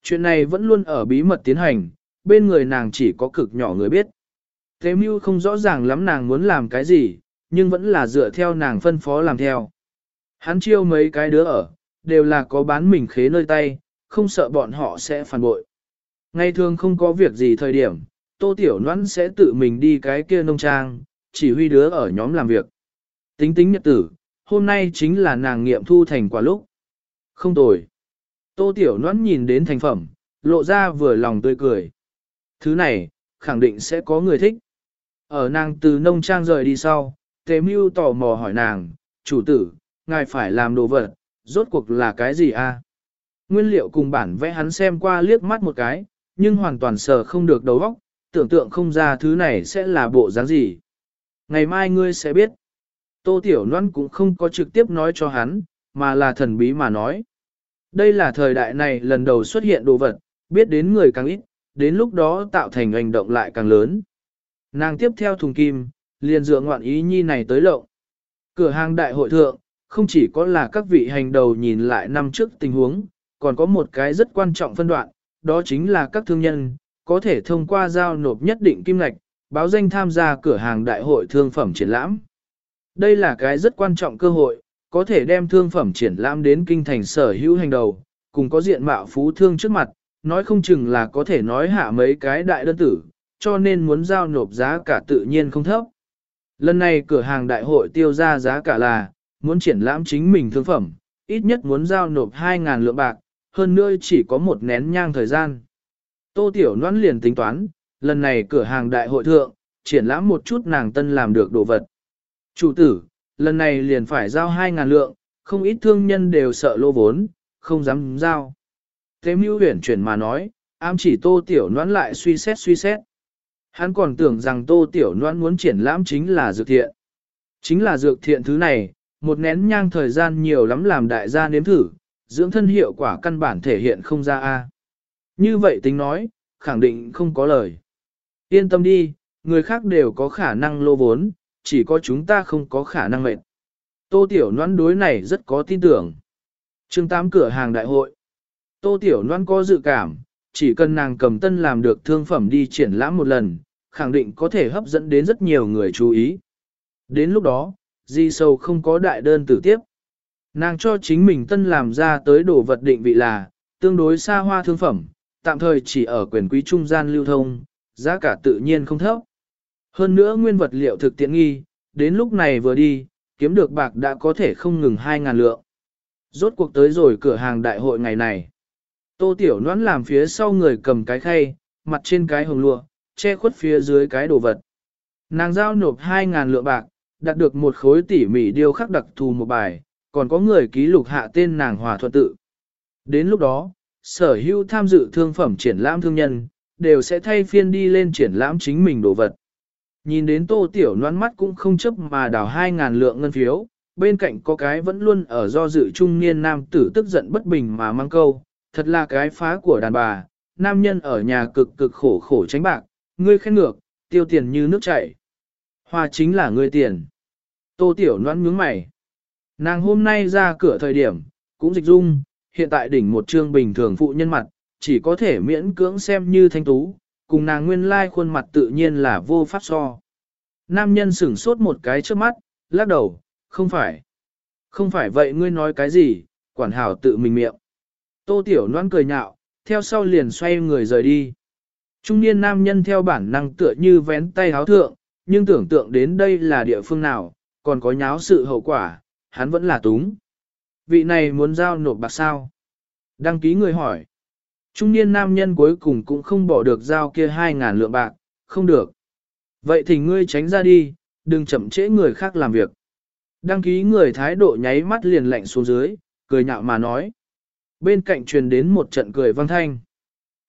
Chuyện này vẫn luôn ở bí mật tiến hành, bên người nàng chỉ có cực nhỏ người biết. Tề mưu không rõ ràng lắm nàng muốn làm cái gì, nhưng vẫn là dựa theo nàng phân phó làm theo. Hắn chiêu mấy cái đứa ở, đều là có bán mình khế nơi tay, không sợ bọn họ sẽ phản bội. Ngày thường không có việc gì thời điểm, Tô Tiểu Loan sẽ tự mình đi cái kia nông trang, chỉ huy đứa ở nhóm làm việc. Tính tính nhật tử, hôm nay chính là nàng nghiệm thu thành quả lúc. Không tồi. Tô Tiểu Loan nhìn đến thành phẩm, lộ ra vừa lòng tươi cười. Thứ này, khẳng định sẽ có người thích. Ở nàng từ nông trang rời đi sau, Tế Mưu tò mò hỏi nàng, chủ tử, ngài phải làm đồ vật, rốt cuộc là cái gì a? Nguyên liệu cùng bản vẽ hắn xem qua liếc mắt một cái, nhưng hoàn toàn sờ không được đầu óc, tưởng tượng không ra thứ này sẽ là bộ dáng gì. Ngày mai ngươi sẽ biết. Tô Tiểu Loan cũng không có trực tiếp nói cho hắn, mà là thần bí mà nói. Đây là thời đại này lần đầu xuất hiện đồ vật, biết đến người càng ít, đến lúc đó tạo thành hành động lại càng lớn. Nàng tiếp theo thùng kim, liền dựa ngoạn ý nhi này tới lộng. Cửa hàng đại hội thượng, không chỉ có là các vị hành đầu nhìn lại năm trước tình huống, còn có một cái rất quan trọng phân đoạn, đó chính là các thương nhân, có thể thông qua giao nộp nhất định kim ngạch, báo danh tham gia cửa hàng đại hội thương phẩm triển lãm. Đây là cái rất quan trọng cơ hội, có thể đem thương phẩm triển lãm đến kinh thành sở hữu hành đầu, cùng có diện mạo phú thương trước mặt, nói không chừng là có thể nói hạ mấy cái đại đơn tử, cho nên muốn giao nộp giá cả tự nhiên không thấp. Lần này cửa hàng đại hội tiêu ra giá cả là, muốn triển lãm chính mình thương phẩm, ít nhất muốn giao nộp 2.000 lượng bạc, hơn nữa chỉ có một nén nhang thời gian. Tô Tiểu Loan liền tính toán, lần này cửa hàng đại hội thượng, triển lãm một chút nàng tân làm được đồ vật. Chủ tử, lần này liền phải giao 2.000 lượng, không ít thương nhân đều sợ lô vốn, không dám giao. Thế mưu huyển chuyển mà nói, ám chỉ Tô Tiểu Loan lại suy xét suy xét. Hắn còn tưởng rằng tô tiểu Loan muốn triển lãm chính là dược thiện. Chính là dược thiện thứ này, một nén nhang thời gian nhiều lắm làm đại gia nếm thử, dưỡng thân hiệu quả căn bản thể hiện không ra a. Như vậy tính nói, khẳng định không có lời. Yên tâm đi, người khác đều có khả năng lô vốn, chỉ có chúng ta không có khả năng mệt. Tô Tiểu Loan đối này rất có tin tưởng. chương 8 cửa hàng đại hội. Tô Tiểu Loan có dự cảm, chỉ cần nàng cầm tân làm được thương phẩm đi triển lãm một lần, khẳng định có thể hấp dẫn đến rất nhiều người chú ý. Đến lúc đó, Di Sâu không có đại đơn tử tiếp. Nàng cho chính mình tân làm ra tới đồ vật định vị là, tương đối xa hoa thương phẩm, tạm thời chỉ ở quyền quý trung gian lưu thông, giá cả tự nhiên không thấp. Hơn nữa nguyên vật liệu thực tiện nghi, đến lúc này vừa đi, kiếm được bạc đã có thể không ngừng 2.000 lượng. Rốt cuộc tới rồi cửa hàng đại hội ngày này. Tô Tiểu Noãn làm phía sau người cầm cái khay, mặt trên cái hồng lụa, che khuất phía dưới cái đồ vật. Nàng giao nộp 2.000 lượng bạc, đạt được một khối tỉ mỉ điêu khắc đặc thù một bài, còn có người ký lục hạ tên nàng hòa thuận tự. Đến lúc đó, sở hữu tham dự thương phẩm triển lãm thương nhân, đều sẽ thay phiên đi lên triển lãm chính mình đồ vật. Nhìn đến tô tiểu noan mắt cũng không chấp mà đào 2.000 lượng ngân phiếu, bên cạnh có cái vẫn luôn ở do dự trung niên nam tử tức giận bất bình mà mang câu, thật là cái phá của đàn bà, nam nhân ở nhà cực cực khổ khổ tránh bạc, ngươi khen ngược, tiêu tiền như nước chảy. Hoa chính là ngươi tiền. Tô tiểu noan nhướng mày. Nàng hôm nay ra cửa thời điểm, cũng dịch dung, hiện tại đỉnh một trương bình thường phụ nhân mặt, chỉ có thể miễn cưỡng xem như thanh tú, cùng nàng nguyên lai khuôn mặt tự nhiên là vô pháp so. Nam nhân sửng sốt một cái trước mắt, lắc đầu, không phải. Không phải vậy ngươi nói cái gì, quản hảo tự mình miệng. Tô Tiểu Loan cười nhạo, theo sau liền xoay người rời đi. Trung niên nam nhân theo bản năng tựa như vén tay háo thượng, nhưng tưởng tượng đến đây là địa phương nào, còn có nháo sự hậu quả, hắn vẫn là túng. Vị này muốn giao nộp bạc sao? Đăng ký người hỏi. Trung niên nam nhân cuối cùng cũng không bỏ được giao kia 2.000 lượng bạc, không được. Vậy thì ngươi tránh ra đi, đừng chậm trễ người khác làm việc. Đăng ký người thái độ nháy mắt liền lạnh xuống dưới, cười nhạo mà nói. Bên cạnh truyền đến một trận cười vang thanh.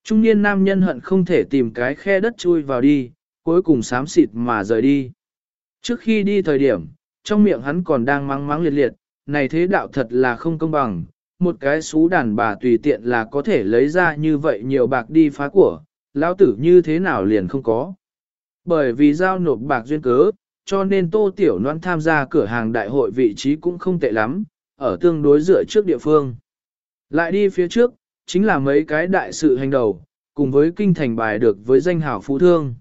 Trung niên nam nhân hận không thể tìm cái khe đất chui vào đi, cuối cùng sám xịt mà rời đi. Trước khi đi thời điểm, trong miệng hắn còn đang mắng mắng liệt liệt, này thế đạo thật là không công bằng, một cái xú đàn bà tùy tiện là có thể lấy ra như vậy nhiều bạc đi phá của, lão tử như thế nào liền không có. Bởi vì giao nộp bạc duyên cớ, cho nên tô tiểu noan tham gia cửa hàng đại hội vị trí cũng không tệ lắm, ở tương đối dựa trước địa phương. Lại đi phía trước, chính là mấy cái đại sự hành đầu, cùng với kinh thành bài được với danh hảo phú thương.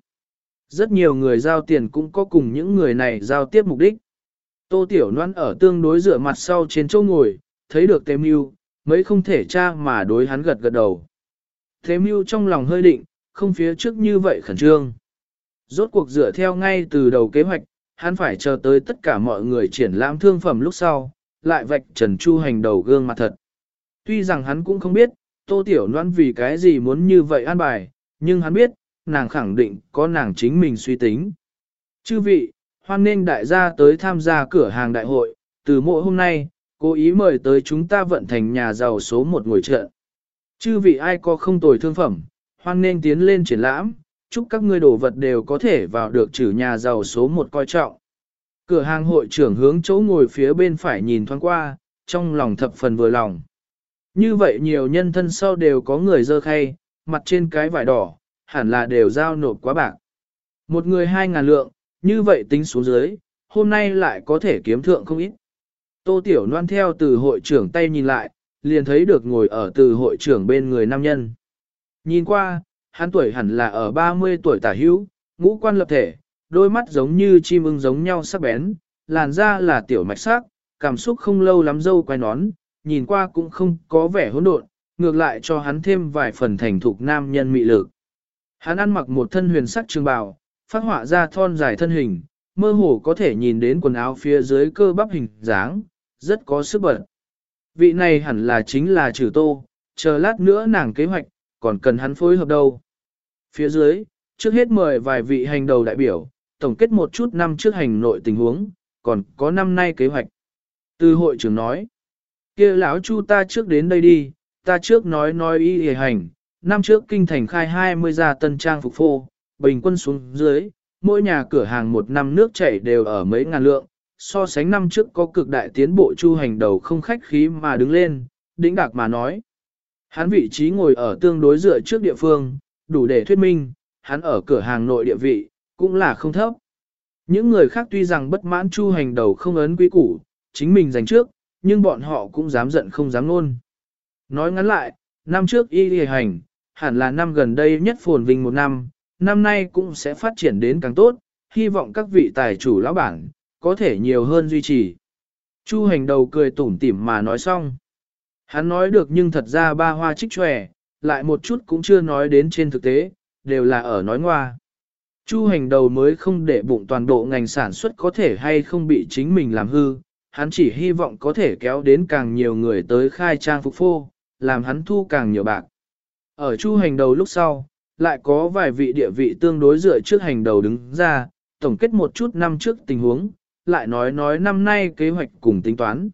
Rất nhiều người giao tiền cũng có cùng những người này giao tiếp mục đích. Tô Tiểu Loan ở tương đối rửa mặt sau trên chỗ ngồi, thấy được Tề Mưu, mấy không thể tra mà đối hắn gật gật đầu. Tề Mưu trong lòng hơi định, không phía trước như vậy khẩn trương. Rốt cuộc dựa theo ngay từ đầu kế hoạch, hắn phải chờ tới tất cả mọi người triển lãm thương phẩm lúc sau, lại vạch Trần Chu hành đầu gương mặt thật. Tuy rằng hắn cũng không biết, Tô Tiểu Loan vì cái gì muốn như vậy an bài, nhưng hắn biết, nàng khẳng định có nàng chính mình suy tính. Chư vị, hoan nghênh đại gia tới tham gia cửa hàng đại hội, từ mỗi hôm nay, cố ý mời tới chúng ta vận thành nhà giàu số một ngồi trợ. Chư vị ai có không tồi thương phẩm, hoan nghênh tiến lên triển lãm, chúc các ngươi đồ vật đều có thể vào được trừ nhà giàu số một coi trọng. Cửa hàng hội trưởng hướng chỗ ngồi phía bên phải nhìn thoáng qua, trong lòng thập phần vừa lòng. Như vậy nhiều nhân thân sau đều có người dơ khay, mặt trên cái vải đỏ, hẳn là đều giao nộp quá bạc. Một người hai ngàn lượng, như vậy tính xuống dưới, hôm nay lại có thể kiếm thượng không ít. Tô Tiểu Loan theo từ hội trưởng tay nhìn lại, liền thấy được ngồi ở từ hội trưởng bên người nam nhân. Nhìn qua, hắn tuổi hẳn là ở 30 tuổi tả hữu, ngũ quan lập thể, đôi mắt giống như chim ưng giống nhau sắc bén, làn da là tiểu mạch sắc, cảm xúc không lâu lắm dâu quay nón, nhìn qua cũng không có vẻ hỗn độn, ngược lại cho hắn thêm vài phần thành thục nam nhân mị lực. Hắn ăn mặc một thân huyền sắc trường bào, phát họa ra thon dài thân hình, mơ hồ có thể nhìn đến quần áo phía dưới cơ bắp hình dáng, rất có sức bật. Vị này hẳn là chính là trừ tô, chờ lát nữa nàng kế hoạch, còn cần hắn phối hợp đâu. Phía dưới, trước hết mời vài vị hành đầu đại biểu, tổng kết một chút năm trước hành nội tình huống, còn có năm nay kế hoạch. Từ hội trưởng nói, kia lão chu ta trước đến đây đi, ta trước nói nói y hề hành, năm trước kinh thành khai 20 gia tân trang phục phô, bình quân xuống dưới, mỗi nhà cửa hàng một năm nước chảy đều ở mấy ngàn lượng, so sánh năm trước có cực đại tiến bộ chu hành đầu không khách khí mà đứng lên, đĩnh đạc mà nói. Hắn vị trí ngồi ở tương đối dựa trước địa phương, đủ để thuyết minh, hắn ở cửa hàng nội địa vị, cũng là không thấp. Những người khác tuy rằng bất mãn chu hành đầu không ấn quý củ, chính mình giành trước, nhưng bọn họ cũng dám giận không dám luôn. Nói ngắn lại, năm trước y lì hành, hẳn là năm gần đây nhất phồn vinh một năm, năm nay cũng sẽ phát triển đến càng tốt, hy vọng các vị tài chủ lão bản, có thể nhiều hơn duy trì. Chu hành đầu cười tủm tỉm mà nói xong. Hắn nói được nhưng thật ra ba hoa trích tròe, lại một chút cũng chưa nói đến trên thực tế, đều là ở nói ngoa. Chu hành đầu mới không để bụng toàn bộ ngành sản xuất có thể hay không bị chính mình làm hư, hắn chỉ hy vọng có thể kéo đến càng nhiều người tới khai trang phục phô, làm hắn thu càng nhiều bạc. Ở chu hành đầu lúc sau, lại có vài vị địa vị tương đối dựa trước hành đầu đứng ra, tổng kết một chút năm trước tình huống, lại nói nói năm nay kế hoạch cùng tính toán.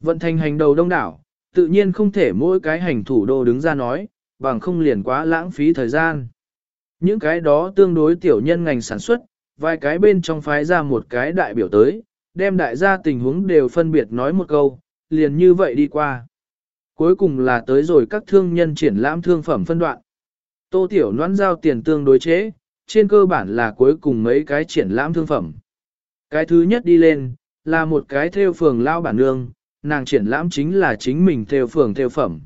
Vận thành hành đầu đông đảo, tự nhiên không thể mỗi cái hành thủ đô đứng ra nói, bằng không liền quá lãng phí thời gian. Những cái đó tương đối tiểu nhân ngành sản xuất, vài cái bên trong phái ra một cái đại biểu tới, đem đại gia tình huống đều phân biệt nói một câu, liền như vậy đi qua. Cuối cùng là tới rồi các thương nhân triển lãm thương phẩm phân đoạn. Tô Tiểu noãn giao tiền tương đối chế, trên cơ bản là cuối cùng mấy cái triển lãm thương phẩm. Cái thứ nhất đi lên, là một cái theo phường lao bản nương, nàng triển lãm chính là chính mình theo phường theo phẩm.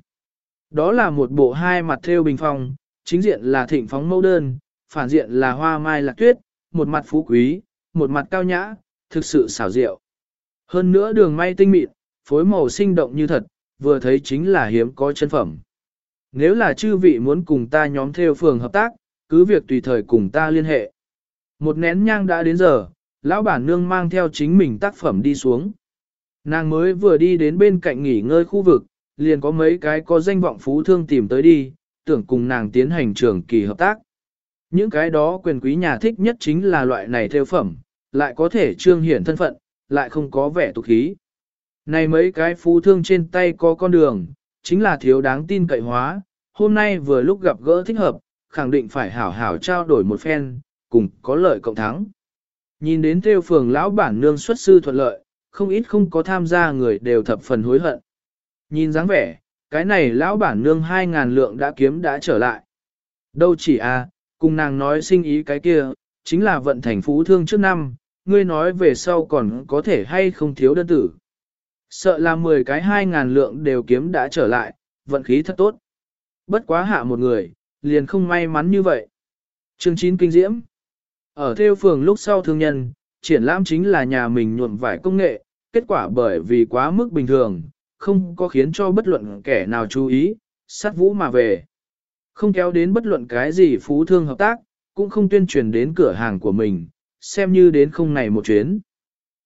Đó là một bộ hai mặt theo bình phong, chính diện là thịnh phóng mẫu đơn, phản diện là hoa mai lạc tuyết, một mặt phú quý, một mặt cao nhã, thực sự xảo diệu. Hơn nữa đường may tinh mịn, phối màu sinh động như thật, vừa thấy chính là hiếm có chân phẩm. Nếu là chư vị muốn cùng ta nhóm theo phường hợp tác, cứ việc tùy thời cùng ta liên hệ. Một nén nhang đã đến giờ, lão bản nương mang theo chính mình tác phẩm đi xuống. Nàng mới vừa đi đến bên cạnh nghỉ ngơi khu vực, liền có mấy cái có danh vọng phú thương tìm tới đi, tưởng cùng nàng tiến hành trường kỳ hợp tác. Những cái đó quyền quý nhà thích nhất chính là loại này theo phẩm, lại có thể trương hiển thân phận, lại không có vẻ tục khí. Này mấy cái phú thương trên tay có con đường, chính là thiếu đáng tin cậy hóa, hôm nay vừa lúc gặp gỡ thích hợp, khẳng định phải hảo hảo trao đổi một phen, cùng có lợi cộng thắng. Nhìn đến theo phường lão bản nương xuất sư thuận lợi, không ít không có tham gia người đều thập phần hối hận. Nhìn dáng vẻ, cái này lão bản nương hai ngàn lượng đã kiếm đã trở lại. Đâu chỉ à, cùng nàng nói sinh ý cái kia, chính là vận thành phú thương trước năm, ngươi nói về sau còn có thể hay không thiếu đơn tử. Sợ là 10 cái hai ngàn lượng đều kiếm đã trở lại, vận khí thật tốt. Bất quá hạ một người, liền không may mắn như vậy. Chương 9 kinh diễm. Ở theo phường lúc sau thương nhân, triển lãm chính là nhà mình nhuộm vải công nghệ, kết quả bởi vì quá mức bình thường, không có khiến cho bất luận kẻ nào chú ý, sát vũ mà về. Không kéo đến bất luận cái gì phú thương hợp tác, cũng không tuyên truyền đến cửa hàng của mình, xem như đến không này một chuyến.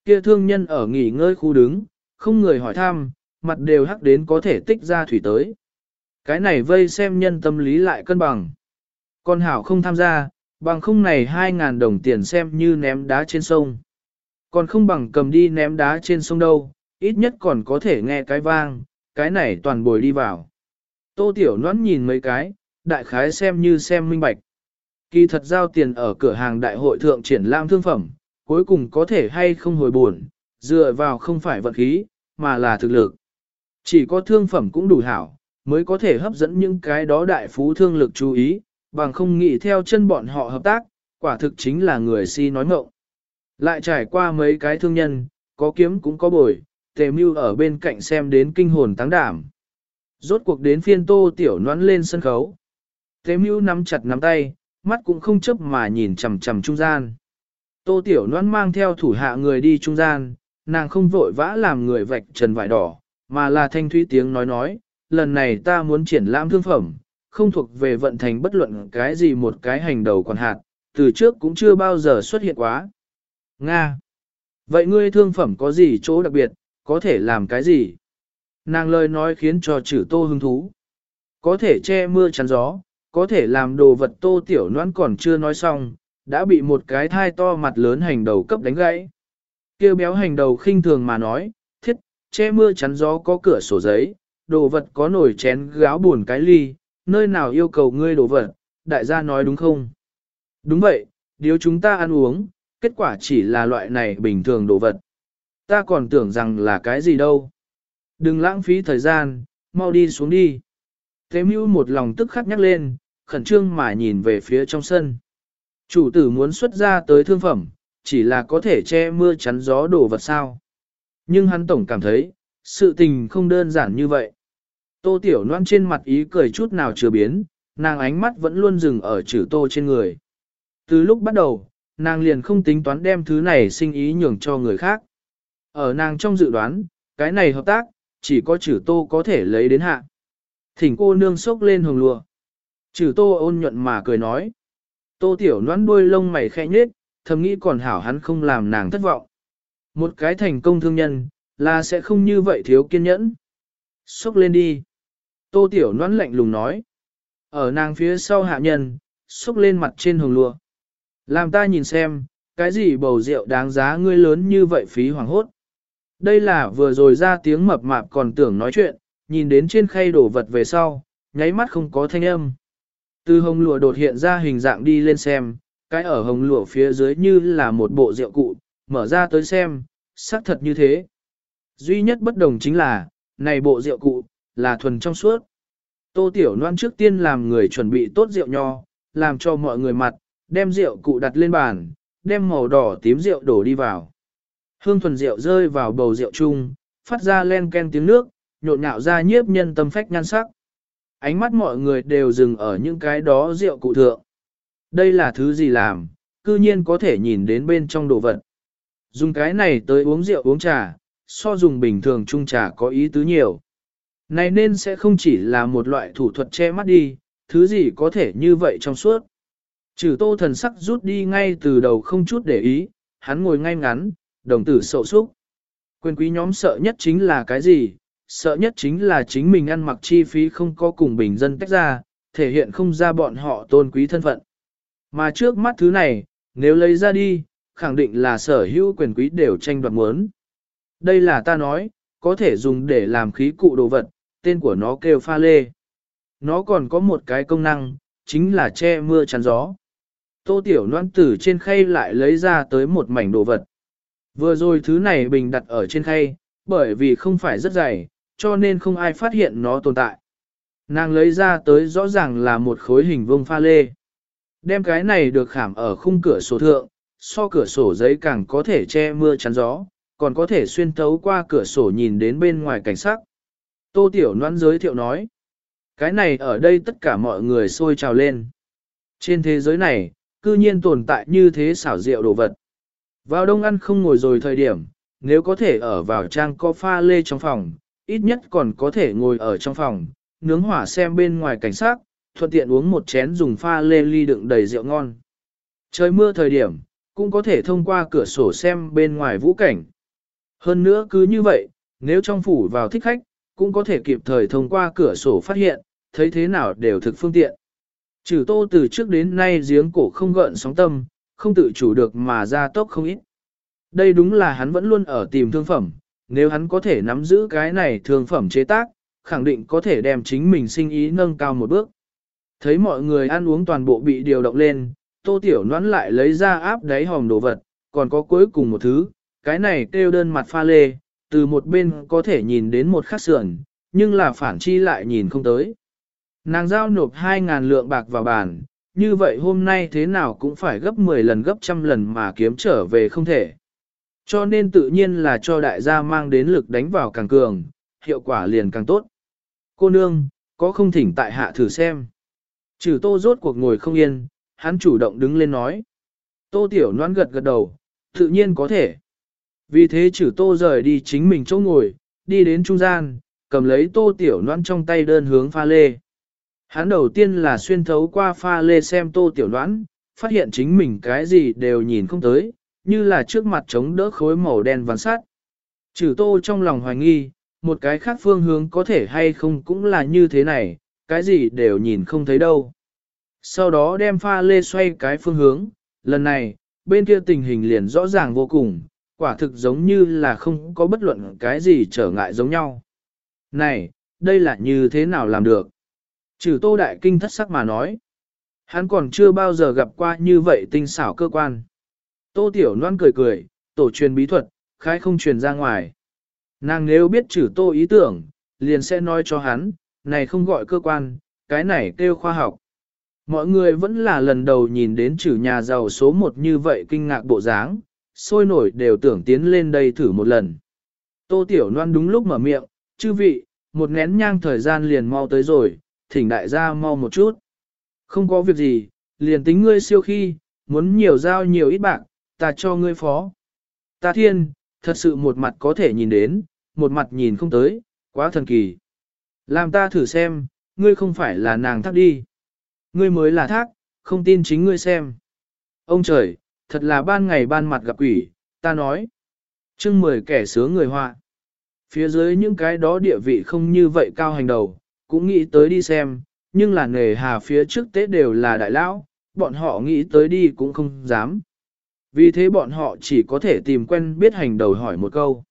Kia thương nhân ở nghỉ ngơi khu đứng, không người hỏi thăm, mặt đều hắc đến có thể tích ra thủy tới. Cái này vây xem nhân tâm lý lại cân bằng. Con hảo không tham gia, bằng không này 2.000 đồng tiền xem như ném đá trên sông. Còn không bằng cầm đi ném đá trên sông đâu, ít nhất còn có thể nghe cái vang, cái này toàn bồi đi vào. Tô Tiểu Noãn nhìn mấy cái, đại khái xem như xem minh bạch. Kỳ thật giao tiền ở cửa hàng đại hội thượng triển lãm thương phẩm, cuối cùng có thể hay không hồi buồn, dựa vào không phải vận khí, mà là thực lực. Chỉ có thương phẩm cũng đủ hảo, mới có thể hấp dẫn những cái đó đại phú thương lực chú ý, bằng không nghĩ theo chân bọn họ hợp tác, quả thực chính là người si nói ngộng. Lại trải qua mấy cái thương nhân, có kiếm cũng có bồi, tề mưu ở bên cạnh xem đến kinh hồn táng đảm. Rốt cuộc đến phiên tô tiểu noãn lên sân khấu. Tề mưu nắm chặt nắm tay, mắt cũng không chấp mà nhìn chằm chằm trung gian. Tô tiểu noãn mang theo thủ hạ người đi trung gian, nàng không vội vã làm người vạch trần vải đỏ, mà là thanh thúy tiếng nói nói, lần này ta muốn triển lãm thương phẩm, không thuộc về vận thành bất luận cái gì một cái hành đầu còn hạt, từ trước cũng chưa bao giờ xuất hiện quá. Nga. Vậy ngươi thương phẩm có gì chỗ đặc biệt, có thể làm cái gì? Nàng lời nói khiến cho chữ tô hứng thú. Có thể che mưa chắn gió, có thể làm đồ vật tô tiểu noan còn chưa nói xong, đã bị một cái thai to mặt lớn hành đầu cấp đánh gãy. Kêu béo hành đầu khinh thường mà nói, thiết, che mưa chắn gió có cửa sổ giấy, đồ vật có nồi chén gáo buồn cái ly, nơi nào yêu cầu ngươi đồ vật, đại gia nói đúng không? Đúng vậy, điều chúng ta ăn uống, kết quả chỉ là loại này bình thường đồ vật. Ta còn tưởng rằng là cái gì đâu. Đừng lãng phí thời gian, mau đi xuống đi. Thế mưu một lòng tức khắc nhắc lên, khẩn trương mà nhìn về phía trong sân. Chủ tử muốn xuất ra tới thương phẩm, chỉ là có thể che mưa chắn gió đổ vật sao. Nhưng hắn tổng cảm thấy, sự tình không đơn giản như vậy. Tô Tiểu Loan trên mặt ý cười chút nào chưa biến, nàng ánh mắt vẫn luôn dừng ở chữ tô trên người. Từ lúc bắt đầu, nàng liền không tính toán đem thứ này sinh ý nhường cho người khác. Ở nàng trong dự đoán, cái này hợp tác, chỉ có chữ tô có thể lấy đến hạ. Thỉnh cô nương sốc lên hồng lùa. Chữ tô ôn nhuận mà cười nói. Tô tiểu noãn đuôi lông mày khẽ nhết, thầm nghĩ còn hảo hắn không làm nàng thất vọng. Một cái thành công thương nhân, là sẽ không như vậy thiếu kiên nhẫn. Xốc lên đi. Tô tiểu noãn lạnh lùng nói. Ở nàng phía sau hạ nhân, xúc lên mặt trên hồng lụa. Làm ta nhìn xem, cái gì bầu rượu đáng giá ngươi lớn như vậy phí hoàng hốt. Đây là vừa rồi ra tiếng mập mạp còn tưởng nói chuyện, nhìn đến trên khay đổ vật về sau, nháy mắt không có thanh âm. Từ hồng lụa đột hiện ra hình dạng đi lên xem, cái ở hồng lụa phía dưới như là một bộ rượu cụ, mở ra tới xem, xác thật như thế. Duy nhất bất đồng chính là, này bộ rượu cụ, là thuần trong suốt. Tô Tiểu Loan trước tiên làm người chuẩn bị tốt rượu nho, làm cho mọi người mặt, đem rượu cụ đặt lên bàn, đem màu đỏ tím rượu đổ đi vào. Hương thuần rượu rơi vào bầu rượu chung, phát ra len ken tiếng nước, nhộn nhạo ra nhiếp nhân tâm phách nhan sắc. Ánh mắt mọi người đều dừng ở những cái đó rượu cụ thượng. Đây là thứ gì làm, cư nhiên có thể nhìn đến bên trong đồ vật. Dùng cái này tới uống rượu uống trà, so dùng bình thường chung trà có ý tứ nhiều. Này nên sẽ không chỉ là một loại thủ thuật che mắt đi, thứ gì có thể như vậy trong suốt. Trừ tô thần sắc rút đi ngay từ đầu không chút để ý, hắn ngồi ngay ngắn, đồng tử sầu súc. Quyền quý nhóm sợ nhất chính là cái gì? Sợ nhất chính là chính mình ăn mặc chi phí không có cùng bình dân tách ra, thể hiện không ra bọn họ tôn quý thân phận. Mà trước mắt thứ này, nếu lấy ra đi, khẳng định là sở hữu quyền quý đều tranh đoạt muốn. Đây là ta nói, có thể dùng để làm khí cụ đồ vật, tên của nó kêu pha lê. Nó còn có một cái công năng, chính là che mưa chắn gió. Tô Tiểu Loan tử trên khay lại lấy ra tới một mảnh đồ vật. Vừa rồi thứ này bình đặt ở trên khay, bởi vì không phải rất dày, cho nên không ai phát hiện nó tồn tại. Nàng lấy ra tới rõ ràng là một khối hình vuông pha lê. Đem cái này được khảm ở khung cửa sổ thượng, so cửa sổ giấy càng có thể che mưa chắn gió, còn có thể xuyên thấu qua cửa sổ nhìn đến bên ngoài cảnh sắc. Tô Tiểu Noãn giới thiệu nói, cái này ở đây tất cả mọi người sôi trào lên. Trên thế giới này, cư nhiên tồn tại như thế xảo diệu đồ vật. Vào đông ăn không ngồi rồi thời điểm, nếu có thể ở vào trang có pha lê trong phòng, ít nhất còn có thể ngồi ở trong phòng, nướng hỏa xem bên ngoài cảnh sát, thuận tiện uống một chén dùng pha lê ly đựng đầy rượu ngon. Trời mưa thời điểm, cũng có thể thông qua cửa sổ xem bên ngoài vũ cảnh. Hơn nữa cứ như vậy, nếu trong phủ vào thích khách, cũng có thể kịp thời thông qua cửa sổ phát hiện, thấy thế nào đều thực phương tiện. Trừ tô từ trước đến nay giếng cổ không gợn sóng tâm, không tự chủ được mà ra tốc không ít. Đây đúng là hắn vẫn luôn ở tìm thương phẩm, nếu hắn có thể nắm giữ cái này thương phẩm chế tác, khẳng định có thể đem chính mình sinh ý nâng cao một bước. Thấy mọi người ăn uống toàn bộ bị điều động lên, tô tiểu noãn lại lấy ra áp đáy hòm đồ vật, còn có cuối cùng một thứ, cái này kêu đơn mặt pha lê, từ một bên có thể nhìn đến một khắc sườn, nhưng là phản chi lại nhìn không tới. Nàng giao nộp 2.000 lượng bạc vào bàn, như vậy hôm nay thế nào cũng phải gấp 10 lần gấp trăm lần mà kiếm trở về không thể. Cho nên tự nhiên là cho đại gia mang đến lực đánh vào càng cường, hiệu quả liền càng tốt. Cô nương, có không thỉnh tại hạ thử xem. Trừ tô rốt cuộc ngồi không yên, hắn chủ động đứng lên nói. Tô tiểu noan gật gật đầu, tự nhiên có thể. Vì thế trừ tô rời đi chính mình chỗ ngồi, đi đến trung gian, cầm lấy tô tiểu noan trong tay đơn hướng pha lê. Hắn đầu tiên là xuyên thấu qua pha lê xem tô tiểu noan, phát hiện chính mình cái gì đều nhìn không tới, như là trước mặt chống đỡ khối màu đen ván sát. Trừ tô trong lòng hoài nghi, một cái khác phương hướng có thể hay không cũng là như thế này, cái gì đều nhìn không thấy đâu. Sau đó đem pha lê xoay cái phương hướng, lần này, bên kia tình hình liền rõ ràng vô cùng, quả thực giống như là không có bất luận cái gì trở ngại giống nhau. Này, đây là như thế nào làm được? Trừ tô đại kinh thất sắc mà nói. Hắn còn chưa bao giờ gặp qua như vậy tinh xảo cơ quan. Tô Tiểu Loan cười cười, tổ truyền bí thuật, khai không truyền ra ngoài. Nàng nếu biết trừ tô ý tưởng, liền sẽ nói cho hắn, này không gọi cơ quan, cái này kêu khoa học. Mọi người vẫn là lần đầu nhìn đến chữ nhà giàu số một như vậy kinh ngạc bộ dáng, sôi nổi đều tưởng tiến lên đây thử một lần. Tô Tiểu Loan đúng lúc mở miệng, chư vị, một nén nhang thời gian liền mau tới rồi, thỉnh đại gia mau một chút. Không có việc gì, liền tính ngươi siêu khi, muốn nhiều giao nhiều ít bạc, ta cho ngươi phó. Ta thiên, thật sự một mặt có thể nhìn đến, một mặt nhìn không tới, quá thần kỳ. Làm ta thử xem, ngươi không phải là nàng thác đi. Ngươi mới là thác, không tin chính ngươi xem. Ông trời, thật là ban ngày ban mặt gặp quỷ, ta nói. chương mười kẻ sướng người họa. Phía dưới những cái đó địa vị không như vậy cao hành đầu, cũng nghĩ tới đi xem, nhưng là nghề hà phía trước Tết đều là đại lão, bọn họ nghĩ tới đi cũng không dám. Vì thế bọn họ chỉ có thể tìm quen biết hành đầu hỏi một câu.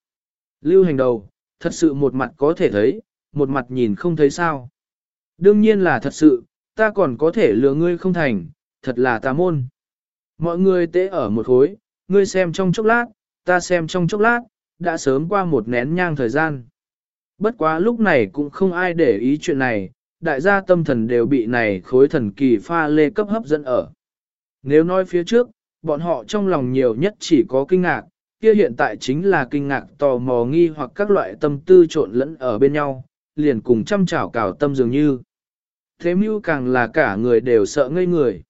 Lưu hành đầu, thật sự một mặt có thể thấy, một mặt nhìn không thấy sao. Đương nhiên là thật sự, ta còn có thể lừa ngươi không thành, thật là tà môn. Mọi người tế ở một khối, ngươi xem trong chốc lát, ta xem trong chốc lát, đã sớm qua một nén nhang thời gian. Bất quá lúc này cũng không ai để ý chuyện này, đại gia tâm thần đều bị này khối thần kỳ pha lê cấp hấp dẫn ở. Nếu nói phía trước, bọn họ trong lòng nhiều nhất chỉ có kinh ngạc, kia hiện tại chính là kinh ngạc tò mò nghi hoặc các loại tâm tư trộn lẫn ở bên nhau, liền cùng chăm chảo cào tâm dường như. Thế mưu càng là cả người đều sợ ngây người.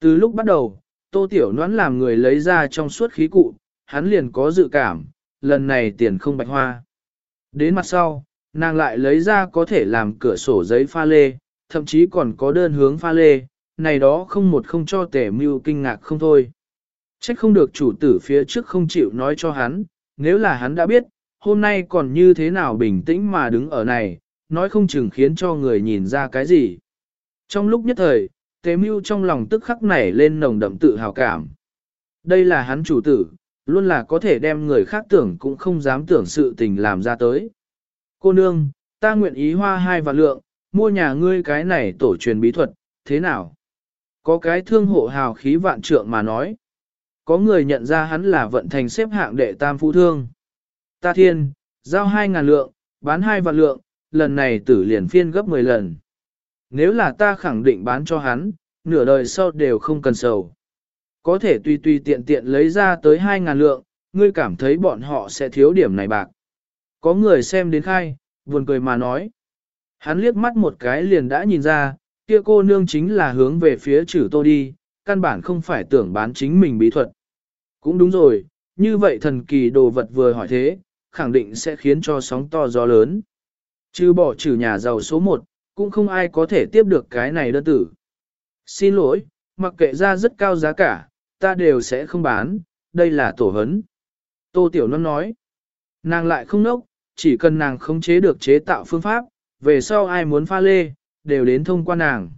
Từ lúc bắt đầu, tô tiểu noãn làm người lấy ra trong suốt khí cụ, hắn liền có dự cảm, lần này tiền không bạch hoa. Đến mặt sau, nàng lại lấy ra có thể làm cửa sổ giấy pha lê, thậm chí còn có đơn hướng pha lê, này đó không một không cho tể mưu kinh ngạc không thôi. Trách không được chủ tử phía trước không chịu nói cho hắn, nếu là hắn đã biết, hôm nay còn như thế nào bình tĩnh mà đứng ở này, nói không chừng khiến cho người nhìn ra cái gì. Trong lúc nhất thời, tế mưu trong lòng tức khắc nảy lên nồng đậm tự hào cảm. Đây là hắn chủ tử, luôn là có thể đem người khác tưởng cũng không dám tưởng sự tình làm ra tới. Cô nương, ta nguyện ý hoa hai vạn lượng, mua nhà ngươi cái này tổ truyền bí thuật, thế nào? Có cái thương hộ hào khí vạn trượng mà nói. Có người nhận ra hắn là vận thành xếp hạng đệ tam phú thương. Ta thiên, giao hai ngàn lượng, bán hai vạn lượng, lần này tử liền phiên gấp 10 lần. Nếu là ta khẳng định bán cho hắn, nửa đời sau đều không cần sầu. Có thể tùy tùy tiện tiện lấy ra tới hai ngàn lượng, ngươi cảm thấy bọn họ sẽ thiếu điểm này bạc. Có người xem đến khai, buồn cười mà nói. Hắn liếc mắt một cái liền đã nhìn ra, kia cô nương chính là hướng về phía chữ tô đi, căn bản không phải tưởng bán chính mình bí thuật. Cũng đúng rồi, như vậy thần kỳ đồ vật vừa hỏi thế, khẳng định sẽ khiến cho sóng to gió lớn. Chứ bỏ trừ nhà giàu số 1, cũng không ai có thể tiếp được cái này đơn tử. Xin lỗi, mặc kệ ra rất cao giá cả, ta đều sẽ không bán, đây là tổ hấn. Tô Tiểu Non nói, nàng lại không nốc, chỉ cần nàng không chế được chế tạo phương pháp, về sau ai muốn pha lê, đều đến thông qua nàng.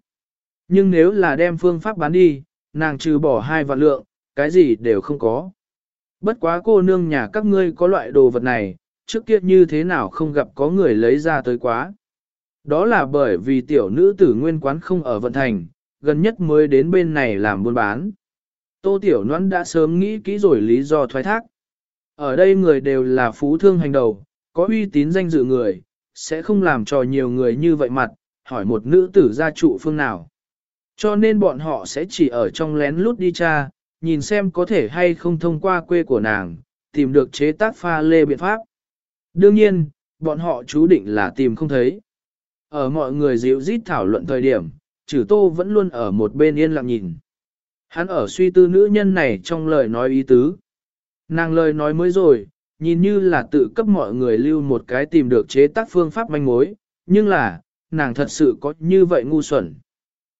Nhưng nếu là đem phương pháp bán đi, nàng trừ bỏ hai vạn lượng, cái gì đều không có. Bất quá cô nương nhà các ngươi có loại đồ vật này, trước kia như thế nào không gặp có người lấy ra tới quá. Đó là bởi vì tiểu nữ tử nguyên quán không ở vận thành, gần nhất mới đến bên này làm buôn bán. Tô Tiểu Loan đã sớm nghĩ kỹ rồi lý do thoái thác. Ở đây người đều là phú thương hành đầu, có uy tín danh dự người, sẽ không làm cho nhiều người như vậy mặt, hỏi một nữ tử gia trụ phương nào. Cho nên bọn họ sẽ chỉ ở trong lén lút đi tra, nhìn xem có thể hay không thông qua quê của nàng, tìm được chế tác pha lê biện pháp. Đương nhiên, bọn họ chú định là tìm không thấy. Ở mọi người dịu rít thảo luận thời điểm, trừ tô vẫn luôn ở một bên yên lặng nhìn. Hắn ở suy tư nữ nhân này trong lời nói ý tứ. Nàng lời nói mới rồi, nhìn như là tự cấp mọi người lưu một cái tìm được chế tác phương pháp manh mối, nhưng là, nàng thật sự có như vậy ngu xuẩn.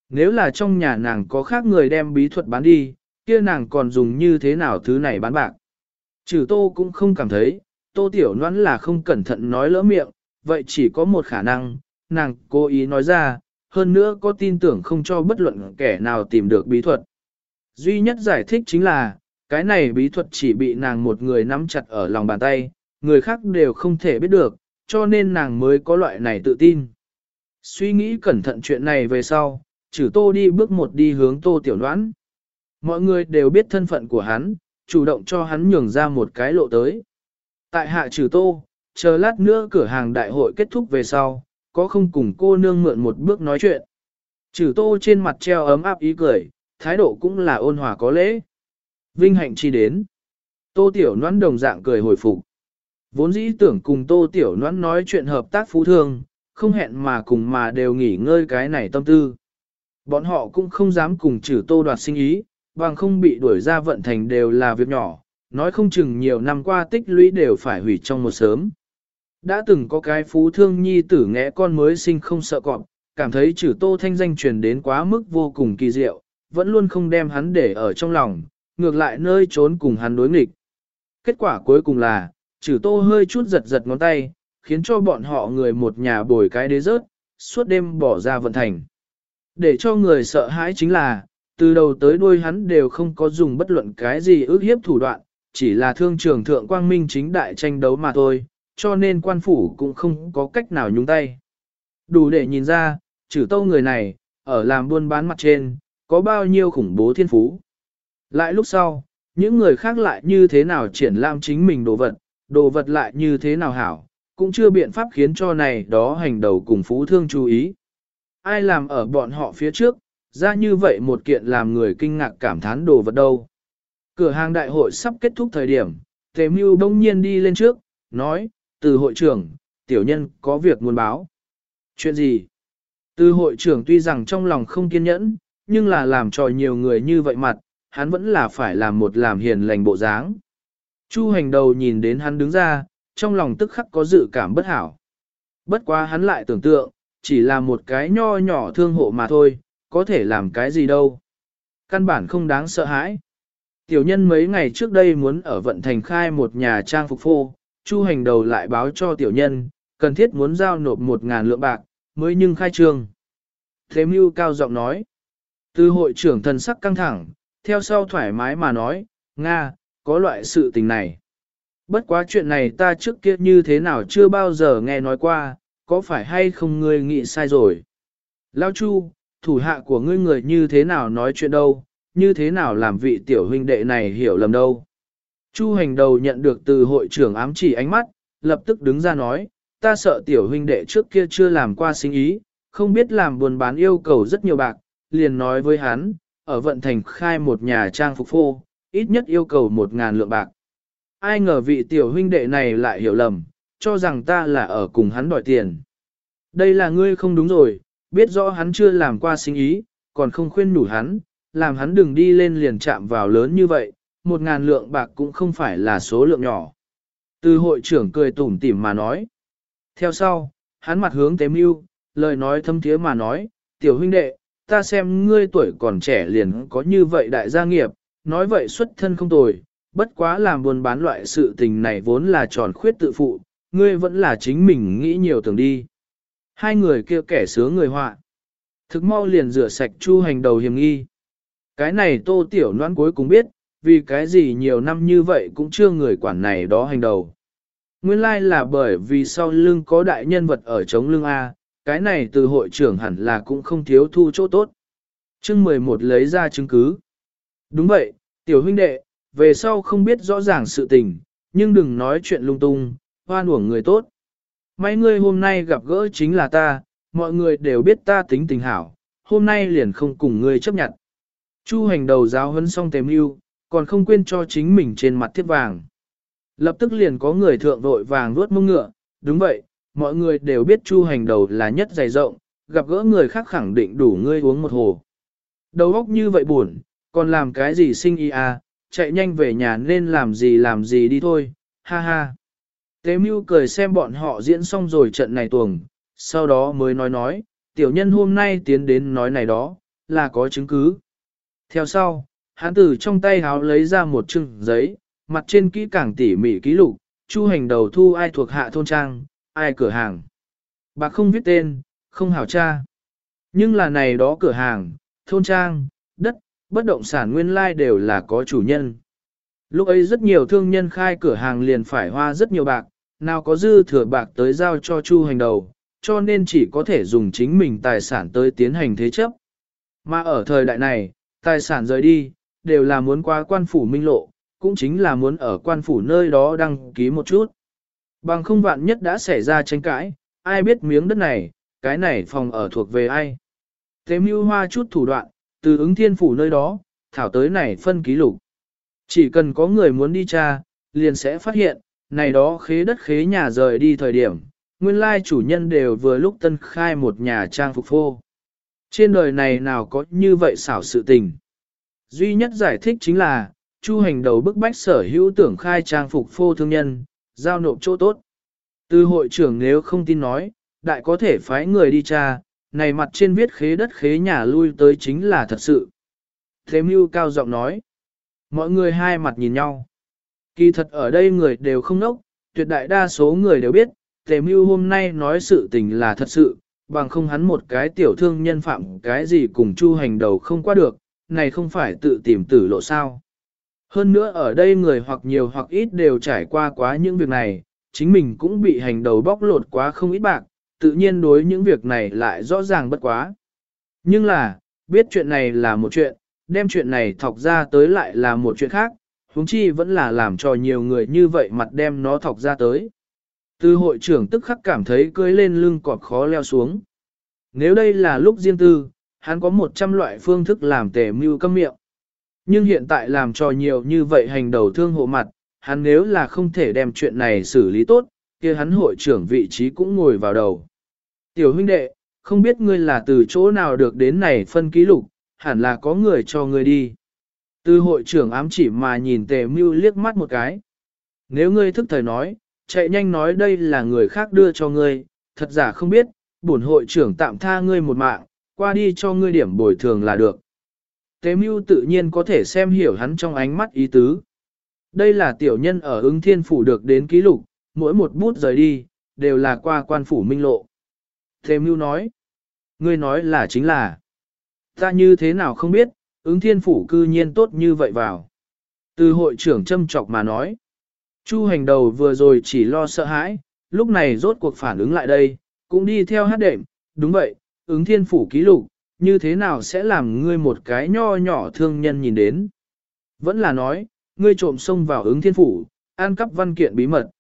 Nếu là trong nhà nàng có khác người đem bí thuật bán đi, kia nàng còn dùng như thế nào thứ này bán bạc. Trừ tô cũng không cảm thấy, tô tiểu noãn là không cẩn thận nói lỡ miệng, vậy chỉ có một khả năng, nàng cố ý nói ra, hơn nữa có tin tưởng không cho bất luận kẻ nào tìm được bí thuật. Duy nhất giải thích chính là, cái này bí thuật chỉ bị nàng một người nắm chặt ở lòng bàn tay, người khác đều không thể biết được, cho nên nàng mới có loại này tự tin. Suy nghĩ cẩn thận chuyện này về sau, trừ tô đi bước một đi hướng tô tiểu noãn. Mọi người đều biết thân phận của hắn, chủ động cho hắn nhường ra một cái lộ tới. Tại hạ trừ tô, chờ lát nữa cửa hàng đại hội kết thúc về sau, có không cùng cô nương mượn một bước nói chuyện. Trừ tô trên mặt treo ấm áp ý cười, thái độ cũng là ôn hòa có lễ. Vinh hạnh chi đến. Tô tiểu noãn đồng dạng cười hồi phục. Vốn dĩ tưởng cùng tô tiểu noãn nói chuyện hợp tác phú thương, không hẹn mà cùng mà đều nghỉ ngơi cái này tâm tư. Bọn họ cũng không dám cùng trừ tô đoạt sinh ý, bằng không bị đuổi ra vận thành đều là việc nhỏ, nói không chừng nhiều năm qua tích lũy đều phải hủy trong một sớm. Đã từng có cái phú thương nhi tử ngẽ con mới sinh không sợ cọp, cảm thấy trừ tô thanh danh truyền đến quá mức vô cùng kỳ diệu, vẫn luôn không đem hắn để ở trong lòng, ngược lại nơi trốn cùng hắn đối nghịch. Kết quả cuối cùng là, trừ tô hơi chút giật giật ngón tay, khiến cho bọn họ người một nhà bồi cái đế rớt, suốt đêm bỏ ra vận thành. Để cho người sợ hãi chính là, từ đầu tới đuôi hắn đều không có dùng bất luận cái gì ước hiếp thủ đoạn, chỉ là thương trường thượng quang minh chính đại tranh đấu mà thôi, cho nên quan phủ cũng không có cách nào nhúng tay. Đủ để nhìn ra, trừ tâu người này, ở làm buôn bán mặt trên, có bao nhiêu khủng bố thiên phú. Lại lúc sau, những người khác lại như thế nào triển lãm chính mình đồ vật, đồ vật lại như thế nào hảo, cũng chưa biện pháp khiến cho này đó hành đầu cùng phú thương chú ý. Ai làm ở bọn họ phía trước, ra như vậy một kiện làm người kinh ngạc cảm thán đồ vật đâu. Cửa hàng đại hội sắp kết thúc thời điểm, Tề Mưu đông nhiên đi lên trước, nói, từ hội trưởng, tiểu nhân có việc muốn báo. Chuyện gì? Từ hội trưởng tuy rằng trong lòng không kiên nhẫn, nhưng là làm trò nhiều người như vậy mặt, hắn vẫn là phải làm một làm hiền lành bộ dáng. Chu hành đầu nhìn đến hắn đứng ra, trong lòng tức khắc có dự cảm bất hảo. Bất quá hắn lại tưởng tượng, chỉ là một cái nho nhỏ thương hộ mà thôi, có thể làm cái gì đâu. Căn bản không đáng sợ hãi. Tiểu nhân mấy ngày trước đây muốn ở vận thành khai một nhà trang phục phô, chu hành đầu lại báo cho tiểu nhân, cần thiết muốn giao nộp một ngàn lượng bạc, mới nhưng khai trương. Thế mưu cao giọng nói. Từ hội trưởng thần sắc căng thẳng, theo sau thoải mái mà nói, Nga, có loại sự tình này. Bất quá chuyện này ta trước kia như thế nào chưa bao giờ nghe nói qua, có phải hay không ngươi nghĩ sai rồi. Lao Chu, thủ hạ của ngươi người như thế nào nói chuyện đâu, như thế nào làm vị tiểu huynh đệ này hiểu lầm đâu. Chu hành đầu nhận được từ hội trưởng ám chỉ ánh mắt, lập tức đứng ra nói, ta sợ tiểu huynh đệ trước kia chưa làm qua sinh ý, không biết làm buồn bán yêu cầu rất nhiều bạc, liền nói với hắn, ở vận thành khai một nhà trang phục phô, ít nhất yêu cầu một ngàn lượng bạc. Ai ngờ vị tiểu huynh đệ này lại hiểu lầm, cho rằng ta là ở cùng hắn đòi tiền. Đây là ngươi không đúng rồi, biết rõ hắn chưa làm qua sinh ý, còn không khuyên nhủ hắn, làm hắn đừng đi lên liền chạm vào lớn như vậy, một ngàn lượng bạc cũng không phải là số lượng nhỏ. Từ hội trưởng cười tủm tỉm mà nói. Theo sau, hắn mặt hướng tế mưu, lời nói thâm thiế mà nói, tiểu huynh đệ, ta xem ngươi tuổi còn trẻ liền có như vậy đại gia nghiệp, nói vậy xuất thân không tồi, bất quá làm buôn bán loại sự tình này vốn là tròn khuyết tự phụ, ngươi vẫn là chính mình nghĩ nhiều tưởng đi. Hai người kia kẻ sướng người họa. Thực mau liền rửa sạch chu hành đầu hiểm nghi. Cái này tô tiểu noan cuối cùng biết, vì cái gì nhiều năm như vậy cũng chưa người quản này đó hành đầu. Nguyên lai là bởi vì sau lưng có đại nhân vật ở chống lưng A, cái này từ hội trưởng hẳn là cũng không thiếu thu chỗ tốt. chương 11 lấy ra chứng cứ. Đúng vậy, tiểu huynh đệ, về sau không biết rõ ràng sự tình, nhưng đừng nói chuyện lung tung, hoan uổng người tốt. Mấy người hôm nay gặp gỡ chính là ta, mọi người đều biết ta tính tình hảo, hôm nay liền không cùng ngươi chấp nhận. Chu hành đầu giáo hấn xong tèm yêu, còn không quên cho chính mình trên mặt thiết vàng. Lập tức liền có người thượng vội vàng vuốt mông ngựa, đúng vậy, mọi người đều biết chu hành đầu là nhất dày rộng, gặp gỡ người khác khẳng định đủ ngươi uống một hồ. Đầu óc như vậy buồn, còn làm cái gì sinh y à, chạy nhanh về nhà nên làm gì làm gì đi thôi, ha ha. Tế mưu cười xem bọn họ diễn xong rồi trận này tuồng, sau đó mới nói nói, tiểu nhân hôm nay tiến đến nói này đó, là có chứng cứ. Theo sau, hắn từ trong tay háo lấy ra một chừng giấy, mặt trên kỹ càng tỉ mỉ ký lục, chu hành đầu thu ai thuộc hạ thôn trang, ai cửa hàng. Bà không viết tên, không hảo tra. Nhưng là này đó cửa hàng, thôn trang, đất, bất động sản nguyên lai đều là có chủ nhân. Lúc ấy rất nhiều thương nhân khai cửa hàng liền phải hoa rất nhiều bạc, nào có dư thừa bạc tới giao cho chu hành đầu, cho nên chỉ có thể dùng chính mình tài sản tới tiến hành thế chấp. Mà ở thời đại này, tài sản rời đi, đều là muốn qua quan phủ minh lộ, cũng chính là muốn ở quan phủ nơi đó đăng ký một chút. Bằng không vạn nhất đã xảy ra tranh cãi, ai biết miếng đất này, cái này phòng ở thuộc về ai. Tế mưu hoa chút thủ đoạn, từ ứng thiên phủ nơi đó, thảo tới này phân ký lục. Chỉ cần có người muốn đi tra, liền sẽ phát hiện, này đó khế đất khế nhà rời đi thời điểm, nguyên lai chủ nhân đều vừa lúc tân khai một nhà trang phục phô. Trên đời này nào có như vậy xảo sự tình. Duy nhất giải thích chính là, chu hành đầu bức bách sở hữu tưởng khai trang phục phô thương nhân, giao nộp chỗ tốt. Từ hội trưởng nếu không tin nói, đại có thể phái người đi tra, này mặt trên viết khế đất khế nhà lui tới chính là thật sự. Thế mưu cao giọng nói, mọi người hai mặt nhìn nhau. Kỳ thật ở đây người đều không nốc, tuyệt đại đa số người đều biết, Tề Mưu hôm nay nói sự tình là thật sự, bằng không hắn một cái tiểu thương nhân phạm cái gì cùng chu hành đầu không qua được, này không phải tự tìm tử lộ sao. Hơn nữa ở đây người hoặc nhiều hoặc ít đều trải qua quá những việc này, chính mình cũng bị hành đầu bóc lột quá không ít bạc, tự nhiên đối những việc này lại rõ ràng bất quá. Nhưng là, biết chuyện này là một chuyện, đem chuyện này thọc ra tới lại là một chuyện khác, huống chi vẫn là làm cho nhiều người như vậy mặt đem nó thọc ra tới. Từ hội trưởng tức khắc cảm thấy cưới lên lưng cọp khó leo xuống. Nếu đây là lúc riêng tư, hắn có 100 loại phương thức làm tề mưu câm miệng. Nhưng hiện tại làm cho nhiều như vậy hành đầu thương hộ mặt, hắn nếu là không thể đem chuyện này xử lý tốt, kia hắn hội trưởng vị trí cũng ngồi vào đầu. Tiểu huynh đệ, không biết ngươi là từ chỗ nào được đến này phân ký lục, hẳn là có người cho ngươi đi. Từ hội trưởng ám chỉ mà nhìn tề mưu liếc mắt một cái. Nếu ngươi thức thời nói, chạy nhanh nói đây là người khác đưa cho ngươi, thật giả không biết, bổn hội trưởng tạm tha ngươi một mạng, qua đi cho ngươi điểm bồi thường là được. Tế mưu tự nhiên có thể xem hiểu hắn trong ánh mắt ý tứ. Đây là tiểu nhân ở ứng thiên phủ được đến ký lục, mỗi một bút rời đi, đều là qua quan phủ minh lộ. Tế mưu nói, ngươi nói là chính là, ta như thế nào không biết, ứng thiên phủ cư nhiên tốt như vậy vào. Từ hội trưởng châm chọc mà nói, Chu hành đầu vừa rồi chỉ lo sợ hãi, lúc này rốt cuộc phản ứng lại đây, cũng đi theo hát đệm, đúng vậy, ứng thiên phủ ký lục, như thế nào sẽ làm ngươi một cái nho nhỏ thương nhân nhìn đến. Vẫn là nói, ngươi trộm xông vào ứng thiên phủ, an cắp văn kiện bí mật.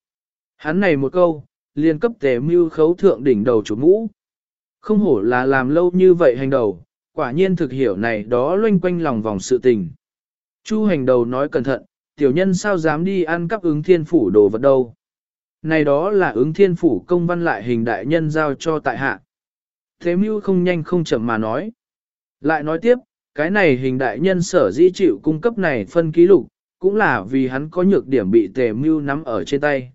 Hắn này một câu, liền cấp tề mưu khấu thượng đỉnh đầu chủ mũ. Không hổ là làm lâu như vậy hành đầu, quả nhiên thực hiểu này đó loanh quanh lòng vòng sự tình. Chu hành đầu nói cẩn thận, tiểu nhân sao dám đi ăn cắp ứng thiên phủ đồ vật đâu. Này đó là ứng thiên phủ công văn lại hình đại nhân giao cho tại hạ. Thế mưu không nhanh không chậm mà nói. Lại nói tiếp, cái này hình đại nhân sở dĩ chịu cung cấp này phân ký lục, cũng là vì hắn có nhược điểm bị tề mưu nắm ở trên tay.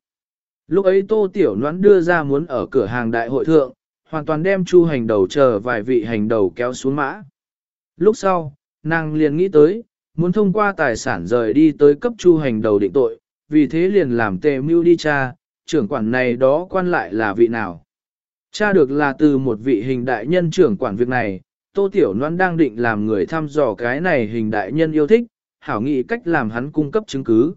Lúc ấy tô tiểu noãn đưa ra muốn ở cửa hàng đại hội thượng, hoàn toàn đem chu hành đầu chờ vài vị hành đầu kéo xuống mã. Lúc sau, nàng liền nghĩ tới, muốn thông qua tài sản rời đi tới cấp chu hành đầu định tội, vì thế liền làm tề mưu đi cha, trưởng quản này đó quan lại là vị nào. Cha được là từ một vị hình đại nhân trưởng quản việc này, Tô Tiểu Loan đang định làm người thăm dò cái này hình đại nhân yêu thích, hảo nghị cách làm hắn cung cấp chứng cứ.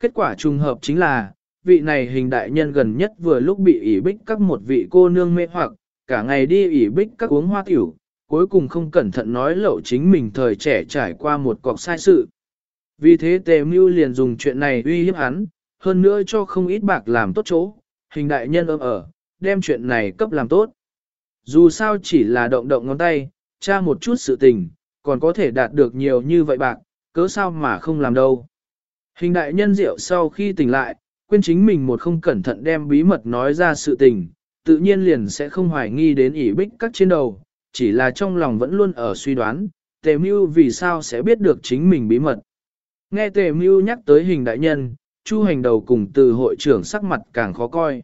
Kết quả trùng hợp chính là, vị này hình đại nhân gần nhất vừa lúc bị ỉ bích các một vị cô nương mê hoặc, cả ngày đi ỉ bích các uống hoa tiểu, cuối cùng không cẩn thận nói lậu chính mình thời trẻ trải qua một cọc sai sự. Vì thế tề mưu liền dùng chuyện này uy hiếp hắn, hơn nữa cho không ít bạc làm tốt chỗ, hình đại nhân ôm ở, đem chuyện này cấp làm tốt. Dù sao chỉ là động động ngón tay, tra một chút sự tình, còn có thể đạt được nhiều như vậy bạc, cớ sao mà không làm đâu. Hình đại nhân rượu sau khi tỉnh lại, quên chính mình một không cẩn thận đem bí mật nói ra sự tình, tự nhiên liền sẽ không hoài nghi đến ỷ bích các trên đầu, chỉ là trong lòng vẫn luôn ở suy đoán, tề mưu vì sao sẽ biết được chính mình bí mật. Nghe tề mưu nhắc tới hình đại nhân, chu hành đầu cùng từ hội trưởng sắc mặt càng khó coi.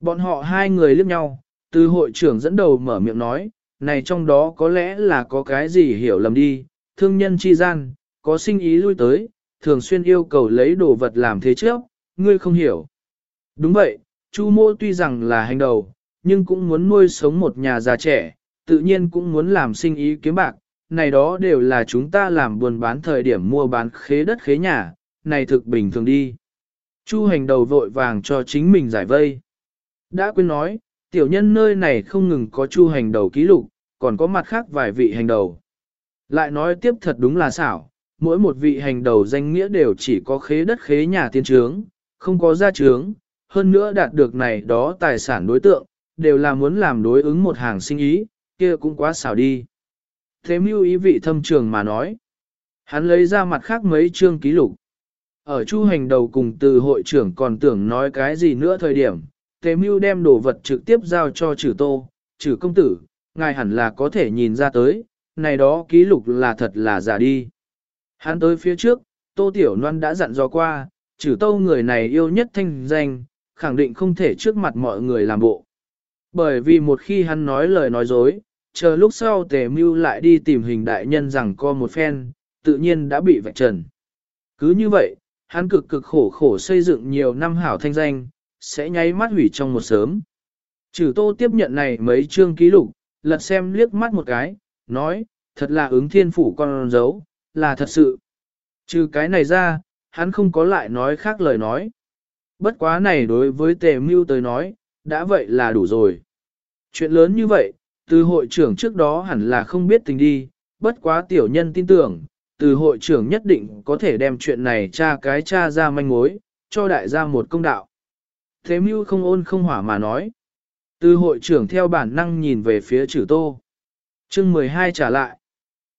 Bọn họ hai người liếc nhau, từ hội trưởng dẫn đầu mở miệng nói, này trong đó có lẽ là có cái gì hiểu lầm đi, thương nhân chi gian, có sinh ý lui tới, thường xuyên yêu cầu lấy đồ vật làm thế trước, ngươi không hiểu. Đúng vậy, Chu mô tuy rằng là hành đầu, nhưng cũng muốn nuôi sống một nhà già trẻ, tự nhiên cũng muốn làm sinh ý kiếm bạc, này đó đều là chúng ta làm buôn bán thời điểm mua bán khế đất khế nhà, này thực bình thường đi. Chu hành đầu vội vàng cho chính mình giải vây. Đã quên nói, tiểu nhân nơi này không ngừng có chu hành đầu ký lục, còn có mặt khác vài vị hành đầu. Lại nói tiếp thật đúng là xảo, mỗi một vị hành đầu danh nghĩa đều chỉ có khế đất khế nhà tiên trướng, không có gia trướng, hơn nữa đạt được này đó tài sản đối tượng, đều là muốn làm đối ứng một hàng sinh ý, kia cũng quá xảo đi. Thế mưu ý vị thâm trường mà nói. Hắn lấy ra mặt khác mấy chương ký lục. Ở chu hành đầu cùng từ hội trưởng còn tưởng nói cái gì nữa thời điểm, Tề Mưu đem đồ vật trực tiếp giao cho trừ tô, trừ công tử, ngài hẳn là có thể nhìn ra tới, này đó ký lục là thật là giả đi. Hắn tới phía trước, Tô Tiểu Loan đã dặn dò qua, trừ tâu người này yêu nhất thanh danh, khẳng định không thể trước mặt mọi người làm bộ. Bởi vì một khi hắn nói lời nói dối, chờ lúc sau Tề Mưu lại đi tìm hình đại nhân rằng co một phen, tự nhiên đã bị vạch trần. Cứ như vậy, hắn cực cực khổ khổ xây dựng nhiều năm hảo thanh danh, sẽ nháy mắt hủy trong một sớm. Trừ tô tiếp nhận này mấy chương ký lục, lật xem liếc mắt một cái, nói, thật là ứng thiên phủ con dấu, là thật sự. Trừ cái này ra, hắn không có lại nói khác lời nói. Bất quá này đối với tề mưu tới nói, đã vậy là đủ rồi. Chuyện lớn như vậy, từ hội trưởng trước đó hẳn là không biết tình đi, bất quá tiểu nhân tin tưởng, từ hội trưởng nhất định có thể đem chuyện này tra cái tra ra manh mối, cho đại gia một công đạo. Thế mưu không ôn không hỏa mà nói. Từ hội trưởng theo bản năng nhìn về phía trừ tô. chương 12 trả lại.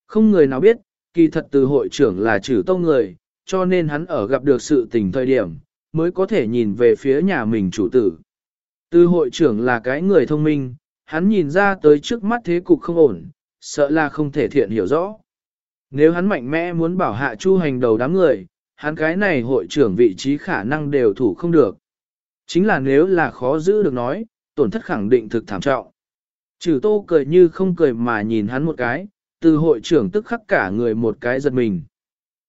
Không người nào biết, kỳ thật từ hội trưởng là trừ tô người, cho nên hắn ở gặp được sự tình thời điểm, mới có thể nhìn về phía nhà mình chủ tử. Từ hội trưởng là cái người thông minh, hắn nhìn ra tới trước mắt thế cục không ổn, sợ là không thể thiện hiểu rõ. Nếu hắn mạnh mẽ muốn bảo hạ chu hành đầu đám người, hắn cái này hội trưởng vị trí khả năng đều thủ không được. Chính là nếu là khó giữ được nói, tổn thất khẳng định thực thảm trọng. Trừ tô cười như không cười mà nhìn hắn một cái, từ hội trưởng tức khắc cả người một cái giật mình.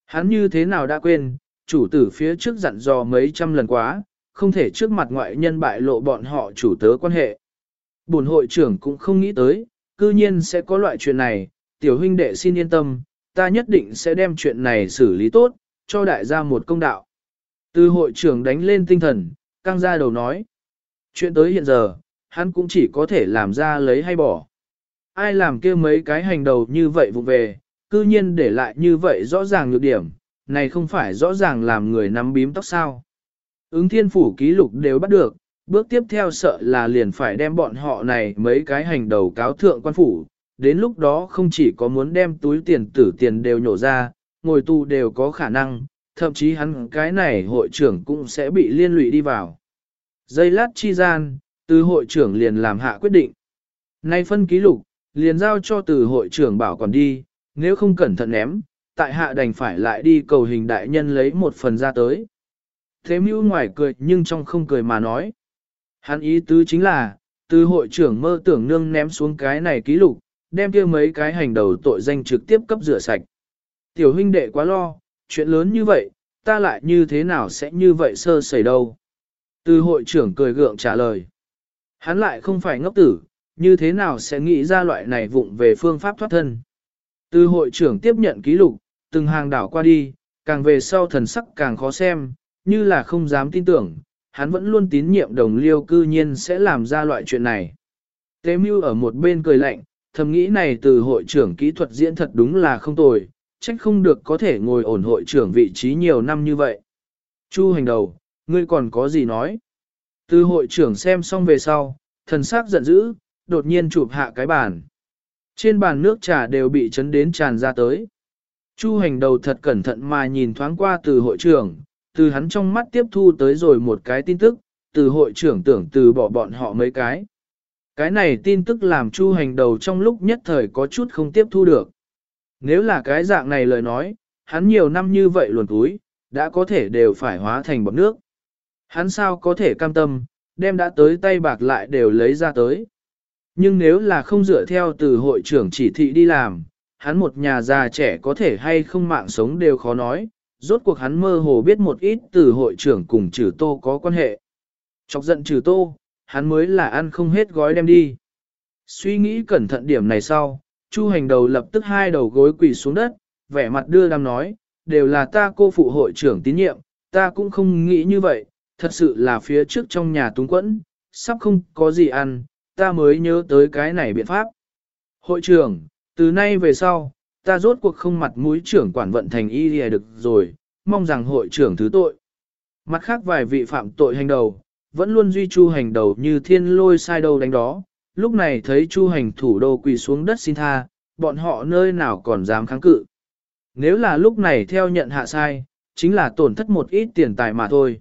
Hắn như thế nào đã quên, chủ tử phía trước dặn dò mấy trăm lần quá, không thể trước mặt ngoại nhân bại lộ bọn họ chủ tớ quan hệ. Bổn hội trưởng cũng không nghĩ tới, cư nhiên sẽ có loại chuyện này, tiểu huynh đệ xin yên tâm, ta nhất định sẽ đem chuyện này xử lý tốt, cho đại gia một công đạo. Từ hội trưởng đánh lên tinh thần, căng ra đầu nói. Chuyện tới hiện giờ, hắn cũng chỉ có thể làm ra lấy hay bỏ. Ai làm kia mấy cái hành đầu như vậy vụ về, cư nhiên để lại như vậy rõ ràng nhược điểm, này không phải rõ ràng làm người nắm bím tóc sao. Ứng thiên phủ ký lục đều bắt được, bước tiếp theo sợ là liền phải đem bọn họ này mấy cái hành đầu cáo thượng quan phủ, đến lúc đó không chỉ có muốn đem túi tiền tử tiền đều nhổ ra, ngồi tù đều có khả năng, thậm chí hắn cái này hội trưởng cũng sẽ bị liên lụy đi vào. Giây lát chi gian, từ hội trưởng liền làm hạ quyết định. Nay phân ký lục, liền giao cho từ hội trưởng bảo còn đi, nếu không cẩn thận ném, tại hạ đành phải lại đi cầu hình đại nhân lấy một phần ra tới. Thế mưu ngoài cười nhưng trong không cười mà nói. Hắn ý tứ chính là, từ hội trưởng mơ tưởng nương ném xuống cái này ký lục, đem kia mấy cái hành đầu tội danh trực tiếp cấp rửa sạch. Tiểu huynh đệ quá lo, chuyện lớn như vậy, ta lại như thế nào sẽ như vậy sơ sẩy đâu. Từ hội trưởng cười gượng trả lời. Hắn lại không phải ngốc tử, như thế nào sẽ nghĩ ra loại này vụng về phương pháp thoát thân. Từ hội trưởng tiếp nhận ký lục, từng hàng đảo qua đi, càng về sau thần sắc càng khó xem, như là không dám tin tưởng, hắn vẫn luôn tín nhiệm đồng liêu cư nhiên sẽ làm ra loại chuyện này. Tế mưu ở một bên cười lạnh, thầm nghĩ này từ hội trưởng kỹ thuật diễn thật đúng là không tồi, trách không được có thể ngồi ổn hội trưởng vị trí nhiều năm như vậy. Chu hành đầu, ngươi còn có gì nói? Từ hội trưởng xem xong về sau, thần sắc giận dữ, đột nhiên chụp hạ cái bàn. Trên bàn nước trà đều bị chấn đến tràn ra tới. Chu hành đầu thật cẩn thận mà nhìn thoáng qua từ hội trưởng, từ hắn trong mắt tiếp thu tới rồi một cái tin tức, từ hội trưởng tưởng từ bỏ bọn họ mấy cái. Cái này tin tức làm chu hành đầu trong lúc nhất thời có chút không tiếp thu được. Nếu là cái dạng này lời nói, hắn nhiều năm như vậy luồn túi, đã có thể đều phải hóa thành bọt nước. Hắn sao có thể cam tâm, đem đã tới tay bạc lại đều lấy ra tới. Nhưng nếu là không dựa theo từ hội trưởng chỉ thị đi làm, hắn một nhà già trẻ có thể hay không mạng sống đều khó nói, rốt cuộc hắn mơ hồ biết một ít từ hội trưởng cùng trừ tô có quan hệ. Chọc giận trừ tô, hắn mới là ăn không hết gói đem đi. Suy nghĩ cẩn thận điểm này sau, Chu hành đầu lập tức hai đầu gối quỳ xuống đất, vẻ mặt đưa đam nói, đều là ta cô phụ hội trưởng tín nhiệm, ta cũng không nghĩ như vậy, thật sự là phía trước trong nhà túng quẫn, sắp không có gì ăn, ta mới nhớ tới cái này biện pháp. Hội trưởng, từ nay về sau, ta rốt cuộc không mặt mũi trưởng quản vận thành y lìa được rồi, mong rằng hội trưởng thứ tội. Mặt khác vài vị phạm tội hành đầu, vẫn luôn duy chu hành đầu như thiên lôi sai đâu đánh đó, lúc này thấy chu hành thủ đô quỳ xuống đất xin tha, bọn họ nơi nào còn dám kháng cự. Nếu là lúc này theo nhận hạ sai, chính là tổn thất một ít tiền tài mà thôi.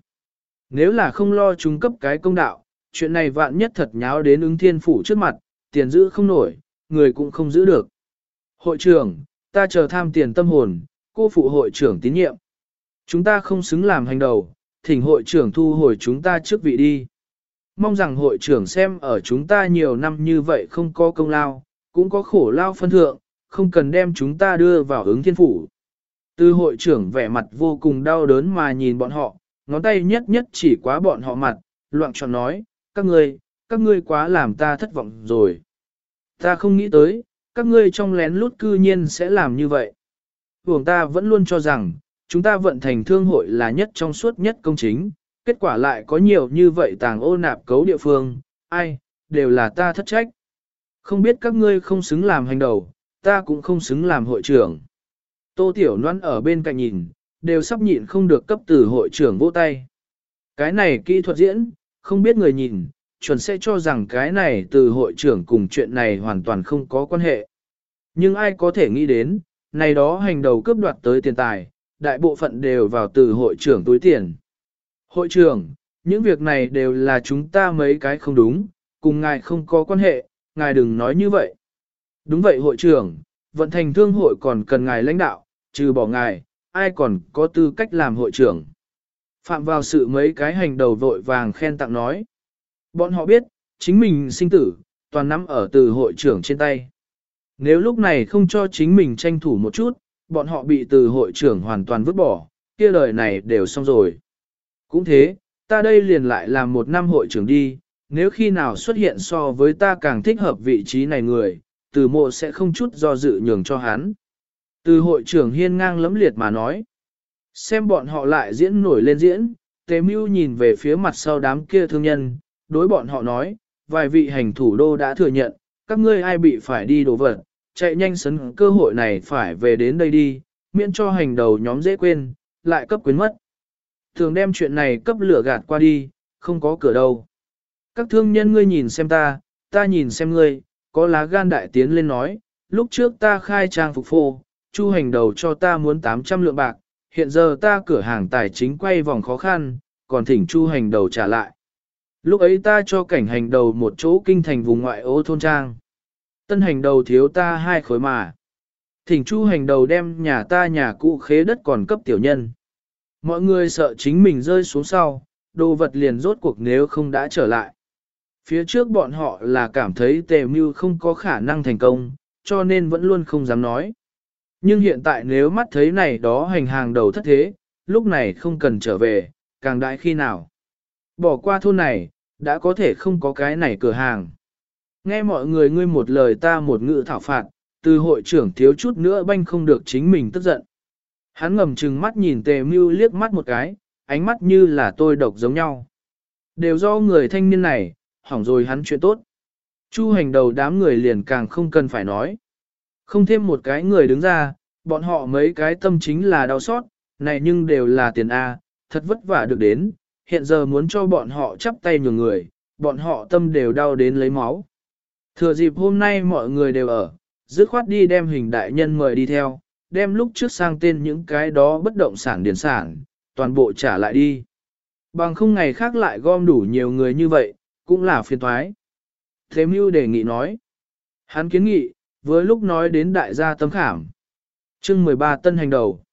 Nếu là không lo chúng cấp cái công đạo, chuyện này vạn nhất thật nháo đến ứng thiên phủ trước mặt, tiền giữ không nổi, người cũng không giữ được. Hội trưởng, ta chờ tham tiền tâm hồn, cô phụ hội trưởng tín nhiệm. Chúng ta không xứng làm hành đầu, thỉnh hội trưởng thu hồi chúng ta trước vị đi. Mong rằng hội trưởng xem ở chúng ta nhiều năm như vậy không có công lao, cũng có khổ lao phân thượng, không cần đem chúng ta đưa vào ứng thiên phủ. Từ hội trưởng vẻ mặt vô cùng đau đớn mà nhìn bọn họ, ngón tay nhất nhất chỉ quá bọn họ mặt, loạn tròn nói, các ngươi, các ngươi quá làm ta thất vọng rồi. Ta không nghĩ tới, các ngươi trong lén lút cư nhiên sẽ làm như vậy. Hưởng ta vẫn luôn cho rằng, chúng ta vận thành thương hội là nhất trong suốt nhất công chính, kết quả lại có nhiều như vậy tàng ô nạp cấu địa phương, ai, đều là ta thất trách. Không biết các ngươi không xứng làm hành đầu, ta cũng không xứng làm hội trưởng. Tô Tiểu Loan ở bên cạnh nhìn, đều sắp nhịn không được cấp từ hội trưởng vỗ tay. Cái này kỹ thuật diễn, không biết người nhìn, chuẩn sẽ cho rằng cái này từ hội trưởng cùng chuyện này hoàn toàn không có quan hệ. Nhưng ai có thể nghĩ đến, này đó hành đầu cướp đoạt tới tiền tài, đại bộ phận đều vào từ hội trưởng túi tiền. Hội trưởng, những việc này đều là chúng ta mấy cái không đúng, cùng ngài không có quan hệ, ngài đừng nói như vậy. Đúng vậy hội trưởng, vận thành thương hội còn cần ngài lãnh đạo, trừ bỏ ngài, ai còn có tư cách làm hội trưởng. Phạm vào sự mấy cái hành đầu vội vàng khen tặng nói. Bọn họ biết, chính mình sinh tử, toàn nắm ở từ hội trưởng trên tay. Nếu lúc này không cho chính mình tranh thủ một chút, bọn họ bị từ hội trưởng hoàn toàn vứt bỏ, kia lời này đều xong rồi. Cũng thế, ta đây liền lại làm một năm hội trưởng đi, nếu khi nào xuất hiện so với ta càng thích hợp vị trí này người, từ mộ sẽ không chút do dự nhường cho hắn. Từ hội trưởng hiên ngang lấm liệt mà nói. Xem bọn họ lại diễn nổi lên diễn, Tề Mưu nhìn về phía mặt sau đám kia thương nhân, đối bọn họ nói, vài vị hành thủ đô đã thừa nhận, các ngươi ai bị phải đi đổ vật, chạy nhanh sấn cơ hội này phải về đến đây đi, miễn cho hành đầu nhóm dễ quên, lại cấp quyến mất. Thường đem chuyện này cấp lửa gạt qua đi, không có cửa đâu. Các thương nhân ngươi nhìn xem ta, ta nhìn xem ngươi, có lá gan đại tiến lên nói, lúc trước ta khai trang phục phô, chu hành đầu cho ta muốn 800 lượng bạc, hiện giờ ta cửa hàng tài chính quay vòng khó khăn, còn thỉnh chu hành đầu trả lại. Lúc ấy ta cho cảnh hành đầu một chỗ kinh thành vùng ngoại ô thôn trang. Tân hành đầu thiếu ta hai khối mà. Thỉnh chu hành đầu đem nhà ta nhà cũ khế đất còn cấp tiểu nhân. Mọi người sợ chính mình rơi xuống sau, đồ vật liền rốt cuộc nếu không đã trở lại. Phía trước bọn họ là cảm thấy tề mưu không có khả năng thành công, cho nên vẫn luôn không dám nói. Nhưng hiện tại nếu mắt thấy này đó hành hàng đầu thất thế, lúc này không cần trở về, càng đại khi nào. Bỏ qua thôn này, đã có thể không có cái này cửa hàng. Nghe mọi người ngươi một lời ta một ngữ thảo phạt, từ hội trưởng thiếu chút nữa banh không được chính mình tức giận. Hắn ngầm chừng mắt nhìn tề mưu liếc mắt một cái, ánh mắt như là tôi độc giống nhau. Đều do người thanh niên này, hỏng rồi hắn chuyện tốt. Chu hành đầu đám người liền càng không cần phải nói. Không thêm một cái người đứng ra, bọn họ mấy cái tâm chính là đau xót, này nhưng đều là tiền A, thật vất vả được đến, hiện giờ muốn cho bọn họ chắp tay nhường người, bọn họ tâm đều đau đến lấy máu. Thừa dịp hôm nay mọi người đều ở, dứt khoát đi đem hình đại nhân mời đi theo, đem lúc trước sang tên những cái đó bất động sản điển sản, toàn bộ trả lại đi. Bằng không ngày khác lại gom đủ nhiều người như vậy, cũng là phiền thoái. Thế mưu đề nghị nói. Hắn kiến nghị, với lúc nói đến đại gia tấm khảm. chương 13 tân hành đầu.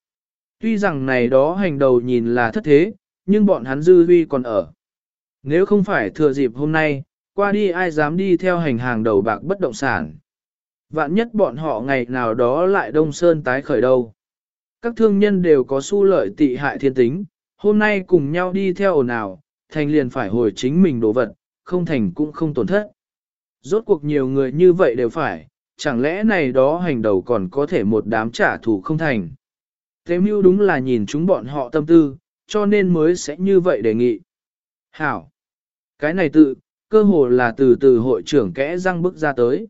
Tuy rằng này đó hành đầu nhìn là thất thế, nhưng bọn hắn dư huy còn ở. Nếu không phải thừa dịp hôm nay, qua đi ai dám đi theo hành hàng đầu bạc bất động sản. Vạn nhất bọn họ ngày nào đó lại đông sơn tái khởi đâu. Các thương nhân đều có su lợi tị hại thiên tính, hôm nay cùng nhau đi theo ồn ào, thành liền phải hồi chính mình đồ vật, không thành cũng không tổn thất. Rốt cuộc nhiều người như vậy đều phải, chẳng lẽ này đó hành đầu còn có thể một đám trả thù không thành. Thế mưu đúng là nhìn chúng bọn họ tâm tư, cho nên mới sẽ như vậy đề nghị. Hảo! Cái này tự, cơ hồ là từ từ hội trưởng kẽ răng bước ra tới.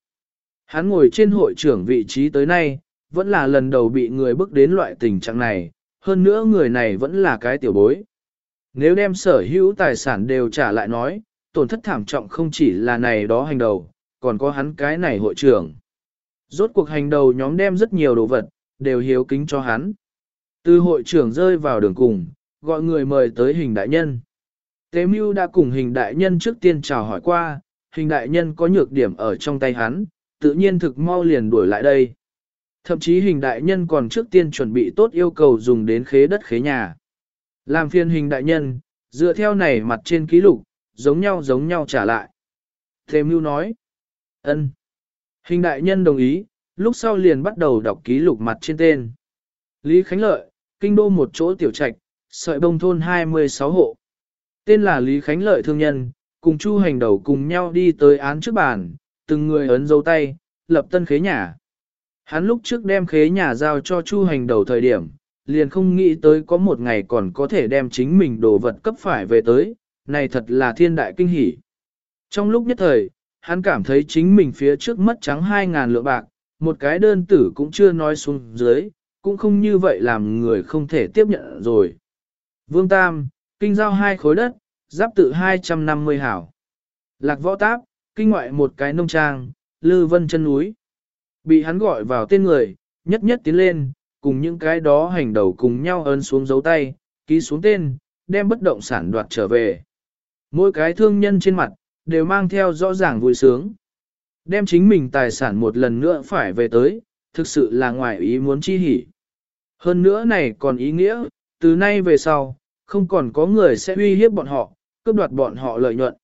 Hắn ngồi trên hội trưởng vị trí tới nay, vẫn là lần đầu bị người bước đến loại tình trạng này, hơn nữa người này vẫn là cái tiểu bối. Nếu đem sở hữu tài sản đều trả lại nói, tổn thất thảm trọng không chỉ là này đó hành đầu, còn có hắn cái này hội trưởng. Rốt cuộc hành đầu nhóm đem rất nhiều đồ vật, đều hiếu kính cho hắn. Từ hội trưởng rơi vào đường cùng, gọi người mời tới hình đại nhân. Tế mưu đã cùng hình đại nhân trước tiên chào hỏi qua, hình đại nhân có nhược điểm ở trong tay hắn, tự nhiên thực mau liền đuổi lại đây. Thậm chí hình đại nhân còn trước tiên chuẩn bị tốt yêu cầu dùng đến khế đất khế nhà. Làm phiên hình đại nhân, dựa theo này mặt trên ký lục, giống nhau giống nhau trả lại. Thế mưu nói, ân. Hình đại nhân đồng ý, lúc sau liền bắt đầu đọc ký lục mặt trên tên. Lý Khánh Lợi, kinh đô một chỗ tiểu trạch, sợi bông thôn 26 hộ. Tên là Lý Khánh Lợi thương nhân, cùng Chu hành đầu cùng nhau đi tới án trước bàn, từng người ấn dấu tay, lập tân khế nhà. Hắn lúc trước đem khế nhà giao cho Chu hành đầu thời điểm, liền không nghĩ tới có một ngày còn có thể đem chính mình đồ vật cấp phải về tới, này thật là thiên đại kinh hỷ. Trong lúc nhất thời, hắn cảm thấy chính mình phía trước mất trắng 2.000 lượng bạc, một cái đơn tử cũng chưa nói xuống dưới, cũng không như vậy làm người không thể tiếp nhận rồi. Vương Tam, kinh giao hai khối đất, giáp tự 250 hảo. Lạc võ táp, kinh ngoại một cái nông trang, lư vân chân núi. Bị hắn gọi vào tên người, nhất nhất tiến lên, cùng những cái đó hành đầu cùng nhau ấn xuống dấu tay, ký xuống tên, đem bất động sản đoạt trở về. Mỗi cái thương nhân trên mặt, đều mang theo rõ ràng vui sướng. Đem chính mình tài sản một lần nữa phải về tới, thực sự là ngoài ý muốn chi hỉ. Hơn nữa này còn ý nghĩa, từ nay về sau, không còn có người sẽ uy hiếp bọn họ, cướp đoạt bọn họ lợi nhuận.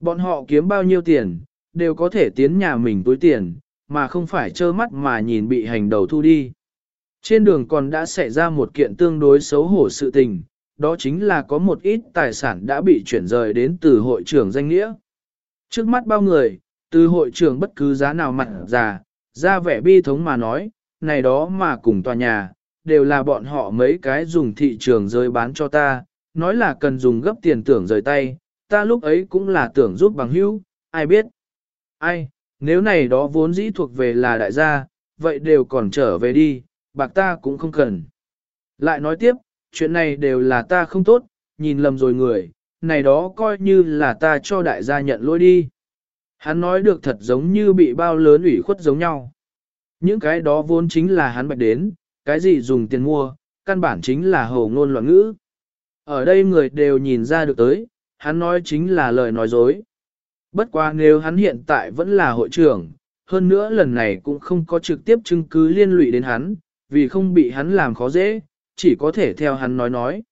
Bọn họ kiếm bao nhiêu tiền, đều có thể tiến nhà mình túi tiền, mà không phải trơ mắt mà nhìn bị hành đầu thu đi. Trên đường còn đã xảy ra một kiện tương đối xấu hổ sự tình, đó chính là có một ít tài sản đã bị chuyển rời đến từ hội trưởng danh nghĩa. Trước mắt bao người, từ hội trưởng bất cứ giá nào mặt già, ra vẻ bi thống mà nói, này đó mà cùng tòa nhà, đều là bọn họ mấy cái dùng thị trường rơi bán cho ta, nói là cần dùng gấp tiền tưởng rời tay, ta lúc ấy cũng là tưởng giúp bằng hữu, ai biết. Ai, nếu này đó vốn dĩ thuộc về là đại gia, vậy đều còn trở về đi, bạc ta cũng không cần. Lại nói tiếp, chuyện này đều là ta không tốt, nhìn lầm rồi người, này đó coi như là ta cho đại gia nhận lỗi đi. Hắn nói được thật giống như bị bao lớn ủy khuất giống nhau. Những cái đó vốn chính là hắn bạch đến, cái gì dùng tiền mua, căn bản chính là hồ ngôn loạn ngữ. Ở đây người đều nhìn ra được tới, hắn nói chính là lời nói dối. Bất quá nếu hắn hiện tại vẫn là hội trưởng, hơn nữa lần này cũng không có trực tiếp chứng cứ liên lụy đến hắn, vì không bị hắn làm khó dễ, chỉ có thể theo hắn nói nói.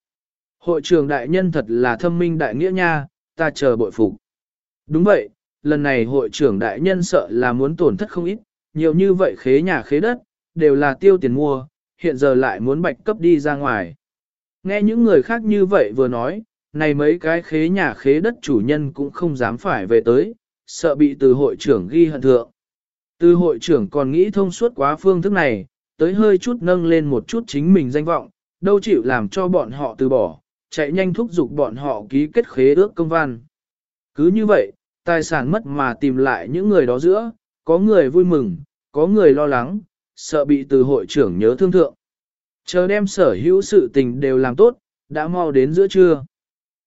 Hội trưởng đại nhân thật là thâm minh đại nghĩa nha, ta chờ bội phục. Đúng vậy, lần này hội trưởng đại nhân sợ là muốn tổn thất không ít, nhiều như vậy khế nhà khế đất, đều là tiêu tiền mua, hiện giờ lại muốn bạch cấp đi ra ngoài. Nghe những người khác như vậy vừa nói, này mấy cái khế nhà khế đất chủ nhân cũng không dám phải về tới, sợ bị từ hội trưởng ghi hận thượng. Từ hội trưởng còn nghĩ thông suốt quá phương thức này, tới hơi chút nâng lên một chút chính mình danh vọng, đâu chịu làm cho bọn họ từ bỏ, chạy nhanh thúc giục bọn họ ký kết khế ước công văn. Cứ như vậy, tài sản mất mà tìm lại những người đó giữa, có người vui mừng, có người lo lắng, sợ bị từ hội trưởng nhớ thương thượng. Chờ đem sở hữu sự tình đều làm tốt, đã mau đến giữa trưa.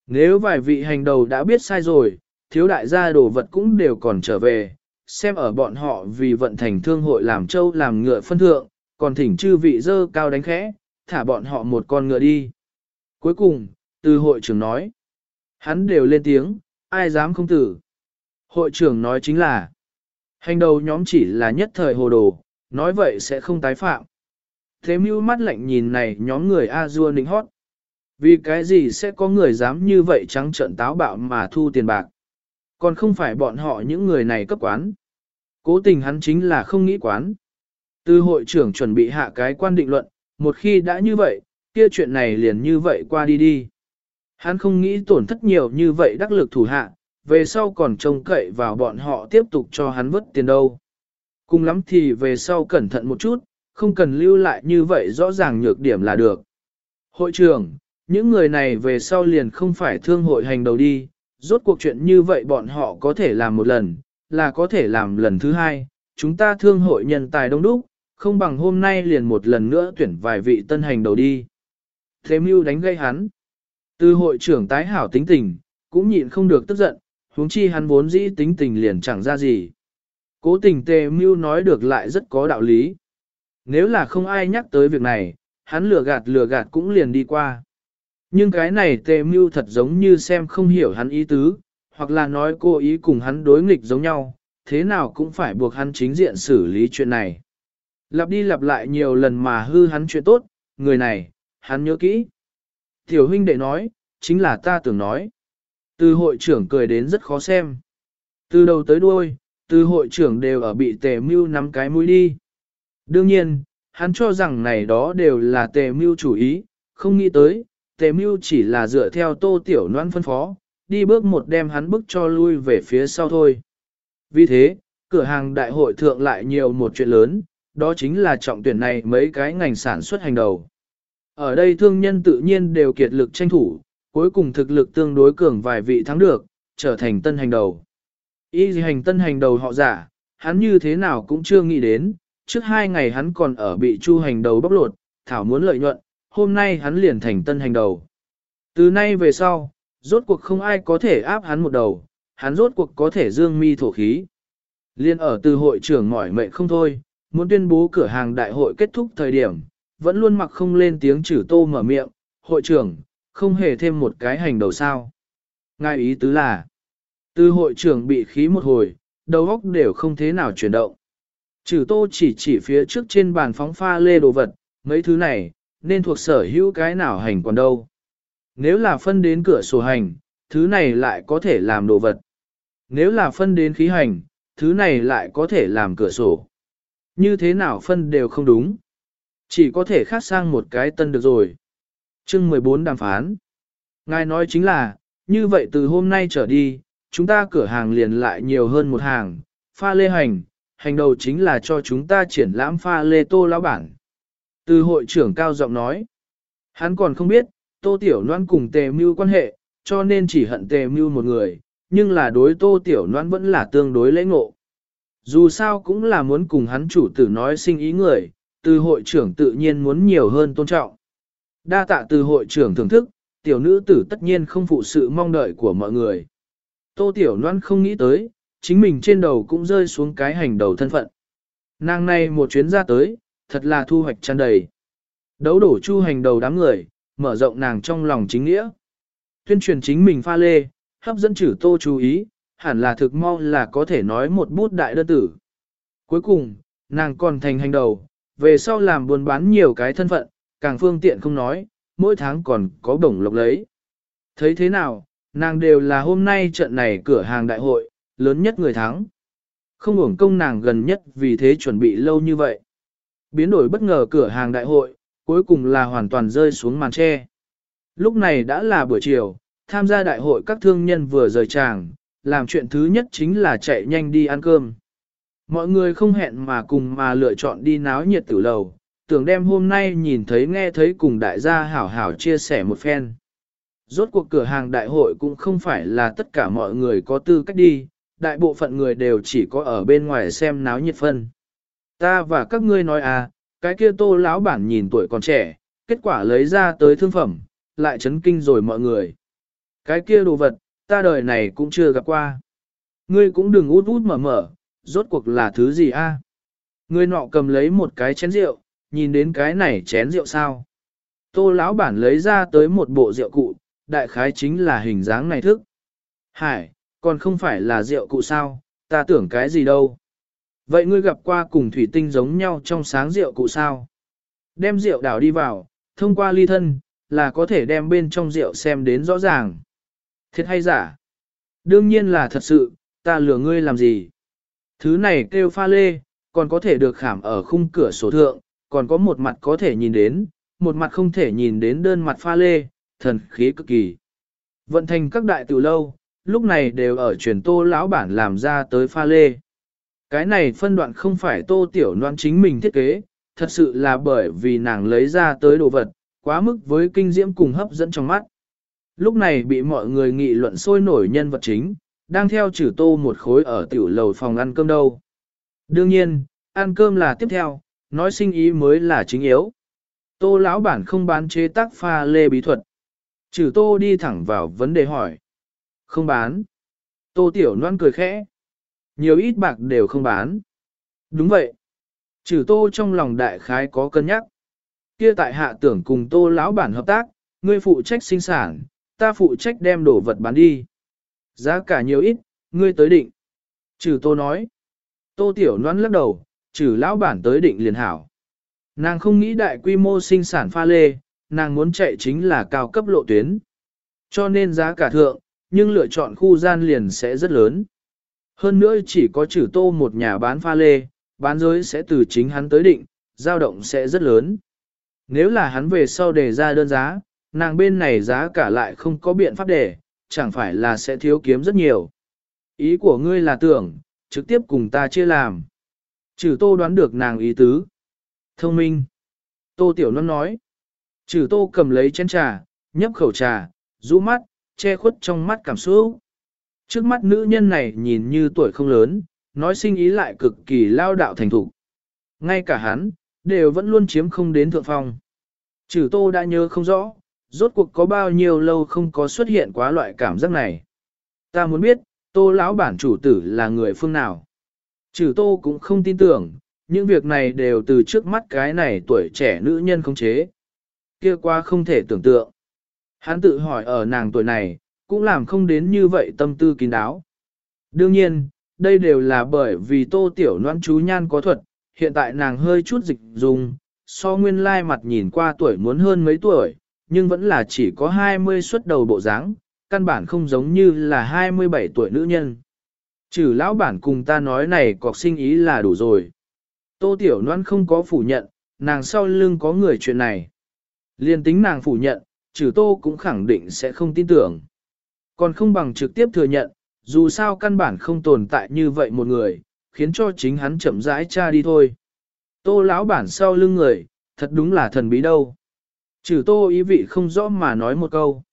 Nếu vài vị hành đầu đã biết sai rồi, thiếu đại gia đồ vật cũng đều còn trở về, xem ở bọn họ vì vận thành thương hội làm châu làm ngựa phân thượng, còn thỉnh chư vị dơ cao đánh khẽ, thả bọn họ một con ngựa đi. Cuối cùng, từ hội trưởng nói, hắn đều lên tiếng, ai dám không tử. Hội trưởng nói chính là, hành đầu nhóm chỉ là nhất thời hồ đồ, nói vậy sẽ không tái phạm. Thế mưu mắt lạnh nhìn này nhóm người A-dua nịnh hót. Vì cái gì sẽ có người dám như vậy trắng trợn táo bạo mà thu tiền bạc. Còn không phải bọn họ những người này cấp quán. Cố tình hắn chính là không nghĩ quán. Từ hội trưởng chuẩn bị hạ cái quan định luận, một khi đã như vậy, kia chuyện này liền như vậy qua đi đi. Hắn không nghĩ tổn thất nhiều như vậy đắc lực thủ hạ, về sau còn trông cậy vào bọn họ tiếp tục cho hắn vứt tiền đâu. Cùng lắm thì về sau cẩn thận một chút, không cần lưu lại như vậy rõ ràng nhược điểm là được. Hội trưởng, những người này về sau liền không phải thương hội hành đầu đi, rốt cuộc chuyện như vậy bọn họ có thể làm một lần, là có thể làm lần thứ hai, chúng ta thương hội nhân tài đông đúc, không bằng hôm nay liền một lần nữa tuyển vài vị tân hành đầu đi. Thế mưu đánh gây hắn. Từ hội trưởng tái hảo tính tình, cũng nhịn không được tức giận, huống chi hắn vốn dĩ tính tình liền chẳng ra gì. Cố tình tề mưu nói được lại rất có đạo lý. Nếu là không ai nhắc tới việc này, hắn lừa gạt lừa gạt cũng liền đi qua. Nhưng cái này tề mưu thật giống như xem không hiểu hắn ý tứ, hoặc là nói cô ý cùng hắn đối nghịch giống nhau, thế nào cũng phải buộc hắn chính diện xử lý chuyện này. Lặp đi lặp lại nhiều lần mà hư hắn chuyện tốt, người này, hắn nhớ kỹ. Tiểu huynh đệ nói, chính là ta tưởng nói. Từ hội trưởng cười đến rất khó xem. Từ đầu tới đuôi, từ hội trưởng đều ở bị tề mưu nắm cái mũi đi. Đương nhiên, hắn cho rằng này đó đều là tề mưu chủ ý, không nghĩ tới, tề mưu chỉ là dựa theo tô tiểu noan phân phó, đi bước một đem hắn bước cho lui về phía sau thôi. Vì thế, cửa hàng đại hội thượng lại nhiều một chuyện lớn, đó chính là trọng tuyển này mấy cái ngành sản xuất hành đầu. Ở đây thương nhân tự nhiên đều kiệt lực tranh thủ, cuối cùng thực lực tương đối cường vài vị thắng được, trở thành tân hành đầu. Y hành tân hành đầu họ giả, hắn như thế nào cũng chưa nghĩ đến, trước hai ngày hắn còn ở bị chu hành đầu bóc lột, thảo muốn lợi nhuận, hôm nay hắn liền thành tân hành đầu. Từ nay về sau, rốt cuộc không ai có thể áp hắn một đầu, hắn rốt cuộc có thể dương mi thổ khí. Liên ở từ hội trưởng mỏi mệt không thôi, muốn tuyên bố cửa hàng đại hội kết thúc thời điểm, vẫn luôn mặc không lên tiếng chữ tô mở miệng, hội trưởng, không hề thêm một cái hành đầu sao. Ngài ý tứ là, từ hội trưởng bị khí một hồi, đầu óc đều không thế nào chuyển động. Chữ tô chỉ chỉ phía trước trên bàn phóng pha lê đồ vật, mấy thứ này, nên thuộc sở hữu cái nào hành còn đâu. Nếu là phân đến cửa sổ hành, thứ này lại có thể làm đồ vật. Nếu là phân đến khí hành, thứ này lại có thể làm cửa sổ. Như thế nào phân đều không đúng. Chỉ có thể khác sang một cái tân được rồi. Chương 14 đàm phán. Ngài nói chính là, như vậy từ hôm nay trở đi, chúng ta cửa hàng liền lại nhiều hơn một hàng, pha lê hành, hành đầu chính là cho chúng ta triển lãm pha lê tô lão bản. Từ hội trưởng cao giọng nói, hắn còn không biết, tô tiểu noan cùng tề mưu quan hệ, cho nên chỉ hận tề mưu một người, nhưng là đối tô tiểu noan vẫn là tương đối lễ ngộ. Dù sao cũng là muốn cùng hắn chủ tử nói sinh ý người, từ hội trưởng tự nhiên muốn nhiều hơn tôn trọng. Đa tạ từ hội trưởng thưởng thức, tiểu nữ tử tất nhiên không phụ sự mong đợi của mọi người. Tô tiểu Loan không nghĩ tới, chính mình trên đầu cũng rơi xuống cái hành đầu thân phận. Nàng này một chuyến ra tới, thật là thu hoạch tràn đầy. Đấu đổ chu hành đầu đám người, mở rộng nàng trong lòng chính nghĩa. Tuyên truyền chính mình pha lê, hấp dẫn chữ tô chú ý, hẳn là thực mau là có thể nói một bút đại đơn tử. Cuối cùng, nàng còn thành hành đầu, về sau làm buôn bán nhiều cái thân phận, càng phương tiện không nói, mỗi tháng còn có bổng lộc lấy. Thấy thế nào, nàng đều là hôm nay trận này cửa hàng đại hội, lớn nhất người thắng. Không ủng công nàng gần nhất vì thế chuẩn bị lâu như vậy. Biến đổi bất ngờ cửa hàng đại hội, cuối cùng là hoàn toàn rơi xuống màn tre. Lúc này đã là buổi chiều, tham gia đại hội các thương nhân vừa rời tràng, làm chuyện thứ nhất chính là chạy nhanh đi ăn cơm. Mọi người không hẹn mà cùng mà lựa chọn đi náo nhiệt tử lầu, tưởng đem hôm nay nhìn thấy nghe thấy cùng đại gia hảo hảo chia sẻ một phen. Rốt cuộc cửa hàng đại hội cũng không phải là tất cả mọi người có tư cách đi, đại bộ phận người đều chỉ có ở bên ngoài xem náo nhiệt phân. Ta và các ngươi nói à, cái kia tô lão bản nhìn tuổi còn trẻ, kết quả lấy ra tới thương phẩm, lại chấn kinh rồi mọi người. Cái kia đồ vật, ta đời này cũng chưa gặp qua. Ngươi cũng đừng út út mở mở, rốt cuộc là thứ gì a? Người nọ cầm lấy một cái chén rượu, nhìn đến cái này chén rượu sao? Tô lão bản lấy ra tới một bộ rượu cụ, đại khái chính là hình dáng này thức. Hải, còn không phải là rượu cụ sao, ta tưởng cái gì đâu. Vậy ngươi gặp qua cùng thủy tinh giống nhau trong sáng rượu cụ sao? Đem rượu đảo đi vào, thông qua ly thân, là có thể đem bên trong rượu xem đến rõ ràng. Thiệt hay giả? Đương nhiên là thật sự, ta lừa ngươi làm gì? Thứ này kêu pha lê, còn có thể được khảm ở khung cửa sổ thượng, còn có một mặt có thể nhìn đến, một mặt không thể nhìn đến đơn mặt pha lê, thần khí cực kỳ. Vận thành các đại tiểu lâu, lúc này đều ở truyền tô lão bản làm ra tới pha lê. Cái này phân đoạn không phải tô tiểu noan chính mình thiết kế, thật sự là bởi vì nàng lấy ra tới đồ vật, quá mức với kinh diễm cùng hấp dẫn trong mắt. Lúc này bị mọi người nghị luận sôi nổi nhân vật chính, đang theo chữ tô một khối ở tiểu lầu phòng ăn cơm đâu. Đương nhiên, ăn cơm là tiếp theo, nói sinh ý mới là chính yếu. Tô lão bản không bán chế tác pha lê bí thuật. Chữ tô đi thẳng vào vấn đề hỏi. Không bán. Tô tiểu Loan cười khẽ. Nhiều ít bạc đều không bán. Đúng vậy. Chữ tô trong lòng đại khái có cân nhắc. Kia tại hạ tưởng cùng tô lão bản hợp tác, ngươi phụ trách sinh sản, ta phụ trách đem đồ vật bán đi. Giá cả nhiều ít, ngươi tới định. Trừ tô nói. Tô tiểu noan lắc đầu, trừ lão bản tới định liền hảo. Nàng không nghĩ đại quy mô sinh sản pha lê, nàng muốn chạy chính là cao cấp lộ tuyến. Cho nên giá cả thượng, nhưng lựa chọn khu gian liền sẽ rất lớn. Hơn nữa chỉ có trừ tô một nhà bán pha lê, bán giới sẽ từ chính hắn tới định, dao động sẽ rất lớn. Nếu là hắn về sau đề ra đơn giá, nàng bên này giá cả lại không có biện pháp để, chẳng phải là sẽ thiếu kiếm rất nhiều. Ý của ngươi là tưởng, trực tiếp cùng ta chia làm. Trừ tô đoán được nàng ý tứ. Thông minh. Tô Tiểu non nói. Trừ tô cầm lấy chén trà, nhấp khẩu trà, rũ mắt, che khuất trong mắt cảm xúc. Trước mắt nữ nhân này nhìn như tuổi không lớn, nói sinh ý lại cực kỳ lao đạo thành thủ. Ngay cả hắn, đều vẫn luôn chiếm không đến thượng phong. Trừ tô đã nhớ không rõ, rốt cuộc có bao nhiêu lâu không có xuất hiện quá loại cảm giác này. Ta muốn biết, tô lão bản chủ tử là người phương nào. Trừ tô cũng không tin tưởng, những việc này đều từ trước mắt cái này tuổi trẻ nữ nhân không chế. Kia qua không thể tưởng tượng. Hắn tự hỏi ở nàng tuổi này, cũng làm không đến như vậy tâm tư kín đáo. Đương nhiên, đây đều là bởi vì tô tiểu noan chú nhan có thuật, hiện tại nàng hơi chút dịch dùng, so nguyên lai mặt nhìn qua tuổi muốn hơn mấy tuổi, nhưng vẫn là chỉ có 20 xuất đầu bộ dáng, căn bản không giống như là 27 tuổi nữ nhân. Trừ lão bản cùng ta nói này cọc sinh ý là đủ rồi. Tô Tiểu Loan không có phủ nhận, nàng sau lưng có người chuyện này. Liên tính nàng phủ nhận, trừ Tô cũng khẳng định sẽ không tin tưởng. Còn không bằng trực tiếp thừa nhận, dù sao căn bản không tồn tại như vậy một người, khiến cho chính hắn chậm rãi cha đi thôi. Tô lão bản sau lưng người, thật đúng là thần bí đâu. Trừ Tô ý vị không rõ mà nói một câu.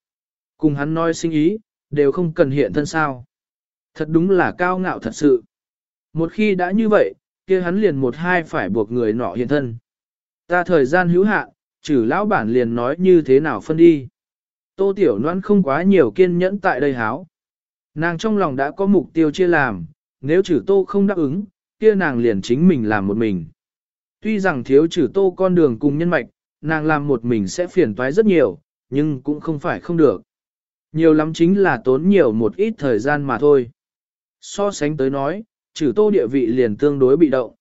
Cùng hắn nói sinh ý, đều không cần hiện thân sao. Thật đúng là cao ngạo thật sự. Một khi đã như vậy, kia hắn liền một hai phải buộc người nọ hiện thân. Ta thời gian hữu hạn, trừ lão bản liền nói như thế nào phân đi. Tô Tiểu Loan không quá nhiều kiên nhẫn tại đây háo. Nàng trong lòng đã có mục tiêu chia làm, nếu trừ tô không đáp ứng, kia nàng liền chính mình làm một mình. Tuy rằng thiếu trừ tô con đường cùng nhân mạch, nàng làm một mình sẽ phiền toái rất nhiều, nhưng cũng không phải không được. Nhiều lắm chính là tốn nhiều một ít thời gian mà thôi. So sánh tới nói, trừ tô địa vị liền tương đối bị động.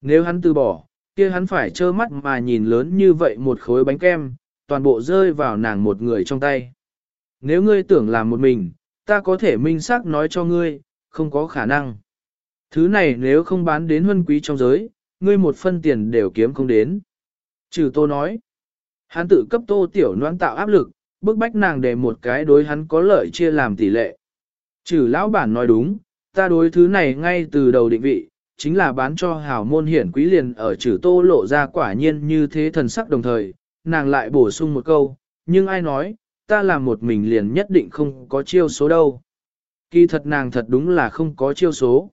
Nếu hắn từ bỏ, kia hắn phải trơ mắt mà nhìn lớn như vậy một khối bánh kem, toàn bộ rơi vào nàng một người trong tay. Nếu ngươi tưởng làm một mình, ta có thể minh xác nói cho ngươi, không có khả năng. Thứ này nếu không bán đến huân quý trong giới, ngươi một phân tiền đều kiếm không đến. Trừ tô nói, hắn tự cấp tô tiểu noan tạo áp lực, bức bách nàng để một cái đối hắn có lợi chia làm tỷ lệ. Trừ lão bản nói đúng, ta đối thứ này ngay từ đầu định vị, chính là bán cho hảo môn hiển quý liền ở trừ tô lộ ra quả nhiên như thế thần sắc đồng thời, nàng lại bổ sung một câu, nhưng ai nói, ta làm một mình liền nhất định không có chiêu số đâu. Kỳ thật nàng thật đúng là không có chiêu số.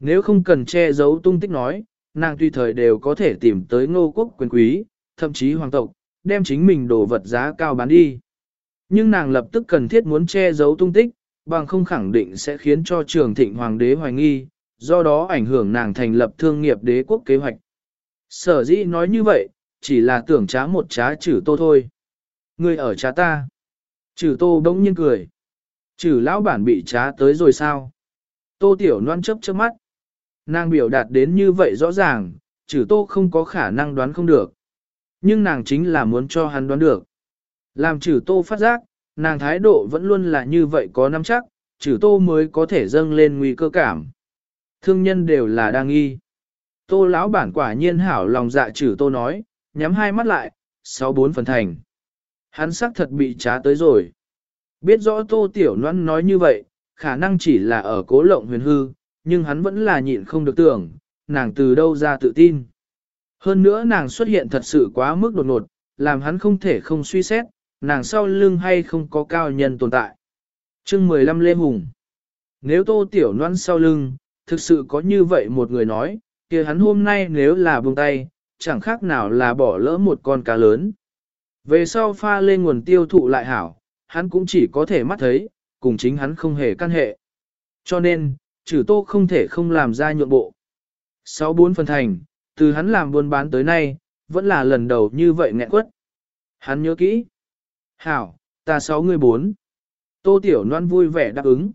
Nếu không cần che giấu tung tích nói, nàng tùy thời đều có thể tìm tới ngô quốc quyền quý, thậm chí hoàng tộc, đem chính mình đồ vật giá cao bán đi. Nhưng nàng lập tức cần thiết muốn che giấu tung tích, bằng không khẳng định sẽ khiến cho trường thịnh hoàng đế hoài nghi, do đó ảnh hưởng nàng thành lập thương nghiệp đế quốc kế hoạch. Sở dĩ nói như vậy, chỉ là tưởng trá một trá chữ tô thôi. Người ở trá ta. Chữ tô bỗng nhiên cười. Chữ lão bản bị trá tới rồi sao? Tô tiểu noan chấp chớp mắt. Nàng biểu đạt đến như vậy rõ ràng, trừ tô không có khả năng đoán không được. Nhưng nàng chính là muốn cho hắn đoán được. Làm trừ tô phát giác, nàng thái độ vẫn luôn là như vậy có nắm chắc, trừ tô mới có thể dâng lên nguy cơ cảm. Thương nhân đều là đang nghi. Tô lão bản quả nhiên hảo lòng dạ trừ tô nói, nhắm hai mắt lại, sáu bốn phần thành. Hắn xác thật bị trá tới rồi. Biết rõ tô tiểu noan nói như vậy, khả năng chỉ là ở cố lộng huyền hư, nhưng hắn vẫn là nhịn không được tưởng, nàng từ đâu ra tự tin. Hơn nữa nàng xuất hiện thật sự quá mức đột ngột, làm hắn không thể không suy xét, nàng sau lưng hay không có cao nhân tồn tại. chương 15 Lê Hùng Nếu tô tiểu noan sau lưng, thực sự có như vậy một người nói, kia hắn hôm nay nếu là buông tay, chẳng khác nào là bỏ lỡ một con cá lớn. Về sau pha lên nguồn tiêu thụ lại hảo, hắn cũng chỉ có thể mắt thấy, cùng chính hắn không hề căn hệ. Cho nên, trừ tô không thể không làm ra nhượng bộ. Sáu bốn phần thành, từ hắn làm buôn bán tới nay, vẫn là lần đầu như vậy nghẹn quất. Hắn nhớ kỹ. Hảo, ta sáu người bốn. Tô Tiểu Loan vui vẻ đáp ứng.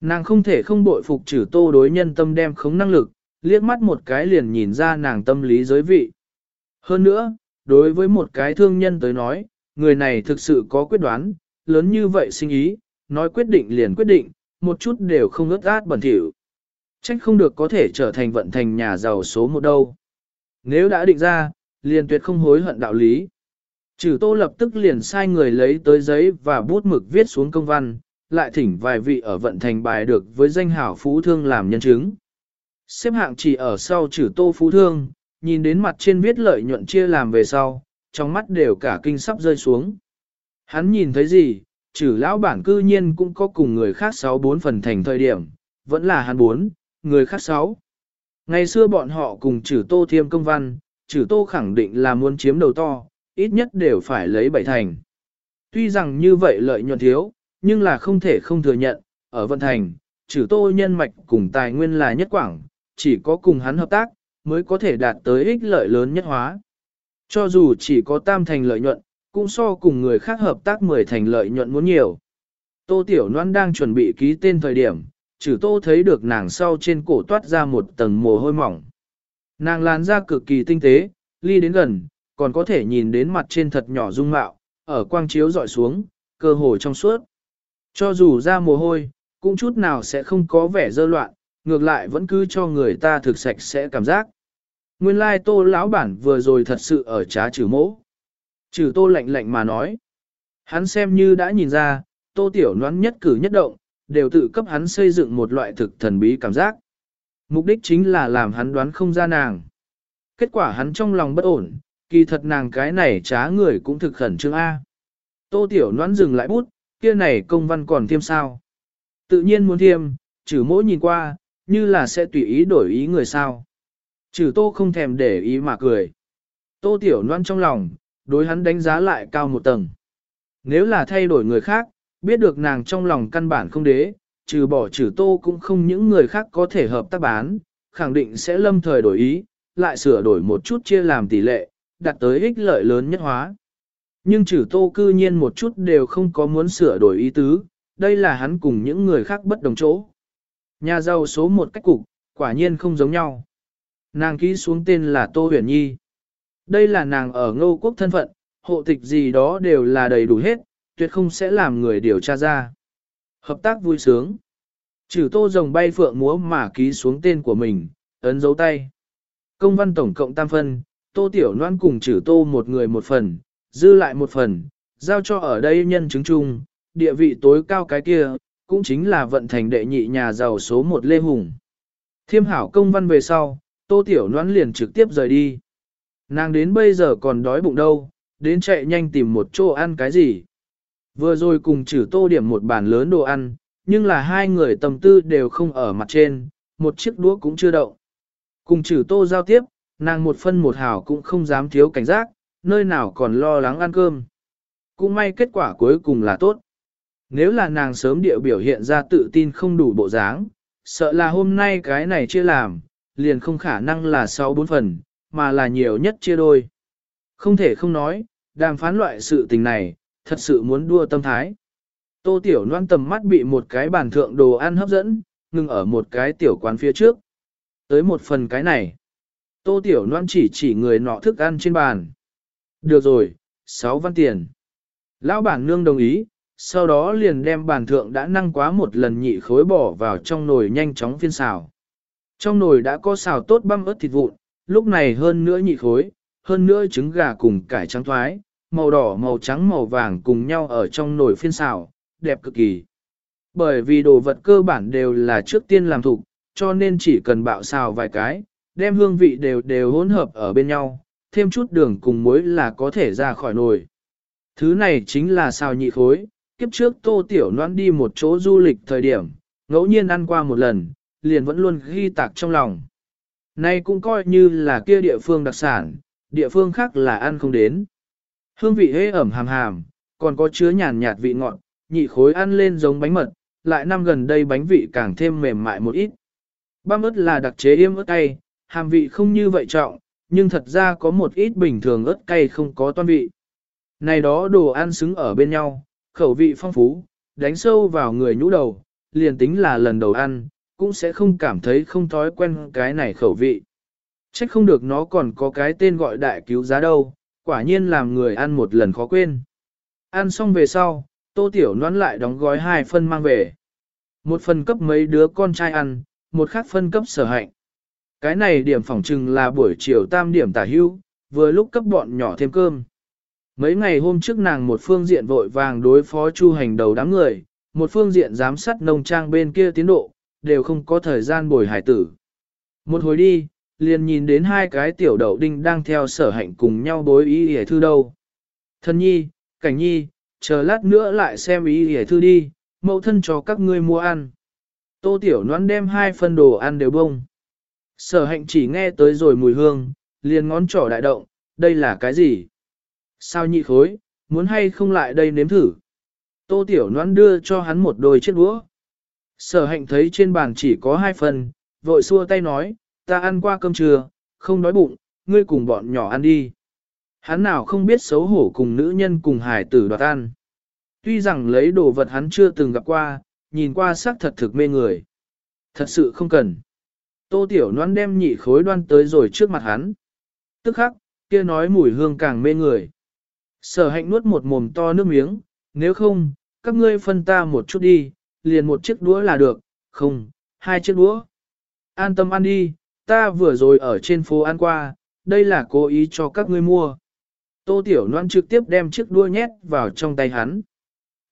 Nàng không thể không bội phục trừ tô đối nhân tâm đem khống năng lực, liếc mắt một cái liền nhìn ra nàng tâm lý giới vị. Hơn nữa, đối với một cái thương nhân tới nói, người này thực sự có quyết đoán, lớn như vậy sinh ý, nói quyết định liền quyết định, một chút đều không ướt át bẩn thỉu. Trách không được có thể trở thành vận thành nhà giàu số một đâu. Nếu đã định ra, liền tuyệt không hối hận đạo lý. Trừ tô lập tức liền sai người lấy tới giấy và bút mực viết xuống công văn, lại thỉnh vài vị ở vận thành bài được với danh hảo phú thương làm nhân chứng. Xếp hạng chỉ ở sau trừ tô phú thương, nhìn đến mặt trên viết lợi nhuận chia làm về sau, trong mắt đều cả kinh sắp rơi xuống. Hắn nhìn thấy gì, trừ lão bản cư nhiên cũng có cùng người khác sáu bốn phần thành thời điểm, vẫn là hắn bốn, người khác sáu. Ngày xưa bọn họ cùng trừ tô thiêm công văn, trừ tô khẳng định là muốn chiếm đầu to, ít nhất đều phải lấy bảy thành. Tuy rằng như vậy lợi nhuận thiếu, nhưng là không thể không thừa nhận, ở vận thành, trừ tô nhân mạch cùng tài nguyên là nhất quảng, chỉ có cùng hắn hợp tác, mới có thể đạt tới ích lợi lớn nhất hóa. Cho dù chỉ có tam thành lợi nhuận, cũng so cùng người khác hợp tác mười thành lợi nhuận muốn nhiều. Tô Tiểu Loan đang chuẩn bị ký tên thời điểm, trừ tô thấy được nàng sau trên cổ toát ra một tầng mồ hôi mỏng. Nàng làn da cực kỳ tinh tế, ly đến gần, còn có thể nhìn đến mặt trên thật nhỏ dung mạo, ở quang chiếu dọi xuống, cơ hồ trong suốt. Cho dù ra mồ hôi, cũng chút nào sẽ không có vẻ dơ loạn, ngược lại vẫn cứ cho người ta thực sạch sẽ cảm giác. Nguyên lai tô lão bản vừa rồi thật sự ở trá trừ mỗ. Trừ tô lạnh lạnh mà nói. Hắn xem như đã nhìn ra, tô tiểu noán nhất cử nhất động, đều tự cấp hắn xây dựng một loại thực thần bí cảm giác. Mục đích chính là làm hắn đoán không ra nàng. Kết quả hắn trong lòng bất ổn, kỳ thật nàng cái này trá người cũng thực khẩn trương A. Tô tiểu noán dừng lại bút, kia này công văn còn thiêm sao. Tự nhiên muốn thiêm, trừ mỗi nhìn qua, như là sẽ tùy ý đổi ý người sao. Trừ tô không thèm để ý mà cười. Tô tiểu noan trong lòng, đối hắn đánh giá lại cao một tầng. Nếu là thay đổi người khác, biết được nàng trong lòng căn bản không đế, trừ bỏ trừ tô cũng không những người khác có thể hợp tác bán, khẳng định sẽ lâm thời đổi ý, lại sửa đổi một chút chia làm tỷ lệ, đặt tới ích lợi lớn nhất hóa. Nhưng trừ tô cư nhiên một chút đều không có muốn sửa đổi ý tứ, đây là hắn cùng những người khác bất đồng chỗ. Nhà giàu số một cách cục, quả nhiên không giống nhau. Nàng ký xuống tên là Tô Huyền Nhi. Đây là nàng ở ngô quốc thân phận, hộ tịch gì đó đều là đầy đủ hết, tuyệt không sẽ làm người điều tra ra. Hợp tác vui sướng. Trừ tô rồng bay phượng múa mà ký xuống tên của mình, ấn dấu tay. Công văn tổng cộng tam phân, tô tiểu noan cùng trừ tô một người một phần, dư lại một phần, giao cho ở đây nhân chứng chung, địa vị tối cao cái kia, cũng chính là vận thành đệ nhị nhà giàu số một Lê Hùng. Thiêm hảo công văn về sau, tô tiểu noan liền trực tiếp rời đi. Nàng đến bây giờ còn đói bụng đâu, đến chạy nhanh tìm một chỗ ăn cái gì. Vừa rồi cùng chử tô điểm một bàn lớn đồ ăn, nhưng là hai người tầm tư đều không ở mặt trên, một chiếc đũa cũng chưa động. Cùng chử tô giao tiếp, nàng một phân một hào cũng không dám thiếu cảnh giác, nơi nào còn lo lắng ăn cơm. Cũng may kết quả cuối cùng là tốt. Nếu là nàng sớm điệu biểu hiện ra tự tin không đủ bộ dáng, sợ là hôm nay cái này chưa làm, liền không khả năng là sau bốn phần, mà là nhiều nhất chia đôi. Không thể không nói, đàm phán loại sự tình này, thật sự muốn đua tâm thái. Tô Tiểu Loan tầm mắt bị một cái bàn thượng đồ ăn hấp dẫn, ngừng ở một cái tiểu quán phía trước. Tới một phần cái này. Tô Tiểu Loan chỉ chỉ người nọ thức ăn trên bàn. Được rồi, 6 văn tiền. Lão bản nương đồng ý, sau đó liền đem bàn thượng đã năng quá một lần nhị khối bỏ vào trong nồi nhanh chóng phiên xào. Trong nồi đã có xào tốt băm ớt thịt vụn, lúc này hơn nữa nhị khối, hơn nữa trứng gà cùng cải trắng thoái, màu đỏ màu trắng màu vàng cùng nhau ở trong nồi phiên xào, đẹp cực kỳ. Bởi vì đồ vật cơ bản đều là trước tiên làm thủ, cho nên chỉ cần bạo xào vài cái, đem hương vị đều đều hỗn hợp ở bên nhau, thêm chút đường cùng muối là có thể ra khỏi nồi. Thứ này chính là xào nhị khối, kiếp trước tô tiểu noan đi một chỗ du lịch thời điểm, ngẫu nhiên ăn qua một lần, liền vẫn luôn ghi tạc trong lòng. Nay cũng coi như là kia địa phương đặc sản, địa phương khác là ăn không đến. Hương vị hế ẩm hàm hàm, còn có chứa nhàn nhạt vị ngọt, nhị khối ăn lên giống bánh mật, lại năm gần đây bánh vị càng thêm mềm mại một ít. Băm ớt là đặc chế yêm ớt cay, hàm vị không như vậy trọng, nhưng thật ra có một ít bình thường ớt cay không có toan vị. Này đó đồ ăn xứng ở bên nhau, khẩu vị phong phú, đánh sâu vào người nhũ đầu, liền tính là lần đầu ăn, cũng sẽ không cảm thấy không thói quen cái này khẩu vị. Trách không được nó còn có cái tên gọi đại cứu giá đâu, quả nhiên làm người ăn một lần khó quên. Ăn xong về sau, tô tiểu noan lại đóng gói hai phân mang về. Một phần cấp mấy đứa con trai ăn, một khác phân cấp sở hạnh. Cái này điểm phỏng trừng là buổi chiều tam điểm tả hưu, vừa lúc cấp bọn nhỏ thêm cơm. Mấy ngày hôm trước nàng một phương diện vội vàng đối phó chu hành đầu đám người, một phương diện giám sát nông trang bên kia tiến độ, đều không có thời gian bồi hải tử. Một hồi đi, liền nhìn đến hai cái tiểu đậu đinh đang theo sở hạnh cùng nhau bối ý hề thư đâu. Thân nhi, cảnh nhi, chờ lát nữa lại xem ý hề thư đi, mẫu thân cho các ngươi mua ăn. Tô tiểu noan đem hai phân đồ ăn đều bông. Sở hạnh chỉ nghe tới rồi mùi hương, liền ngón trỏ đại động, đây là cái gì? Sao nhị khối, muốn hay không lại đây nếm thử? Tô tiểu noan đưa cho hắn một đôi chiếc đũa. Sở hạnh thấy trên bàn chỉ có hai phần, vội xua tay nói, ta ăn qua cơm trưa, không đói bụng, ngươi cùng bọn nhỏ ăn đi. Hắn nào không biết xấu hổ cùng nữ nhân cùng hải tử đoạt ăn. Tuy rằng lấy đồ vật hắn chưa từng gặp qua, nhìn qua sắc thật thực mê người. Thật sự không cần. Tô Tiểu Loan đem nhị khối đoan tới rồi trước mặt hắn. Tức khắc, kia nói mùi hương càng mê người. Sở hạnh nuốt một mồm to nước miếng, nếu không, các ngươi phân ta một chút đi, liền một chiếc đũa là được, không, hai chiếc đũa. An tâm ăn đi, ta vừa rồi ở trên phố ăn qua, đây là cố ý cho các ngươi mua. Tô Tiểu Loan trực tiếp đem chiếc đũa nhét vào trong tay hắn.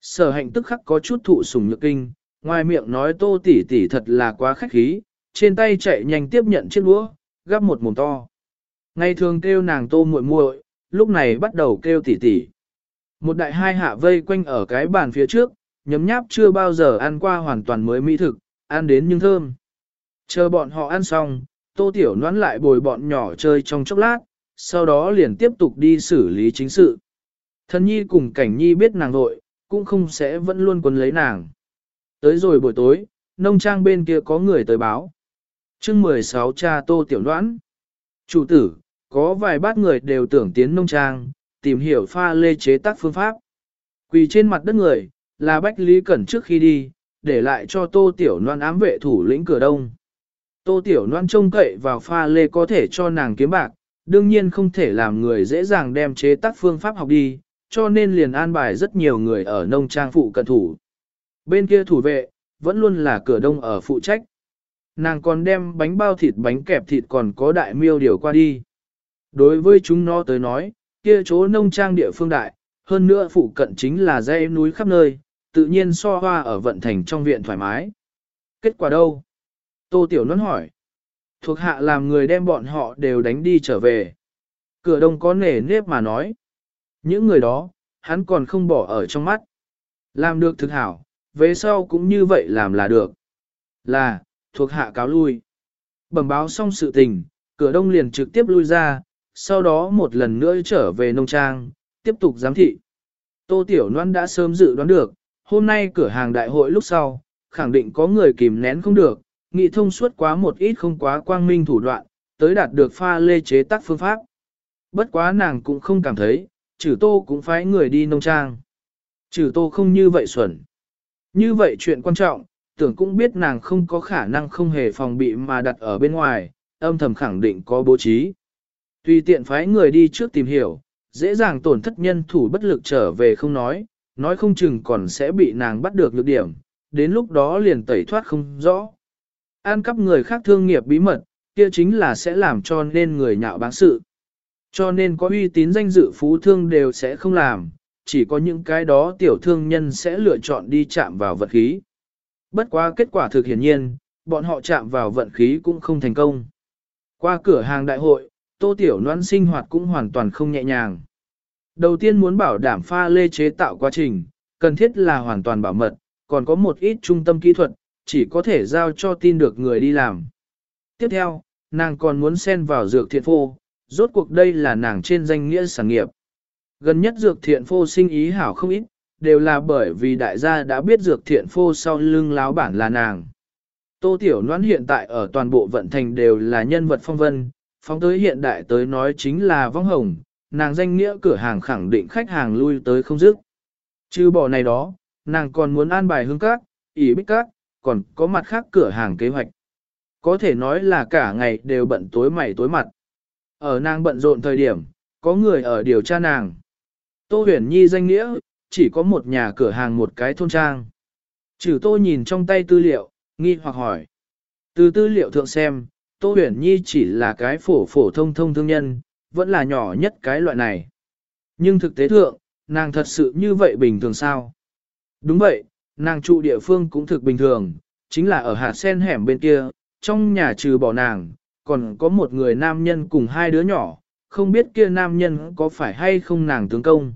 Sở hạnh tức khắc có chút thụ sủng nhược kinh, ngoài miệng nói tô tỷ tỷ thật là quá khách khí, trên tay chạy nhanh tiếp nhận chiếc đũa, gắp một mồm to. Ngày thường kêu nàng tô muội muội, lúc này bắt đầu kêu tỷ tỷ. Một đại hai hạ vây quanh ở cái bàn phía trước, nhấm nháp chưa bao giờ ăn qua hoàn toàn mới mỹ thực, ăn đến nhưng thơm. Chờ bọn họ ăn xong, tô tiểu noãn lại bồi bọn nhỏ chơi trong chốc lát, sau đó liền tiếp tục đi xử lý chính sự. Thân nhi cùng cảnh nhi biết nàng vội, cũng không sẽ vẫn luôn quấn lấy nàng. Tới rồi buổi tối, nông trang bên kia có người tới báo. chương 16 cha tô tiểu đoán. Chủ tử, có vài bát người đều tưởng tiến nông trang, tìm hiểu pha lê chế tác phương pháp. Quỳ trên mặt đất người, là Bách Lý Cẩn trước khi đi, để lại cho tô tiểu loan ám vệ thủ lĩnh cửa đông. Tô tiểu loan trông cậy vào pha lê có thể cho nàng kiếm bạc, đương nhiên không thể làm người dễ dàng đem chế tác phương pháp học đi, cho nên liền an bài rất nhiều người ở nông trang phụ cận thủ. Bên kia thủ vệ, vẫn luôn là cửa đông ở phụ trách. Nàng còn đem bánh bao thịt bánh kẹp thịt còn có đại miêu điều qua đi. Đối với chúng nó tới nói, kia chỗ nông trang địa phương đại, hơn nữa phụ cận chính là dãy núi khắp nơi, tự nhiên so hoa ở vận thành trong viện thoải mái. Kết quả đâu? Tô Tiểu Nôn hỏi. Thuộc hạ làm người đem bọn họ đều đánh đi trở về. Cửa đông có nể nếp mà nói. Những người đó, hắn còn không bỏ ở trong mắt. Làm được thực hảo, về sau cũng như vậy làm là được. Là, thuộc hạ cáo lui. Bẩm báo xong sự tình, cửa đông liền trực tiếp lui ra, sau đó một lần nữa trở về nông trang, tiếp tục giám thị. Tô Tiểu Loan đã sớm dự đoán được, hôm nay cửa hàng đại hội lúc sau, khẳng định có người kìm nén không được, nghị thông suốt quá một ít không quá quang minh thủ đoạn, tới đạt được pha lê chế tác phương pháp. Bất quá nàng cũng không cảm thấy, trừ tô cũng phải người đi nông trang. Trừ tô không như vậy xuẩn. Như vậy chuyện quan trọng, tưởng cũng biết nàng không có khả năng không hề phòng bị mà đặt ở bên ngoài, âm thầm khẳng định có bố trí. Tùy tiện phái người đi trước tìm hiểu, dễ dàng tổn thất nhân thủ bất lực trở về không nói, nói không chừng còn sẽ bị nàng bắt được nhược điểm, đến lúc đó liền tẩy thoát không rõ. An cắp người khác thương nghiệp bí mật, kia chính là sẽ làm cho nên người nhạo báng sự. Cho nên có uy tín danh dự phú thương đều sẽ không làm, chỉ có những cái đó tiểu thương nhân sẽ lựa chọn đi chạm vào vận khí. Bất quá kết quả thực hiển nhiên, bọn họ chạm vào vận khí cũng không thành công. Qua cửa hàng đại hội, tô tiểu noan sinh hoạt cũng hoàn toàn không nhẹ nhàng. Đầu tiên muốn bảo đảm pha lê chế tạo quá trình, cần thiết là hoàn toàn bảo mật, còn có một ít trung tâm kỹ thuật, chỉ có thể giao cho tin được người đi làm. Tiếp theo, nàng còn muốn xen vào dược thiện phô, rốt cuộc đây là nàng trên danh nghĩa sản nghiệp. Gần nhất dược thiện phô sinh ý hảo không ít, đều là bởi vì đại gia đã biết dược thiện phô sau lưng láo bản là nàng. Tô Tiểu Loan hiện tại ở toàn bộ vận thành đều là nhân vật phong vân, phóng tới hiện đại tới nói chính là vong hồng, nàng danh nghĩa cửa hàng khẳng định khách hàng lui tới không dứt. Trừ bỏ này đó, nàng còn muốn an bài hương các, ý bích các, còn có mặt khác cửa hàng kế hoạch. Có thể nói là cả ngày đều bận tối mày tối mặt. Ở nàng bận rộn thời điểm, có người ở điều tra nàng. Tô huyền nhi danh nghĩa, chỉ có một nhà cửa hàng một cái thôn trang. Trừ tô nhìn trong tay tư liệu, nghi hoặc hỏi. Từ tư liệu thượng xem, Tô huyền nhi chỉ là cái phổ phổ thông thông thương nhân, vẫn là nhỏ nhất cái loại này. Nhưng thực tế thượng, nàng thật sự như vậy bình thường sao? Đúng vậy, nàng trụ địa phương cũng thực bình thường, chính là ở hạt sen hẻm bên kia, trong nhà trừ bỏ nàng, còn có một người nam nhân cùng hai đứa nhỏ, không biết kia nam nhân có phải hay không nàng tướng công.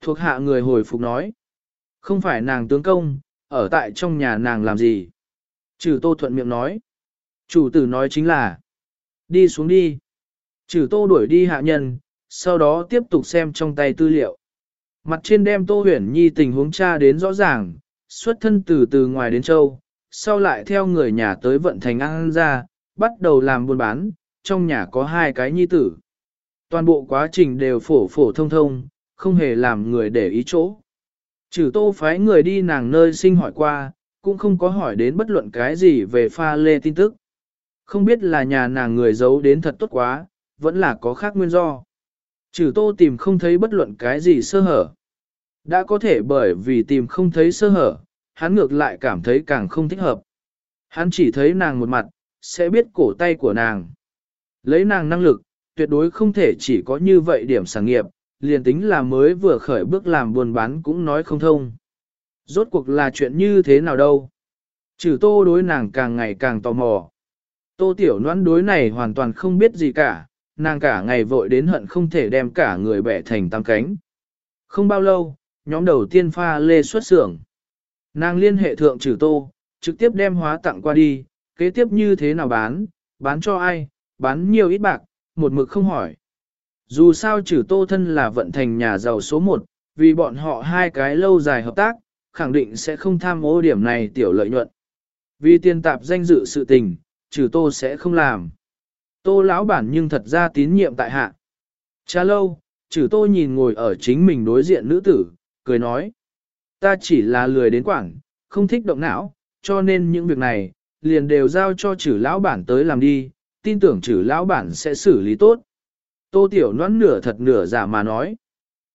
Thuộc hạ người hồi phục nói, không phải nàng tướng công, ở tại trong nhà nàng làm gì. Trừ tô thuận miệng nói, chủ tử nói chính là, đi xuống đi. Trừ tô đuổi đi hạ nhân, sau đó tiếp tục xem trong tay tư liệu. Mặt trên đem tô huyển nhi tình huống tra đến rõ ràng, xuất thân từ từ ngoài đến châu, sau lại theo người nhà tới vận thành ăn ra, bắt đầu làm buôn bán, trong nhà có hai cái nhi tử. Toàn bộ quá trình đều phổ phổ thông thông, không hề làm người để ý chỗ. Trừ tô phái người đi nàng nơi sinh hỏi qua, cũng không có hỏi đến bất luận cái gì về pha lê tin tức. Không biết là nhà nàng người giấu đến thật tốt quá, vẫn là có khác nguyên do. Trừ tô tìm không thấy bất luận cái gì sơ hở. Đã có thể bởi vì tìm không thấy sơ hở, hắn ngược lại cảm thấy càng không thích hợp. Hắn chỉ thấy nàng một mặt, sẽ biết cổ tay của nàng. Lấy nàng năng lực, tuyệt đối không thể chỉ có như vậy điểm sản nghiệp, liền tính là mới vừa khởi bước làm buôn bán cũng nói không thông. Rốt cuộc là chuyện như thế nào đâu. Trừ tô đối nàng càng ngày càng tò mò. Tô tiểu noãn đối này hoàn toàn không biết gì cả, nàng cả ngày vội đến hận không thể đem cả người bẻ thành tam cánh. Không bao lâu, nhóm đầu tiên pha lê xuất xưởng. Nàng liên hệ thượng trừ tô, trực tiếp đem hóa tặng qua đi, kế tiếp như thế nào bán, bán cho ai, bán nhiều ít bạc, một mực không hỏi. Dù sao trừ tô thân là vận thành nhà giàu số một, vì bọn họ hai cái lâu dài hợp tác, khẳng định sẽ không tham ô điểm này tiểu lợi nhuận. Vì tiền tạp danh dự sự tình, trừ tô sẽ không làm. Tô lão bản nhưng thật ra tín nhiệm tại hạ. Cha lâu, trừ tô nhìn ngồi ở chính mình đối diện nữ tử, cười nói. Ta chỉ là lười đến quảng, không thích động não, cho nên những việc này, liền đều giao cho trừ lão bản tới làm đi, tin tưởng trừ lão bản sẽ xử lý tốt. Tô tiểu noãn nửa thật nửa giả mà nói.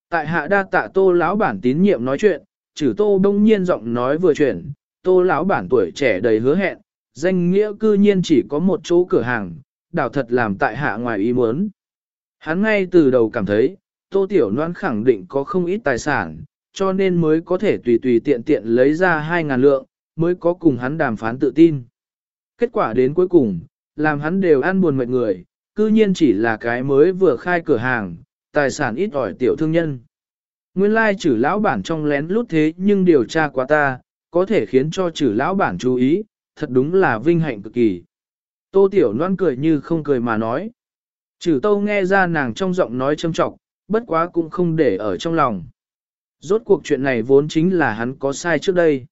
Tại hạ đa tạ tô lão bản tín nhiệm nói chuyện, trừ tô đông nhiên giọng nói vừa chuyển, tô lão bản tuổi trẻ đầy hứa hẹn, danh nghĩa cư nhiên chỉ có một chỗ cửa hàng, đảo thật làm tại hạ ngoài ý muốn. Hắn ngay từ đầu cảm thấy, tô tiểu loan khẳng định có không ít tài sản, cho nên mới có thể tùy tùy tiện tiện lấy ra hai ngàn lượng, mới có cùng hắn đàm phán tự tin. Kết quả đến cuối cùng, làm hắn đều ăn buồn mệt người, cư nhiên chỉ là cái mới vừa khai cửa hàng, tài sản ít ỏi tiểu thương nhân. Nguyên lai chử lão bản trong lén lút thế nhưng điều tra quá ta, có thể khiến cho chử lão bản chú ý, thật đúng là vinh hạnh cực kỳ. Tô Tiểu Loan cười như không cười mà nói. Chử tâu nghe ra nàng trong giọng nói châm trọng, bất quá cũng không để ở trong lòng. Rốt cuộc chuyện này vốn chính là hắn có sai trước đây.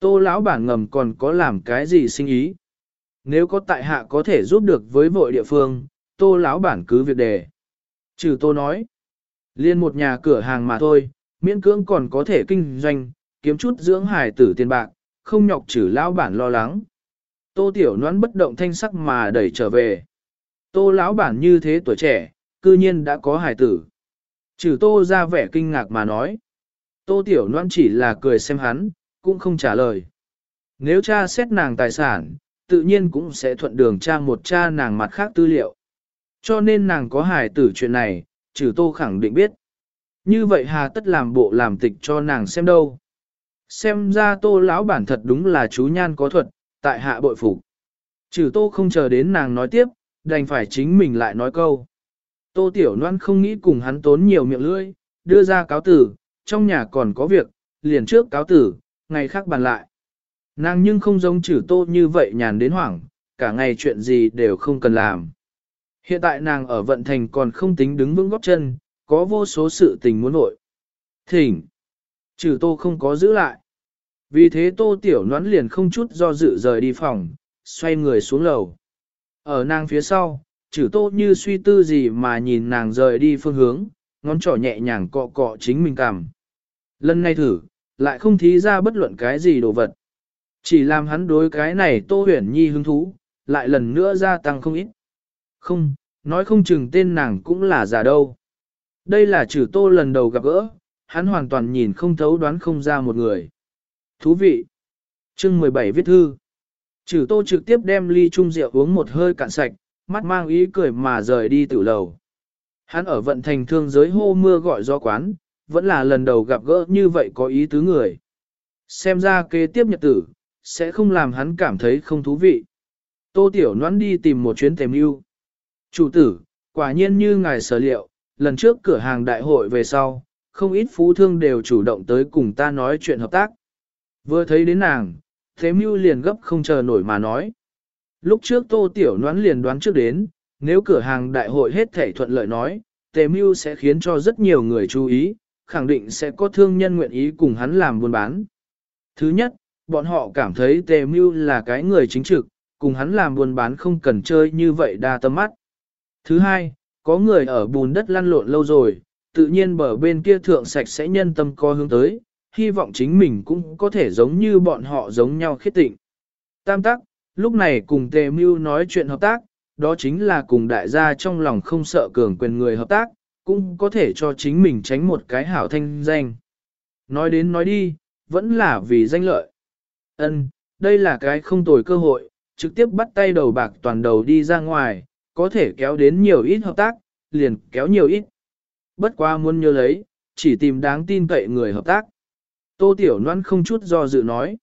Tô lão bản ngầm còn có làm cái gì sinh ý. Nếu có tại hạ có thể giúp được với vội địa phương, tô lão bản cứ việc đề. Trừ tô nói, liên một nhà cửa hàng mà thôi, miễn cưỡng còn có thể kinh doanh, kiếm chút dưỡng hài tử tiền bạc, không nhọc trừ lão bản lo lắng. Tô tiểu noãn bất động thanh sắc mà đẩy trở về. Tô lão bản như thế tuổi trẻ, cư nhiên đã có hài tử. Trừ tô ra vẻ kinh ngạc mà nói. Tô tiểu noãn chỉ là cười xem hắn, cũng không trả lời. Nếu cha xét nàng tài sản, tự nhiên cũng sẽ thuận đường cha một cha nàng mặt khác tư liệu. Cho nên nàng có hài tử chuyện này, trừ tô khẳng định biết. Như vậy hà tất làm bộ làm tịch cho nàng xem đâu. Xem ra tô lão bản thật đúng là chú nhan có thuật, tại hạ bội phục. Trừ tô không chờ đến nàng nói tiếp, đành phải chính mình lại nói câu. Tô tiểu loan không nghĩ cùng hắn tốn nhiều miệng lưỡi, đưa ra cáo tử, trong nhà còn có việc, liền trước cáo tử, ngày khác bàn lại. Nàng nhưng không giống trừ tô như vậy nhàn đến hoảng, cả ngày chuyện gì đều không cần làm. Hiện tại nàng ở vận thành còn không tính đứng vững góp chân, có vô số sự tình muốn nội. Thỉnh! Trừ tô không có giữ lại. Vì thế tô tiểu noãn liền không chút do dự rời đi phòng, xoay người xuống lầu. Ở nàng phía sau, trừ tô như suy tư gì mà nhìn nàng rời đi phương hướng, ngón trỏ nhẹ nhàng cọ cọ chính mình cảm. Lần này thử, lại không thí ra bất luận cái gì đồ vật. Chỉ làm hắn đối cái này tô huyền nhi hứng thú, lại lần nữa gia tăng không ít. Không, nói không chừng tên nàng cũng là giả đâu. Đây là trừ tô lần đầu gặp gỡ, hắn hoàn toàn nhìn không thấu đoán không ra một người. Thú vị. Chương 17 viết thư. Trừ tô trực tiếp đem ly chung rượu uống một hơi cạn sạch, mắt mang ý cười mà rời đi tử lầu. Hắn ở vận thành thương giới hô mưa gọi gió quán, vẫn là lần đầu gặp gỡ như vậy có ý tứ người. Xem ra kế tiếp nhật tử, sẽ không làm hắn cảm thấy không thú vị. Tô Tiểu Noãn đi tìm một chuyến tèm yêu. Chủ tử, quả nhiên như ngài sở liệu, lần trước cửa hàng đại hội về sau, không ít phú thương đều chủ động tới cùng ta nói chuyện hợp tác. Vừa thấy đến nàng, thế mưu liền gấp không chờ nổi mà nói. Lúc trước tô tiểu noãn liền đoán trước đến, nếu cửa hàng đại hội hết thể thuận lợi nói, tề mưu sẽ khiến cho rất nhiều người chú ý, khẳng định sẽ có thương nhân nguyện ý cùng hắn làm buôn bán. Thứ nhất, bọn họ cảm thấy tề mưu là cái người chính trực, cùng hắn làm buôn bán không cần chơi như vậy đa tâm mắt. Thứ hai, có người ở bùn đất lăn lộn lâu rồi, tự nhiên bờ bên kia thượng sạch sẽ nhân tâm co hướng tới, hy vọng chính mình cũng có thể giống như bọn họ giống nhau khiết tịnh. Tam tắc, lúc này cùng Tề Mưu nói chuyện hợp tác, đó chính là cùng đại gia trong lòng không sợ cường quyền người hợp tác, cũng có thể cho chính mình tránh một cái hảo thanh danh. Nói đến nói đi, vẫn là vì danh lợi. Ân, đây là cái không tồi cơ hội, trực tiếp bắt tay đầu bạc toàn đầu đi ra ngoài, có thể kéo đến nhiều ít hợp tác, liền kéo nhiều ít. Bất qua muốn nhớ lấy, chỉ tìm đáng tin cậy người hợp tác. Tô Tiểu Loan không chút do dự nói.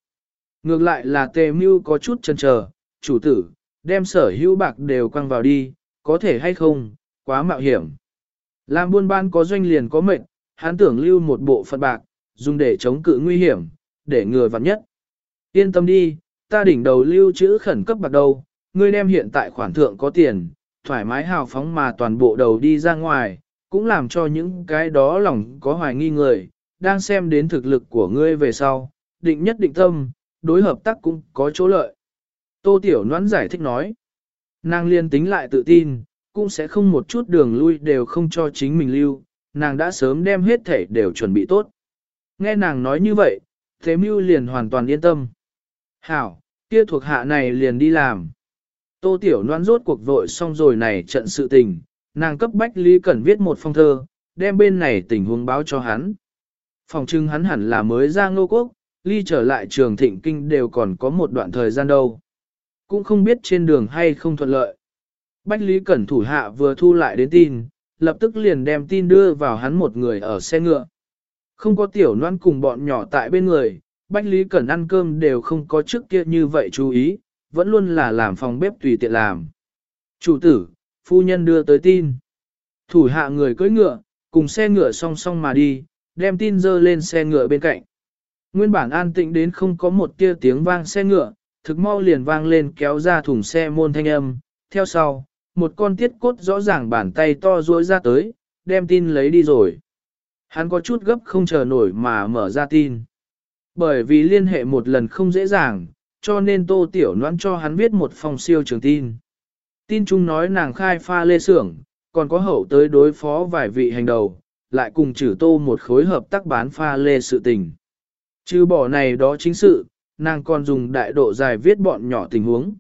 Ngược lại là tề mưu có chút chần chờ, chủ tử, đem sở hữu bạc đều quăng vào đi, có thể hay không, quá mạo hiểm. Làm buôn ban có doanh liền có mệnh, hắn tưởng lưu một bộ phận bạc, dùng để chống cự nguy hiểm, để ngừa vặn nhất. Yên tâm đi, ta đỉnh đầu lưu trữ khẩn cấp bạc đầu, ngươi đem hiện tại khoản thượng có tiền, thoải mái hào phóng mà toàn bộ đầu đi ra ngoài, cũng làm cho những cái đó lòng có hoài nghi người, đang xem đến thực lực của ngươi về sau, định nhất định tâm, đối hợp tác cũng có chỗ lợi. Tô Tiểu Noãn giải thích nói, nàng liên tính lại tự tin, cũng sẽ không một chút đường lui đều không cho chính mình lưu, nàng đã sớm đem hết thể đều chuẩn bị tốt. Nghe nàng nói như vậy, Thế Mưu liền hoàn toàn yên tâm. Hảo, kia thuộc hạ này liền đi làm. Tô Tiểu Loan rốt cuộc vội xong rồi này trận sự tình, nàng cấp bách Lý Cẩn viết một phong thơ, đem bên này tình huống báo cho hắn. Phòng trưng hắn hẳn là mới ra ngô quốc, Ly trở lại trường thịnh kinh đều còn có một đoạn thời gian đâu. Cũng không biết trên đường hay không thuận lợi. Bách Lý Cẩn thủ hạ vừa thu lại đến tin, lập tức liền đem tin đưa vào hắn một người ở xe ngựa. Không có tiểu noan cùng bọn nhỏ tại bên người, Bách Lý Cẩn ăn cơm đều không có trước kia như vậy chú ý, vẫn luôn là làm phòng bếp tùy tiện làm. Chủ tử, phu nhân đưa tới tin. Thủ hạ người cưỡi ngựa, cùng xe ngựa song song mà đi, đem tin dơ lên xe ngựa bên cạnh. Nguyên bản an tĩnh đến không có một tia tiếng vang xe ngựa, thực mau liền vang lên kéo ra thùng xe môn thanh âm, theo sau, một con tiết cốt rõ ràng bàn tay to ruôi ra tới, đem tin lấy đi rồi. Hắn có chút gấp không chờ nổi mà mở ra tin. Bởi vì liên hệ một lần không dễ dàng, cho nên tô tiểu noãn cho hắn viết một phong siêu trường tin. Tin chung nói nàng khai pha lê xưởng, còn có hậu tới đối phó vài vị hành đầu, lại cùng trừ tô một khối hợp tác bán pha lê sự tình. Chứ bỏ này đó chính sự, nàng còn dùng đại độ dài viết bọn nhỏ tình huống.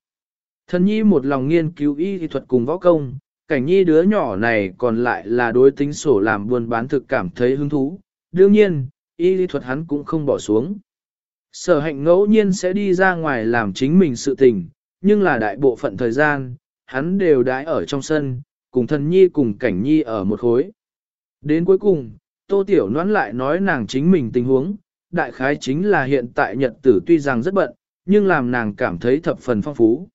Thần nhi một lòng nghiên cứu y thuật cùng võ công, cảnh nhi đứa nhỏ này còn lại là đối tính sổ làm buôn bán thực cảm thấy hứng thú. Đương nhiên, y thuật hắn cũng không bỏ xuống. Sở hạnh ngẫu nhiên sẽ đi ra ngoài làm chính mình sự tình, nhưng là đại bộ phận thời gian, hắn đều đãi ở trong sân, cùng thần nhi cùng cảnh nhi ở một khối. Đến cuối cùng, Tô Tiểu Noãn lại nói nàng chính mình tình huống, đại khái chính là hiện tại nhật tử tuy rằng rất bận, nhưng làm nàng cảm thấy thập phần phong phú.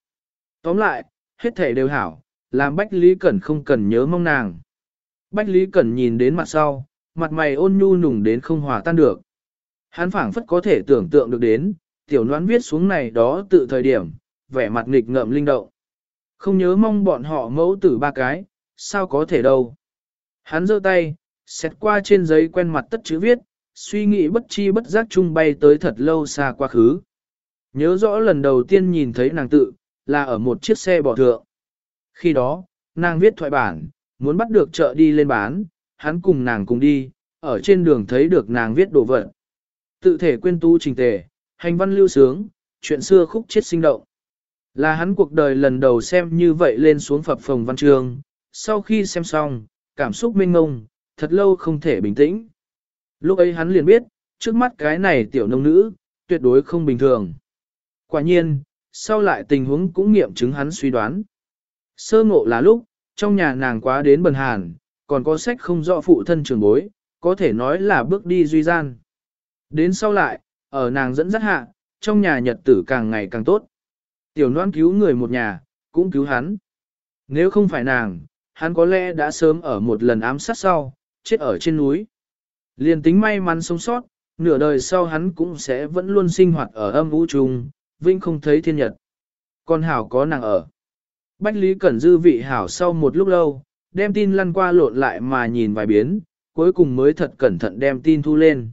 Tóm lại, hết thể đều hảo, làm Bách Lý Cẩn không cần nhớ mong nàng. Bách Lý Cẩn nhìn đến mặt sau, mặt mày ôn nhu nùng đến không hòa tan được. Hắn phảng phất có thể tưởng tượng được đến, tiểu noãn viết xuống này đó tự thời điểm, vẻ mặt nghịch ngợm linh động. Không nhớ mong bọn họ mẫu tử ba cái, sao có thể đâu. Hắn giơ tay, xét qua trên giấy quen mặt tất chữ viết, suy nghĩ bất chi bất giác chung bay tới thật lâu xa quá khứ. Nhớ rõ lần đầu tiên nhìn thấy nàng tự, là ở một chiếc xe bỏ thượng. Khi đó, nàng viết thoại bản, muốn bắt được chợ đi lên bán, hắn cùng nàng cùng đi, ở trên đường thấy được nàng viết đồ vật. Tự thể quên tu trình tề, hành văn lưu sướng, chuyện xưa khúc chết sinh động. Là hắn cuộc đời lần đầu xem như vậy lên xuống phập phòng văn trường. sau khi xem xong, cảm xúc mênh ngông, thật lâu không thể bình tĩnh. Lúc ấy hắn liền biết, trước mắt cái này tiểu nông nữ, tuyệt đối không bình thường. Quả nhiên, sau lại tình huống cũng nghiệm chứng hắn suy đoán. Sơ ngộ là lúc, trong nhà nàng quá đến bần hàn, còn có sách không rõ phụ thân trường bối, có thể nói là bước đi duy gian. Đến sau lại, ở nàng dẫn dắt hạ, trong nhà nhật tử càng ngày càng tốt. Tiểu noan cứu người một nhà, cũng cứu hắn. Nếu không phải nàng, hắn có lẽ đã sớm ở một lần ám sát sau, chết ở trên núi. Liền tính may mắn sống sót, nửa đời sau hắn cũng sẽ vẫn luôn sinh hoạt ở âm vũ trùng, vinh không thấy thiên nhật. Con hảo có nàng ở. Bách Lý Cẩn dư vị hảo sau một lúc lâu, đem tin lăn qua lộn lại mà nhìn vài biến, cuối cùng mới thật cẩn thận đem tin thu lên.